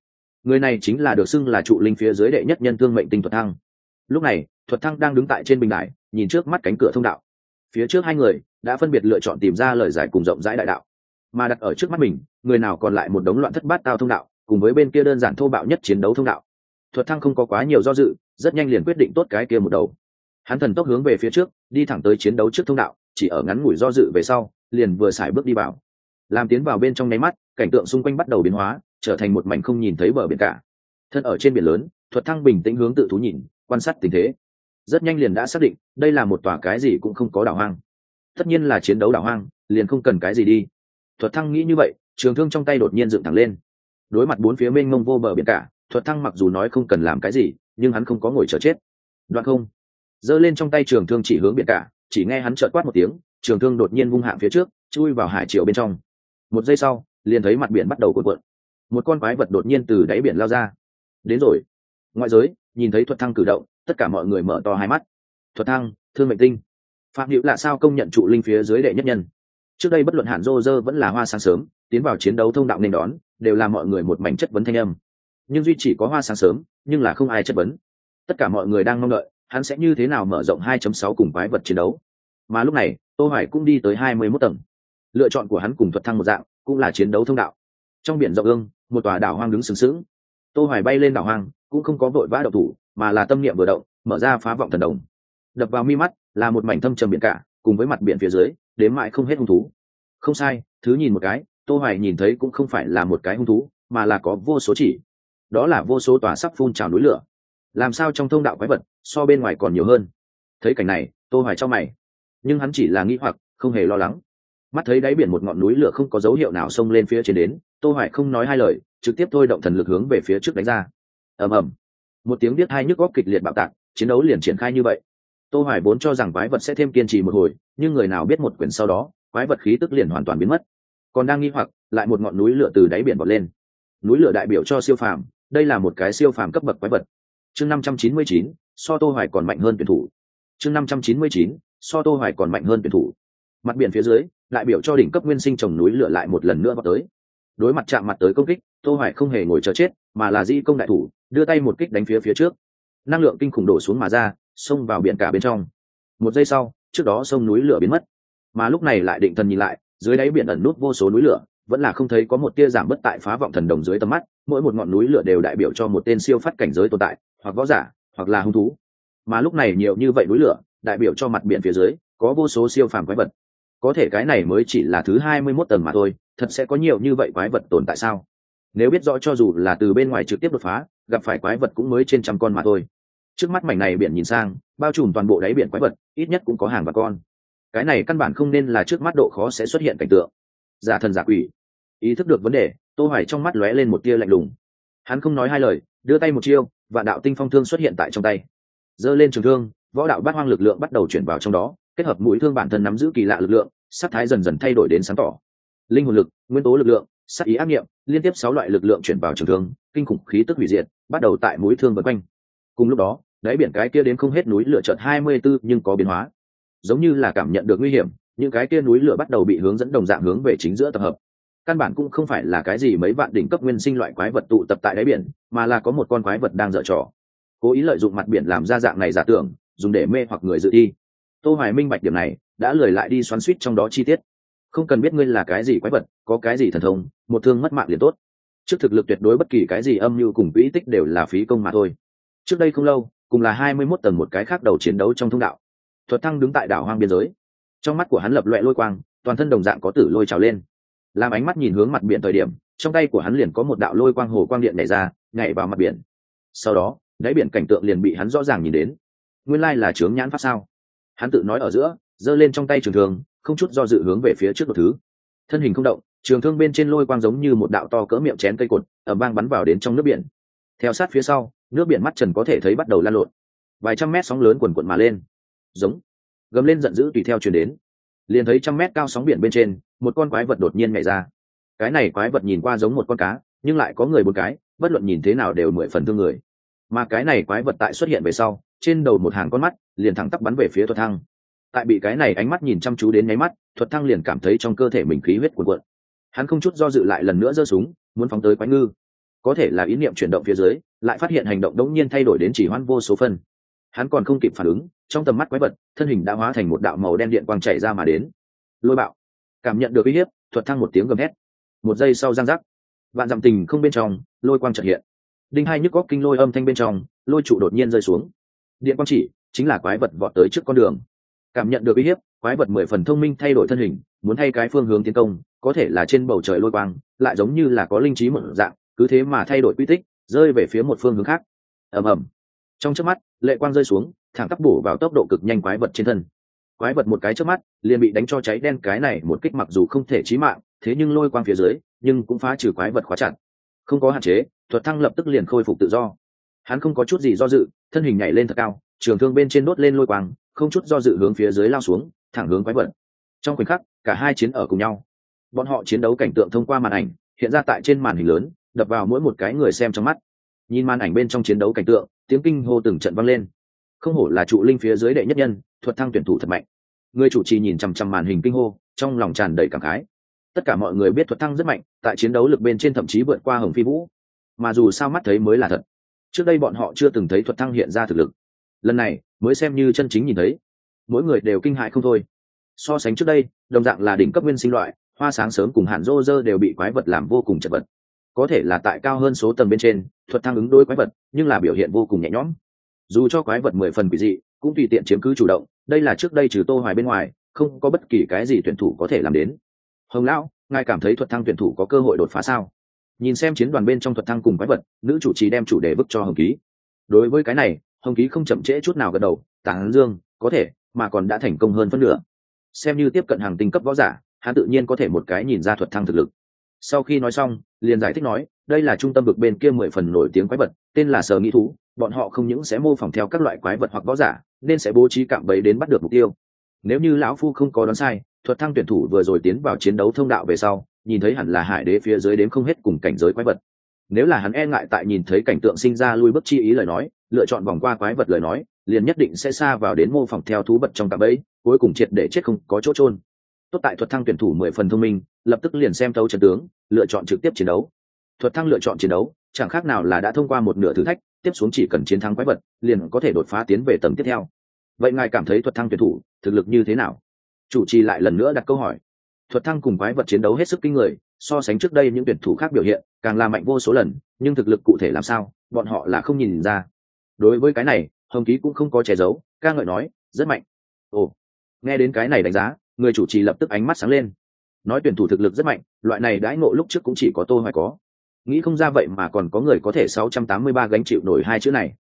người này chính là được xưng là trụ linh phía dưới đệ nhất nhân thương mệnh tinh thuật thăng. Lúc này, thuật thăng đang đứng tại trên bình đại nhìn trước mắt cánh cửa thông đạo. Phía trước hai người đã phân biệt lựa chọn tìm ra lời giải cùng rộng rãi đại đạo. Mà đặt ở trước mắt mình, người nào còn lại một đống loạn thất bát tao thông đạo, cùng với bên kia đơn giản thô bạo nhất chiến đấu thông đạo. Thuật thăng không có quá nhiều do dự, rất nhanh liền quyết định tốt cái kia một đầu. Hắn thần tốc hướng về phía trước, đi thẳng tới chiến đấu trước thông đạo, chỉ ở ngắn ngủi do dự về sau, liền vừa xài bước đi vào làm tiến vào bên trong nháy mắt, cảnh tượng xung quanh bắt đầu biến hóa, trở thành một mảnh không nhìn thấy bờ biển cả. Thân ở trên biển lớn, thuật thăng bình tĩnh hướng tự thú nhìn, quan sát tình thế. Rất nhanh liền đã xác định, đây là một tòa cái gì cũng không có đảo hoang. Tất nhiên là chiến đấu đảo hoang, liền không cần cái gì đi. Thuật thăng nghĩ như vậy, trường thương trong tay đột nhiên dựng thẳng lên. Đối mặt bốn phía mênh mông vô bờ biển cả, thuật thăng mặc dù nói không cần làm cái gì, nhưng hắn không có ngồi chờ chết. Đoạn không. Giơ lên trong tay trường thương chỉ hướng biển cả, chỉ nghe hắn trợt quát một tiếng, trường thương đột nhiên vung hạng phía trước, chui vào hải triều bên trong một giây sau, liền thấy mặt biển bắt đầu cuộn cuộn. Một con quái vật đột nhiên từ đáy biển lao ra. Đến rồi. Ngoại giới, nhìn thấy thuật thăng cử động, tất cả mọi người mở to hai mắt. Thuật thăng, thương mệnh tinh. Phạm hữu là sao công nhận trụ linh phía dưới đệ nhất nhân? Trước đây bất luận hạn rô rơ vẫn là hoa sáng sớm, tiến vào chiến đấu thông đạo nên đón, đều là mọi người một mảnh chất vấn thanh âm. Nhưng duy chỉ có hoa sáng sớm, nhưng là không ai chất vấn. Tất cả mọi người đang mong đợi, hắn sẽ như thế nào mở rộng 2.6 cùng quái vật chiến đấu? Mà lúc này, tô hoài cũng đi tới 21 tầng lựa chọn của hắn cùng thuật thăng một dạng, cũng là chiến đấu thông đạo. Trong biển rộng ương, một tòa đảo hoang đứng sừng sững. Tô hoài bay lên đảo hoang, cũng không có vội vã động thủ, mà là tâm niệm vừa động, mở ra phá vọng thần đồng. Đập vào mi mắt, là một mảnh thâm trầm biển cả, cùng với mặt biển phía dưới, đến mãi không hết hung thú. Không sai, thứ nhìn một cái, tô hoài nhìn thấy cũng không phải là một cái hung thú, mà là có vô số chỉ. Đó là vô số tòa sắp phun trào núi lửa. Làm sao trong thông đạo quái vật, so bên ngoài còn nhiều hơn? Thấy cảnh này, tô hoài cho mày. Nhưng hắn chỉ là nghĩ hoặc, không hề lo lắng mắt thấy đáy biển một ngọn núi lửa không có dấu hiệu nào xông lên phía trên đến tô hoài không nói hai lời trực tiếp thôi động thần lực hướng về phía trước đánh ra. Ầm ầm. Một tiếng biết hai nhức góc kịch liệt bạo tạc chiến đấu liền triển khai như vậy. Tô hoài vốn cho rằng quái vật sẽ thêm kiên trì một hồi nhưng người nào biết một quyển sau đó quái vật khí tức liền hoàn toàn biến mất. Còn đang nghi hoặc lại một ngọn núi lửa từ đáy biển bật lên. Núi lửa đại biểu cho siêu phàm đây là một cái siêu phàm cấp bậc quái vật. Chương 599, so tô hoài còn mạnh hơn tuyển thủ. Chương 599, so tô hoài còn mạnh hơn tuyển thủ mặt biển phía dưới, lại biểu cho đỉnh cấp nguyên sinh trồng núi lửa lại một lần nữa vào tới. Đối mặt chạm mặt tới công kích, tô hoài không hề ngồi chờ chết, mà là di công đại thủ, đưa tay một kích đánh phía phía trước. Năng lượng kinh khủng đổ xuống mà ra, xông vào biển cả bên trong. Một giây sau, trước đó sông núi lửa biến mất. Mà lúc này lại định thần nhìn lại, dưới đáy biển ẩn nút vô số núi lửa, vẫn là không thấy có một tia giảm bất tại phá vọng thần đồng dưới tầm mắt, mỗi một ngọn núi lửa đều đại biểu cho một tên siêu phát cảnh giới tồn tại, hoặc võ giả, hoặc là hung thú. Mà lúc này nhiều như vậy núi lửa, đại biểu cho mặt biển phía dưới, có vô số siêu phàm quái vật có thể cái này mới chỉ là thứ hai mươi 21 tầng mà thôi, thật sẽ có nhiều như vậy quái vật tồn tại sao? Nếu biết rõ cho dù là từ bên ngoài trực tiếp đột phá, gặp phải quái vật cũng mới trên trăm con mà thôi. Trước mắt mảnh này biển nhìn sang, bao trùm toàn bộ đáy biển quái vật, ít nhất cũng có hàng và con. Cái này căn bản không nên là trước mắt độ khó sẽ xuất hiện cảnh tượng. Giả thần giả quỷ. Ý thức được vấn đề, tô hoài trong mắt lóe lên một tia lạnh lùng. Hắn không nói hai lời, đưa tay một chiêu và đạo tinh phong thương xuất hiện tại trong tay. Giơ lên trường thương, võ đạo bát hoang lực lượng bắt đầu chuyển vào trong đó kết hợp mũi thương bản thân nắm giữ kỳ lạ lực lượng, sắc thái dần dần thay đổi đến sáng tỏ. Linh hồn lực, nguyên tố lực lượng, sắc ý ác nghiệm, liên tiếp sáu loại lực lượng chuyển vào trường thương, kinh khủng khí tức hủy diệt, bắt đầu tại mũi thương vân quanh. Cùng lúc đó, đáy biển cái kia đến không hết núi lửa chợt hai mươi 24 nhưng có biến hóa. Giống như là cảm nhận được nguy hiểm, những cái kia núi lửa bắt đầu bị hướng dẫn đồng dạng hướng về chính giữa tập hợp. Căn bản cũng không phải là cái gì mấy vạn đỉnh cấp nguyên sinh loại quái vật tụ tập tại đáy biển, mà là có một con quái vật đang dở trò. Cố ý lợi dụng mặt biển làm ra dạng này giả tưởng, dùng để mê hoặc người dự thi tô hoài minh bạch điểm này, đã lười lại đi xoắn suýt trong đó chi tiết. Không cần biết ngươi là cái gì quái vật, có cái gì thần thông, một thương mất mạng liền tốt. Trước thực lực tuyệt đối bất kỳ cái gì âm mưu cùng quỹ tích đều là phí công mà thôi. Trước đây không lâu, cùng là hai mươi 21 tầng một cái khác đầu chiến đấu trong thông đạo. Thuật thăng đứng tại đảo hoang biên giới. Trong mắt của hắn lập loẹ lôi quang, toàn thân đồng dạng có tử lôi trào lên. Làm ánh mắt nhìn hướng mặt biển thời điểm, trong tay của hắn liền có một đạo lôi quang hồ quang điện nhảy ra, nhảy vào mặt biển. Sau đó, đáy biển cảnh tượng liền bị hắn rõ ràng nhìn đến. Nguyên lai là trướng nhãn pháp sao? Hắn tự nói ở giữa, giơ lên trong tay trường thương, không chút do dự hướng về phía trước một thứ. Thân hình không động, trường thương bên trên lôi quang giống như một đạo to cỡ miệng chén cây cột ở bang bắn vào đến trong nước biển. Theo sát phía sau, nước biển mắt trần có thể thấy bắt đầu lan lộn. Vài trăm mét sóng lớn quần quận mà lên. Giống. Gầm lên giận dữ tùy theo chuyển đến. Liền thấy trăm mét cao sóng biển bên trên, một con quái vật đột nhiên nhảy ra. Cái này quái vật nhìn qua giống một con cá, nhưng lại có người một cái, bất luận nhìn thế nào đều mười phần thương người. Mà cái này quái vật tại xuất hiện về sau trên đầu một hàng con mắt, liền thẳng tắp bắn về phía thuật thăng. Tại bị cái này ánh mắt nhìn chăm chú đến nháy mắt, thuật thăng liền cảm thấy trong cơ thể mình khí huyết cuộn cuộn. Hắn không chút do dự lại lần nữa giơ súng, muốn phóng tới quái ngư. Có thể là ý niệm chuyển động phía dưới, lại phát hiện hành động đống nhiên thay đổi đến chỉ hoan vô số phân. Hắn còn không kịp phản ứng, trong tầm mắt quái vật, thân hình đã hóa thành một đạo màu đen điện quang chảy ra mà đến. Lôi bạo. Cảm nhận được uy hiếp, thuật thăng một tiếng gầm hét một giây sau giang giác, vạn dặm tình không bên trong, lôi quang trật hiện. Đinh hai nhức góc kinh lôi âm thanh bên trong, lôi trụ đột nhiên rơi xuống điện quang chỉ, chính là quái vật vọt tới trước con đường. Cảm nhận được uy hiếp, quái vật mười phần thông minh thay đổi thân hình, muốn thay cái phương hướng tiến công, có thể là trên bầu trời lôi quang, lại giống như là có linh trí một dạng, cứ thế mà thay đổi quy tích, rơi về phía một phương hướng khác. Ầm ầm. Trong trước mắt, lệ quang rơi xuống, thẳng tắp bổ vào tốc độ cực nhanh quái vật trên thân. Quái vật một cái trước mắt, liền bị đánh cho cháy đen, cái này một kích mặc dù không thể chí mạng, thế nhưng lôi quang phía dưới, nhưng cũng phá trừ quái vật khóa chặt. Không có hạn chế, thuật thăng lập tức liền khôi phục tự do hắn không có chút gì do dự, thân hình nhảy lên thật cao, trường thương bên trên đốt lên lôi quang, không chút do dự hướng phía dưới lao xuống, thẳng hướng quái vật. Trong khoảnh khắc, cả hai chiến ở cùng nhau. Bọn họ chiến đấu cảnh tượng thông qua màn ảnh, hiện ra tại trên màn hình lớn, đập vào mỗi một cái người xem trong mắt. Nhìn màn ảnh bên trong chiến đấu cảnh tượng, tiếng kinh hô từng trận vang lên. Không hổ là trụ linh phía dưới đệ nhất nhân, thuật thăng tuyển thủ thật mạnh. Người chủ trì nhìn chằm chằm màn hình kinh hô, trong lòng tràn đầy cảm khái. Tất cả mọi người biết thuật thăng rất mạnh, tại chiến đấu lực bên trên thậm chí vượt qua hồng phi vũ. Mà dù sao mắt thấy mới là thật trước đây bọn họ chưa từng thấy thuật thăng hiện ra thực lực. Lần này, mới xem như chân chính nhìn thấy. Mỗi người đều kinh hại không thôi. So sánh trước đây, đồng dạng là đỉnh cấp nguyên sinh loại, hoa sáng sớm cùng hạn rô rơ đều bị quái vật làm vô cùng chật vật. Có thể là tại cao hơn số tầng bên trên, thuật thăng ứng đối quái vật, nhưng là biểu hiện vô cùng nhẹ nhõm. Dù cho quái vật mười phần quỷ dị, cũng tùy tiện chiếm cứ chủ động, đây là trước đây trừ tô hoài bên ngoài, không có bất kỳ cái gì tuyển thủ có thể làm đến. Hồng lão, ngài cảm thấy thuật thăng tuyển thủ có cơ hội đột phá sao? Nhìn xem chiến đoàn bên trong thuật thăng cùng quái vật, nữ chủ trì đem chủ đề bức cho hồng ký. Đối với cái này, hồng ký không chậm trễ chút nào gật đầu tán dương, có thể, mà còn đã thành công hơn phân nửa. Xem như tiếp cận hàng tinh cấp võ giả, hắn tự nhiên có thể một cái nhìn ra thuật thăng thực lực. Sau khi nói xong, liền giải thích nói, đây là trung tâm vực bên kia mười phần nổi tiếng quái vật, tên là sờ nghĩ thú, bọn họ không những sẽ mô phỏng theo các loại quái vật hoặc võ giả, nên sẽ bố trí cạm bẫy đến bắt được mục tiêu. Nếu như lão phu không có đoán sai, thuật thăng tuyển thủ vừa rồi tiến vào chiến đấu thông đạo về sau nhìn thấy hẳn là hải đế phía dưới đếm không hết cùng cảnh giới quái vật. Nếu là hắn e ngại tại nhìn thấy cảnh tượng sinh ra lui bước chi ý lời nói, lựa chọn vòng qua quái vật lời nói, liền nhất định sẽ xa vào đến mô phỏng theo thú vật trong cạm bẫy, cuối cùng triệt để chết không có chỗ trôn tốt tại thuật thăng tuyển thủ mười phần thông minh, lập tức liền xem thấu trận tướng, lựa chọn trực tiếp chiến đấu. Thuật thăng lựa chọn chiến đấu, chẳng khác nào là đã thông qua một nửa thử thách, tiếp xuống chỉ cần chiến thắng quái vật, liền có thể đột phá tiến về tầng tiếp theo. Vậy ngài cảm thấy thuật thăng tuyển thủ thực lực như thế nào? Chủ trì lại lần nữa đặt câu hỏi thuật thăng cùng quái vật chiến đấu hết sức kinh người, so sánh trước đây những tuyển thủ khác biểu hiện, càng là mạnh vô số lần, nhưng thực lực cụ thể làm sao, bọn họ là không nhìn ra. Đối với cái này, hồng ký cũng không có che giấu, ca ngợi nói, rất mạnh. Ồ, nghe đến cái này đánh giá, người chủ trì lập tức ánh mắt sáng lên. Nói tuyển thủ thực lực rất mạnh, loại này đãi ngộ lúc trước cũng chỉ có tô hoài có. Nghĩ không ra vậy mà còn có người có thể 683 gánh chịu nổi hai chữ này.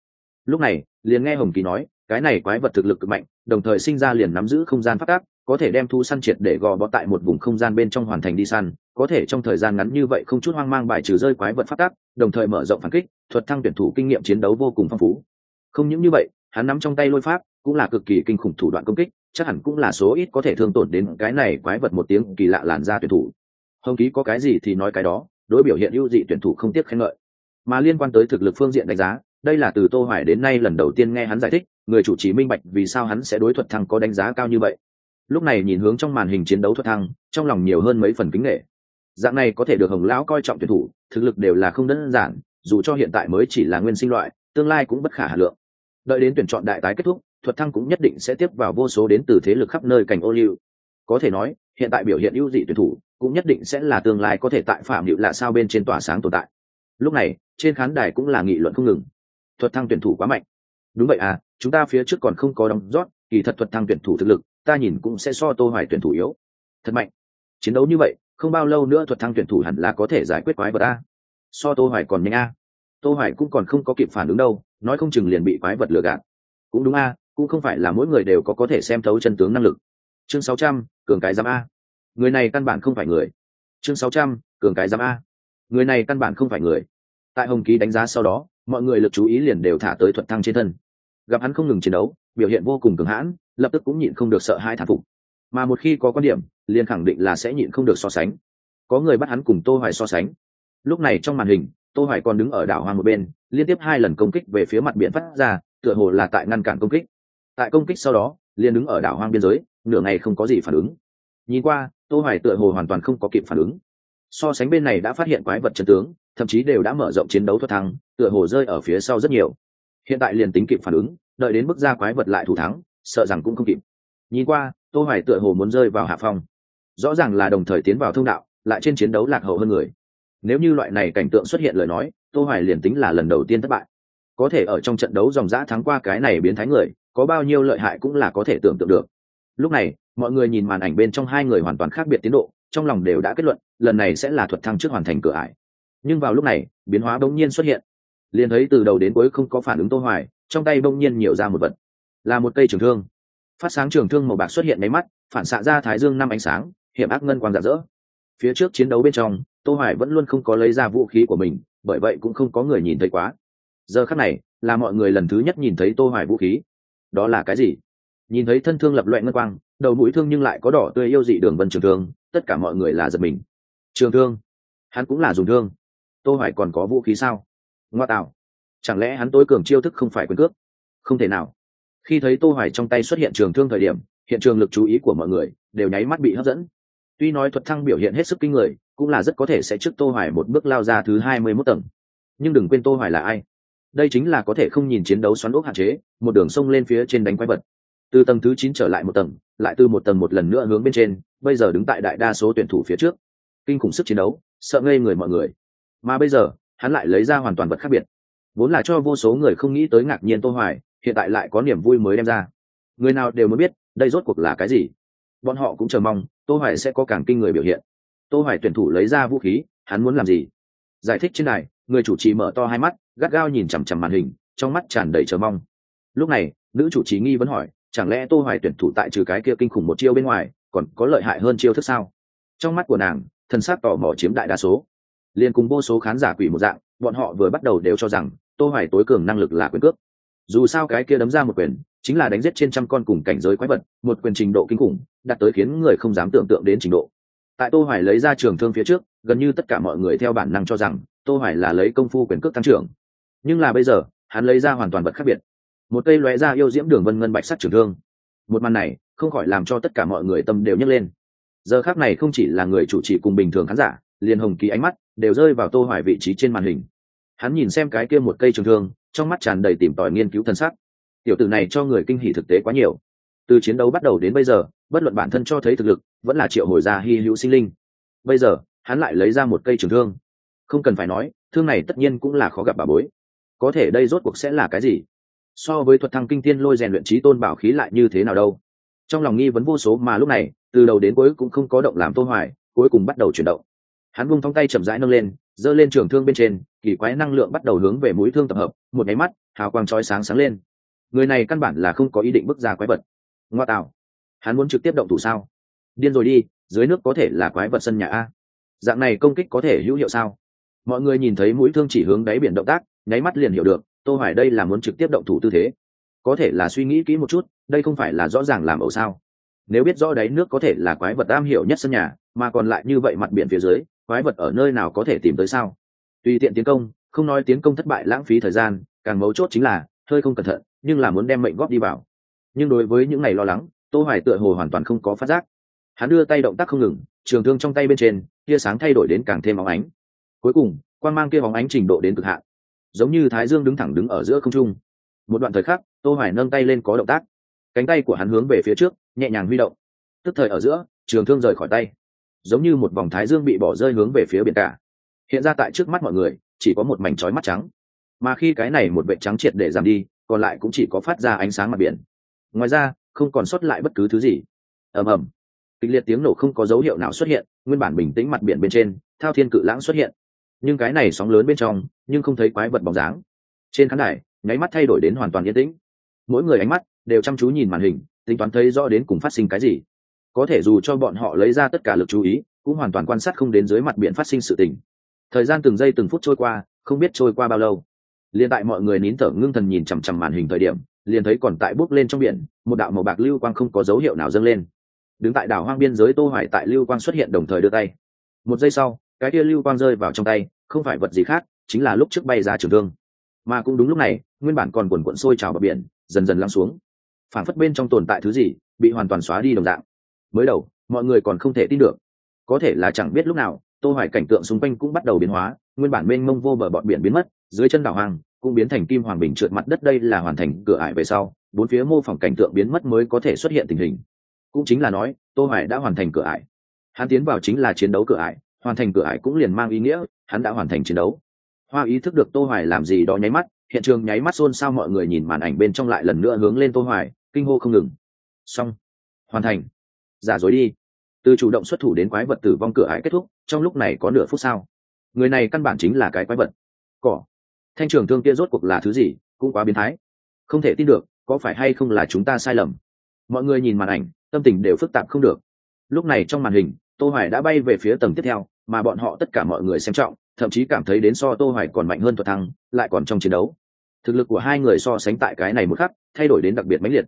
Lúc này, liền nghe hồng kỳ nói, cái này quái vật thực lực cực mạnh, đồng thời sinh ra liền nắm giữ không gian phát tác có thể đem thu săn triệt để gò bó tại một vùng không gian bên trong hoàn thành đi săn, có thể trong thời gian ngắn như vậy không chút hoang mang bài trừ rơi quái vật phát tác, đồng thời mở rộng phản kích, thuật thăng tuyển thủ kinh nghiệm chiến đấu vô cùng phong phú. Không những như vậy, hắn nắm trong tay lôi pháp, cũng là cực kỳ kinh khủng thủ đoạn công kích, chắc hẳn cũng là số ít có thể thương tổn đến cái này quái vật một tiếng kỳ lạ làn ra tuyển thủ. Hồng ký có cái gì thì nói cái đó, đối biểu hiện ưu dị tuyển thủ không tiếc khen ngợi. Mà liên quan tới thực lực phương diện đánh giá, đây là từ tô hoài đến nay lần đầu tiên nghe hắn giải thích, người chủ trì minh bạch vì sao hắn sẽ đối thuật thăng có đánh giá cao như vậy lúc này nhìn hướng trong màn hình chiến đấu thuật thăng, trong lòng nhiều hơn mấy phần kính nghệ. Dạng này có thể được hồng lão coi trọng tuyển thủ, thực lực đều là không đơn giản, dù cho hiện tại mới chỉ là nguyên sinh loại, tương lai cũng bất khả hà lượng. Đợi đến tuyển chọn đại tái kết thúc, thuật thăng cũng nhất định sẽ tiếp vào vô số đến từ thế lực khắp nơi cảnh ô liu. Có thể nói, hiện tại biểu hiện ưu dị tuyển thủ, cũng nhất định sẽ là tương lai có thể tại phạm hiệu lạ sao bên trên tỏa sáng tồn tại. Lúc này, trên khán đài cũng là nghị luận không ngừng. Thuật thăng tuyển thủ quá mạnh. Đúng vậy à chúng ta phía trước còn không có đóng rót kỳ thật thuật thăng tuyển thủ thực lực ta nhìn cũng sẽ so tô hoài tuyển thủ yếu. Thật mạnh. Chiến đấu như vậy không bao lâu nữa thuật thăng tuyển thủ hẳn là có thể giải quyết quái vật a. So tô hoài còn nhanh a. Tô hoài cũng còn không có kịp phản ứng đâu nói không chừng liền bị quái vật lừa gạt. Cũng đúng a cũng không phải là mỗi người đều có có thể xem thấu chân tướng năng lực. Chương 600, cường cái giám a. Người này căn bản không phải người. Chương 600, cường cái giám a. Người này căn bản không phải người. Tại hồng ký đánh giá sau đó mọi người lực chú ý liền đều thả tới thuật thăng trên thân. Gặp hắn không ngừng chiến đấu biểu hiện vô cùng cường hãn, lập tức cũng nhịn không được sợ hai thản phục. Mà một khi có quan điểm, liền khẳng định là sẽ nhịn không được so sánh. Có người bắt hắn cùng tô hoài so sánh. Lúc này trong màn hình, tô hoài còn đứng ở đảo hoang một bên, liên tiếp hai lần công kích về phía mặt biển phát ra, tựa hồ là tại ngăn cản công kích. Tại công kích sau đó, liền đứng ở đảo hoang biên giới, nửa ngày không có gì phản ứng. Nhìn qua, tô hoài tựa hồ hoàn toàn không có kịp phản ứng. So sánh bên này đã phát hiện quái vật chân tướng, thậm chí đều đã mở rộng chiến đấu thoát thắng tựa hồ rơi ở phía sau rất nhiều hiện tại liền tính kịp phản ứng, đợi đến bước ra quái vật lại thủ thắng, sợ rằng cũng không kịp. Nhìn qua, tô hoài tựa hồ muốn rơi vào hạ phong. Rõ ràng là đồng thời tiến vào thông đạo, lại trên chiến đấu lạc hậu hơn người. Nếu như loại này cảnh tượng xuất hiện lời nói, tô hoài liền tính là lần đầu tiên thất bại. Có thể ở trong trận đấu dòng dã thắng qua cái này biến thái người, có bao nhiêu lợi hại cũng là có thể tưởng tượng được. Lúc này, mọi người nhìn màn ảnh bên trong hai người hoàn toàn khác biệt tiến độ, trong lòng đều đã kết luận, lần này sẽ là thuật thăng trước hoàn thành cửa ải. Nhưng vào lúc này, biến hóa đống nhiên xuất hiện liền thấy từ đầu đến cuối không có phản ứng tô hoài, trong tay bỗng nhiên nhiều ra một vật, là một cây trường thương. Phát sáng trường thương màu bạc xuất hiện máy mắt, phản xạ ra thái dương năm ánh sáng, hiểm ác ngân quang rạng rỡ. Phía trước chiến đấu bên trong, tô hoài vẫn luôn không có lấy ra vũ khí của mình, bởi vậy cũng không có người nhìn thấy quá. Giờ khắc này, là mọi người lần thứ nhất nhìn thấy tô hoài vũ khí. Đó là cái gì? Nhìn thấy thân thương lập loại ngân quang, đầu mũi thương nhưng lại có đỏ tươi yêu dị đường vân trường thương, tất cả mọi người là giật mình. Trường thương? Hắn cũng là dùng thương. Tô hoài còn có vũ khí sao? Ngoa tạo chẳng lẽ hắn tối cường chiêu thức không phải quyền cước? Không thể nào. Khi thấy tô hoài trong tay xuất hiện trường thương thời điểm, hiện trường lực chú ý của mọi người đều nháy mắt bị hấp dẫn. Tuy nói thuật thăng biểu hiện hết sức kinh người, cũng là rất có thể sẽ trước tô hoài một bước lao ra thứ 21 tầng. Nhưng đừng quên tô hoài là ai? Đây chính là có thể không nhìn chiến đấu xoắn ốc hạn chế, một đường sông lên phía trên đánh quái vật. Từ tầng thứ 9 trở lại một tầng, lại từ một tầng một lần nữa hướng bên trên, bây giờ đứng tại đại đa số tuyển thủ phía trước. Kinh khủng sức chiến đấu, sợ ngây người mọi người. Mà bây giờ hắn lại lấy ra hoàn toàn vật khác biệt. Vốn là cho vô số người không nghĩ tới ngạc nhiên tô hoài, hiện tại lại có niềm vui mới đem ra. Người nào đều muốn biết, đây rốt cuộc là cái gì. Bọn họ cũng chờ mong, tô hoài sẽ có càng kinh người biểu hiện. Tô hoài tuyển thủ lấy ra vũ khí, hắn muốn làm gì? Giải thích trên này người chủ trì mở to hai mắt, gắt gao nhìn chằm chằm màn hình, trong mắt tràn đầy chờ mong. Lúc này, nữ chủ trì nghi vấn hỏi, chẳng lẽ tô hoài tuyển thủ tại trừ cái kia kinh khủng một chiêu bên ngoài, còn có lợi hại hơn chiêu thức sao? Trong mắt của nàng, thần sát tò mò chiếm đại đa số liền cùng vô số khán giả quỷ một dạng, bọn họ vừa bắt đầu đều cho rằng tô hoài tối cường năng lực là quyền cước. Dù sao cái kia đấm ra một quyền, chính là đánh giết trên trăm con cùng cảnh giới quái vật, một quyền trình độ kinh khủng, đạt tới khiến người không dám tưởng tượng đến trình độ. Tại tô hoài lấy ra trường thương phía trước, gần như tất cả mọi người theo bản năng cho rằng tô hoài là lấy công phu quyền cước tăng trưởng. Nhưng là bây giờ, hắn lấy ra hoàn toàn vật khác biệt. Một cây lóe ra yêu diễm đường vân ngân bạch sắc trường thương. Một màn này, không khỏi làm cho tất cả mọi người tâm đều nhấc lên. Giờ khác này không chỉ là người chủ trì cùng bình thường khán giả, liền hồng ký ánh mắt đều rơi vào tô hoài vị trí trên màn hình. Hắn nhìn xem cái kia một cây trường thương, trong mắt tràn đầy tìm tòi nghiên cứu thân sắc tiểu tử này cho người kinh hỉ thực tế quá nhiều. Từ chiến đấu bắt đầu đến bây giờ, bất luận bản thân cho thấy thực lực, vẫn là triệu hồi ra hy hữu sinh linh. Bây giờ, hắn lại lấy ra một cây trường thương. Không cần phải nói, thương này tất nhiên cũng là khó gặp bà bối. Có thể đây rốt cuộc sẽ là cái gì? So với thuật thăng kinh thiên lôi rèn luyện trí tôn bảo khí lại như thế nào đâu? Trong lòng nghi vấn vô số mà lúc này, từ đầu đến cuối cũng không có động làm tô hoài, cuối cùng bắt đầu chuyển động hắn buông thong tay chậm rãi nâng lên, giơ lên trường thương bên trên, kỳ quái năng lượng bắt đầu hướng về mũi thương tập hợp, một nháy mắt, hào quang chói sáng sáng lên. Người này căn bản là không có ý định bước ra quái vật. Ngoa tạo. Hắn muốn trực tiếp động thủ sao? Điên rồi đi, dưới nước có thể là quái vật sân nhà a. Dạng này công kích có thể hữu hiệu sao? Mọi người nhìn thấy mũi thương chỉ hướng đáy biển động tác, nháy mắt liền hiểu được, tô hoài đây là muốn trực tiếp động thủ tư thế. Có thể là suy nghĩ kỹ một chút, đây không phải là rõ ràng làm ẩu sao? Nếu biết rõ đáy nước có thể là quái vật am hiểu nhất sân nhà, mà còn lại như vậy mặt biển phía dưới quái vật ở nơi nào có thể tìm tới sao? Tùy tiện tiến công, không nói tiến công thất bại lãng phí thời gian, càng mấu chốt chính là, hơi không cẩn thận, nhưng là muốn đem mệnh góp đi vào. Nhưng đối với những ngày lo lắng, tô hoài tựa hồ hoàn toàn không có phát giác. Hắn đưa tay động tác không ngừng, trường thương trong tay bên trên, tia sáng thay đổi đến càng thêm óng ánh. Cuối cùng quan mang kia bóng ánh trình độ đến cực hạn. Giống như thái dương đứng thẳng đứng ở giữa không trung. Một đoạn thời khắc, tô hoài nâng tay lên có động tác. Cánh tay của hắn hướng về phía trước, nhẹ nhàng huy động. Tức thời ở giữa, trường thương rời khỏi tay giống như một vòng thái dương bị bỏ rơi hướng về phía biển cả. Hiện ra tại trước mắt mọi người, chỉ có một mảnh chói mắt trắng. Mà khi cái này một vệ trắng triệt để giảm đi, còn lại cũng chỉ có phát ra ánh sáng mặt biển. Ngoài ra, không còn sót lại bất cứ thứ gì. Ầm ầm. Kịch liệt tiếng nổ không có dấu hiệu nào xuất hiện, nguyên bản bình tĩnh mặt biển bên trên, thao thiên cự lãng xuất hiện. Nhưng cái này sóng lớn bên trong, nhưng không thấy quái vật bóng dáng. Trên khán đài, nháy mắt thay đổi đến hoàn toàn yên tĩnh. Mỗi người ánh mắt đều chăm chú nhìn màn hình, tính toán thấy rõ đến cùng phát sinh cái gì có thể dù cho bọn họ lấy ra tất cả lực chú ý, cũng hoàn toàn quan sát không đến dưới mặt biển phát sinh sự tình. Thời gian từng giây từng phút trôi qua, không biết trôi qua bao lâu. Liền tại mọi người nín thở ngưng thần nhìn chằm chằm màn hình thời điểm, liền thấy còn tại bốc lên trong biển, một đạo màu bạc lưu quang không có dấu hiệu nào dâng lên. Đứng tại đảo hoang biên giới tô hoài tại lưu quang xuất hiện đồng thời đưa tay. Một giây sau, cái kia lưu quang rơi vào trong tay, không phải vật gì khác, chính là lúc trước bay ra trường thương. Mà cũng đúng lúc này, nguyên bản còn quần quận sôi trào bờ biển, dần dần lắng xuống. Phản phất bên trong tồn tại thứ gì, bị hoàn toàn xóa đi đồng dạng mới đầu, mọi người còn không thể tin được. Có thể là chẳng biết lúc nào, tô hoài cảnh tượng xung quanh cũng bắt đầu biến hóa, nguyên bản mênh mông vô bờ bọt biển biến mất, dưới chân đảo hoàng cũng biến thành kim hoàng bình trượt mặt đất đây là hoàn thành cửa ải về sau, bốn phía mô phỏng cảnh tượng biến mất mới có thể xuất hiện tình hình. Cũng chính là nói, tô hoài đã hoàn thành cửa ải. Hắn tiến vào chính là chiến đấu cửa ải, hoàn thành cửa ải cũng liền mang ý nghĩa, hắn đã hoàn thành chiến đấu. Hoa ý thức được tô hoài làm gì đó nháy mắt, hiện trường nháy mắt xôn xao mọi người nhìn màn ảnh bên trong lại lần nữa hướng lên tô hoài, kinh hô không ngừng. Xong. Hoàn thành giả dối đi. Từ chủ động xuất thủ đến quái vật tử vong cửa ải kết thúc, trong lúc này có nửa phút sau. Người này căn bản chính là cái quái vật. Cỏ. Thanh trường thương kia rốt cuộc là thứ gì, cũng quá biến thái. Không thể tin được, có phải hay không là chúng ta sai lầm? Mọi người nhìn màn ảnh, tâm tình đều phức tạp không được. Lúc này trong màn hình, tô hoài đã bay về phía tầng tiếp theo, mà bọn họ tất cả mọi người xem trọng, thậm chí cảm thấy đến so tô hoài còn mạnh hơn thuật thăng, lại còn trong chiến đấu. Thực lực của hai người so sánh tại cái này một khắc, thay đổi đến đặc biệt mãnh liệt.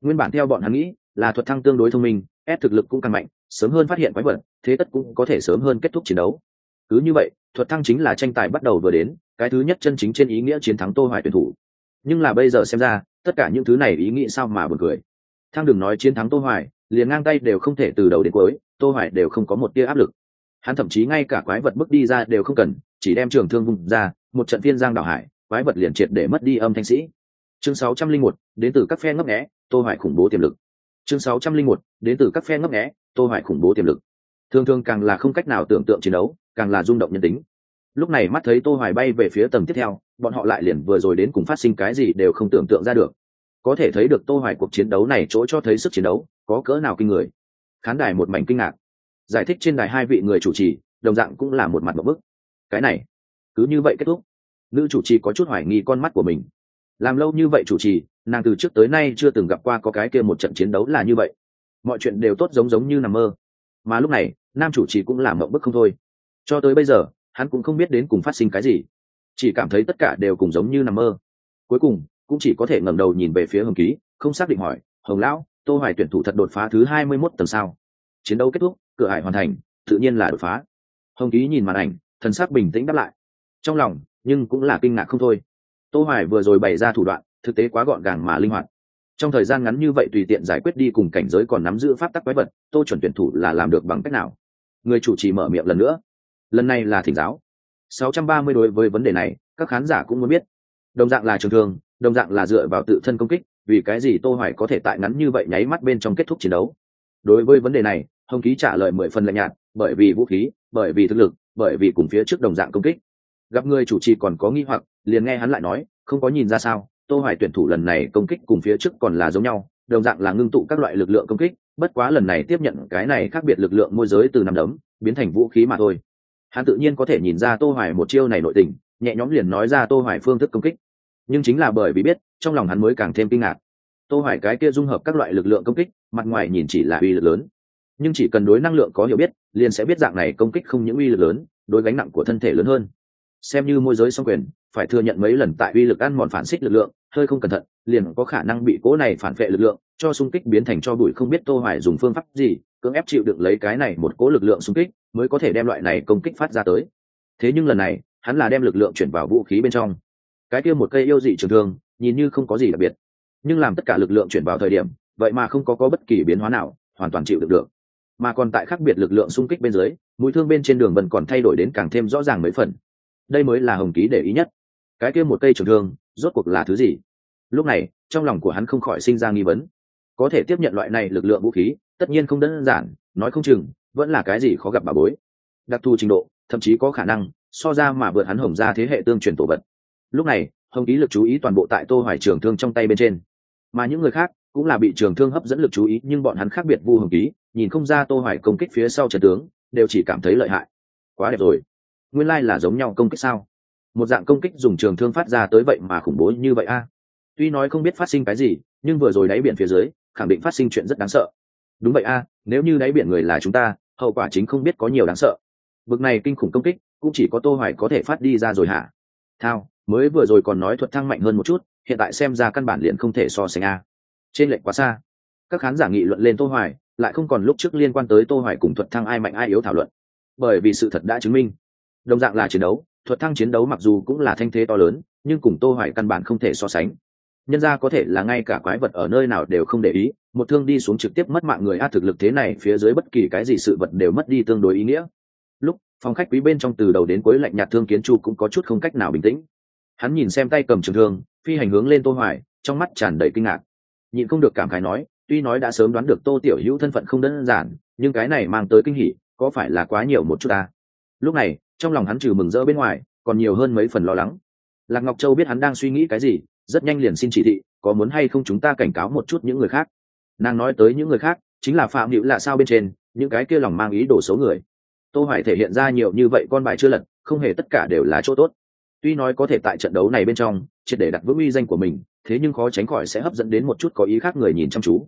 Nguyên bản theo bọn hắn nghĩ, là thuật thăng tương đối thông minh ép thực lực cũng càng mạnh sớm hơn phát hiện quái vật thế tất cũng có thể sớm hơn kết thúc chiến đấu. Cứ như vậy thuật thăng chính là tranh tài bắt đầu vừa đến cái thứ nhất chân chính trên ý nghĩa chiến thắng tô hoài tuyển thủ. Nhưng là bây giờ xem ra tất cả những thứ này ý nghĩ sao mà buồn cười. Thăng đừng nói chiến thắng tô hoài liền ngang tay đều không thể từ đầu đến cuối tô hoài đều không có một tia áp lực. Hắn thậm chí ngay cả quái vật bước đi ra đều không cần chỉ đem trường thương vùng ra một trận phiên giang đảo hải quái vật liền triệt để mất đi âm thanh sĩ. Chương 601, đến từ các phe ngấp nghé tô hoài khủng bố tiềm lực chương 601, đến từ các phe ngấp nghé tô hoài khủng bố tiềm lực. Thường thường càng là không cách nào tưởng tượng chiến đấu càng là rung động nhân tính. Lúc này mắt thấy tô hoài bay về phía tầng tiếp theo bọn họ lại liền vừa rồi đến cùng phát sinh cái gì đều không tưởng tượng ra được. Có thể thấy được tô hoài cuộc chiến đấu này chỗ cho thấy sức chiến đấu có cỡ nào kinh người. Khán đài một mảnh kinh ngạc. Giải thích trên đài hai vị người chủ trì đồng dạng cũng là một mặt một bức. Cái này cứ như vậy kết thúc. Nữ chủ trì có chút hoài nghi con mắt của mình làm lâu như vậy chủ trì, nàng từ trước tới nay chưa từng gặp qua có cái kia một trận chiến đấu là như vậy. Mọi chuyện đều tốt giống giống như nằm mơ. Mà lúc này, nam chủ trì cũng làm mộng bức không thôi. Cho tới bây giờ, hắn cũng không biết đến cùng phát sinh cái gì. Chỉ cảm thấy tất cả đều cùng giống như nằm mơ. Cuối cùng, cũng chỉ có thể ngẩng đầu nhìn về phía hồng ký, không xác định hỏi, hồng lão, tô hoài tuyển thủ thật đột phá thứ 21 tầng sao? Chiến đấu kết thúc, cửa hải hoàn thành, tự nhiên là đột phá. Hồng ký nhìn màn ảnh, thần sắc bình tĩnh đáp lại. Trong lòng, nhưng cũng là kinh ngạc không thôi tô hoài vừa rồi bày ra thủ đoạn thực tế quá gọn gàng mà linh hoạt. Trong thời gian ngắn như vậy tùy tiện giải quyết đi cùng cảnh giới còn nắm giữ pháp tắc quái vật tô chuẩn tuyển thủ là làm được bằng cách nào? Người chủ trì mở miệng lần nữa. Lần này là thỉnh giáo. 630 đối với vấn đề này các khán giả cũng muốn biết. Đồng dạng là trường thường, đồng dạng là dựa vào tự thân công kích vì cái gì tô hoài có thể tại ngắn như vậy nháy mắt bên trong kết thúc chiến đấu? Đối với vấn đề này hồng ký trả lời mười phần lạnh nhạt bởi vì vũ khí bởi vì thực lực bởi vì cùng phía trước đồng dạng công kích. Gặp người chủ trì còn có nghi hoặc liền nghe hắn lại nói, không có nhìn ra sao, tô hoài tuyển thủ lần này công kích cùng phía trước còn là giống nhau, đồng dạng là ngưng tụ các loại lực lượng công kích, bất quá lần này tiếp nhận cái này khác biệt lực lượng môi giới từ năm đấm, biến thành vũ khí mà thôi. Hắn tự nhiên có thể nhìn ra tô hoài một chiêu này nội tình, nhẹ nhõm liền nói ra tô hoài phương thức công kích. Nhưng chính là bởi vì biết, trong lòng hắn mới càng thêm kinh ngạc. Tô hoài cái kia dung hợp các loại lực lượng công kích, mặt ngoài nhìn chỉ là uy lực lớn. Nhưng chỉ cần đối năng lượng có hiểu biết, liền sẽ biết dạng này công kích không những uy lực lớn, đối gánh nặng của thân thể lớn hơn. Xem như môi giới song quyền phải thừa nhận mấy lần tại uy lực ăn mòn phản xích lực lượng, hơi không cẩn thận, liền có khả năng bị cố này phản vệ lực lượng cho xung kích biến thành cho bụi không biết tô hoài dùng phương pháp gì, cưỡng ép chịu được lấy cái này một cố lực lượng xung kích mới có thể đem loại này công kích phát ra tới. Thế nhưng lần này, hắn là đem lực lượng chuyển vào vũ khí bên trong. Cái kia một cây yêu dị trường thương, nhìn như không có gì đặc biệt, nhưng làm tất cả lực lượng chuyển vào thời điểm, vậy mà không có có bất kỳ biến hóa nào, hoàn toàn chịu được được. Mà còn tại khác biệt lực lượng xung kích bên dưới, mũi thương bên trên đường vẫn còn thay đổi đến càng thêm rõ ràng mấy phần. Đây mới là hồng ký để ý nhất cái kia một cây trường thương, rốt cuộc là thứ gì? Lúc này, trong lòng của hắn không khỏi sinh ra nghi vấn. Có thể tiếp nhận loại này lực lượng vũ khí, tất nhiên không đơn giản, nói không chừng, vẫn là cái gì khó gặp bà bối. Đặc thù trình độ, thậm chí có khả năng, so ra mà vượt hắn hồng ra thế hệ tương truyền tổ vật. Lúc này, hồng ký lực chú ý toàn bộ tại tô hoài trường thương trong tay bên trên. Mà những người khác, cũng là bị trường thương hấp dẫn lực chú ý, nhưng bọn hắn khác biệt vu hồng ký, nhìn không ra tô hoài công kích phía sau trận tướng, đều chỉ cảm thấy lợi hại. Quá đẹp rồi. Nguyên lai like là giống nhau công kích sao? Một dạng công kích dùng trường thương phát ra tới vậy mà khủng bố như vậy a. Tuy nói không biết phát sinh cái gì, nhưng vừa rồi đáy biển phía dưới, khẳng định phát sinh chuyện rất đáng sợ. Đúng vậy a, nếu như đáy biển người là chúng ta, hậu quả chính không biết có nhiều đáng sợ. Bực này kinh khủng công kích, cũng chỉ có tô hoài có thể phát đi ra rồi hả? Thao, mới vừa rồi còn nói thuật thăng mạnh hơn một chút, hiện tại xem ra căn bản liền không thể so sánh a. Trên lệnh quá xa. Các khán giả nghị luận lên tô hoài, lại không còn lúc trước liên quan tới tô hoài cùng thuật thăng ai mạnh ai yếu thảo luận. Bởi vì sự thật đã chứng minh. Đồng dạng là chiến đấu thuật thăng chiến đấu mặc dù cũng là thanh thế to lớn, nhưng cùng tô hoài căn bản không thể so sánh. Nhân ra có thể là ngay cả quái vật ở nơi nào đều không để ý, một thương đi xuống trực tiếp mất mạng người a thực lực thế này phía dưới bất kỳ cái gì sự vật đều mất đi tương đối ý nghĩa. Lúc, phòng khách quý bên trong từ đầu đến cuối lạnh nhạt thương kiến chu cũng có chút không cách nào bình tĩnh. Hắn nhìn xem tay cầm trường thương, phi hành hướng lên tô hoài, trong mắt tràn đầy kinh ngạc. Nhịn không được cảm khái nói, tuy nói đã sớm đoán được tô tiểu hữu thân phận không đơn giản, nhưng cái này mang tới kinh hỉ, có phải là quá nhiều một chút ta? Lúc này trong lòng hắn trừ mừng rỡ bên ngoài, còn nhiều hơn mấy phần lo lắng. Lạc ngọc châu biết hắn đang suy nghĩ cái gì, rất nhanh liền xin chỉ thị, có muốn hay không chúng ta cảnh cáo một chút những người khác. Nàng nói tới những người khác, chính là phạm hữu là sao bên trên, những cái kia lòng mang ý đồ xấu người. Tô hoài thể hiện ra nhiều như vậy con bài chưa lật, không hề tất cả đều là chỗ tốt. Tuy nói có thể tại trận đấu này bên trong, triệt để đặt vững uy danh của mình, thế nhưng khó tránh khỏi sẽ hấp dẫn đến một chút có ý khác người nhìn chăm chú.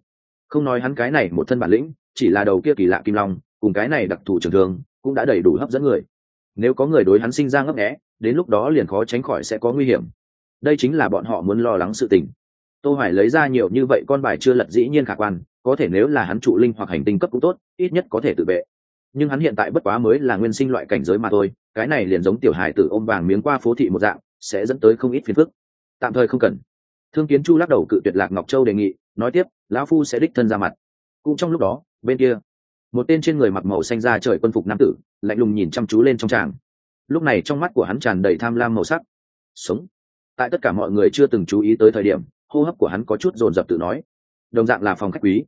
Không nói hắn cái này một thân bản lĩnh, chỉ là đầu kia kỳ lạ kim long, cùng cái này đặc thù trường thường cũng đã đầy đủ hấp dẫn người nếu có người đối hắn sinh ra ngấp nghẽ đến lúc đó liền khó tránh khỏi sẽ có nguy hiểm. Đây chính là bọn họ muốn lo lắng sự tình. Tô hoài lấy ra nhiều như vậy con bài chưa lật dĩ nhiên khả quan, có thể nếu là hắn trụ linh hoặc hành tinh cấp cũng tốt, ít nhất có thể tự vệ. Nhưng hắn hiện tại bất quá mới là nguyên sinh loại cảnh giới mà thôi, cái này liền giống tiểu hài tử ôm vàng miếng qua phố thị một dạng, sẽ dẫn tới không ít phiền phức. Tạm thời không cần. Thương kiến chu lắc đầu cự tuyệt lạc ngọc châu đề nghị, nói tiếp, lão phu sẽ đích thân ra mặt. Cũng trong lúc đó, bên kia một tên trên người mặc màu xanh da trời quân phục nam tử, lạnh lùng nhìn chăm chú lên trong tràng. Lúc này trong mắt của hắn tràn đầy tham lam màu sắc. Sống. Tại tất cả mọi người chưa từng chú ý tới thời điểm, hô hấp của hắn có chút dồn dập tự nói. Đồng dạng là phòng khách quý.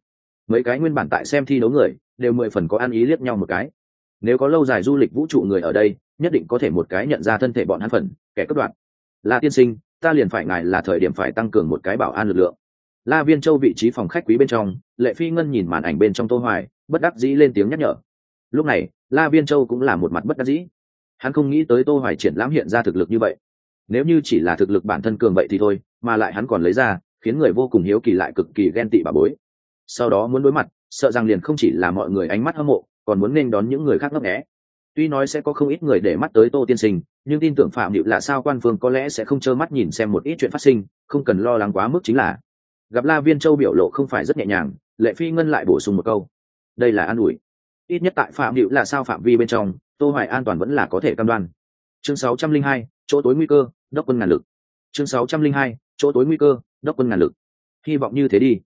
Mấy cái nguyên bản tại xem thi đấu người, đều mười phần có ăn ý liếc nhau một cái. Nếu có lâu dài du lịch vũ trụ người ở đây, nhất định có thể một cái nhận ra thân thể bọn hắn phần, kẻ cấp đoạn là tiên sinh, ta liền phải ngài là thời điểm phải tăng cường một cái bảo an lực lượng la viên châu vị trí phòng khách quý bên trong, lệ phi ngân nhìn màn ảnh bên trong tô hoài, bất đắc dĩ lên tiếng nhắc nhở. Lúc này, la viên châu cũng là một mặt bất đắc dĩ. Hắn không nghĩ tới tô hoài triển lãm hiện ra thực lực như vậy. Nếu như chỉ là thực lực bản thân cường vậy thì thôi, mà lại hắn còn lấy ra, khiến người vô cùng hiếu kỳ lại cực kỳ ghen tị bà bối. Sau đó muốn đối mặt, sợ rằng liền không chỉ là mọi người ánh mắt hâm mộ, còn muốn nên đón những người khác ngấp nghé. Tuy nói sẽ có không ít người để mắt tới tô tiên sinh, nhưng tin tưởng phạm điệu là sao quan phương có lẽ sẽ không trơ mắt nhìn xem một ít chuyện phát sinh, không cần lo lắng quá mức chính là gặp la viên châu biểu lộ không phải rất nhẹ nhàng lệ phi ngân lại bổ sung một câu. Đây là an ủi. Ít nhất tại phạm hữu là sao phạm vi bên trong tô hoài an toàn vẫn là có thể cam đoan. Chương 602, chỗ tối nguy cơ đốc quân ngàn lực. Chương 602, chỗ tối nguy cơ đốc quân ngàn lực. Hy vọng như thế đi.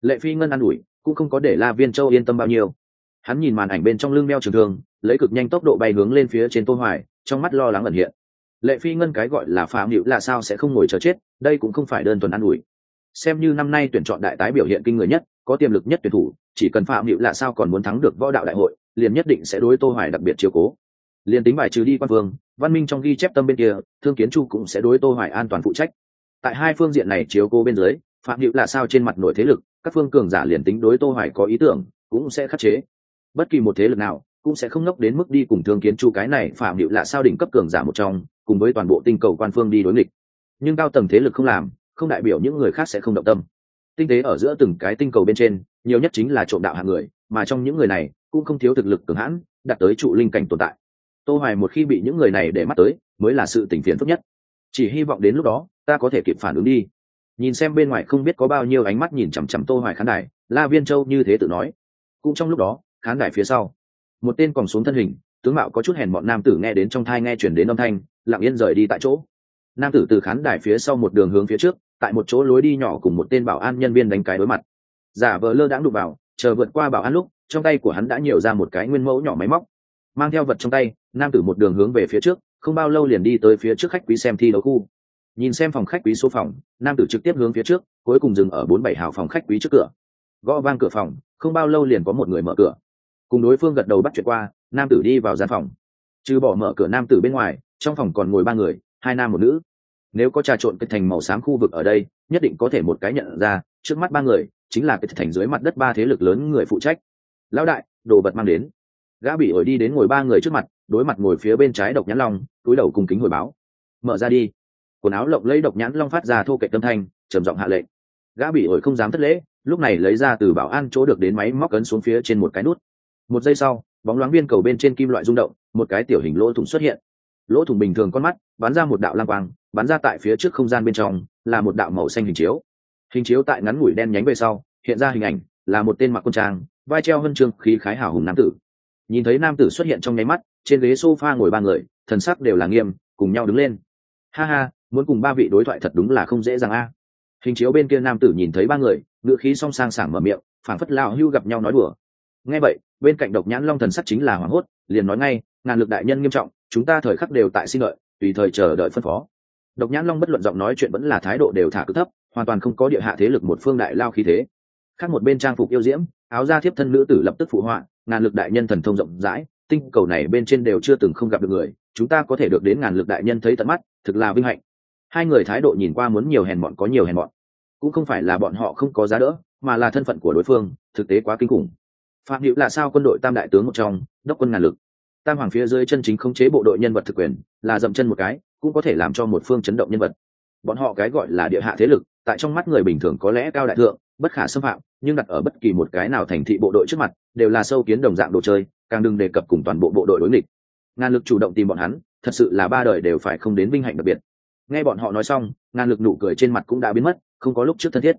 Lệ phi ngân an ủi cũng không có để la viên châu yên tâm bao nhiêu. Hắn nhìn màn ảnh bên trong lưng đeo trường thương lấy cực nhanh tốc độ bay hướng lên phía trên tô hoài trong mắt lo lắng ẩn hiện. Lệ phi ngân cái gọi là phạm hữu là sao sẽ không ngồi chờ chết đây cũng không phải đơn thuần ăn ủi xem như năm nay tuyển chọn đại tái biểu hiện kinh người nhất, có tiềm lực nhất tuyển thủ, chỉ cần phạm hữu là sao còn muốn thắng được võ đạo đại hội, liền nhất định sẽ đối tô hoài đặc biệt chiếu cố. Liền tính bài trừ đi quan vương, văn minh trong ghi chép tâm bên kia, thương kiến chu cũng sẽ đối tô hoài an toàn phụ trách. Tại hai phương diện này chiếu cố bên dưới, phạm hữu là sao trên mặt nội thế lực, các phương cường giả liền tính đối tô hoài có ý tưởng, cũng sẽ khắc chế. Bất kỳ một thế lực nào, cũng sẽ không nốc đến mức đi cùng thương kiến chu cái này phạm hiệu là sao đỉnh cấp cường giả một trong, cùng với toàn bộ tinh cầu quan phương đi đối nghịch. Nhưng cao tầng thế lực không làm không đại biểu những người khác sẽ không động tâm. Tinh tế ở giữa từng cái tinh cầu bên trên, nhiều nhất chính là trộm đạo hạng người, mà trong những người này cũng không thiếu thực lực cường hãn, đạt tới trụ linh cảnh tồn tại. Tô hoài một khi bị những người này để mắt tới, mới là sự tình phiền phức nhất. Chỉ hy vọng đến lúc đó, ta có thể kịp phản ứng đi. Nhìn xem bên ngoài không biết có bao nhiêu ánh mắt nhìn chằm chằm tô hoài khán đài, la viên châu như thế tự nói. Cũng trong lúc đó, khán đài phía sau, một tên còn xuống thân hình, tướng mạo có chút hèn bọn nam tử nghe đến trong thai nghe chuyển đến âm thanh, lặng yên rời đi tại chỗ. Nam tử từ khán đài phía sau một đường hướng phía trước tại một chỗ lối đi nhỏ cùng một tên bảo an nhân viên đánh cái đối mặt. Giả vờ lơ đãng đụng vào, chờ vượt qua bảo an lúc, trong tay của hắn đã nhiều ra một cái nguyên mẫu nhỏ máy móc. Mang theo vật trong tay, nam tử một đường hướng về phía trước, không bao lâu liền đi tới phía trước khách quý xem thi đấu khu. Nhìn xem phòng khách quý số phòng, nam tử trực tiếp hướng phía trước, cuối cùng dừng ở bốn bảy hào phòng khách quý trước cửa. Gõ vang cửa phòng, không bao lâu liền có một người mở cửa. Cùng đối phương gật đầu bắt chuyện qua, nam tử đi vào gian phòng. Trừ bỏ mở cửa nam tử bên ngoài, trong phòng còn ngồi ba người, hai nam một nữ nếu có trà trộn cái thành màu xám khu vực ở đây, nhất định có thể một cái nhận ra, trước mắt ba người, chính là cái thành dưới mặt đất ba thế lực lớn người phụ trách. Lão đại, đồ vật mang đến. Gã bị ổi đi đến ngồi ba người trước mặt, đối mặt ngồi phía bên trái độc nhãn long, túi đầu cùng kính hồi báo. Mở ra đi. Quần áo lộng lấy độc nhãn long phát ra thô kệ tâm thanh, trầm giọng hạ lệnh. Gã bị ổi không dám thất lễ, lúc này lấy ra từ bảo an chỗ được đến máy móc ấn xuống phía trên một cái nút. Một giây sau, bóng loáng viên cầu bên trên kim loại rung động, một cái tiểu hình lỗ thủng xuất hiện. Lỗ thủng bình thường con mắt, bắn ra một đạo lang quang bắn ra tại phía trước không gian bên trong, là một đạo màu xanh hình chiếu. Hình chiếu tại ngắn ngủi đen nhánh về sau, hiện ra hình ảnh, là một tên mặc quân trang, vai treo huân chương khí khái hào hùng nam tử. Nhìn thấy nam tử xuất hiện trong nháy mắt, trên ghế sofa ngồi ba người, thần sắc đều là nghiêm, cùng nhau đứng lên. Ha ha, muốn cùng ba vị đối thoại thật đúng là không dễ dàng a. Hình chiếu bên kia nam tử nhìn thấy ba người ngựa khí song sang sảng mở miệng, phảng phất lao hưu gặp nhau nói đùa. Nghe vậy, bên cạnh độc nhãn long thần sắc chính là hoảng hốt, liền nói ngay, ngàn lực đại nhân nghiêm trọng, chúng ta thời khắc đều tại xin lợi tùy thời chờ đợi phân phó độc nhãn long bất luận giọng nói chuyện vẫn là thái độ đều thả cực thấp, hoàn toàn không có địa hạ thế lực một phương đại lao khí thế. Khác một bên trang phục yêu diễm, áo da thiếp thân nữ tử lập tức phụ họa, ngàn lực đại nhân thần thông rộng rãi, tinh cầu này bên trên đều chưa từng không gặp được người, chúng ta có thể được đến ngàn lực đại nhân thấy tận mắt, thực là vinh hạnh. Hai người thái độ nhìn qua muốn nhiều hèn bọn có nhiều hèn bọn cũng không phải là bọn họ không có giá đỡ, mà là thân phận của đối phương, thực tế quá kinh khủng. Phạm hữu là sao quân đội tam đại tướng một trong, đốc quân ngàn lực. Tam hoàng phía dưới chân chính khống chế bộ đội nhân vật thực quyền, là dậm chân một cái cũng có thể làm cho một phương chấn động nhân vật. Bọn họ cái gọi là địa hạ thế lực, tại trong mắt người bình thường có lẽ cao đại thượng, bất khả xâm phạm, nhưng đặt ở bất kỳ một cái nào thành thị bộ đội trước mặt, đều là sâu kiến đồng dạng đồ chơi, càng đừng đề cập cùng toàn bộ bộ đội đối nghịch. Ngàn lực chủ động tìm bọn hắn, thật sự là ba đời đều phải không đến vinh hạnh đặc biệt. Nghe bọn họ nói xong, ngàn lực nụ cười trên mặt cũng đã biến mất, không có lúc trước thân thiết.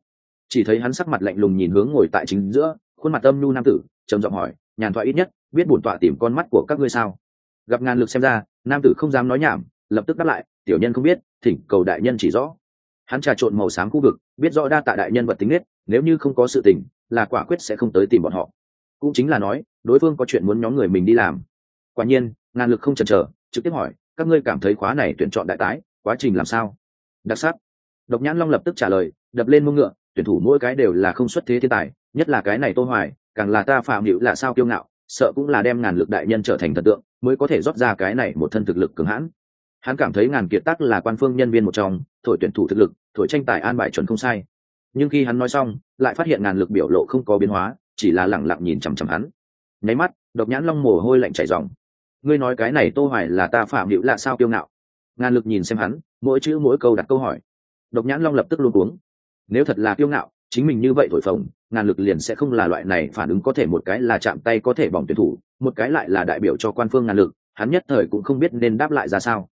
Chỉ thấy hắn sắc mặt lạnh lùng nhìn hướng ngồi tại chính giữa, khuôn mặt âm nhu nam tử, trầm giọng hỏi, nhàn thoại ít nhất, biết bổn tọa tìm con mắt của các ngươi sao? Gặp ngàn lực xem ra, nam tử không dám nói nhảm lập tức đáp lại, tiểu nhân không biết, thỉnh cầu đại nhân chỉ rõ. Hắn trà trộn màu xám khu vực, biết rõ đa tạ đại nhân vật tính nết, nếu như không có sự tình, là quả quyết sẽ không tới tìm bọn họ. Cũng chính là nói, đối phương có chuyện muốn nhóm người mình đi làm. Quả nhiên, ngàn lực không chần chờ, trực tiếp hỏi, các ngươi cảm thấy khóa này tuyển chọn đại tái, quá trình làm sao? Đặc sắc. Độc nhãn long lập tức trả lời, đập lên mông ngựa, tuyển thủ mỗi cái đều là không xuất thế thiên tài, nhất là cái này tô hoài, càng là ta phạm hữu là sao kiêu ngạo, sợ cũng là đem ngàn lực đại nhân trở thành thần tượng, mới có thể rót ra cái này một thân thực lực cường hãn hắn cảm thấy ngàn kiệt tắc là quan phương nhân viên một trong, thổi tuyển thủ thực lực, thổi tranh tài an bài chuẩn không sai. Nhưng khi hắn nói xong, lại phát hiện ngàn lực biểu lộ không có biến hóa, chỉ là lẳng lặng nhìn chằm chằm hắn. Nháy mắt, độc nhãn long mồ hôi lạnh chảy ròng. Ngươi nói cái này tô hoài là ta phạm hữu là sao kiêu ngạo? Ngàn lực nhìn xem hắn, mỗi chữ mỗi câu đặt câu hỏi. Độc nhãn long lập tức luôn cuống. Nếu thật là kiêu ngạo, chính mình như vậy thổi phồng, ngàn lực liền sẽ không là loại này phản ứng có thể một cái là chạm tay có thể bỏng tuyển thủ, một cái lại là đại biểu cho quan phương ngàn lực, hắn nhất thời cũng không biết nên đáp lại ra sao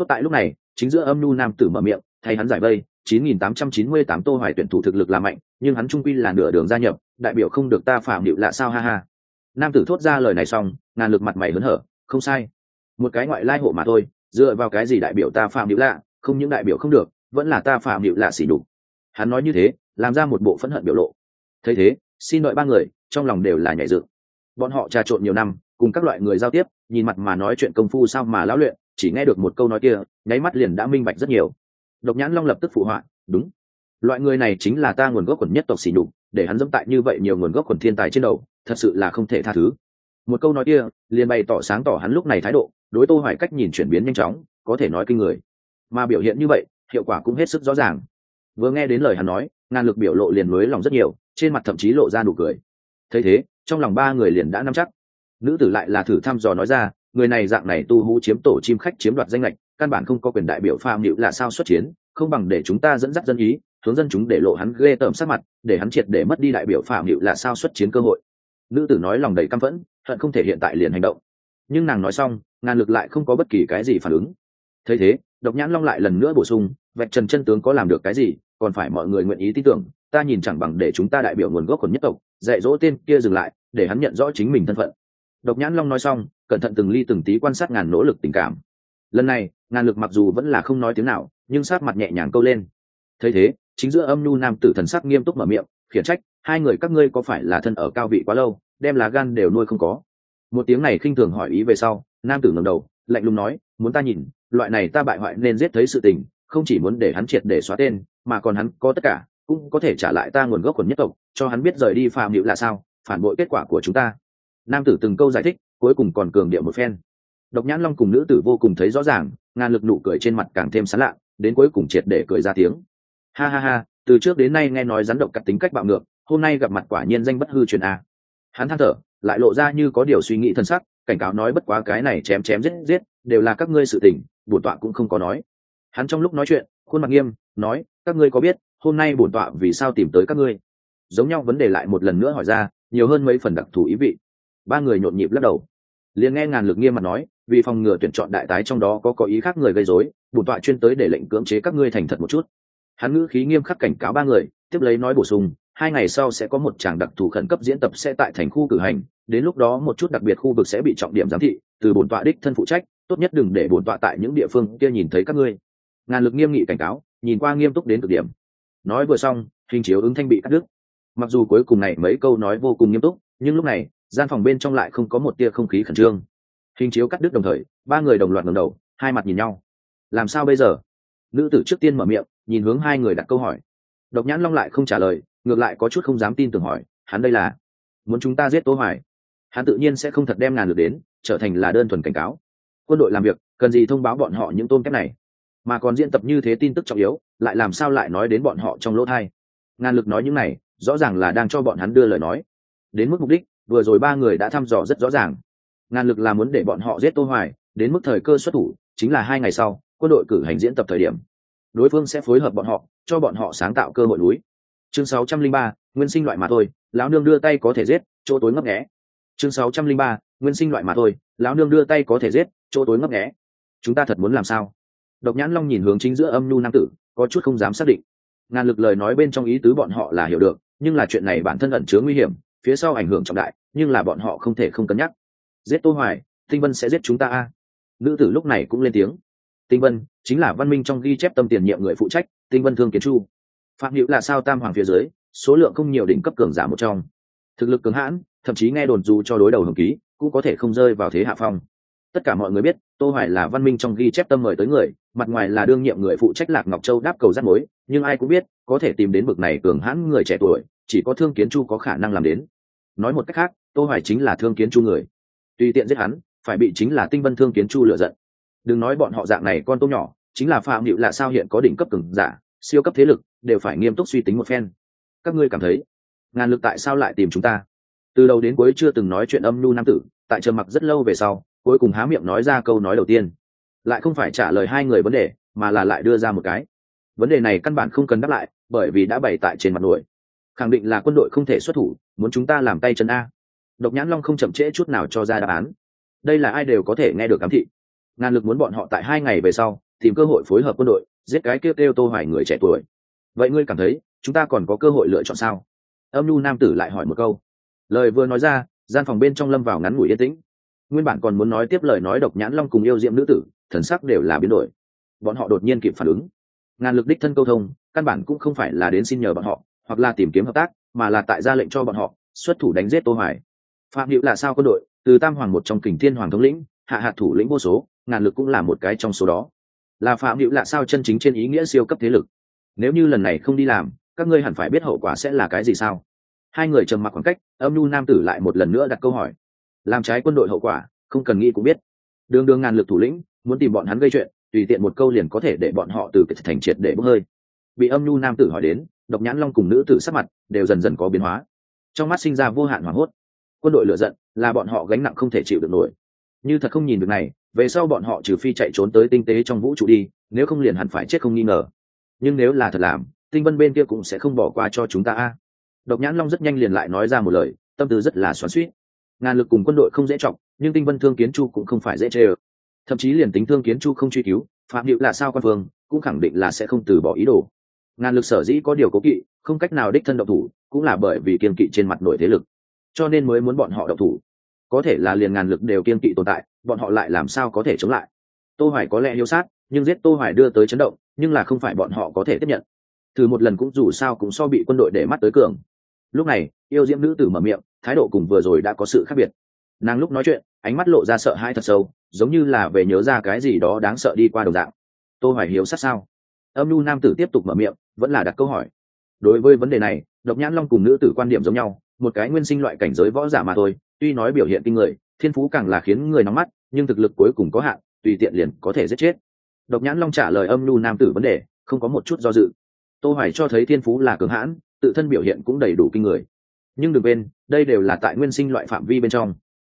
tốt tại lúc này, chính giữa âm nu nam tử mở miệng, thay hắn giải vây 9898 tô hoài tuyển thủ thực lực là mạnh, nhưng hắn trung quy là nửa đường gia nhập, đại biểu không được ta phạm điệu lạ sao ha ha. Nam tử thốt ra lời này xong, ngàn lực mặt mày hớn hở, không sai. Một cái ngoại lai hộ mà thôi, dựa vào cái gì đại biểu ta phạm điệu lạ, không những đại biểu không được, vẫn là ta phạm điệu lạ xỉ đủ. hắn nói như thế, làm ra một bộ phẫn hận biểu lộ. Thấy thế, xin đợi ba người, trong lòng đều là nhảy dựng bọn họ trà trộn nhiều năm, cùng các loại người giao tiếp, nhìn mặt mà nói chuyện công phu sao mà lão luyện chỉ nghe được một câu nói kia, nháy mắt liền đã minh bạch rất nhiều. Độc nhãn long lập tức phụ họa, đúng. Loại người này chính là ta nguồn gốc quần nhất tộc xỉ nhục, để hắn dẫm tại như vậy nhiều nguồn gốc quần thiên tài trên đầu, thật sự là không thể tha thứ. Một câu nói kia, liền bày tỏ sáng tỏ hắn lúc này thái độ, đối tô hoài cách nhìn chuyển biến nhanh chóng, có thể nói kinh người. Mà biểu hiện như vậy, hiệu quả cũng hết sức rõ ràng. Vừa nghe đến lời hắn nói, ngàn lực biểu lộ liền mới lòng rất nhiều, trên mặt thậm chí lộ ra nụ cười. Thấy thế, trong lòng ba người liền đã nắm chắc. Nữ tử lại là thử thăm dò nói ra người này dạng này tu hú chiếm tổ chim khách chiếm đoạt danh lệch căn bản không có quyền đại biểu pha mịu là sao xuất chiến, không bằng để chúng ta dẫn dắt dân ý, hướng dân chúng để lộ hắn ghê tởm sát mặt, để hắn triệt để mất đi đại biểu phạm hiệu là sao xuất chiến cơ hội. Nữ tử nói lòng đầy căm phẫn, hận không thể hiện tại liền hành động. Nhưng nàng nói xong, ngàn lực lại không có bất kỳ cái gì phản ứng. Thấy thế, độc nhãn long lại lần nữa bổ sung, vạch trần chân tướng có làm được cái gì, còn phải mọi người nguyện ý tin tưởng, ta nhìn chẳng bằng để chúng ta đại biểu nguồn gốc quần nhất tộc, dạy dỗ tên kia dừng lại, để hắn nhận rõ chính mình thân phận. Độc nhãn long nói xong cẩn thận từng ly từng tí quan sát ngàn nỗ lực tình cảm. Lần này, ngàn lực mặc dù vẫn là không nói tiếng nào, nhưng sát mặt nhẹ nhàng câu lên. Thấy thế, chính giữa âm nhu nam tử thần sắc nghiêm túc mở miệng, khiển trách, hai người các ngươi có phải là thân ở cao vị quá lâu, đem lá gan đều nuôi không có? Một tiếng này khinh thường hỏi ý về sau, nam tử ngầm đầu, lạnh lùng nói, muốn ta nhìn, loại này ta bại hoại nên giết thấy sự tình, không chỉ muốn để hắn triệt để xóa tên, mà còn hắn có tất cả, cũng có thể trả lại ta nguồn gốc quần nhất tộc, cho hắn biết rời đi phàm hữu là sao, phản bội kết quả của chúng ta. Nam tử từng câu giải thích cuối cùng còn cường điệu một phen. Độc nhãn long cùng nữ tử vô cùng thấy rõ ràng, ngàn lực nụ cười trên mặt càng thêm sán lạ, đến cuối cùng triệt để cười ra tiếng. Ha ha ha, từ trước đến nay nghe nói rắn độc cắt tính cách bạo ngược, hôm nay gặp mặt quả nhiên danh bất hư truyền a. Hắn than thở, lại lộ ra như có điều suy nghĩ thân sắc, cảnh cáo nói bất quá cái này chém chém giết giết, đều là các ngươi sự tình, bổn tọa cũng không có nói. Hắn trong lúc nói chuyện, khuôn mặt nghiêm, nói, các ngươi có biết, hôm nay bổn tọa vì sao tìm tới các ngươi? Giống nhau vấn đề lại một lần nữa hỏi ra, nhiều hơn mấy phần đặc thù ý vị. Ba người nhộn nhịp lắc đầu liền nghe ngàn lực nghiêm mặt nói, vì phòng ngừa tuyển chọn đại tái trong đó có có ý khác người gây rối, bổn tọa chuyên tới để lệnh cưỡng chế các ngươi thành thật một chút. Hắn ngữ khí nghiêm khắc cảnh cáo ba người, tiếp lấy nói bổ sung, hai ngày sau sẽ có một tràng đặc thù khẩn cấp diễn tập sẽ tại thành khu cử hành, đến lúc đó một chút đặc biệt khu vực sẽ bị trọng điểm giám thị, từ bổn tọa đích thân phụ trách, tốt nhất đừng để bổn tọa tại những địa phương kia nhìn thấy các ngươi. Ngàn lực nghiêm nghị cảnh cáo, nhìn qua nghiêm túc đến cực điểm. Nói vừa xong, hình chiếu ứng thanh bị cắt đứt. Mặc dù cuối cùng này mấy câu nói vô cùng nghiêm túc, nhưng lúc này gian phòng bên trong lại không có một tia không khí khẩn trương. Hình chiếu cắt đứt đồng thời, ba người đồng loạt ngầm đầu, hai mặt nhìn nhau. Làm sao bây giờ? Nữ tử trước tiên mở miệng, nhìn hướng hai người đặt câu hỏi. Độc nhãn long lại không trả lời, ngược lại có chút không dám tin tưởng hỏi, hắn đây là muốn chúng ta giết tố hoài? Hắn tự nhiên sẽ không thật đem ngàn lượt đến, trở thành là đơn thuần cảnh cáo. Quân đội làm việc, cần gì thông báo bọn họ những tôm kép này? Mà còn diễn tập như thế tin tức trọng yếu, lại làm sao lại nói đến bọn họ trong lỗ thai? Ngàn lực nói những này, rõ ràng là đang cho bọn hắn đưa lời nói. Đến mức mục đích vừa rồi ba người đã thăm dò rất rõ ràng. Ngàn lực là muốn để bọn họ giết tô hoài đến mức thời cơ xuất thủ chính là hai ngày sau quân đội cử hành diễn tập thời điểm. Đối phương sẽ phối hợp bọn họ cho bọn họ sáng tạo cơ hội núi. Chương 603, nguyên sinh loại mà thôi lão nương đưa tay có thể giết chỗ tối ngấp nghé. Chương 603, nguyên sinh loại mà thôi lão nương đưa tay có thể giết chỗ tối ngấp nghé. Chúng ta thật muốn làm sao? Độc nhãn long nhìn hướng chính giữa âm nhu nam tử có chút không dám xác định. Ngàn lực lời nói bên trong ý tứ bọn họ là hiểu được nhưng là chuyện này bản thân ẩn chứa nguy hiểm phía sau ảnh hưởng trọng đại, nhưng là bọn họ không thể không cân nhắc. Giết tô hoài, tinh vân sẽ giết chúng ta a. Nữ tử lúc này cũng lên tiếng. Tinh vân, chính là văn minh trong ghi chép tâm tiền nhiệm người phụ trách, tinh vân thương kiến chu. Phạm hữu là sao tam hoàng phía dưới, số lượng không nhiều đỉnh cấp cường giả một trong. Thực lực cường hãn, thậm chí nghe đồn dù cho đối đầu hồng ký, cũng có thể không rơi vào thế hạ phong. Tất cả mọi người biết tô hoài là văn minh trong ghi chép tâm mời tới người, mặt ngoài là đương nhiệm người phụ trách lạc ngọc châu đáp cầu rắt mối, nhưng ai cũng biết, có thể tìm đến bực này cường hãn người trẻ tuổi, chỉ có thương kiến chu có khả năng làm đến. Nói một cách khác, tô hoài chính là thương kiến chu người. Tùy tiện giết hắn, phải bị chính là tinh vân thương kiến chu lựa giận. Đừng nói bọn họ dạng này con tôm nhỏ, chính là phạm hiệu là sao hiện có đỉnh cấp cường giả, siêu cấp thế lực, đều phải nghiêm túc suy tính một phen. Các ngươi cảm thấy, ngàn lực tại sao lại tìm chúng ta? Từ đầu đến cuối chưa từng nói chuyện âm nhu nam tử, tại chờ mặc rất lâu về sau cuối cùng há miệng nói ra câu nói đầu tiên. Lại không phải trả lời hai người vấn đề, mà là lại đưa ra một cái. Vấn đề này căn bản không cần đáp lại, bởi vì đã bày tại trên mặt nổi. Khẳng định là quân đội không thể xuất thủ, muốn chúng ta làm tay chân a. Độc nhãn long không chậm trễ chút nào cho ra đáp án. Đây là ai đều có thể nghe được ám thị. Ngàn lực muốn bọn họ tại hai ngày về sau, tìm cơ hội phối hợp quân đội, giết cái kêu kêu tô hoài người trẻ tuổi. Vậy ngươi cảm thấy, chúng ta còn có cơ hội lựa chọn sao? Âm nhu nam tử lại hỏi một câu. Lời vừa nói ra, gian phòng bên trong lâm vào ngắn ngủi yên tĩnh nguyên bản còn muốn nói tiếp lời nói độc nhãn long cùng yêu diệm nữ tử, thần sắc đều là biến đổi. Bọn họ đột nhiên kịp phản ứng. Ngàn lực đích thân câu thông, căn bản cũng không phải là đến xin nhờ bọn họ, hoặc là tìm kiếm hợp tác, mà là tại ra lệnh cho bọn họ, xuất thủ đánh giết tô hoài. Phạm hữu là sao quân đội? Từ tam hoàng một trong kình thiên hoàng thống lĩnh, hạ hạt thủ lĩnh vô số, ngàn lực cũng là một cái trong số đó. Là phạm hữu là sao chân chính trên ý nghĩa siêu cấp thế lực? Nếu như lần này không đi làm, các ngươi hẳn phải biết hậu quả sẽ là cái gì sao? Hai người trầm mặc khoảng cách, âm nhu nam tử lại một lần nữa đặt câu hỏi làm trái quân đội hậu quả, không cần nghĩ cũng biết. Đường đường ngàn lực thủ lĩnh, muốn tìm bọn hắn gây chuyện, tùy tiện một câu liền có thể để bọn họ từ cái thành triệt để bốc hơi. Bị âm nhu nam tử hỏi đến, độc nhãn long cùng nữ tử sắc mặt đều dần dần có biến hóa. Trong mắt sinh ra vô hạn hoảng hốt. Quân đội lựa giận, là bọn họ gánh nặng không thể chịu được nổi. Như thật không nhìn được này, về sau bọn họ trừ phi chạy trốn tới tinh tế trong vũ trụ đi, nếu không liền hẳn phải chết không nghi ngờ. Nhưng nếu là thật làm, tinh vân bên kia cũng sẽ không bỏ qua cho chúng ta a. Độc nhãn long rất nhanh liền lại nói ra một lời, tâm tư rất là xoắn suýt ngàn lực cùng quân đội không dễ trọng, nhưng tinh vân thương kiến chu cũng không phải dễ chê ơ. Thậm chí liền tính thương kiến chu không truy cứu, phạm hiệu là sao quan phương cũng khẳng định là sẽ không từ bỏ ý đồ. Ngàn lực sở dĩ có điều cố kỵ, không cách nào đích thân động thủ, cũng là bởi vì kiên kỵ trên mặt nội thế lực. Cho nên mới muốn bọn họ động thủ. Có thể là liền ngàn lực đều kiên kỵ tồn tại, bọn họ lại làm sao có thể chống lại? Tô hoài có lẽ hiếu sát, nhưng giết tô hoài đưa tới chấn động, nhưng là không phải bọn họ có thể tiếp nhận. Thử một lần cũng dù sao cũng so bị quân đội để mắt tới cường. Lúc này, yêu diễm nữ tử mở miệng thái độ cùng vừa rồi đã có sự khác biệt. Nàng lúc nói chuyện, ánh mắt lộ ra sợ hãi thật sâu, giống như là về nhớ ra cái gì đó đáng sợ đi qua đồng dạng. Tô hoài hiếu sát sao? Âm nhu nam tử tiếp tục mở miệng, vẫn là đặt câu hỏi. Đối với vấn đề này, độc nhãn long cùng nữ tử quan điểm giống nhau, một cái nguyên sinh loại cảnh giới võ giả mà thôi, tuy nói biểu hiện kinh người, thiên phú càng là khiến người nóng mắt, nhưng thực lực cuối cùng có hạn, tùy tiện liền có thể giết chết. Độc nhãn long trả lời âm nhu nam tử vấn đề, không có một chút do dự. Tô hoài cho thấy thiên phú là cường hãn, tự thân biểu hiện cũng đầy đủ kinh người nhưng đừng quên, đây đều là tại nguyên sinh loại phạm vi bên trong.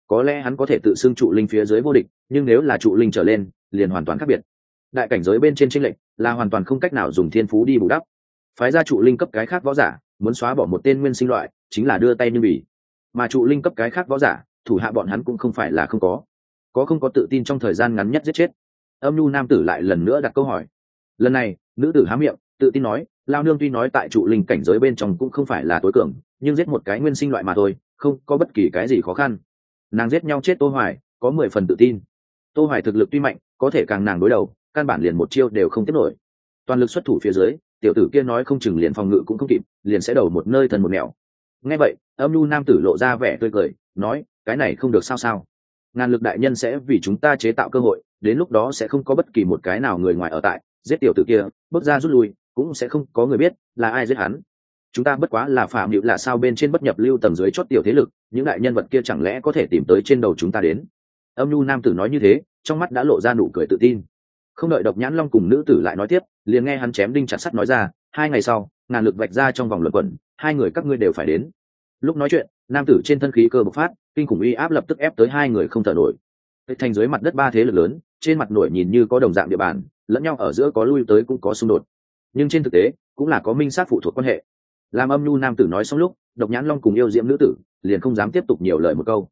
Có lẽ hắn có thể tự xưng trụ linh phía dưới vô địch, nhưng nếu là trụ linh trở lên, liền hoàn toàn khác biệt. Đại cảnh giới bên trên tranh lệnh là hoàn toàn không cách nào dùng thiên phú đi bù đắp. Phái ra trụ linh cấp cái khác võ giả, muốn xóa bỏ một tên nguyên sinh loại, chính là đưa tay như bỉ. Mà trụ linh cấp cái khác võ giả, thủ hạ bọn hắn cũng không phải là không có. Có không có tự tin trong thời gian ngắn nhất giết chết. Âm nhu nam tử lại lần nữa đặt câu hỏi. Lần này, nữ tử há miệng, tự tin nói lao nương tuy nói tại trụ linh cảnh giới bên trong cũng không phải là tối cường, nhưng giết một cái nguyên sinh loại mà thôi, không có bất kỳ cái gì khó khăn. Nàng giết nhau chết tô hoài, có mười phần tự tin. Tô hoài thực lực tuy mạnh, có thể càng nàng đối đầu, căn bản liền một chiêu đều không tiếp nổi. Toàn lực xuất thủ phía dưới, tiểu tử kia nói không chừng liền phòng ngự cũng không kịp, liền sẽ đầu một nơi thần một nẻo. Nghe vậy, âm lưu nam tử lộ ra vẻ tươi cười, nói, cái này không được sao sao. Ngàn lực đại nhân sẽ vì chúng ta chế tạo cơ hội, đến lúc đó sẽ không có bất kỳ một cái nào người ngoài ở tại, giết tiểu tử kia, bước ra rút lui cũng sẽ không có người biết là ai giết hắn. Chúng ta bất quá là phạm hữu là sao bên trên bất nhập lưu tầng dưới chót tiểu thế lực, những đại nhân vật kia chẳng lẽ có thể tìm tới trên đầu chúng ta đến? Âm nhu nam tử nói như thế, trong mắt đã lộ ra nụ cười tự tin. Không đợi độc nhãn long cùng nữ tử lại nói tiếp, liền nghe hắn chém đinh chặt sắt nói ra, hai ngày sau, ngàn lực vạch ra trong vòng luận quẩn, hai người các ngươi đều phải đến. Lúc nói chuyện, nam tử trên thân khí cơ bộc phát, kinh khủng uy áp lập tức ép tới hai người không thở nổi. Thành dưới mặt đất ba thế lực lớn, trên mặt nổi nhìn như có đồng dạng địa bàn, lẫn nhau ở giữa có lui tới cũng có xung đột nhưng trên thực tế, cũng là có minh sát phụ thuộc quan hệ. Làm âm nhu nam tử nói xong lúc, độc nhãn long cùng yêu diễm nữ tử, liền không dám tiếp tục nhiều lời một câu.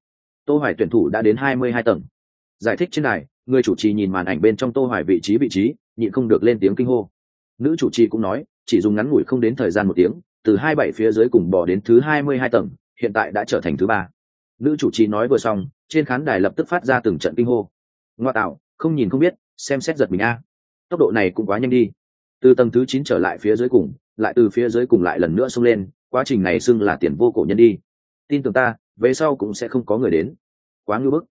Tô hoài tuyển thủ đã đến 22 tầng. Giải thích trên này người chủ trì nhìn màn ảnh bên trong tô hoài vị trí vị trí, nhịn không được lên tiếng kinh hô. Nữ chủ trì cũng nói, chỉ dùng ngắn ngủi không đến thời gian một tiếng, từ hai bảy phía dưới cùng bỏ đến thứ 22 tầng, hiện tại đã trở thành thứ ba. Nữ chủ trì nói vừa xong, trên khán đài lập tức phát ra từng trận kinh hô. Ngoa tạo, không nhìn không biết, xem xét giật mình a. Tốc độ này cũng quá nhanh đi từ tầng thứ chín trở lại phía dưới cùng lại từ phía dưới cùng lại lần nữa xông lên quá trình này xưng là tiền vô cổ nhân đi. Tin tưởng ta về sau cũng sẽ không có người đến. Quá ngưỡng bức.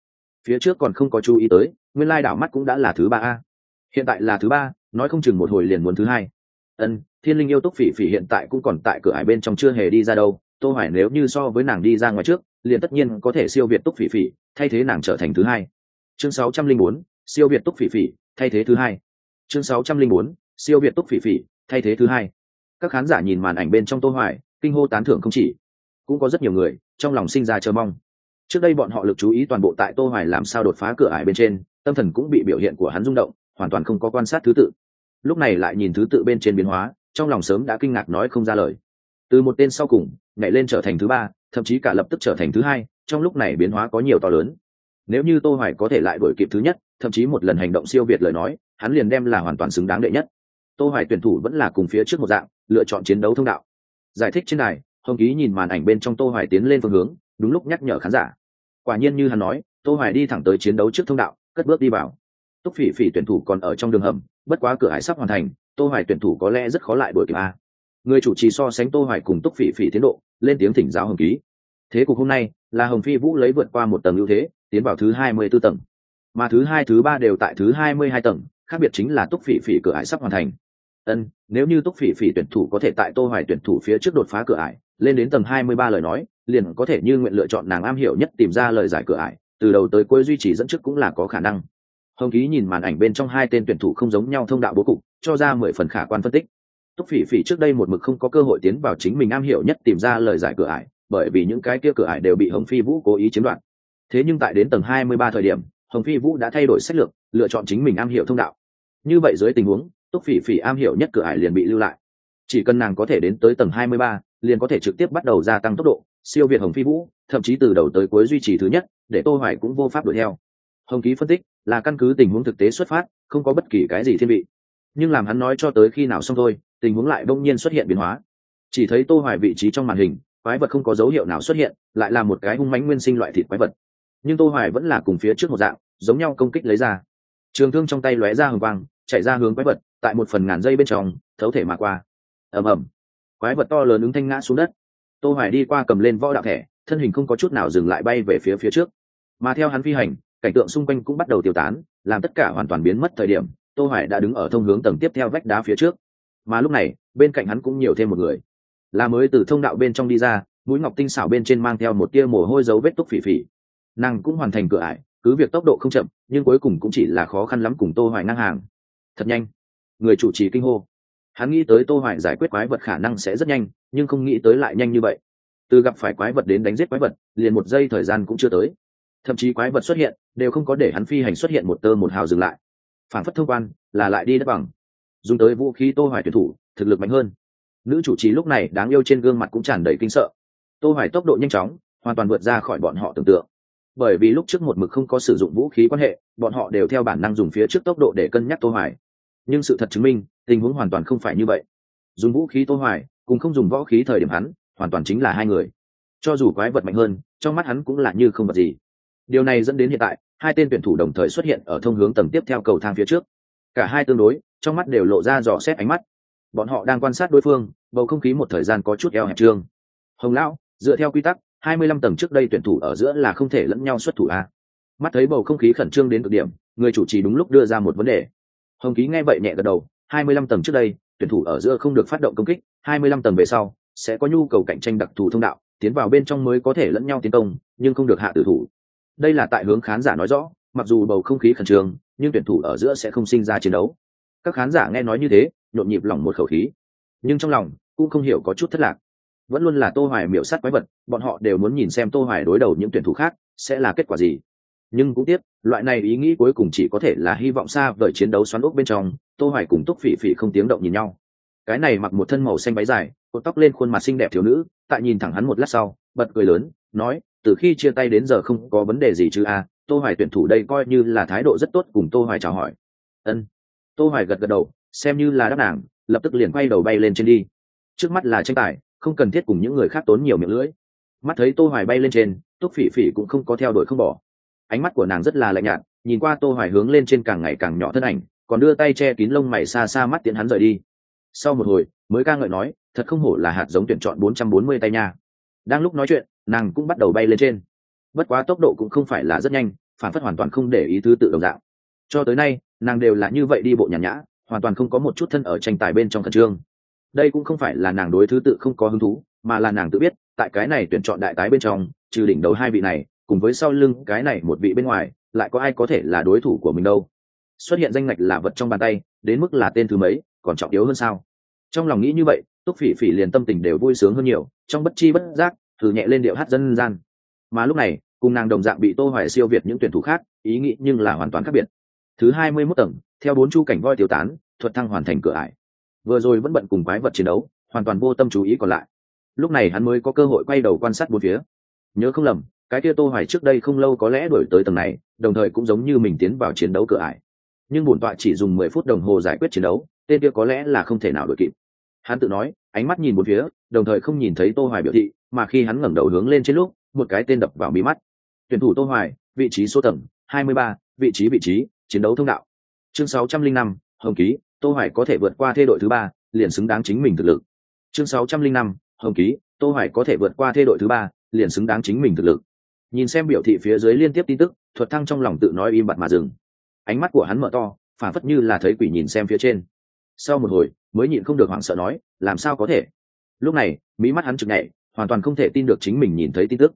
Phía trước còn không có chú ý tới nguyên lai đảo mắt cũng đã là thứ ba a. Hiện tại là thứ ba nói không chừng một hồi liền muốn thứ hai. Ân thiên linh yêu túc phỉ phỉ hiện tại cũng còn tại cửa hải bên trong chưa hề đi ra đâu. Tô hoài nếu như so với nàng đi ra ngoài trước liền tất nhiên có thể siêu việt túc phỉ phỉ thay thế nàng trở thành thứ hai. Chương 604, siêu việt túc phỉ phỉ thay thế thứ hai. Chương 604, siêu việt túc phỉ phỉ, thay thế thứ hai. Các khán giả nhìn màn ảnh bên trong tô hoài, kinh hô tán thưởng không chỉ. Cũng có rất nhiều người, trong lòng sinh ra chờ mong. Trước đây bọn họ lực chú ý toàn bộ tại tô hoài làm sao đột phá cửa ải bên trên, tâm thần cũng bị biểu hiện của hắn rung động, hoàn toàn không có quan sát thứ tự. Lúc này lại nhìn thứ tự bên trên biến hóa, trong lòng sớm đã kinh ngạc nói không ra lời. Từ một tên sau cùng, nhảy lên trở thành thứ ba, thậm chí cả lập tức trở thành thứ hai, trong lúc này biến hóa có nhiều to lớn. Nếu như tô hoài có thể lại đuổi kịp thứ nhất, thậm chí một lần hành động siêu việt lời nói, hắn liền đem là hoàn toàn xứng đáng đệ nhất tô hoài tuyển thủ vẫn là cùng phía trước một dạng, lựa chọn chiến đấu thông đạo. Giải thích trên này hồng ký nhìn màn ảnh bên trong tô hoài tiến lên phương hướng, đúng lúc nhắc nhở khán giả. Quả nhiên như hắn nói, tô hoài đi thẳng tới chiến đấu trước thông đạo, cất bước đi vào. Túc phỉ phỉ tuyển thủ còn ở trong đường hầm, bất quá cửa hải sắp hoàn thành, tô hoài tuyển thủ có lẽ rất khó lại đuổi kịp a. Người chủ trì so sánh tô hoài cùng túc phỉ phỉ tiến độ, lên tiếng thỉnh giáo hồng ký. Thế cục hôm nay là hồng phi vũ lấy vượt qua một tầng ưu thế, tiến vào thứ 24 tầng. Mà thứ hai, thứ ba đều tại thứ 22 tầng, khác biệt chính là túc phỉ phỉ cửa hải sắp hoàn thành ân, nếu như túc phỉ phỉ tuyển thủ có thể tại tô hoài tuyển thủ phía trước đột phá cửa ải, lên đến tầng 23 lời nói, liền có thể như nguyện lựa chọn nàng am hiểu nhất tìm ra lời giải cửa ải, từ đầu tới cuối duy trì dẫn trước cũng là có khả năng. Hồng ký nhìn màn ảnh bên trong hai tên tuyển thủ không giống nhau thông đạo bố cục, cho ra mười phần khả quan phân tích. Túc phỉ phỉ trước đây một mực không có cơ hội tiến vào chính mình am hiểu nhất tìm ra lời giải cửa ải, bởi vì những cái kia cửa ải đều bị hồng phi vũ cố ý chiếm đoạt. Thế nhưng tại đến tầng 23 thời điểm, hồng phi vũ đã thay đổi sách lược, lựa chọn chính mình am hiểu thông đạo. Như vậy dưới tình huống túc phỉ phỉ am hiểu nhất cửa ải liền bị lưu lại. Chỉ cần nàng có thể đến tới tầng 23, liền có thể trực tiếp bắt đầu gia tăng tốc độ siêu việt hồng phi vũ thậm chí từ đầu tới cuối duy trì thứ nhất để tô hoài cũng vô pháp đuổi theo. Hồng ký phân tích là căn cứ tình huống thực tế xuất phát không có bất kỳ cái gì thiên vị. Nhưng làm hắn nói cho tới khi nào xong thôi tình huống lại đông nhiên xuất hiện biến hóa. Chỉ thấy tô hoài vị trí trong màn hình quái vật không có dấu hiệu nào xuất hiện lại là một cái hung mãnh nguyên sinh loại thịt quái vật. Nhưng tô hoài vẫn là cùng phía trước một dạng giống nhau công kích lấy ra. Trường thương trong tay lóe ra hừng vang chạy ra hướng quái vật tại một phần ngàn dây bên trong, thấu thể mà qua. Ầm ầm. Quái vật to lớn ứng thanh ngã xuống đất. Tô hoài đi qua cầm lên võ đạo thẻ, thân hình không có chút nào dừng lại bay về phía phía trước. Mà theo hắn phi hành, cảnh tượng xung quanh cũng bắt đầu tiêu tán, làm tất cả hoàn toàn biến mất thời điểm, tô hoài đã đứng ở thông hướng tầng tiếp theo vách đá phía trước. Mà lúc này, bên cạnh hắn cũng nhiều thêm một người. Là mới từ thông đạo bên trong đi ra, mũi ngọc tinh xảo bên trên mang theo một tia mồ hôi dấu vết túc phỉ phỉ. Nàng cũng hoàn thành cửa ải, cứ việc tốc độ không chậm, nhưng cuối cùng cũng chỉ là khó khăn lắm cùng tô hoài ngang hàng. Thật nhanh người chủ trì kinh hô. Hắn nghĩ tới tô hoài giải quyết quái vật khả năng sẽ rất nhanh, nhưng không nghĩ tới lại nhanh như vậy. Từ gặp phải quái vật đến đánh giết quái vật, liền một giây thời gian cũng chưa tới. Thậm chí quái vật xuất hiện, đều không có để hắn phi hành xuất hiện một tơ một hào dừng lại. Phản phất thông quan, là lại đi đất bằng. Dùng tới vũ khí tô hoài tuyển thủ, thực lực mạnh hơn. Nữ chủ trì lúc này đáng yêu trên gương mặt cũng tràn đầy kinh sợ. Tô hoài tốc độ nhanh chóng, hoàn toàn vượt ra khỏi bọn họ tưởng tượng. Bởi vì lúc trước một mực không có sử dụng vũ khí quan hệ, bọn họ đều theo bản năng dùng phía trước tốc độ để cân nhắc tô hoài nhưng sự thật chứng minh, tình huống hoàn toàn không phải như vậy. Dùng vũ khí tô hoài, cùng không dùng võ khí thời điểm hắn, hoàn toàn chính là hai người. Cho dù quái vật mạnh hơn, trong mắt hắn cũng là như không vật gì. Điều này dẫn đến hiện tại, hai tên tuyển thủ đồng thời xuất hiện ở thông hướng tầng tiếp theo cầu thang phía trước. Cả hai tương đối, trong mắt đều lộ ra dò xét ánh mắt. Bọn họ đang quan sát đối phương, bầu không khí một thời gian có chút eo hẹp trương. Hồng lão, dựa theo quy tắc, hai mươi lăm tầng trước đây tuyển thủ ở giữa là không thể lẫn nhau xuất thủ a. Mắt thấy bầu không khí khẩn trương đến cực điểm, người chủ trì đúng lúc đưa ra một vấn đề hồng ký nghe vậy nhẹ gật đầu, hai mươi lăm tầng trước đây, tuyển thủ ở giữa không được phát động công kích, hai mươi lăm tầng về sau, sẽ có nhu cầu cạnh tranh đặc thù thông đạo, tiến vào bên trong mới có thể lẫn nhau tiến công, nhưng không được hạ tử thủ. Đây là tại hướng khán giả nói rõ, mặc dù bầu không khí khẩn trương, nhưng tuyển thủ ở giữa sẽ không sinh ra chiến đấu. Các khán giả nghe nói như thế, nhộn nhịp lòng một khẩu khí. Nhưng trong lòng, cũng không hiểu có chút thất lạc. Vẫn luôn là tô hoài miểu sát quái vật, bọn họ đều muốn nhìn xem tô hoài đối đầu những tuyển thủ khác, sẽ là kết quả gì nhưng cũng tiếc, loại này ý nghĩ cuối cùng chỉ có thể là hy vọng xa vời chiến đấu xoắn ốc bên trong, tô hoài cùng túc phỉ phỉ không tiếng động nhìn nhau. Cái này mặc một thân màu xanh váy dài, cột tóc lên khuôn mặt xinh đẹp thiếu nữ, tại nhìn thẳng hắn một lát sau, bật cười lớn, nói, từ khi chia tay đến giờ không có vấn đề gì chứ a, tô hoài tuyển thủ đây coi như là thái độ rất tốt cùng tô hoài chào hỏi. Ân. Tô hoài gật gật đầu, xem như là đáp nàng, lập tức liền quay đầu bay lên trên đi. Trước mắt là tranh tài, không cần thiết cùng những người khác tốn nhiều miệng lưỡi. Mắt thấy tô hoài bay lên trên, túc phỉ phỉ cũng không có theo đuổi không bỏ ánh mắt của nàng rất là lạnh nhạt, nhìn qua tô hoài hướng lên trên càng ngày càng nhỏ thân ảnh, còn đưa tay che kín lông mày xa xa mắt tiễn hắn rời đi. Sau một hồi, mới ca ngợi nói, thật không hổ là hạt giống tuyển chọn 440 tay nha. Đang lúc nói chuyện, nàng cũng bắt đầu bay lên trên. Bất quá tốc độ cũng không phải là rất nhanh, phản phất hoàn toàn không để ý thứ tự đồng dạng. Cho tới nay, nàng đều là như vậy đi bộ nhàn nhã, hoàn toàn không có một chút thân ở tranh tài bên trong khẩn trương. Đây cũng không phải là nàng đối thứ tự không có hứng thú, mà là nàng tự biết, tại cái này tuyển chọn đại tái bên trong, trừ đỉnh đầu hai vị này cùng với sau lưng cái này một vị bên ngoài, lại có ai có thể là đối thủ của mình đâu? Xuất hiện danh ngạch là vật trong bàn tay, đến mức là tên thứ mấy, còn trọng yếu hơn sao? Trong lòng nghĩ như vậy, túc phỉ phỉ liền tâm tình đều vui sướng hơn nhiều, trong bất chi bất giác, thử nhẹ lên điệu hát dân gian. Mà lúc này, cùng nàng đồng dạng bị tô hoài siêu việt những tuyển thủ khác, ý nghĩ nhưng là hoàn toàn khác biệt. Thứ hai mươi 21 tầng, theo bốn chu cảnh voi tiêu tán, thuật thăng hoàn thành cửa ải. Vừa rồi vẫn bận cùng quái vật chiến đấu, hoàn toàn vô tâm chú ý còn lại. Lúc này hắn mới có cơ hội quay đầu quan sát bốn phía. Nhớ không lầm cái kia tô hoài trước đây không lâu có lẽ đổi tới tầng này đồng thời cũng giống như mình tiến vào chiến đấu cửa ải. Nhưng bổn tọa chỉ dùng 10 phút đồng hồ giải quyết chiến đấu tên kia có lẽ là không thể nào đuổi kịp. Hắn tự nói ánh mắt nhìn một phía đồng thời không nhìn thấy tô hoài biểu thị mà khi hắn ngẩng đầu hướng lên trên lúc một cái tên đập vào mí mắt. Tuyển thủ tô hoài vị trí số tầng 23, vị trí vị trí chiến đấu thông đạo. Chương 605, hồng ký tô hoài có thể vượt qua thê đội thứ ba liền xứng đáng chính mình thực lực. Chương 605, hồng ký tô hoài có thể vượt qua thê đội thứ ba liền xứng đáng chính mình thực lực nhìn xem biểu thị phía dưới liên tiếp tin tức, thuật thăng trong lòng tự nói im bặt mà dừng. Ánh mắt của hắn mở to phản phất như là thấy quỷ nhìn xem phía trên. Sau một hồi, mới nhịn không được hoảng sợ nói, làm sao có thể? Lúc này mỹ mắt hắn chực nhảy, hoàn toàn không thể tin được chính mình nhìn thấy tin tức.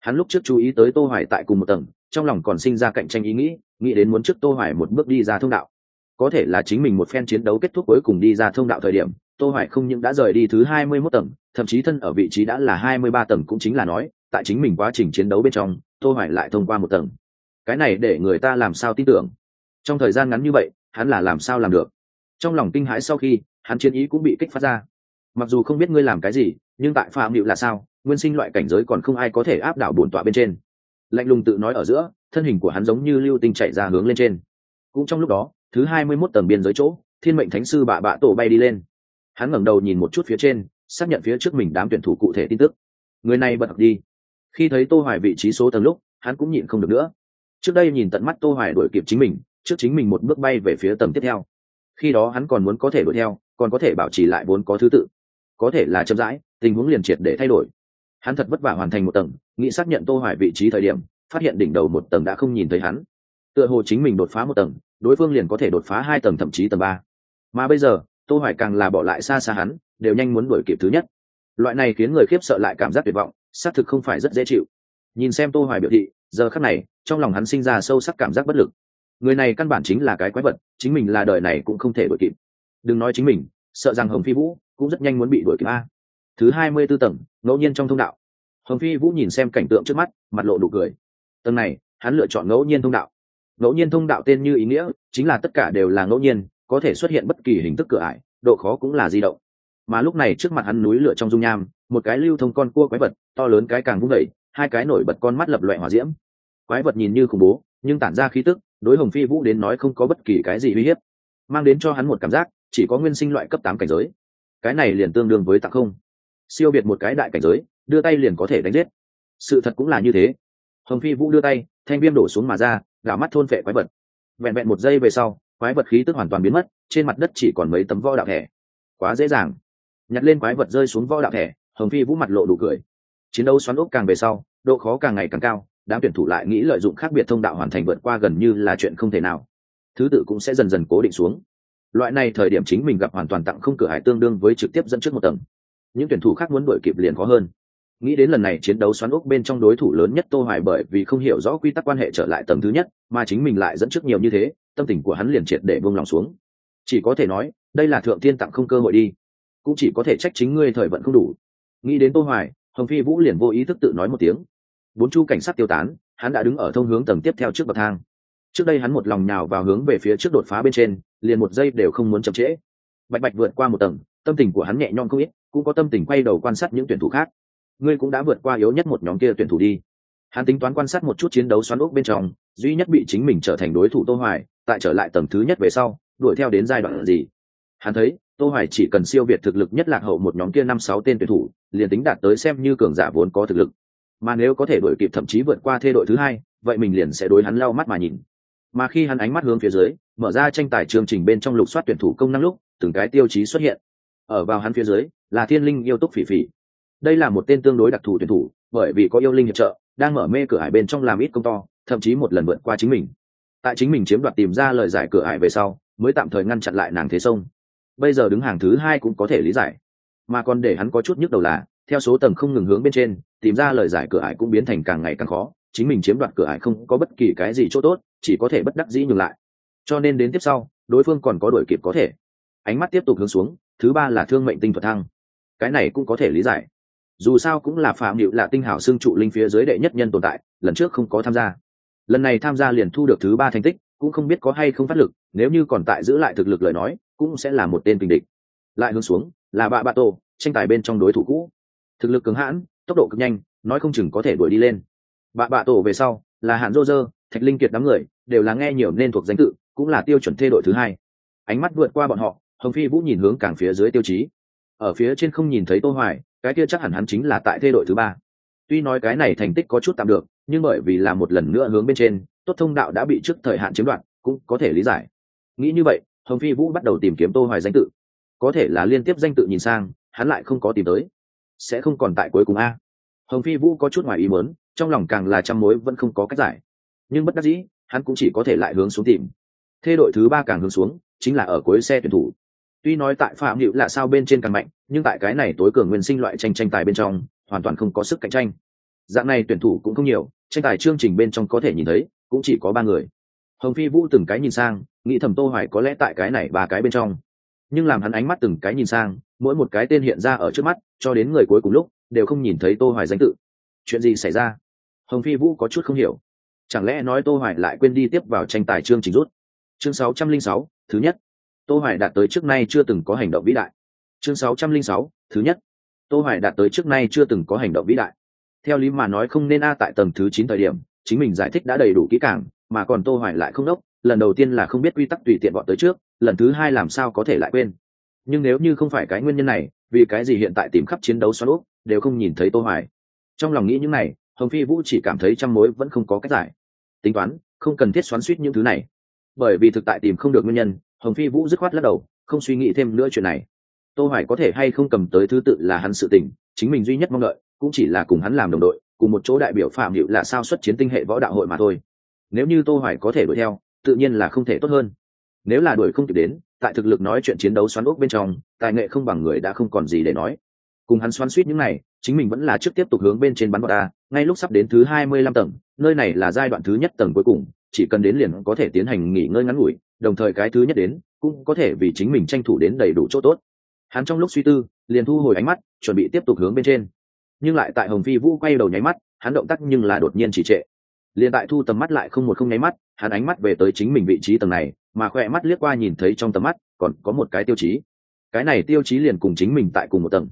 Hắn lúc trước chú ý tới tô hoài tại cùng một tầng, trong lòng còn sinh ra cạnh tranh ý nghĩ nghĩ đến muốn trước tô hoài một bước đi ra thông đạo. Có thể là chính mình một phen chiến đấu kết thúc cuối cùng đi ra thông đạo thời điểm, tô hoài không những đã rời đi thứ 21 tầng, thậm chí thân ở vị trí đã là 23 tầng cũng chính là nói tại chính mình quá trình chiến đấu bên trong, tô hoài lại thông qua một tầng. Cái này để người ta làm sao tin tưởng? Trong thời gian ngắn như vậy, hắn là làm sao làm được? Trong lòng kinh hãi sau khi, hắn chiến ý cũng bị kích phát ra. Mặc dù không biết ngươi làm cái gì, nhưng tại phạm liệu là sao, nguyên sinh loại cảnh giới còn không ai có thể áp đảo bổn tọa bên trên. Lạnh lùng tự nói ở giữa, thân hình của hắn giống như lưu tinh chạy ra hướng lên trên. Cũng trong lúc đó, thứ hai mươi 21 tầng biên giới chỗ, thiên mệnh thánh sư bạ bạ tổ bay đi lên. Hắn ngẩng đầu nhìn một chút phía trên, xác nhận phía trước mình đám tuyển thủ cụ thể tin tức. Người này bật đi khi thấy tô hoài vị trí số tầng lúc, hắn cũng nhịn không được nữa. Trước đây nhìn tận mắt tô hoài đuổi kịp chính mình, trước chính mình một bước bay về phía tầng tiếp theo. Khi đó hắn còn muốn có thể đuổi theo, còn có thể bảo trì lại vốn có thứ tự. Có thể là chậm rãi, tình huống liền triệt để thay đổi. Hắn thật vất vả hoàn thành một tầng, nghĩ xác nhận tô hoài vị trí thời điểm, phát hiện đỉnh đầu một tầng đã không nhìn thấy hắn. Tựa hồ chính mình đột phá một tầng, đối phương liền có thể đột phá hai tầng thậm chí tầng ba. Mà bây giờ, tô hoài càng là bỏ lại xa xa hắn, đều nhanh muốn đuổi kịp thứ nhất. Loại này khiến người khiếp sợ lại cảm giác tuyệt vọng xác thực không phải rất dễ chịu. Nhìn xem tô hoài biểu thị, giờ khắc này, trong lòng hắn sinh ra sâu sắc cảm giác bất lực. Người này căn bản chính là cái quái vật, chính mình là đời này cũng không thể đuổi kịp. Đừng nói chính mình, sợ rằng hồng phi vũ cũng rất nhanh muốn bị đuổi kịp a. Thứ hai mươi 24 tầng, ngẫu nhiên trong thông đạo. Hồng phi vũ nhìn xem cảnh tượng trước mắt, mặt lộ đủ cười. Tầng này, hắn lựa chọn ngẫu nhiên thông đạo. Ngẫu nhiên thông đạo tên như ý nghĩa, chính là tất cả đều là ngẫu nhiên, có thể xuất hiện bất kỳ hình thức cửa ải, độ khó cũng là di động. Mà lúc này trước mặt hắn núi lửa trong dung nham một cái lưu thông con cua quái vật, to lớn cái càng vung đẩy hai cái nổi bật con mắt lập loại hỏa diễm. Quái vật nhìn như khủng bố, nhưng tản ra khí tức, đối hồng phi vũ đến nói không có bất kỳ cái gì uy hiếp, mang đến cho hắn một cảm giác, chỉ có nguyên sinh loại cấp tám cảnh giới. Cái này liền tương đương với tặng không. Siêu biệt một cái đại cảnh giới, đưa tay liền có thể đánh giết. Sự thật cũng là như thế. Hồng phi vũ đưa tay, thanh viêm đổ xuống mà ra gả mắt thôn phệ quái vật. Vẹn vẹn một giây về sau, quái vật khí tức hoàn toàn biến mất, trên mặt đất chỉ còn mấy tấm võ đạo thẻ. Quá dễ dàng. Nhặt lên quái vật rơi xuống võ đạo thẻ hồng phi vũ mặt lộ đủ cười. Chiến đấu xoắn ốc càng về sau, độ khó càng ngày càng cao, đám tuyển thủ lại nghĩ lợi dụng khác biệt thông đạo hoàn thành vượt qua gần như là chuyện không thể nào. Thứ tự cũng sẽ dần dần cố định xuống. Loại này thời điểm chính mình gặp hoàn toàn tặng không cửa hải tương đương với trực tiếp dẫn trước một tầng. Những tuyển thủ khác muốn đuổi kịp liền khó hơn. Nghĩ đến lần này chiến đấu xoắn ốc bên trong đối thủ lớn nhất tô hoài bởi vì không hiểu rõ quy tắc quan hệ trở lại tầng thứ nhất, mà chính mình lại dẫn trước nhiều như thế, tâm tình của hắn liền triệt để buông lòng xuống. Chỉ có thể nói, đây là thượng tiên tặng không cơ hội đi. Cũng chỉ có thể trách chính ngươi thời vận không đủ nghĩ đến tô hoài, hồng phi vũ liền vô ý thức tự nói một tiếng. Bốn chu cảnh sát tiêu tán, hắn đã đứng ở thông hướng tầng tiếp theo trước bậc thang. Trước đây hắn một lòng nhào vào hướng về phía trước đột phá bên trên, liền một giây đều không muốn chậm trễ. Bạch bạch vượt qua một tầng, tâm tình của hắn nhẹ nhõm không ít, cũng có tâm tình quay đầu quan sát những tuyển thủ khác. Ngươi cũng đã vượt qua yếu nhất một nhóm kia tuyển thủ đi. Hắn tính toán quan sát một chút chiến đấu xoắn ốc bên trong, duy nhất bị chính mình trở thành đối thủ tô hoài, tại trở lại tầng thứ nhất về sau, đuổi theo đến giai đoạn gì hắn thấy, tô hoài chỉ cần siêu việt thực lực nhất lạc hậu một nhóm kia năm sáu tên tuyển thủ, liền tính đạt tới xem như cường giả vốn có thực lực. Mà nếu có thể đuổi kịp thậm chí vượt qua thê đội thứ hai, vậy mình liền sẽ đối hắn lau mắt mà nhìn. Mà khi hắn ánh mắt hướng phía dưới, mở ra tranh tài chương trình bên trong lục soát tuyển thủ công năng lúc, từng cái tiêu chí xuất hiện. Ở vào hắn phía dưới, là thiên linh yêu túc phỉ phỉ. Đây là một tên tương đối đặc thù tuyển thủ, bởi vì có yêu linh hiệp trợ, đang mở mê cửa hải bên trong làm ít công to, thậm chí một lần vượt qua chính mình. Tại chính mình chiếm đoạt tìm ra lời giải cửa hải về sau, mới tạm thời ngăn chặn lại nàng thế sông bây giờ đứng hàng thứ hai cũng có thể lý giải. Mà còn để hắn có chút nhức đầu là, theo số tầng không ngừng hướng bên trên, tìm ra lời giải cửa ải cũng biến thành càng ngày càng khó, chính mình chiếm đoạt cửa ải không có bất kỳ cái gì chỗ tốt, chỉ có thể bất đắc dĩ nhường lại. Cho nên đến tiếp sau, đối phương còn có đổi kịp có thể. Ánh mắt tiếp tục hướng xuống, thứ ba là thương mệnh tinh thuật thăng. Cái này cũng có thể lý giải. Dù sao cũng là phạm hiệu là tinh hảo xương trụ linh phía dưới đệ nhất nhân tồn tại, lần trước không có tham gia. Lần này tham gia liền thu được thứ ba thành tích, cũng không biết có hay không phát lực, nếu như còn tại giữ lại thực lực lời nói cũng sẽ là một tên tình địch. Lại hướng xuống, là bạ bạ tổ, tranh tài bên trong đối thủ cũ. Thực lực cứng hãn, tốc độ cực nhanh, nói không chừng có thể đuổi đi lên. Bạ bạ tổ về sau, là hạn rô rơ, thạch linh kiệt đám người, đều là nghe nhiều nên thuộc danh tự, cũng là tiêu chuẩn thê đội thứ hai. Ánh mắt vượt qua bọn họ, hồng phi vũ nhìn hướng càng phía dưới tiêu chí. Ở phía trên không nhìn thấy tô hoài, cái kia chắc hẳn hắn chính là tại thê đội thứ ba. Tuy nói cái này thành tích có chút tạm được, nhưng bởi vì là một lần nữa hướng bên trên, tốt thông đạo đã bị trước thời hạn chiếm đoạt, cũng có thể lý giải. Nghĩ như vậy hồng phi vũ bắt đầu tìm kiếm tô hoài danh tự. Có thể là liên tiếp danh tự nhìn sang, hắn lại không có tìm tới. Sẽ không còn tại cuối cùng a. Hồng phi vũ có chút ngoài ý muốn, trong lòng càng là trăm mối vẫn không có cách giải. Nhưng bất đắc dĩ, hắn cũng chỉ có thể lại hướng xuống tìm. Thê đội thứ ba càng hướng xuống, chính là ở cuối xe tuyển thủ. Tuy nói tại phạm hữu là sao bên trên càng mạnh, nhưng tại cái này tối cường nguyên sinh loại tranh tranh tài bên trong, hoàn toàn không có sức cạnh tranh. Dạng này tuyển thủ cũng không nhiều, tranh tài chương trình bên trong có thể nhìn thấy, cũng chỉ có ba người hồng phi vũ từng cái nhìn sang nghĩ thầm tô hoài có lẽ tại cái này ba cái bên trong. Nhưng làm hắn ánh mắt từng cái nhìn sang mỗi một cái tên hiện ra ở trước mắt cho đến người cuối cùng lúc đều không nhìn thấy tô hoài danh tự. Chuyện gì xảy ra? Hồng phi vũ có chút không hiểu. Chẳng lẽ nói tô hoài lại quên đi tiếp vào tranh tài chương trình rút? Chương 606, thứ nhất. Tô hoài đạt tới trước nay chưa từng có hành động vĩ đại. Chương 606, thứ nhất. Tô hoài đạt tới trước nay chưa từng có hành động vĩ đại. Theo lý mà nói không nên a tại tầng thứ 9 thời điểm chính mình giải thích đã đầy đủ kỹ càng mà còn tô hoài lại không đốc, lần đầu tiên là không biết quy tắc tùy tiện bọn tới trước, lần thứ hai làm sao có thể lại quên. Nhưng nếu như không phải cái nguyên nhân này, vì cái gì hiện tại tìm khắp chiến đấu xoắn úp đều không nhìn thấy tô hoài. Trong lòng nghĩ những này, hồng phi vũ chỉ cảm thấy trăm mối vẫn không có cách giải. Tính toán, không cần thiết xoắn suýt những thứ này. Bởi vì thực tại tìm không được nguyên nhân, hồng phi vũ dứt khoát lắc đầu, không suy nghĩ thêm nữa chuyện này. Tô hoài có thể hay không cầm tới thứ tự là hắn sự tình, chính mình duy nhất mong đợi, cũng chỉ là cùng hắn làm đồng đội, cùng một chỗ đại biểu phạm hiệu là sao xuất chiến tinh hệ võ đạo hội mà thôi nếu như tô hoài có thể đuổi theo, tự nhiên là không thể tốt hơn. Nếu là đuổi không kịp đến, tại thực lực nói chuyện chiến đấu xoắn ốc bên trong, tài nghệ không bằng người đã không còn gì để nói. Cùng hắn xoắn suýt những này, chính mình vẫn là trước tiếp tục hướng bên trên bắn bọt ta, ngay lúc sắp đến thứ hai mươi lăm tầng, nơi này là giai đoạn thứ nhất tầng cuối cùng, chỉ cần đến liền có thể tiến hành nghỉ ngơi ngắn ngủi, đồng thời cái thứ nhất đến, cũng có thể vì chính mình tranh thủ đến đầy đủ chỗ tốt. Hắn trong lúc suy tư, liền thu hồi ánh mắt, chuẩn bị tiếp tục hướng bên trên. Nhưng lại tại hồng phi vũ quay đầu nháy mắt, hắn động tác nhưng là đột nhiên chỉ trệ liền tại thu tầm mắt lại không một không nháy mắt, hắn ánh mắt về tới chính mình vị trí tầng này, mà khoe mắt liếc qua nhìn thấy trong tầm mắt, còn có một cái tiêu chí. Cái này tiêu chí liền cùng chính mình tại cùng một tầng.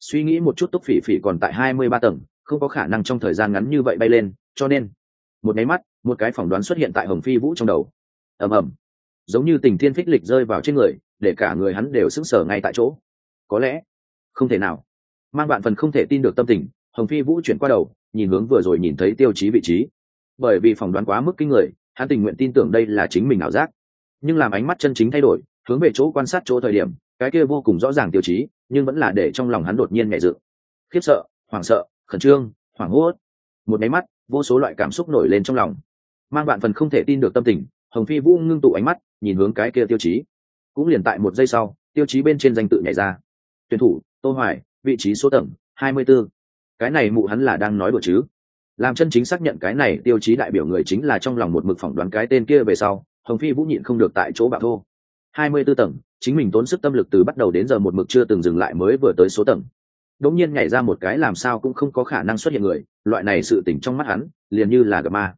Suy nghĩ một chút túc phỉ phỉ còn tại hai mươi ba tầng, không có khả năng trong thời gian ngắn như vậy bay lên, cho nên, một nháy mắt, một cái phỏng đoán xuất hiện tại hồng phi vũ trong đầu. Ầm ầm. Giống như tình thiên phích lịch rơi vào trên người, để cả người hắn đều sững sờ ngay tại chỗ. Có lẽ, không thể nào. Mang bạn phần không thể tin được tâm tình, hồng phi vũ chuyển qua đầu, nhìn hướng vừa rồi nhìn thấy tiêu chí vị trí bởi vì phỏng đoán quá mức kinh người, hắn tình nguyện tin tưởng đây là chính mình ảo giác. Nhưng làm ánh mắt chân chính thay đổi, hướng về chỗ quan sát chỗ thời điểm, cái kia vô cùng rõ ràng tiêu chí, nhưng vẫn là để trong lòng hắn đột nhiên nhẹ dự. Khiếp sợ, hoảng sợ, khẩn trương, hoảng hốt. Một máy mắt, vô số loại cảm xúc nổi lên trong lòng. Mang bạn phần không thể tin được tâm tình, hồng phi vũ ngưng tụ ánh mắt, nhìn hướng cái kia tiêu chí. Cũng liền tại một giây sau, tiêu chí bên trên danh tự nhảy ra. Tuyển thủ, tô hoài, vị trí số tầng 24. cái này mụ hắn là đang nói đùa chứ? Làm chân chính xác nhận cái này tiêu chí đại biểu người chính là trong lòng một mực phỏng đoán cái tên kia về sau, hồng phi vũ nhịn không được tại chỗ bạo thô. Hai mươi b ố tầng, chính mình tốn sức tâm lực từ bắt đầu đến giờ một mực chưa từng dừng lại mới vừa tới số tầng. Đống nhiên nhảy ra một cái làm sao cũng không có khả năng xuất hiện người, loại này sự tỉnh trong mắt hắn, liền như là gà ma.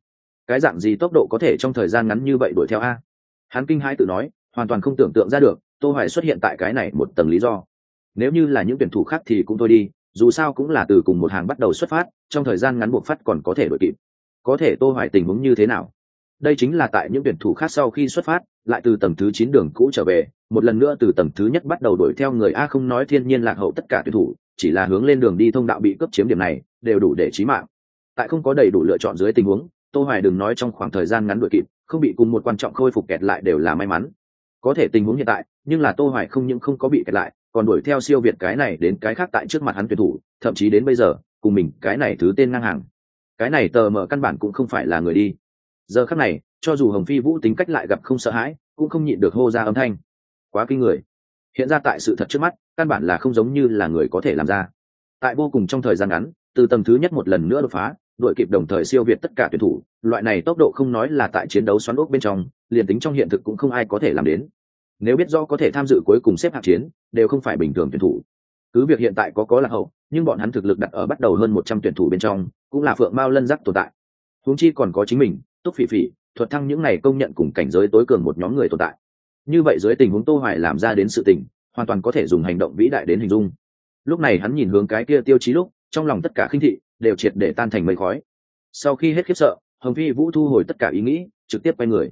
Cái dạng gì tốc độ có thể trong thời gian ngắn như vậy đuổi theo a? Hắn kinh hãi tự nói, hoàn toàn không tưởng tượng ra được, tô hoài xuất hiện tại cái này một tầng lý do. Nếu như là những tuyển thủ khác thì cũng thôi đi dù sao cũng là từ cùng một hàng bắt đầu xuất phát, trong thời gian ngắn buộc phát còn có thể đổi kịp. Có thể tô hoài tình huống như thế nào? Đây chính là tại những tuyển thủ khác sau khi xuất phát, lại từ tầng thứ 9 đường cũ trở về, một lần nữa từ tầng thứ nhất bắt đầu đuổi theo người a không nói thiên nhiên lạc hậu tất cả tuyển thủ, chỉ là hướng lên đường đi thông đạo bị cướp chiếm điểm này, đều đủ để chí mạng. Tại không có đầy đủ lựa chọn dưới tình huống, tô hoài đừng nói trong khoảng thời gian ngắn đuổi kịp, không bị cùng một quan trọng khôi phục kẹt lại đều là may mắn. Có thể tình huống hiện tại, nhưng là tô hoài không những không có bị kẹt lại còn đuổi theo siêu việt cái này đến cái khác tại trước mặt hắn tuyển thủ, thậm chí đến bây giờ, cùng mình, cái này thứ tên ngang hàng. Cái này tờ mở căn bản cũng không phải là người đi. Giờ khắc này, cho dù hồng phi vũ tính cách lại gặp không sợ hãi, cũng không nhịn được hô ra âm thanh. Quá kinh người. Hiện ra tại sự thật trước mắt, căn bản là không giống như là người có thể làm ra. Tại vô cùng trong thời gian ngắn, từ tầng thứ nhất một lần nữa đột phá, đội kịp đồng thời siêu việt tất cả tuyển thủ, loại này tốc độ không nói là tại chiến đấu xoắn ốc bên trong, liền tính trong hiện thực cũng không ai có thể làm đến nếu biết do có thể tham dự cuối cùng xếp hạng chiến, đều không phải bình thường tuyển thủ. Cứ việc hiện tại có có là hậu, nhưng bọn hắn thực lực đặt ở bắt đầu hơn một trăm tuyển thủ bên trong, cũng là phượng mao lân giác tồn tại. Huống chi còn có chính mình, túc phỉ phỉ, thuật thăng những này công nhận cùng cảnh giới tối cường một nhóm người tồn tại. Như vậy dưới tình huống tô hoài làm ra đến sự tình, hoàn toàn có thể dùng hành động vĩ đại đến hình dung. Lúc này hắn nhìn hướng cái kia tiêu chí lúc, trong lòng tất cả khinh thị, đều triệt để tan thành mây khói. Sau khi hết khiếp sợ, hồng phi vũ thu hồi tất cả ý nghĩ, trực tiếp quay người.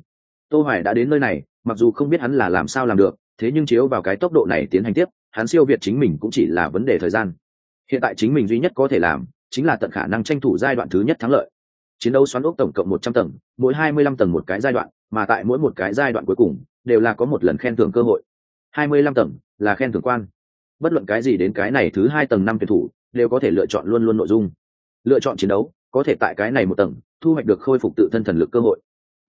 Tô hoài đã đến nơi này mặc dù không biết hắn là làm sao làm được, thế nhưng chiếu vào cái tốc độ này tiến hành tiếp, hắn siêu việt chính mình cũng chỉ là vấn đề thời gian. Hiện tại chính mình duy nhất có thể làm, chính là tận khả năng tranh thủ giai đoạn thứ nhất thắng lợi. Chiến đấu xoắn ốc tổng cộng một trăm tầng, mỗi hai mươi lăm tầng một cái giai đoạn, mà tại mỗi một cái giai đoạn cuối cùng, đều là có một lần khen thưởng cơ hội. hai mươi lăm tầng, là khen thưởng quan. Bất luận cái gì đến cái này thứ hai tầng năm tuyển thủ, đều có thể lựa chọn luôn luôn nội dung. Lựa chọn chiến đấu, có thể tại cái này một tầng, thu hoạch được khôi phục tự thân thần lực cơ hội.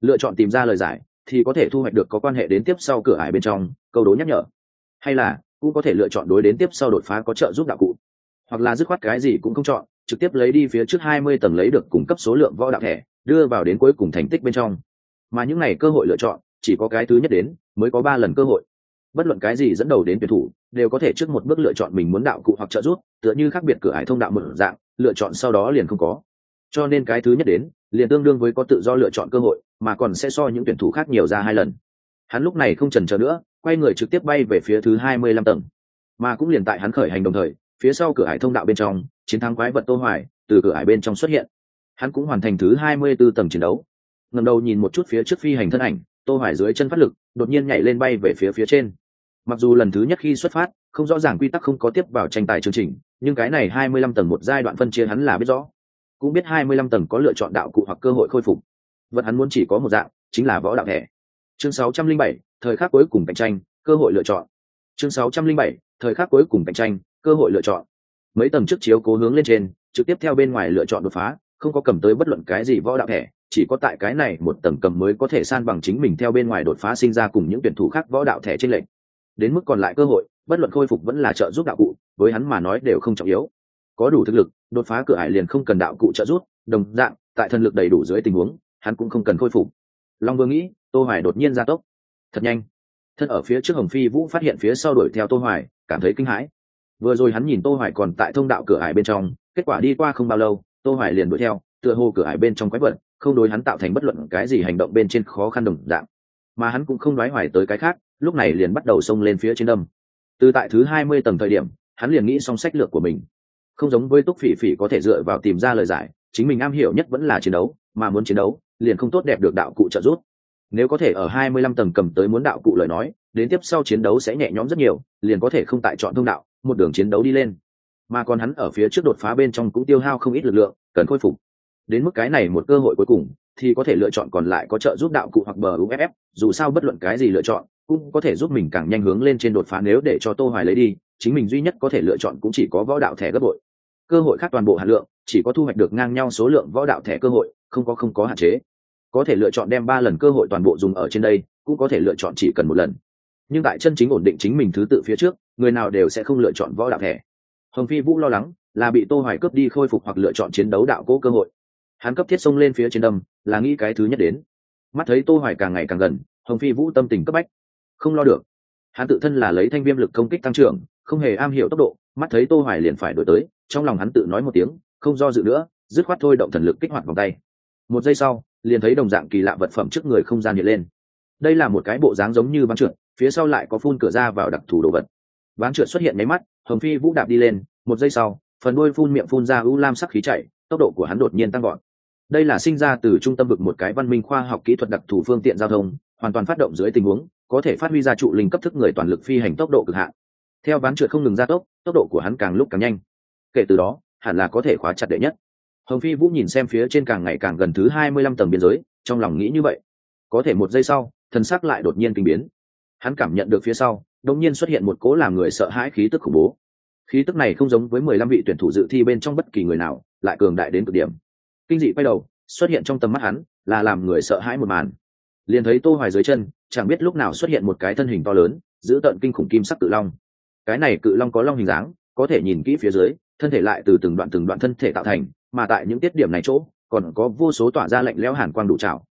Lựa chọn tìm ra lời giải thì có thể thu hoạch được có quan hệ đến tiếp sau cửa ải bên trong, câu đố nhắc nhở. Hay là, cũng có thể lựa chọn đối đến tiếp sau đột phá có trợ giúp đạo cụ. Hoặc là dứt khoát cái gì cũng không chọn, trực tiếp lấy đi phía trước hai mươi tầng lấy được cung cấp số lượng võ đạo thẻ, đưa vào đến cuối cùng thành tích bên trong. Mà những này cơ hội lựa chọn, chỉ có cái thứ nhất đến, mới có ba lần cơ hội. Bất luận cái gì dẫn đầu đến tuyển thủ, đều có thể trước một bước lựa chọn mình muốn đạo cụ hoặc trợ giúp, tựa như khác biệt cửa hải thông đạo mở dạng, lựa chọn sau đó liền không có cho nên cái thứ nhất đến, liền tương đương với có tự do lựa chọn cơ hội, mà còn sẽ so những tuyển thủ khác nhiều ra hai lần. Hắn lúc này không trần trờ nữa, quay người trực tiếp bay về phía thứ hai mươi lăm tầng. Mà cũng liền tại hắn khởi hành đồng thời, phía sau cửa hải thông đạo bên trong, chiến thắng quái vật tô hoài từ cửa hải bên trong xuất hiện. Hắn cũng hoàn thành thứ hai mươi 24 tầng chiến đấu. Ngầm đầu nhìn một chút phía trước phi hành thân ảnh, tô hoài dưới chân phát lực, đột nhiên nhảy lên bay về phía phía trên. Mặc dù lần thứ nhất khi xuất phát, không rõ ràng quy tắc không có tiếp vào tranh tài chương trình, nhưng cái này 25 tầng một giai đoạn phân chia hắn là biết rõ cũng biết 25 tầng có lựa chọn đạo cụ hoặc cơ hội khôi phục. Vật hắn muốn chỉ có một dạng chính là võ đạo thẻ. Chương 607, thời khắc cuối cùng cạnh tranh cơ hội lựa chọn. Chương 607, thời khắc cuối cùng cạnh tranh cơ hội lựa chọn. Mấy tầng trước chiếu cố hướng lên trên trực tiếp theo bên ngoài lựa chọn đột phá không có cầm tới bất luận cái gì võ đạo thẻ chỉ có tại cái này một tầng cầm mới có thể san bằng chính mình theo bên ngoài đột phá sinh ra cùng những tuyển thủ khác võ đạo thẻ trên lệnh đến mức còn lại cơ hội bất luận khôi phục vẫn là trợ giúp đạo cụ với hắn mà nói đều không trọng yếu có đủ thực lực, đột phá cửa ải liền không cần đạo cụ trợ giúp, đồng dạng, tại thần lực đầy đủ dưới tình huống, hắn cũng không cần khôi phục. Long vương nghĩ, tô hoài đột nhiên ra tốc. Thật nhanh. Thân ở phía trước hồng phi vũ phát hiện phía sau đuổi theo tô hoài, cảm thấy kinh hãi. Vừa rồi hắn nhìn tô hoài còn tại thông đạo cửa ải bên trong, kết quả đi qua không bao lâu, tô hoài liền đuổi theo, tựa hồ cửa ải bên trong quái vật, không đối hắn tạo thành bất luận cái gì hành động bên trên khó khăn đồng dạng. Mà hắn cũng không nói hoài tới cái khác, lúc này liền bắt đầu xông lên phía trên đâm. Từ tại thứ 20 tầng thời điểm, hắn liền nghĩ xong sách lược của mình không giống với túc phỉ phỉ có thể dựa vào tìm ra lời giải, chính mình am hiểu nhất vẫn là chiến đấu, mà muốn chiến đấu, liền không tốt đẹp được đạo cụ trợ giúp. Nếu có thể ở 25 tầng cầm tới muốn đạo cụ lời nói, đến tiếp sau chiến đấu sẽ nhẹ nhõm rất nhiều, liền có thể không tại chọn thông đạo, một đường chiến đấu đi lên. Mà còn hắn ở phía trước đột phá bên trong cũng tiêu hao không ít lực lượng, cần khôi phục. Đến mức cái này một cơ hội cuối cùng, thì có thể lựa chọn còn lại có trợ giúp đạo cụ hoặc bờ uff dù sao bất luận cái gì lựa chọn, cũng có thể giúp mình càng nhanh hướng lên trên đột phá nếu để cho tô hoài lấy đi, chính mình duy nhất có thể lựa chọn cũng chỉ có võ đạo thẻ gấp bội cơ hội khác toàn bộ hạt lượng, chỉ có thu hoạch được ngang nhau số lượng võ đạo thẻ cơ hội, không có không có hạn chế. Có thể lựa chọn đem ba lần cơ hội toàn bộ dùng ở trên đây, cũng có thể lựa chọn chỉ cần một lần. Nhưng tại chân chính ổn định chính mình thứ tự phía trước, người nào đều sẽ không lựa chọn võ đạo thẻ. Hồng phi vũ lo lắng, là bị tô hoài cướp đi khôi phục hoặc lựa chọn chiến đấu đạo cố cơ hội. Hắn cấp thiết xông lên phía trên đâm, là nghĩ cái thứ nhất đến. Mắt thấy tô hoài càng ngày càng gần, hồng phi vũ tâm tình cấp bách. Không lo được. Hắn tự thân là lấy thanh viêm lực công kích tăng trưởng, không hề am hiểu tốc độ, mắt thấy tô hoài liền phải đổi tới trong lòng hắn tự nói một tiếng không do dự nữa dứt khoát thôi động thần lực kích hoạt vòng tay. Một giây sau liền thấy đồng dạng kỳ lạ vật phẩm trước người không gian hiện lên. Đây là một cái bộ dáng giống như ván trượt phía sau lại có phun cửa ra vào đặc thù đồ vật. Ván trượt xuất hiện máy mắt hồng phi vũ đạp đi lên một giây sau phần đôi phun miệng phun ra u lam sắc khí chảy, tốc độ của hắn đột nhiên tăng gọn đây là sinh ra từ trung tâm vực một cái văn minh khoa học kỹ thuật đặc thù phương tiện giao thông hoàn toàn phát động dưới tình huống có thể phát huy ra trụ linh cấp thức người toàn lực phi hành tốc độ cực hạn. Theo ván trượt không ngừng gia tốc tốc độ của hắn càng lúc càng nhanh kể từ đó, hẳn là có thể khóa chặt đệ nhất. Hồng phi vũ nhìn xem phía trên càng ngày càng gần thứ hai mươi lăm tầng biên giới, trong lòng nghĩ như vậy. Có thể một giây sau, thần sắc lại đột nhiên kinh biến. Hắn cảm nhận được phía sau, đột nhiên xuất hiện một cố làm người sợ hãi khí tức khủng bố. Khí tức này không giống với mười lăm vị tuyển thủ dự thi bên trong bất kỳ người nào, lại cường đại đến cực điểm. Kinh dị quay đầu, xuất hiện trong tầm mắt hắn, là làm người sợ hãi một màn. Liền thấy tô hoài dưới chân, chẳng biết lúc nào xuất hiện một cái thân hình to lớn, giữ tận kinh khủng kim sắc cự long. Cái này cự long có long hình dáng, có thể nhìn kỹ phía dưới thân thể lại từ từng đoạn từng đoạn thân thể tạo thành, mà tại những tiết điểm này chỗ, còn có vô số tỏa ra lạnh lẽo hàn quang đủ trào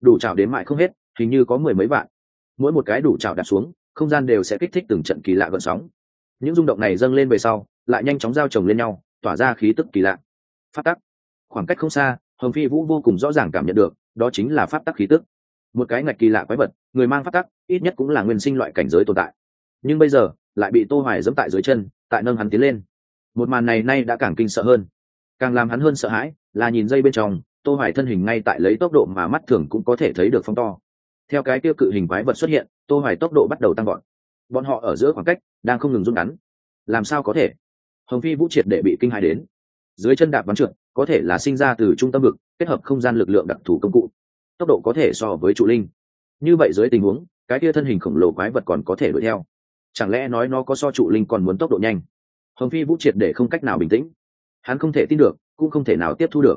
đủ trào đến mại không hết, hình như có mười mấy vạn. Mỗi một cái đủ trào đặt xuống, không gian đều sẽ kích thích từng trận kỳ lạ gợn sóng. Những rung động này dâng lên về sau, lại nhanh chóng giao chồng lên nhau, tỏa ra khí tức kỳ lạ. Phát tắc. Khoảng cách không xa, hồng phi vũ vô cùng rõ ràng cảm nhận được, đó chính là phát tắc khí tức. Một cái ngạch kỳ lạ quái vật, người mang phát tắc, ít nhất cũng là nguyên sinh loại cảnh giới tồn tại. Nhưng bây giờ, lại bị tô hoài dẫm tại dưới chân, tại nâng hắn tiến lên một màn này nay đã càng kinh sợ hơn. Càng làm hắn hơn sợ hãi là nhìn dây bên trong, tô hoài thân hình ngay tại lấy tốc độ mà mắt thường cũng có thể thấy được phong to. Theo cái tiêu cự hình quái vật xuất hiện, tô hoài tốc độ bắt đầu tăng gọn bọn họ ở giữa khoảng cách, đang không ngừng rút ngắn. Làm sao có thể? Hồng phi vũ triệt để bị kinh hãi đến. Dưới chân đạp bắn trượt, có thể là sinh ra từ trung tâm vực, kết hợp không gian lực lượng đặc thù công cụ. Tốc độ có thể so với trụ linh. Như vậy dưới tình huống, cái kia thân hình khổng lồ quái vật còn có thể đuổi theo. Chẳng lẽ nói nó có so trụ linh còn muốn tốc độ nhanh? Hồng phi vũ triệt để không cách nào bình tĩnh. Hắn không thể tin được, cũng không thể nào tiếp thu được.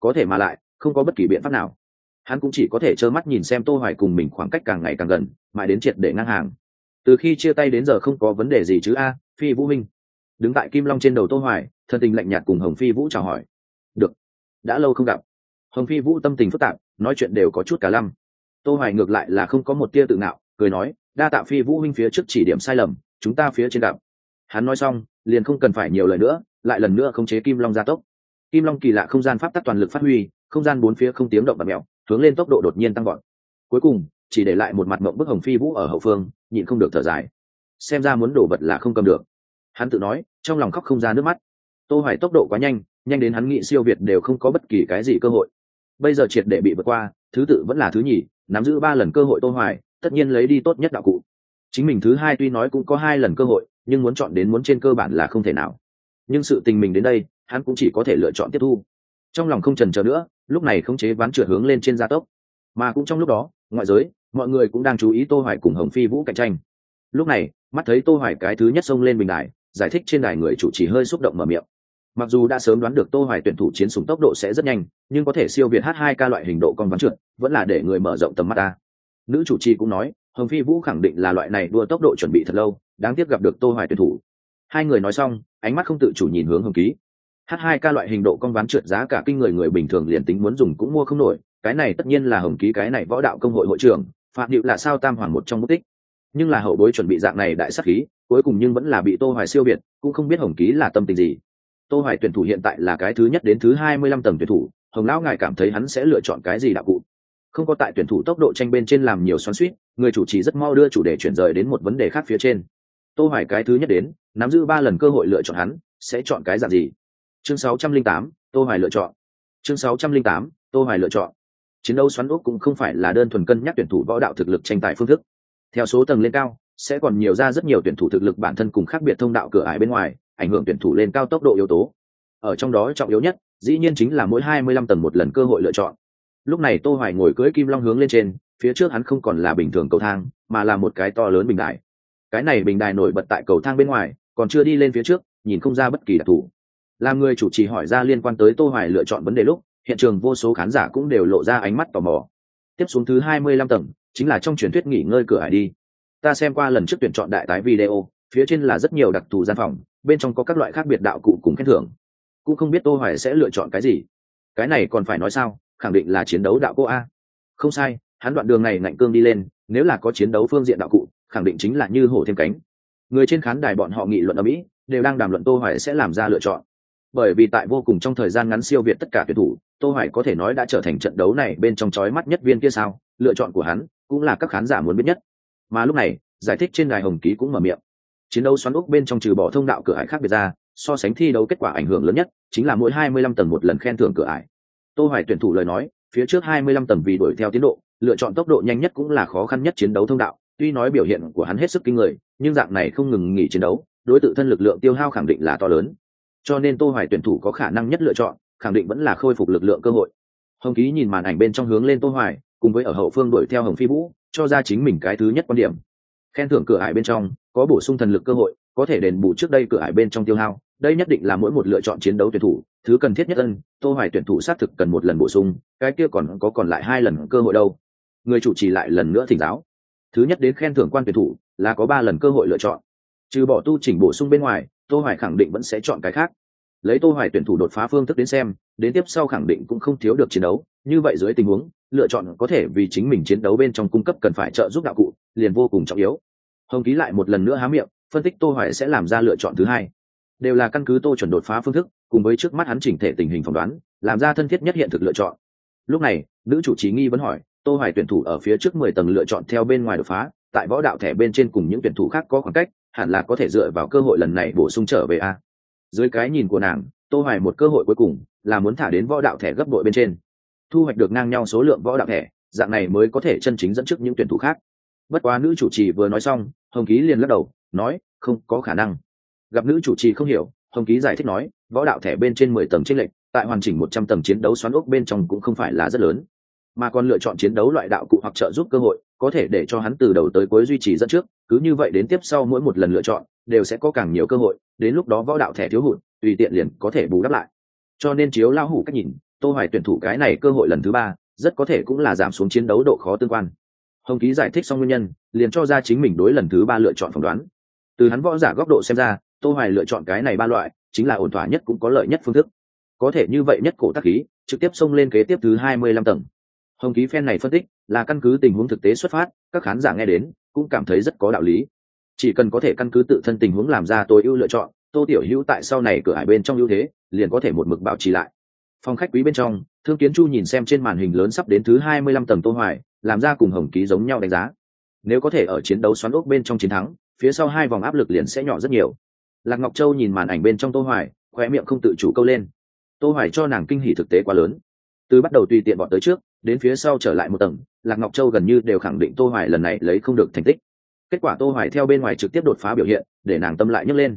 Có thể mà lại, không có bất kỳ biện pháp nào. Hắn cũng chỉ có thể trơ mắt nhìn xem tô hoài cùng mình khoảng cách càng ngày càng gần, mãi đến triệt để ngang hàng. Từ khi chia tay đến giờ không có vấn đề gì chứ a, phi vũ minh. Đứng tại kim long trên đầu tô hoài, thân tình lạnh nhạt cùng hồng phi vũ chào hỏi. Được, đã lâu không gặp. Hồng phi vũ tâm tình phức tạp, nói chuyện đều có chút cả lăm. Tô hoài ngược lại là không có một tia tự ngạo, cười nói, đa tạ phi vũ Minh phía trước chỉ điểm sai lầm, chúng ta phía trên gặp. Hắn nói xong liền không cần phải nhiều lời nữa, lại lần nữa khống chế kim long gia tốc. Kim long kỳ lạ không gian pháp tắc toàn lực phát huy, không gian bốn phía không tiếng động và mèo, hướng lên tốc độ đột nhiên tăng vọt. cuối cùng, chỉ để lại một mặt mộng bức hồng phi vũ ở hậu phương, nhịn không được thở dài. Xem ra muốn đổ vật là không cầm được. Hắn tự nói, trong lòng khóc không ra nước mắt. Tô hoài tốc độ quá nhanh nhanh đến hắn nghĩ siêu việt đều không có bất kỳ cái gì cơ hội. Bây giờ triệt để bị vượt qua, thứ tự vẫn là thứ nhì, nắm giữ ba lần cơ hội tô hoài, tất nhiên lấy đi tốt nhất đạo cụ. Chính mình thứ hai tuy nói cũng có hai lần cơ hội nhưng muốn chọn đến muốn trên cơ bản là không thể nào. Nhưng sự tình mình đến đây, hắn cũng chỉ có thể lựa chọn tiếp thu. Trong lòng không trần chờ nữa, lúc này khống chế ván trượt hướng lên trên gia tốc. Mà cũng trong lúc đó, ngoại giới, mọi người cũng đang chú ý tô hoài cùng hồng phi vũ cạnh tranh. Lúc này, mắt thấy tô hoài cái thứ nhất xông lên bình đài, giải thích trên đài người chủ trì hơi xúc động mở miệng. Mặc dù đã sớm đoán được tô hoài tuyển thủ chiến súng tốc độ sẽ rất nhanh, nhưng có thể siêu việt h 2 ca loại hình độ con ván trượt, vẫn là để người mở rộng tầm mắt ta. Nữ chủ trì cũng nói, hồng phi vũ khẳng định là loại này đua tốc độ chuẩn bị thật lâu đáng tiếc gặp được tô hoài tuyển thủ. Hai người nói xong ánh mắt không tự chủ nhìn hướng hồng ký. H 2 ca loại hình độ con ván trượt giá cả kinh người người bình thường liền tính muốn dùng cũng mua không nổi cái này tất nhiên là hồng ký cái này võ đạo công hội hội trưởng phạm điệu là sao tam hoàng một trong mục tích nhưng là hậu bối chuẩn bị dạng này đại sắc khí cuối cùng nhưng vẫn là bị tô hoài siêu biệt, cũng không biết hồng ký là tâm tình gì. Tô hoài tuyển thủ hiện tại là cái thứ nhất đến thứ 25 tầng tuyển thủ hồng lão ngài cảm thấy hắn sẽ lựa chọn cái gì đạo cụ? Không có tại tuyển thủ tốc độ tranh bên trên làm nhiều xoắn suýt người chủ trì rất mau đưa chủ đề chuyển rời đến một vấn đề khác phía trên tô hoài cái thứ nhất đến nắm giữ ba lần cơ hội lựa chọn hắn sẽ chọn cái dạng gì? Chương 608, tô hoài lựa chọn. Chương 608, tô hoài lựa chọn. Chiến đấu xoắn ốc cũng không phải là đơn thuần cân nhắc tuyển thủ võ đạo thực lực tranh tài phương thức. Theo số tầng lên cao sẽ còn nhiều ra rất nhiều tuyển thủ thực lực bản thân cùng khác biệt thông đạo cửa ải bên ngoài ảnh hưởng tuyển thủ lên cao tốc độ yếu tố. Ở trong đó trọng yếu nhất dĩ nhiên chính là mỗi 25 tầng một lần cơ hội lựa chọn. Lúc này tô hoài ngồi cưỡi kim long hướng lên trên phía trước hắn không còn là bình thường cầu thang mà là một cái to lớn bình đại cái này bình đài nổi bật tại cầu thang bên ngoài, còn chưa đi lên phía trước, nhìn không ra bất kỳ đặc thù. Làm người chủ trì hỏi ra liên quan tới tô hoài lựa chọn vấn đề lúc, hiện trường vô số khán giả cũng đều lộ ra ánh mắt tò mò. Tiếp xuống thứ 25 tầng, chính là trong truyền thuyết nghỉ ngơi cửa ải đi. Ta xem qua lần trước tuyển chọn đại tái video, phía trên là rất nhiều đặc thù gian phòng, bên trong có các loại khác biệt đạo cụ cùng khen thưởng. Cũng không biết tô hoài sẽ lựa chọn cái gì. Cái này còn phải nói sao, khẳng định là chiến đấu đạo cô a. Không sai, hắn đoạn đường này ngạnh cương đi lên, nếu là có chiến đấu phương diện đạo cụ khẳng định chính là như hổ thêm cánh. Người trên khán đài bọn họ nghị luận ở mỹ, đều đang đàm luận tô hoài sẽ làm ra lựa chọn. Bởi vì tại vô cùng trong thời gian ngắn siêu việt tất cả tuyển thủ, tô hoài có thể nói đã trở thành trận đấu này bên trong chói mắt nhất viên kia sao? Lựa chọn của hắn cũng là các khán giả muốn biết nhất. Mà lúc này, giải thích trên đài hồng ký cũng mở miệng. Chiến đấu xoắn ốc bên trong trừ bỏ thông đạo cửa ải khác biệt ra, so sánh thi đấu kết quả ảnh hưởng lớn nhất chính là mỗi 25 tầng một lần khen thưởng cửa ải. Tô hoài tuyển thủ lời nói, phía trước 25 tầng vì đuổi theo tiến độ, lựa chọn tốc độ nhanh nhất cũng là khó khăn nhất chiến đấu thông đạo tuy nói biểu hiện của hắn hết sức kinh người, nhưng dạng này không ngừng nghỉ chiến đấu, đối tự thân lực lượng tiêu hao khẳng định là to lớn. Cho nên tô hoài tuyển thủ có khả năng nhất lựa chọn, khẳng định vẫn là khôi phục lực lượng cơ hội. Hồng ký nhìn màn ảnh bên trong hướng lên tô hoài, cùng với ở hậu phương đuổi theo hồng phi vũ, cho ra chính mình cái thứ nhất quan điểm. Khen thưởng cửa hải bên trong, có bổ sung thần lực cơ hội, có thể đền bù trước đây cửa hải bên trong tiêu hao, đây nhất định là mỗi một lựa chọn chiến đấu tuyển thủ, thứ cần thiết nhất ân tô hoài tuyển thủ xác thực cần một lần bổ sung, cái kia còn có còn lại hai lần cơ hội đâu. Người chủ trì lại lần nữa thỉnh giáo thứ nhất đến khen thưởng quan tuyển thủ là có ba lần cơ hội lựa chọn. Trừ bỏ tu chỉnh bổ sung bên ngoài, tô hoài khẳng định vẫn sẽ chọn cái khác. Lấy tô hoài tuyển thủ đột phá phương thức đến xem, đến tiếp sau khẳng định cũng không thiếu được chiến đấu. Như vậy dưới tình huống, lựa chọn có thể vì chính mình chiến đấu bên trong cung cấp cần phải trợ giúp đạo cụ, liền vô cùng trọng yếu. Hồng ký lại một lần nữa há miệng, phân tích tô hoài sẽ làm ra lựa chọn thứ hai. Đều là căn cứ tô chuẩn đột phá phương thức, cùng với trước mắt hắn chỉnh thể tình hình phỏng đoán, làm ra thân thiết nhất hiện thực lựa chọn. Lúc này, nữ chủ trì nghi vẫn hỏi tô hoài tuyển thủ ở phía trước 10 tầng lựa chọn theo bên ngoài đột phá, tại võ đạo thẻ bên trên cùng những tuyển thủ khác có khoảng cách, hẳn là có thể dựa vào cơ hội lần này bổ sung trở về a. Dưới cái nhìn của nàng, tô hoài một cơ hội cuối cùng là muốn thả đến võ đạo thẻ gấp đội bên trên. Thu hoạch được ngang nhau số lượng võ đạo thẻ, dạng này mới có thể chân chính dẫn trước những tuyển thủ khác. Bất quá nữ chủ trì vừa nói xong, hồng ký liền lắc đầu, nói, không có khả năng. Gặp nữ chủ trì không hiểu, hồng ký giải thích nói, võ đạo thẻ bên trên mười tầng chiến lệch, tại hoàn chỉnh một trăm tầng chiến đấu xoắn ốc bên trong cũng không phải là rất lớn mà còn lựa chọn chiến đấu loại đạo cụ hoặc trợ giúp cơ hội, có thể để cho hắn từ đầu tới cuối duy trì dẫn trước, cứ như vậy đến tiếp sau mỗi một lần lựa chọn, đều sẽ có càng nhiều cơ hội, đến lúc đó võ đạo thẻ thiếu hụt, tùy tiện liền có thể bù đắp lại. Cho nên chiếu lao hủ cách nhìn, tô hoài tuyển thủ cái này cơ hội lần thứ ba, rất có thể cũng là giảm xuống chiến đấu độ khó tương quan. Hồng ký giải thích xong nguyên nhân, liền cho ra chính mình đối lần thứ ba lựa chọn phỏng đoán. Từ hắn võ giả góc độ xem ra, tô hoài lựa chọn cái này ba loại, chính là ổn thỏa nhất cũng có lợi nhất phương thức. Có thể như vậy nhất cổ tác khí, trực tiếp xông lên kế tiếp thứ 25 tầng hồng ký phen này phân tích là căn cứ tình huống thực tế xuất phát, các khán giả nghe đến cũng cảm thấy rất có đạo lý. Chỉ cần có thể căn cứ tự thân tình huống làm ra tối ưu lựa chọn, tô tiểu hữu tại sau này cửa hải bên trong ưu thế, liền có thể một mực bảo trì lại. Phòng khách quý bên trong, thương kiến chu nhìn xem trên màn hình lớn sắp đến thứ 25 tầng tô hoài, làm ra cùng hồng ký giống nhau đánh giá. Nếu có thể ở chiến đấu xoắn ốc bên trong chiến thắng, phía sau hai vòng áp lực liền sẽ nhỏ rất nhiều. Lạc ngọc châu nhìn màn ảnh bên trong tô hoài khoe miệng không tự chủ câu lên. Tô hoài cho nàng kinh hỉ thực tế quá lớn. Từ bắt đầu tùy tiện bọn tới trước đến phía sau trở lại một tầng, lạc ngọc châu gần như đều khẳng định tô hoài lần này lấy không được thành tích. Kết quả tô hoài theo bên ngoài trực tiếp đột phá biểu hiện, để nàng tâm lại nhấc lên.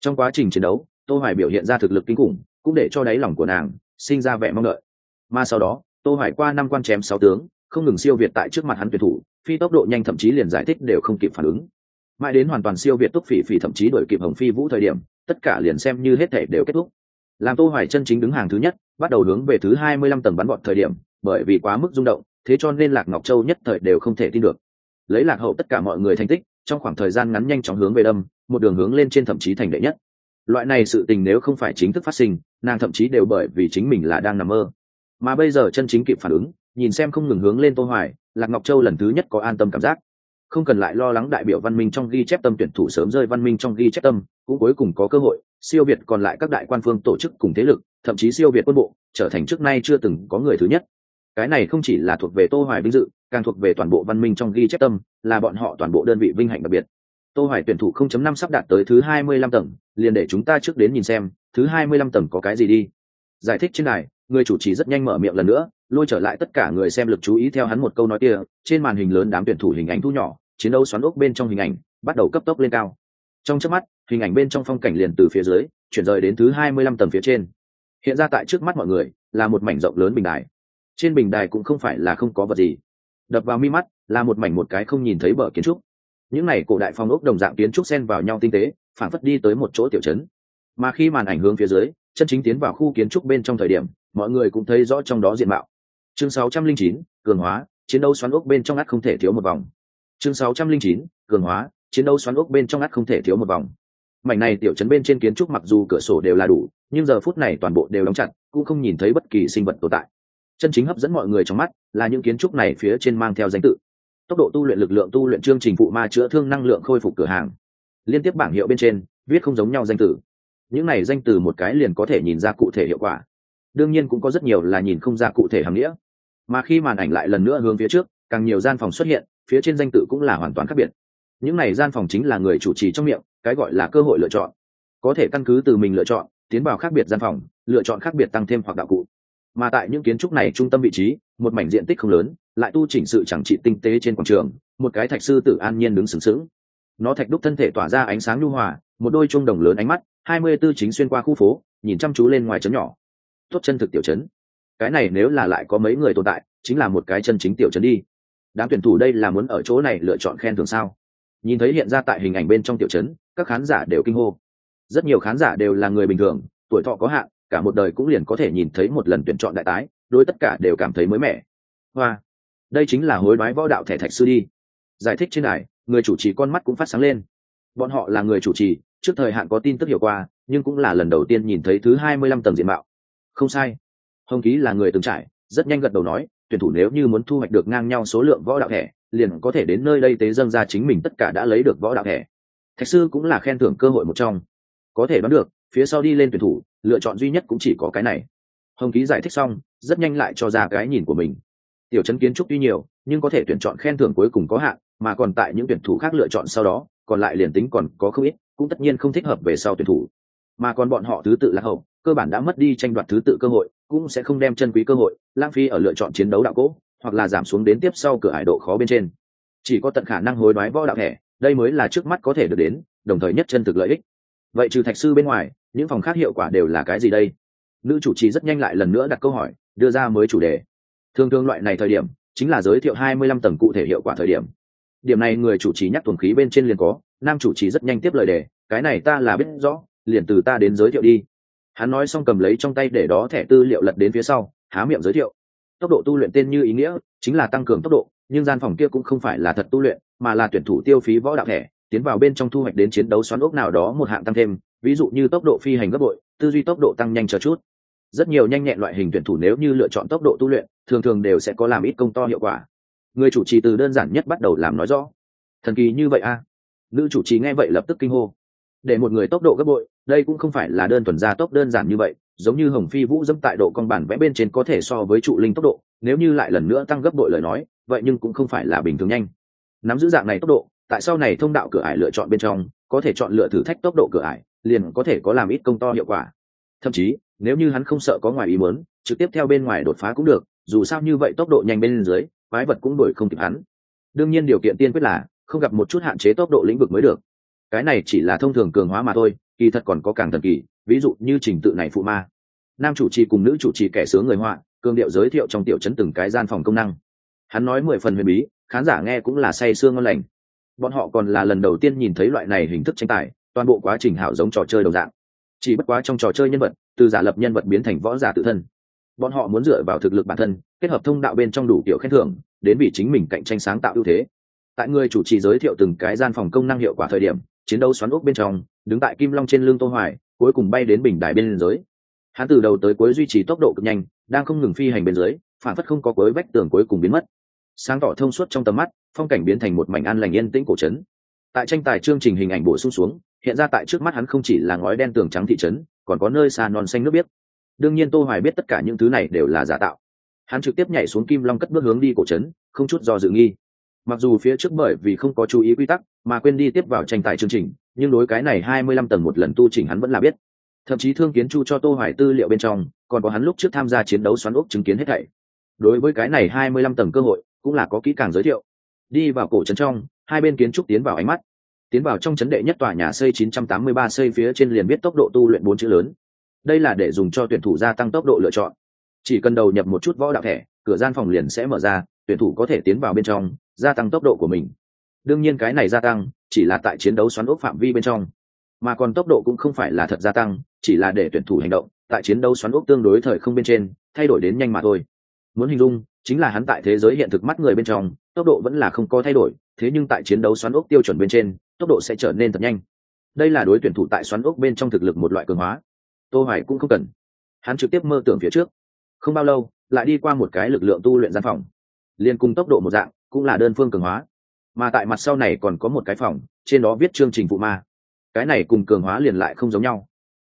Trong quá trình chiến đấu, tô hoài biểu hiện ra thực lực kinh khủng, cũng để cho đáy lòng của nàng sinh ra vẻ mong đợi. Mà sau đó, tô hoài qua năm quan chém sáu tướng, không ngừng siêu việt tại trước mặt hắn tuyển thủ, phi tốc độ nhanh thậm chí liền giải thích đều không kịp phản ứng. Mãi đến hoàn toàn siêu việt túc phỉ phỉ thậm chí đuổi kịp hồng phi vũ thời điểm, tất cả liền xem như hết thể đều kết thúc. Làm tô hoài chân chính đứng hàng thứ nhất, bắt đầu hướng về thứ 25 tầng bắn bọn thời điểm bởi vì quá mức rung động, thế cho nên lạc ngọc châu nhất thời đều không thể tin được. Lấy lạc hậu tất cả mọi người thành tích, trong khoảng thời gian ngắn nhanh chóng hướng về đâm, một đường hướng lên trên thậm chí thành đệ nhất. Loại này sự tình nếu không phải chính thức phát sinh, nàng thậm chí đều bởi vì chính mình là đang nằm mơ. Mà bây giờ chân chính kịp phản ứng, nhìn xem không ngừng hướng lên tô hoài, lạc ngọc châu lần thứ nhất có an tâm cảm giác. Không cần lại lo lắng đại biểu văn minh trong ghi chép tâm tuyển thủ sớm rơi văn minh trong ghi chép tâm, cũng cuối cùng có cơ hội, siêu việt còn lại các đại quan phương tổ chức cùng thế lực, thậm chí siêu việt quân bộ, trở thành trước nay chưa từng có người thứ nhất cái này không chỉ là thuộc về tô hoài vinh dự, càng thuộc về toàn bộ văn minh trong ghi chép tâm, là bọn họ toàn bộ đơn vị vinh hạnh đặc biệt. Tô hoài tuyển thủ 0.5 sắp đạt tới thứ 25 tầng, liền để chúng ta trước đến nhìn xem, thứ 25 tầng có cái gì đi. Giải thích trên này người chủ trì rất nhanh mở miệng lần nữa, lôi trở lại tất cả người xem lực chú ý theo hắn một câu nói kia, trên màn hình lớn đám tuyển thủ hình ảnh thu nhỏ, chiến đấu xoắn ốc bên trong hình ảnh, bắt đầu cấp tốc lên cao. Trong chớp mắt, hình ảnh bên trong phong cảnh liền từ phía dưới, chuyển rời đến thứ 25 tầng phía trên. Hiện ra tại trước mắt mọi người, là một mảnh rộng lớn bình đài trên bình đài cũng không phải là không có vật gì. Đập vào mi mắt là một mảnh một cái không nhìn thấy bờ kiến trúc. Những này cổ đại phong ốc đồng dạng kiến trúc xen vào nhau tinh tế phản phất đi tới một chỗ tiểu trấn. Mà khi màn ảnh hướng phía dưới chân chính tiến vào khu kiến trúc bên trong thời điểm mọi người cũng thấy rõ trong đó diện mạo. Chương 609, cường hóa chiến đấu xoắn ốc bên trong ắt không thể thiếu một vòng. Chương 609, cường hóa chiến đấu xoắn ốc bên trong ắt không thể thiếu một vòng. Mảnh này tiểu trấn bên trên kiến trúc mặc dù cửa sổ đều là đủ nhưng giờ phút này toàn bộ đều đóng chặt cũng không nhìn thấy bất kỳ sinh vật tồn tại chân chính hấp dẫn mọi người trong mắt là những kiến trúc này phía trên mang theo danh tự. Tốc độ tu luyện lực lượng tu luyện chương trình phụ ma chữa thương năng lượng khôi phục cửa hàng. Liên tiếp bảng hiệu bên trên, viết không giống nhau danh từ. Những này danh từ một cái liền có thể nhìn ra cụ thể hiệu quả. Đương nhiên cũng có rất nhiều là nhìn không ra cụ thể hàm nghĩa. Mà khi màn ảnh lại lần nữa hướng phía trước, càng nhiều gian phòng xuất hiện, phía trên danh tự cũng là hoàn toàn khác biệt. Những này gian phòng chính là người chủ trì trong miệng, cái gọi là cơ hội lựa chọn. Có thể căn cứ từ mình lựa chọn, tiến vào khác biệt gian phòng, lựa chọn khác biệt tăng thêm hoặc đạo cụ mà tại những kiến trúc này trung tâm vị trí, một mảnh diện tích không lớn, lại tu chỉnh sự chẳng trị tinh tế trên quảng trường, một cái thạch sư tử an nhiên đứng sừng sững. Nó thạch đúc thân thể tỏa ra ánh sáng nhu hòa, một đôi chuông đồng lớn ánh mắt, hai mươi tư chính xuyên qua khu phố, nhìn chăm chú lên ngoài trấn nhỏ. Tốt chân thực tiểu trấn. Cái này nếu là lại có mấy người tồn tại, chính là một cái chân chính tiểu trấn đi. Đám tuyển thủ đây là muốn ở chỗ này lựa chọn khen thưởng sao? Nhìn thấy hiện ra tại hình ảnh bên trong tiểu trấn, các khán giả đều kinh hô. Rất nhiều khán giả đều là người bình thường, tuổi thọ có hạn cả một đời cũng liền có thể nhìn thấy một lần tuyển chọn đại tái, đối tất cả đều cảm thấy mới mẻ. Hoa, đây chính là hối đoái võ đạo thẻ thạch sư đi. Giải thích trên đài, người chủ trì con mắt cũng phát sáng lên. Bọn họ là người chủ trì, trước thời hạn có tin tức hiểu qua, nhưng cũng là lần đầu tiên nhìn thấy thứ hai mươi lăm tầng diện mạo. Không sai. Hồng ký là người từng trải, rất nhanh gật đầu nói, tuyển thủ nếu như muốn thu hoạch được ngang nhau số lượng võ đạo thẻ, liền có thể đến nơi đây tế dâng ra chính mình tất cả đã lấy được võ đạo thẻ. Thạch sư cũng là khen thưởng cơ hội một trong. Có thể đoán được, phía sau đi lên tuyển thủ lựa chọn duy nhất cũng chỉ có cái này. Hồng ký giải thích xong, rất nhanh lại cho ra cái nhìn của mình. Tiểu chấn kiến trúc tuy nhiều, nhưng có thể tuyển chọn khen thưởng cuối cùng có hạn, mà còn tại những tuyển thủ khác lựa chọn sau đó, còn lại liền tính còn có không ít, cũng tất nhiên không thích hợp về sau tuyển thủ. Mà còn bọn họ thứ tự lạc hậu cơ bản đã mất đi tranh đoạt thứ tự cơ hội, cũng sẽ không đem chân quý cơ hội, lãng phí ở lựa chọn chiến đấu đạo cỗ hoặc là giảm xuống đến tiếp sau cửa hải độ khó bên trên. Chỉ có tận khả năng hối đoái võ đạo thẻ, đây mới là trước mắt có thể được đến, đồng thời nhất chân thực lợi ích. Vậy trừ thạch sư bên ngoài những phòng khác hiệu quả đều là cái gì đây? Nữ chủ trì rất nhanh lại lần nữa đặt câu hỏi, đưa ra mới chủ đề. Thường thường loại này thời điểm, chính là giới thiệu hai mươi lăm tầng cụ thể hiệu quả thời điểm. Điểm này người chủ trì nhắc thuần khí bên trên liền có, nam chủ trì rất nhanh tiếp lời đề, cái này ta là biết rõ, liền từ ta đến giới thiệu đi. Hắn nói xong cầm lấy trong tay để đó thẻ tư liệu lật đến phía sau, há miệng giới thiệu. Tốc độ tu luyện tên như ý nghĩa, chính là tăng cường tốc độ, nhưng gian phòng kia cũng không phải là thật tu luyện, mà là tuyển thủ tiêu phí võ đạo thẻ, tiến vào bên trong thu hoạch đến chiến đấu xoắn ốc nào đó một hạng tăng thêm ví dụ như tốc độ phi hành gấp bội, tư duy tốc độ tăng nhanh chờ chút. Rất nhiều nhanh nhẹn loại hình tuyển thủ nếu như lựa chọn tốc độ tu luyện, thường thường đều sẽ có làm ít công to hiệu quả. Người chủ trì từ đơn giản nhất bắt đầu làm nói rõ. Thần kỳ như vậy a à? nữ chủ trì nghe vậy lập tức kinh hô. Để một người tốc độ gấp bội, đây cũng không phải là đơn thuần gia tốc đơn giản như vậy, giống như hồng phi vũ dẫm tại độ con bản vẽ bên trên có thể so với trụ linh tốc độ, nếu như lại lần nữa tăng gấp bội lời nói, vậy nhưng cũng không phải là bình thường nhanh. Nắm giữ dạng này tốc độ, tại sau này thông đạo cửa ải lựa chọn bên trong, có thể chọn lựa thử thách tốc độ cửa ải liền có thể có làm ít công to hiệu quả. Thậm chí, nếu như hắn không sợ có ngoài ý muốn, trực tiếp theo bên ngoài đột phá cũng được, dù sao như vậy tốc độ nhanh bên dưới, quái vật cũng đuổi không kịp hắn. Đương nhiên điều kiện tiên quyết là, không gặp một chút hạn chế tốc độ lĩnh vực mới được. Cái này chỉ là thông thường cường hóa mà thôi, kỳ thật còn có càng thần kỳ, ví dụ như trình tự này phụ ma. Nam chủ trì cùng nữ chủ trì kẻ sướng người họa, cường điệu giới thiệu trong tiểu chấn từng cái gian phòng công năng. Hắn nói mười phần huyền bí, khán giả nghe cũng là say sương ngon lành. Bọn họ còn là lần đầu tiên nhìn thấy loại này hình thức tranh tài toàn bộ quá trình hảo giống trò chơi đồng dạng. Chỉ bất quá trong trò chơi nhân vật, từ giả lập nhân vật biến thành võ giả tự thân. Bọn họ muốn dựa vào thực lực bản thân, kết hợp thông đạo bên trong đủ kiểu khen thưởng, đến vì chính mình cạnh tranh sáng tạo ưu thế. Tại người chủ trì giới thiệu từng cái gian phòng công năng hiệu quả thời điểm, chiến đấu xoắn ốc bên trong, đứng tại kim long trên lưng tô hoài, cuối cùng bay đến bình đài bên dưới. Hắn từ đầu tới cuối duy trì tốc độ cực nhanh, đang không ngừng phi hành bên dưới, phản phất không có cuối vách tường cuối cùng biến mất. Sáng tỏ thông suốt trong tầm mắt, phong cảnh biến thành một mảnh an lành yên tĩnh cổ trấn. Tại tranh tài chương trình hình ảnh bổ sung xuống hiện ra tại trước mắt hắn không chỉ là ngói đen tường trắng thị trấn, còn có nơi xa non xanh nước biếc. Đương nhiên tô hoài biết tất cả những thứ này đều là giả tạo. Hắn trực tiếp nhảy xuống kim long cất bước hướng đi cổ trấn, không chút do dự nghi. Mặc dù phía trước bởi vì không có chú ý quy tắc mà quên đi tiếp vào tranh tài chương trình, nhưng đối cái này 25 tầng một lần tu chỉnh hắn vẫn là biết. Thậm chí thương kiến chu cho tô hoài tư liệu bên trong, còn có hắn lúc trước tham gia chiến đấu xoắn ốc chứng kiến hết thảy. Đối với cái này 25 tầng cơ hội, cũng là có kỹ càng giới thiệu. Đi vào cổ trấn trong, hai bên kiến trúc tiến vào ánh mắt tiến vào trong chấn đệ nhất tòa nhà xây 983 xây phía trên liền biết tốc độ tu luyện bốn chữ lớn. Đây là để dùng cho tuyển thủ gia tăng tốc độ lựa chọn. Chỉ cần đầu nhập một chút võ đạo thẻ, cửa gian phòng liền sẽ mở ra, tuyển thủ có thể tiến vào bên trong, gia tăng tốc độ của mình. Đương nhiên cái này gia tăng, chỉ là tại chiến đấu xoắn ốc phạm vi bên trong. Mà còn tốc độ cũng không phải là thật gia tăng, chỉ là để tuyển thủ hành động, tại chiến đấu xoắn ốc tương đối thời không bên trên, thay đổi đến nhanh mà thôi. Muốn hình dung, chính là hắn tại thế giới hiện thực mắt người bên trong, tốc độ vẫn là không có thay đổi, thế nhưng tại chiến đấu xoắn ốc tiêu chuẩn bên trên tốc độ sẽ trở nên thật nhanh. Đây là đối tuyển thủ tại xoắn ốc bên trong thực lực một loại cường hóa. Tô hoài cũng không cần. Hắn trực tiếp mơ tưởng phía trước. Không bao lâu, lại đi qua một cái lực lượng tu luyện gian phòng. Liên cùng tốc độ một dạng, cũng là đơn phương cường hóa. Mà tại mặt sau này còn có một cái phòng, trên đó viết chương trình phụ ma. Cái này cùng cường hóa liền lại không giống nhau.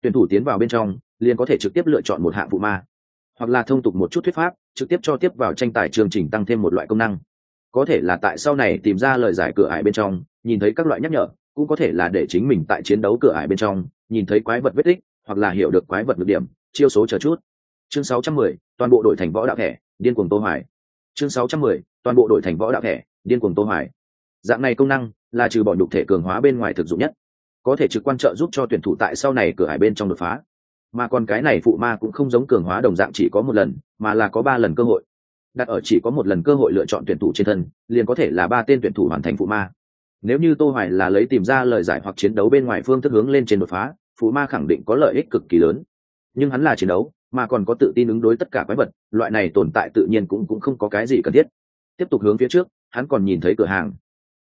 Tuyển thủ tiến vào bên trong, liền có thể trực tiếp lựa chọn một hạng phụ ma. Hoặc là thông tục một chút thuyết pháp, trực tiếp cho tiếp vào tranh tài chương trình tăng thêm một loại công năng. Có thể là tại sau này tìm ra lời giải cửa ải bên trong nhìn thấy các loại nhắc nhở cũng có thể là để chính mình tại chiến đấu cửa ải bên trong nhìn thấy quái vật vết tích hoặc là hiểu được quái vật được điểm chiêu số chờ chút. Chương 610, toàn bộ đội thành võ đạo thẻ điên cuồng tô hoài. Chương 610, toàn bộ đội thành võ đạo thẻ điên cuồng tô hoài. Dạng này công năng là trừ bỏ nhục thể cường hóa bên ngoài thực dụng nhất. Có thể trực quan trợ giúp cho tuyển thủ tại sau này cửa ải bên trong đột phá. Mà còn cái này phụ ma cũng không giống cường hóa đồng dạng chỉ có một lần mà là có ba lần cơ hội. Đặt ở chỉ có một lần cơ hội lựa chọn tuyển thủ trên thân liền có thể là ba tên tuyển thủ hoàn thành phụ ma nếu như tô hoài là lấy tìm ra lời giải hoặc chiến đấu bên ngoài phương thức hướng lên trên đột phá phù ma khẳng định có lợi ích cực kỳ lớn. Nhưng hắn là chiến đấu, mà còn có tự tin ứng đối tất cả quái vật, loại này tồn tại tự nhiên cũng cũng không có cái gì cần thiết. Tiếp tục hướng phía trước, hắn còn nhìn thấy cửa hàng.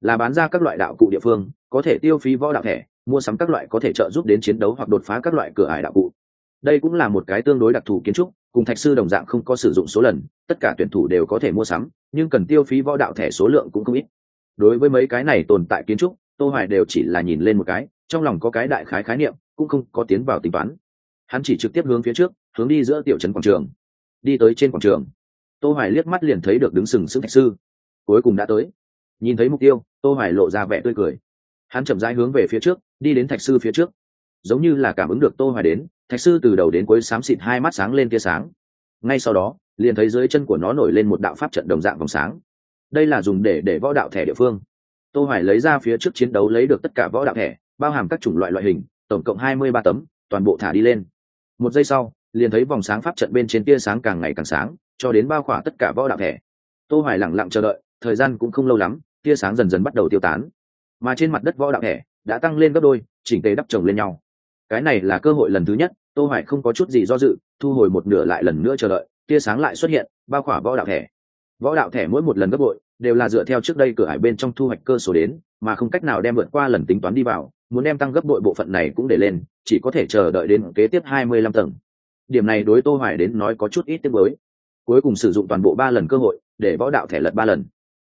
Là bán ra các loại đạo cụ địa phương, có thể tiêu phí võ đạo thẻ, mua sắm các loại có thể trợ giúp đến chiến đấu hoặc đột phá các loại cửa ải đạo cụ. Đây cũng là một cái tương đối đặc thù kiến trúc, cùng thạch sư đồng dạng không có sử dụng số lần, tất cả tuyển thủ đều có thể mua sắm, nhưng cần tiêu phí võ đạo thẻ số lượng cũng không ít đối với mấy cái này tồn tại kiến trúc, tô hoài đều chỉ là nhìn lên một cái, trong lòng có cái đại khái khái niệm, cũng không có tiến vào tính toán. Hắn chỉ trực tiếp hướng phía trước, hướng đi giữa tiểu trấn quảng trường. Đi tới trên quảng trường. Tô hoài liếc mắt liền thấy được đứng sừng sững thạch sư. Cuối cùng đã tới. Nhìn thấy mục tiêu, tô hoài lộ ra vẻ tươi cười. Hắn chậm rãi hướng về phía trước, đi đến thạch sư phía trước. Giống như là cảm ứng được tô hoài đến, thạch sư từ đầu đến cuối xám xịt hai mắt sáng lên tia sáng. Ngay sau đó, liền thấy dưới chân của nó nổi lên một đạo pháp trận đồng dạng vòng sáng đây là dùng để để võ đạo thẻ địa phương. Tô hoài lấy ra phía trước chiến đấu lấy được tất cả võ đạo thẻ, bao hàm các chủng loại loại hình, tổng cộng 23 tấm, toàn bộ thả đi lên. Một giây sau, liền thấy vòng sáng pháp trận bên trên tia sáng càng ngày càng sáng, cho đến bao khỏa tất cả võ đạo thẻ. Tô hoài lặng lặng chờ đợi, thời gian cũng không lâu lắm, tia sáng dần dần bắt đầu tiêu tán. Mà trên mặt đất võ đạo thẻ đã tăng lên gấp đôi, chỉnh tề đắp chồng lên nhau. Cái này là cơ hội lần thứ nhất, tô hoài không có chút gì do dự, thu hồi một nửa lại lần nữa chờ đợi, tia sáng lại xuất hiện, bao khỏa võ đạo thẻ. Võ đạo thẻ mỗi một lần gấp bội đều là dựa theo trước đây cửa hải bên trong thu hoạch cơ số đến, mà không cách nào đem vượt qua lần tính toán đi vào, muốn đem tăng gấp đội bộ phận này cũng để lên, chỉ có thể chờ đợi đến kế tiếp 25 tầng. Điểm này đối tô hoài đến nói có chút ít tiếc mới cuối cùng sử dụng toàn bộ ba lần cơ hội, để võ đạo thẻ lật ba lần.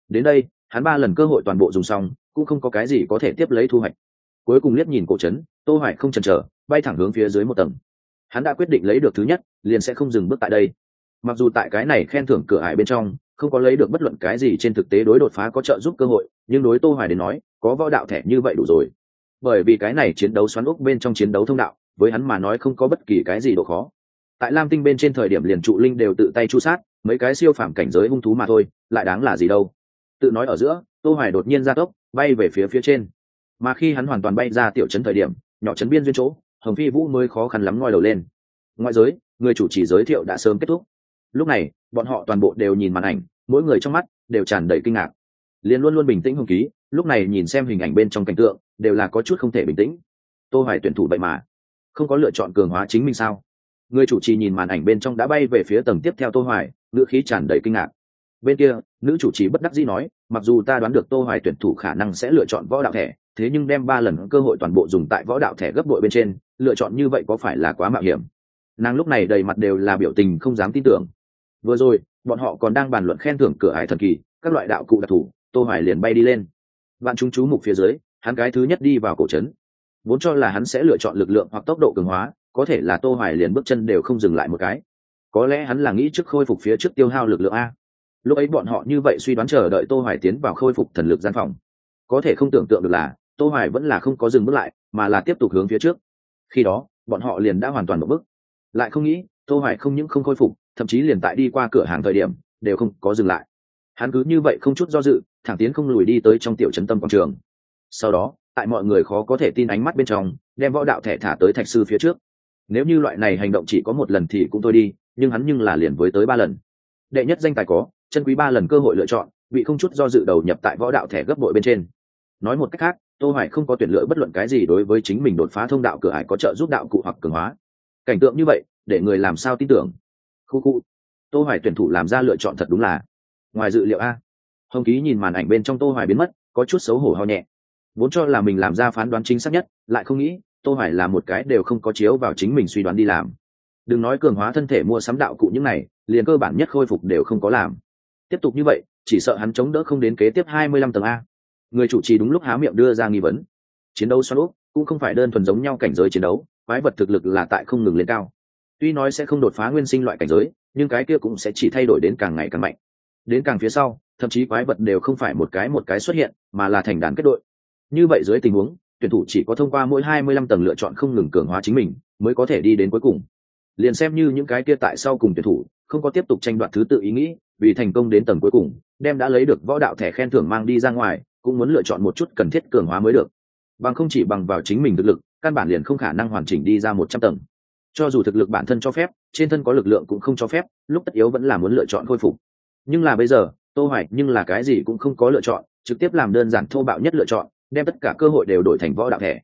Đến đây, hắn ba lần cơ hội toàn bộ dùng xong, cũng không có cái gì có thể tiếp lấy thu hoạch. Cuối cùng liếc nhìn cổ trấn, tô hoài không chần chờ, bay thẳng hướng phía dưới một tầng. Hắn đã quyết định lấy được thứ nhất, liền sẽ không dừng bước tại đây. Mặc dù tại cái này khen thưởng cửa hải bên trong không có lấy được bất luận cái gì trên thực tế đối đột phá có trợ giúp cơ hội, nhưng đối tô hoài đến nói, có võ đạo thẻ như vậy đủ rồi. Bởi vì cái này chiến đấu xoắn ốc bên trong chiến đấu thông đạo, với hắn mà nói không có bất kỳ cái gì độ khó. Tại lam tinh bên trên thời điểm liền trụ linh đều tự tay chu sát, mấy cái siêu phàm cảnh giới hung thú mà thôi, lại đáng là gì đâu. Tự nói ở giữa, tô hoài đột nhiên ra tốc, bay về phía phía trên. Mà khi hắn hoàn toàn bay ra tiểu trấn thời điểm, nhỏ trấn biên duyên chỗ, hồng phi vũ mới khó khăn lắm ngoi đầu lên. Ngoại giới, người chủ trì giới thiệu đã sớm kết thúc lúc này, bọn họ toàn bộ đều nhìn màn ảnh, mỗi người trong mắt đều tràn đầy kinh ngạc. Liền luôn luôn bình tĩnh hùng ký lúc này nhìn xem hình ảnh bên trong cảnh tượng, đều là có chút không thể bình tĩnh. Tô hoài tuyển thủ vậy mà, không có lựa chọn cường hóa chính mình sao? Người chủ trì nhìn màn ảnh bên trong đã bay về phía tầng tiếp theo tô hoài, ngữ khí tràn đầy kinh ngạc. Bên kia, nữ chủ trì bất đắc dĩ nói, mặc dù ta đoán được tô hoài tuyển thủ khả năng sẽ lựa chọn võ đạo thẻ, thế nhưng đem ba lần cơ hội toàn bộ dùng tại võ đạo thẻ gấp bội bên trên, lựa chọn như vậy có phải là quá mạo hiểm? Nàng lúc này đầy mặt đều là biểu tình không dám tin tưởng vừa rồi, bọn họ còn đang bàn luận khen thưởng cửa hải thần kỳ, các loại đạo cụ đặc thù, tô hoài liền bay đi lên. Bạn chúng chú mục phía dưới, hắn cái thứ nhất đi vào cổ trấn. Vốn cho là hắn sẽ lựa chọn lực lượng hoặc tốc độ cường hóa, có thể là tô hoài liền bước chân đều không dừng lại một cái. Có lẽ hắn là nghĩ trước khôi phục phía trước tiêu hao lực lượng a. Lúc ấy bọn họ như vậy suy đoán chờ đợi tô hoài tiến vào khôi phục thần lực gian phòng. Có thể không tưởng tượng được là, tô hoài vẫn là không có dừng bước lại, mà là tiếp tục hướng phía trước. Khi đó, bọn họ liền đã hoàn toàn một bước. Lại không nghĩ, tô hoài không những không khôi phục thậm chí liền tại đi qua cửa hàng thời điểm, đều không có dừng lại. Hắn cứ như vậy không chút do dự, thẳng tiến không lùi đi tới trong tiểu trấn tâm quảng trường. Sau đó, tại mọi người khó có thể tin ánh mắt bên trong, đem võ đạo thẻ thả tới thạch sư phía trước. Nếu như loại này hành động chỉ có một lần thì cũng thôi đi, nhưng hắn nhưng là liền với tới ba lần. Đệ nhất danh tài có, chân quý ba lần cơ hội lựa chọn, bị không chút do dự đầu nhập tại võ đạo thẻ gấp bội bên trên. Nói một cách khác, tô hoài không có tuyển lựa bất luận cái gì đối với chính mình đột phá thông đạo cửa ải có trợ giúp đạo cụ hoặc cường hóa. Cảnh tượng như vậy, để người làm sao tin tưởng? Khu khu tô hoài tuyển thủ làm ra lựa chọn thật đúng là. Ngoài dự liệu a, hồng ký nhìn màn ảnh bên trong tô hoài biến mất, có chút xấu hổ ho nhẹ. Vốn cho là mình làm ra phán đoán chính xác nhất, lại không nghĩ, tô hoài là một cái đều không có chiếu vào chính mình suy đoán đi làm. Đừng nói cường hóa thân thể mua sắm đạo cụ những này, liền cơ bản nhất khôi phục đều không có làm. Tiếp tục như vậy, chỉ sợ hắn chống đỡ không đến kế tiếp 25 tầng a. Người chủ trì đúng lúc há miệng đưa ra nghi vấn. Chiến đấu xoắn úp, cũng không phải đơn thuần giống nhau cảnh giới chiến đấu, quái vật thực lực là tại không ngừng lên cao tuy nói sẽ không đột phá nguyên sinh loại cảnh giới, nhưng cái kia cũng sẽ chỉ thay đổi đến càng ngày càng mạnh. Đến càng phía sau, thậm chí quái vật đều không phải một cái một cái xuất hiện, mà là thành đàn kết đội. Như vậy dưới tình huống, tuyển thủ chỉ có thông qua mỗi 25 tầng lựa chọn không ngừng cường hóa chính mình, mới có thể đi đến cuối cùng. Liền xem như những cái kia tại sau cùng tuyển thủ, không có tiếp tục tranh đoạt thứ tự ý nghĩ, vì thành công đến tầng cuối cùng, đem đã lấy được võ đạo thẻ khen thưởng mang đi ra ngoài, cũng muốn lựa chọn một chút cần thiết cường hóa mới được. Bằng không chỉ bằng vào chính mình thực lực, căn bản liền không khả năng hoàn chỉnh đi ra một trăm tầng cho dù thực lực bản thân cho phép, trên thân có lực lượng cũng không cho phép, lúc tất yếu vẫn là muốn lựa chọn khôi phục. Nhưng là bây giờ, tô hoài nhưng là cái gì cũng không có lựa chọn, trực tiếp làm đơn giản thô bạo nhất lựa chọn, đem tất cả cơ hội đều đổi thành võ đạo thẻ.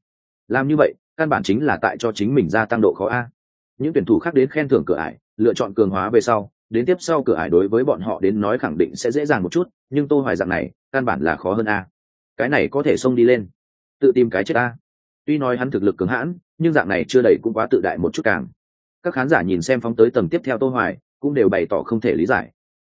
Làm như vậy, căn bản chính là tại cho chính mình gia tăng độ khó a. Những tuyển thủ khác đến khen thưởng cửa ải, lựa chọn cường hóa về sau, đến tiếp sau cửa ải đối với bọn họ đến nói khẳng định sẽ dễ dàng một chút, nhưng tô hoài dạng này, căn bản là khó hơn a. Cái này có thể xông đi lên. Tự tìm cái chết a. Tuy nói hắn thực lực cứng hãn nhưng dạng này chưa đầy cũng quá tự đại một chút càng. Các khán giả nhìn xem phóng tới tầng tiếp theo tô hoài, cũng đều bày tỏ không thể lý giải.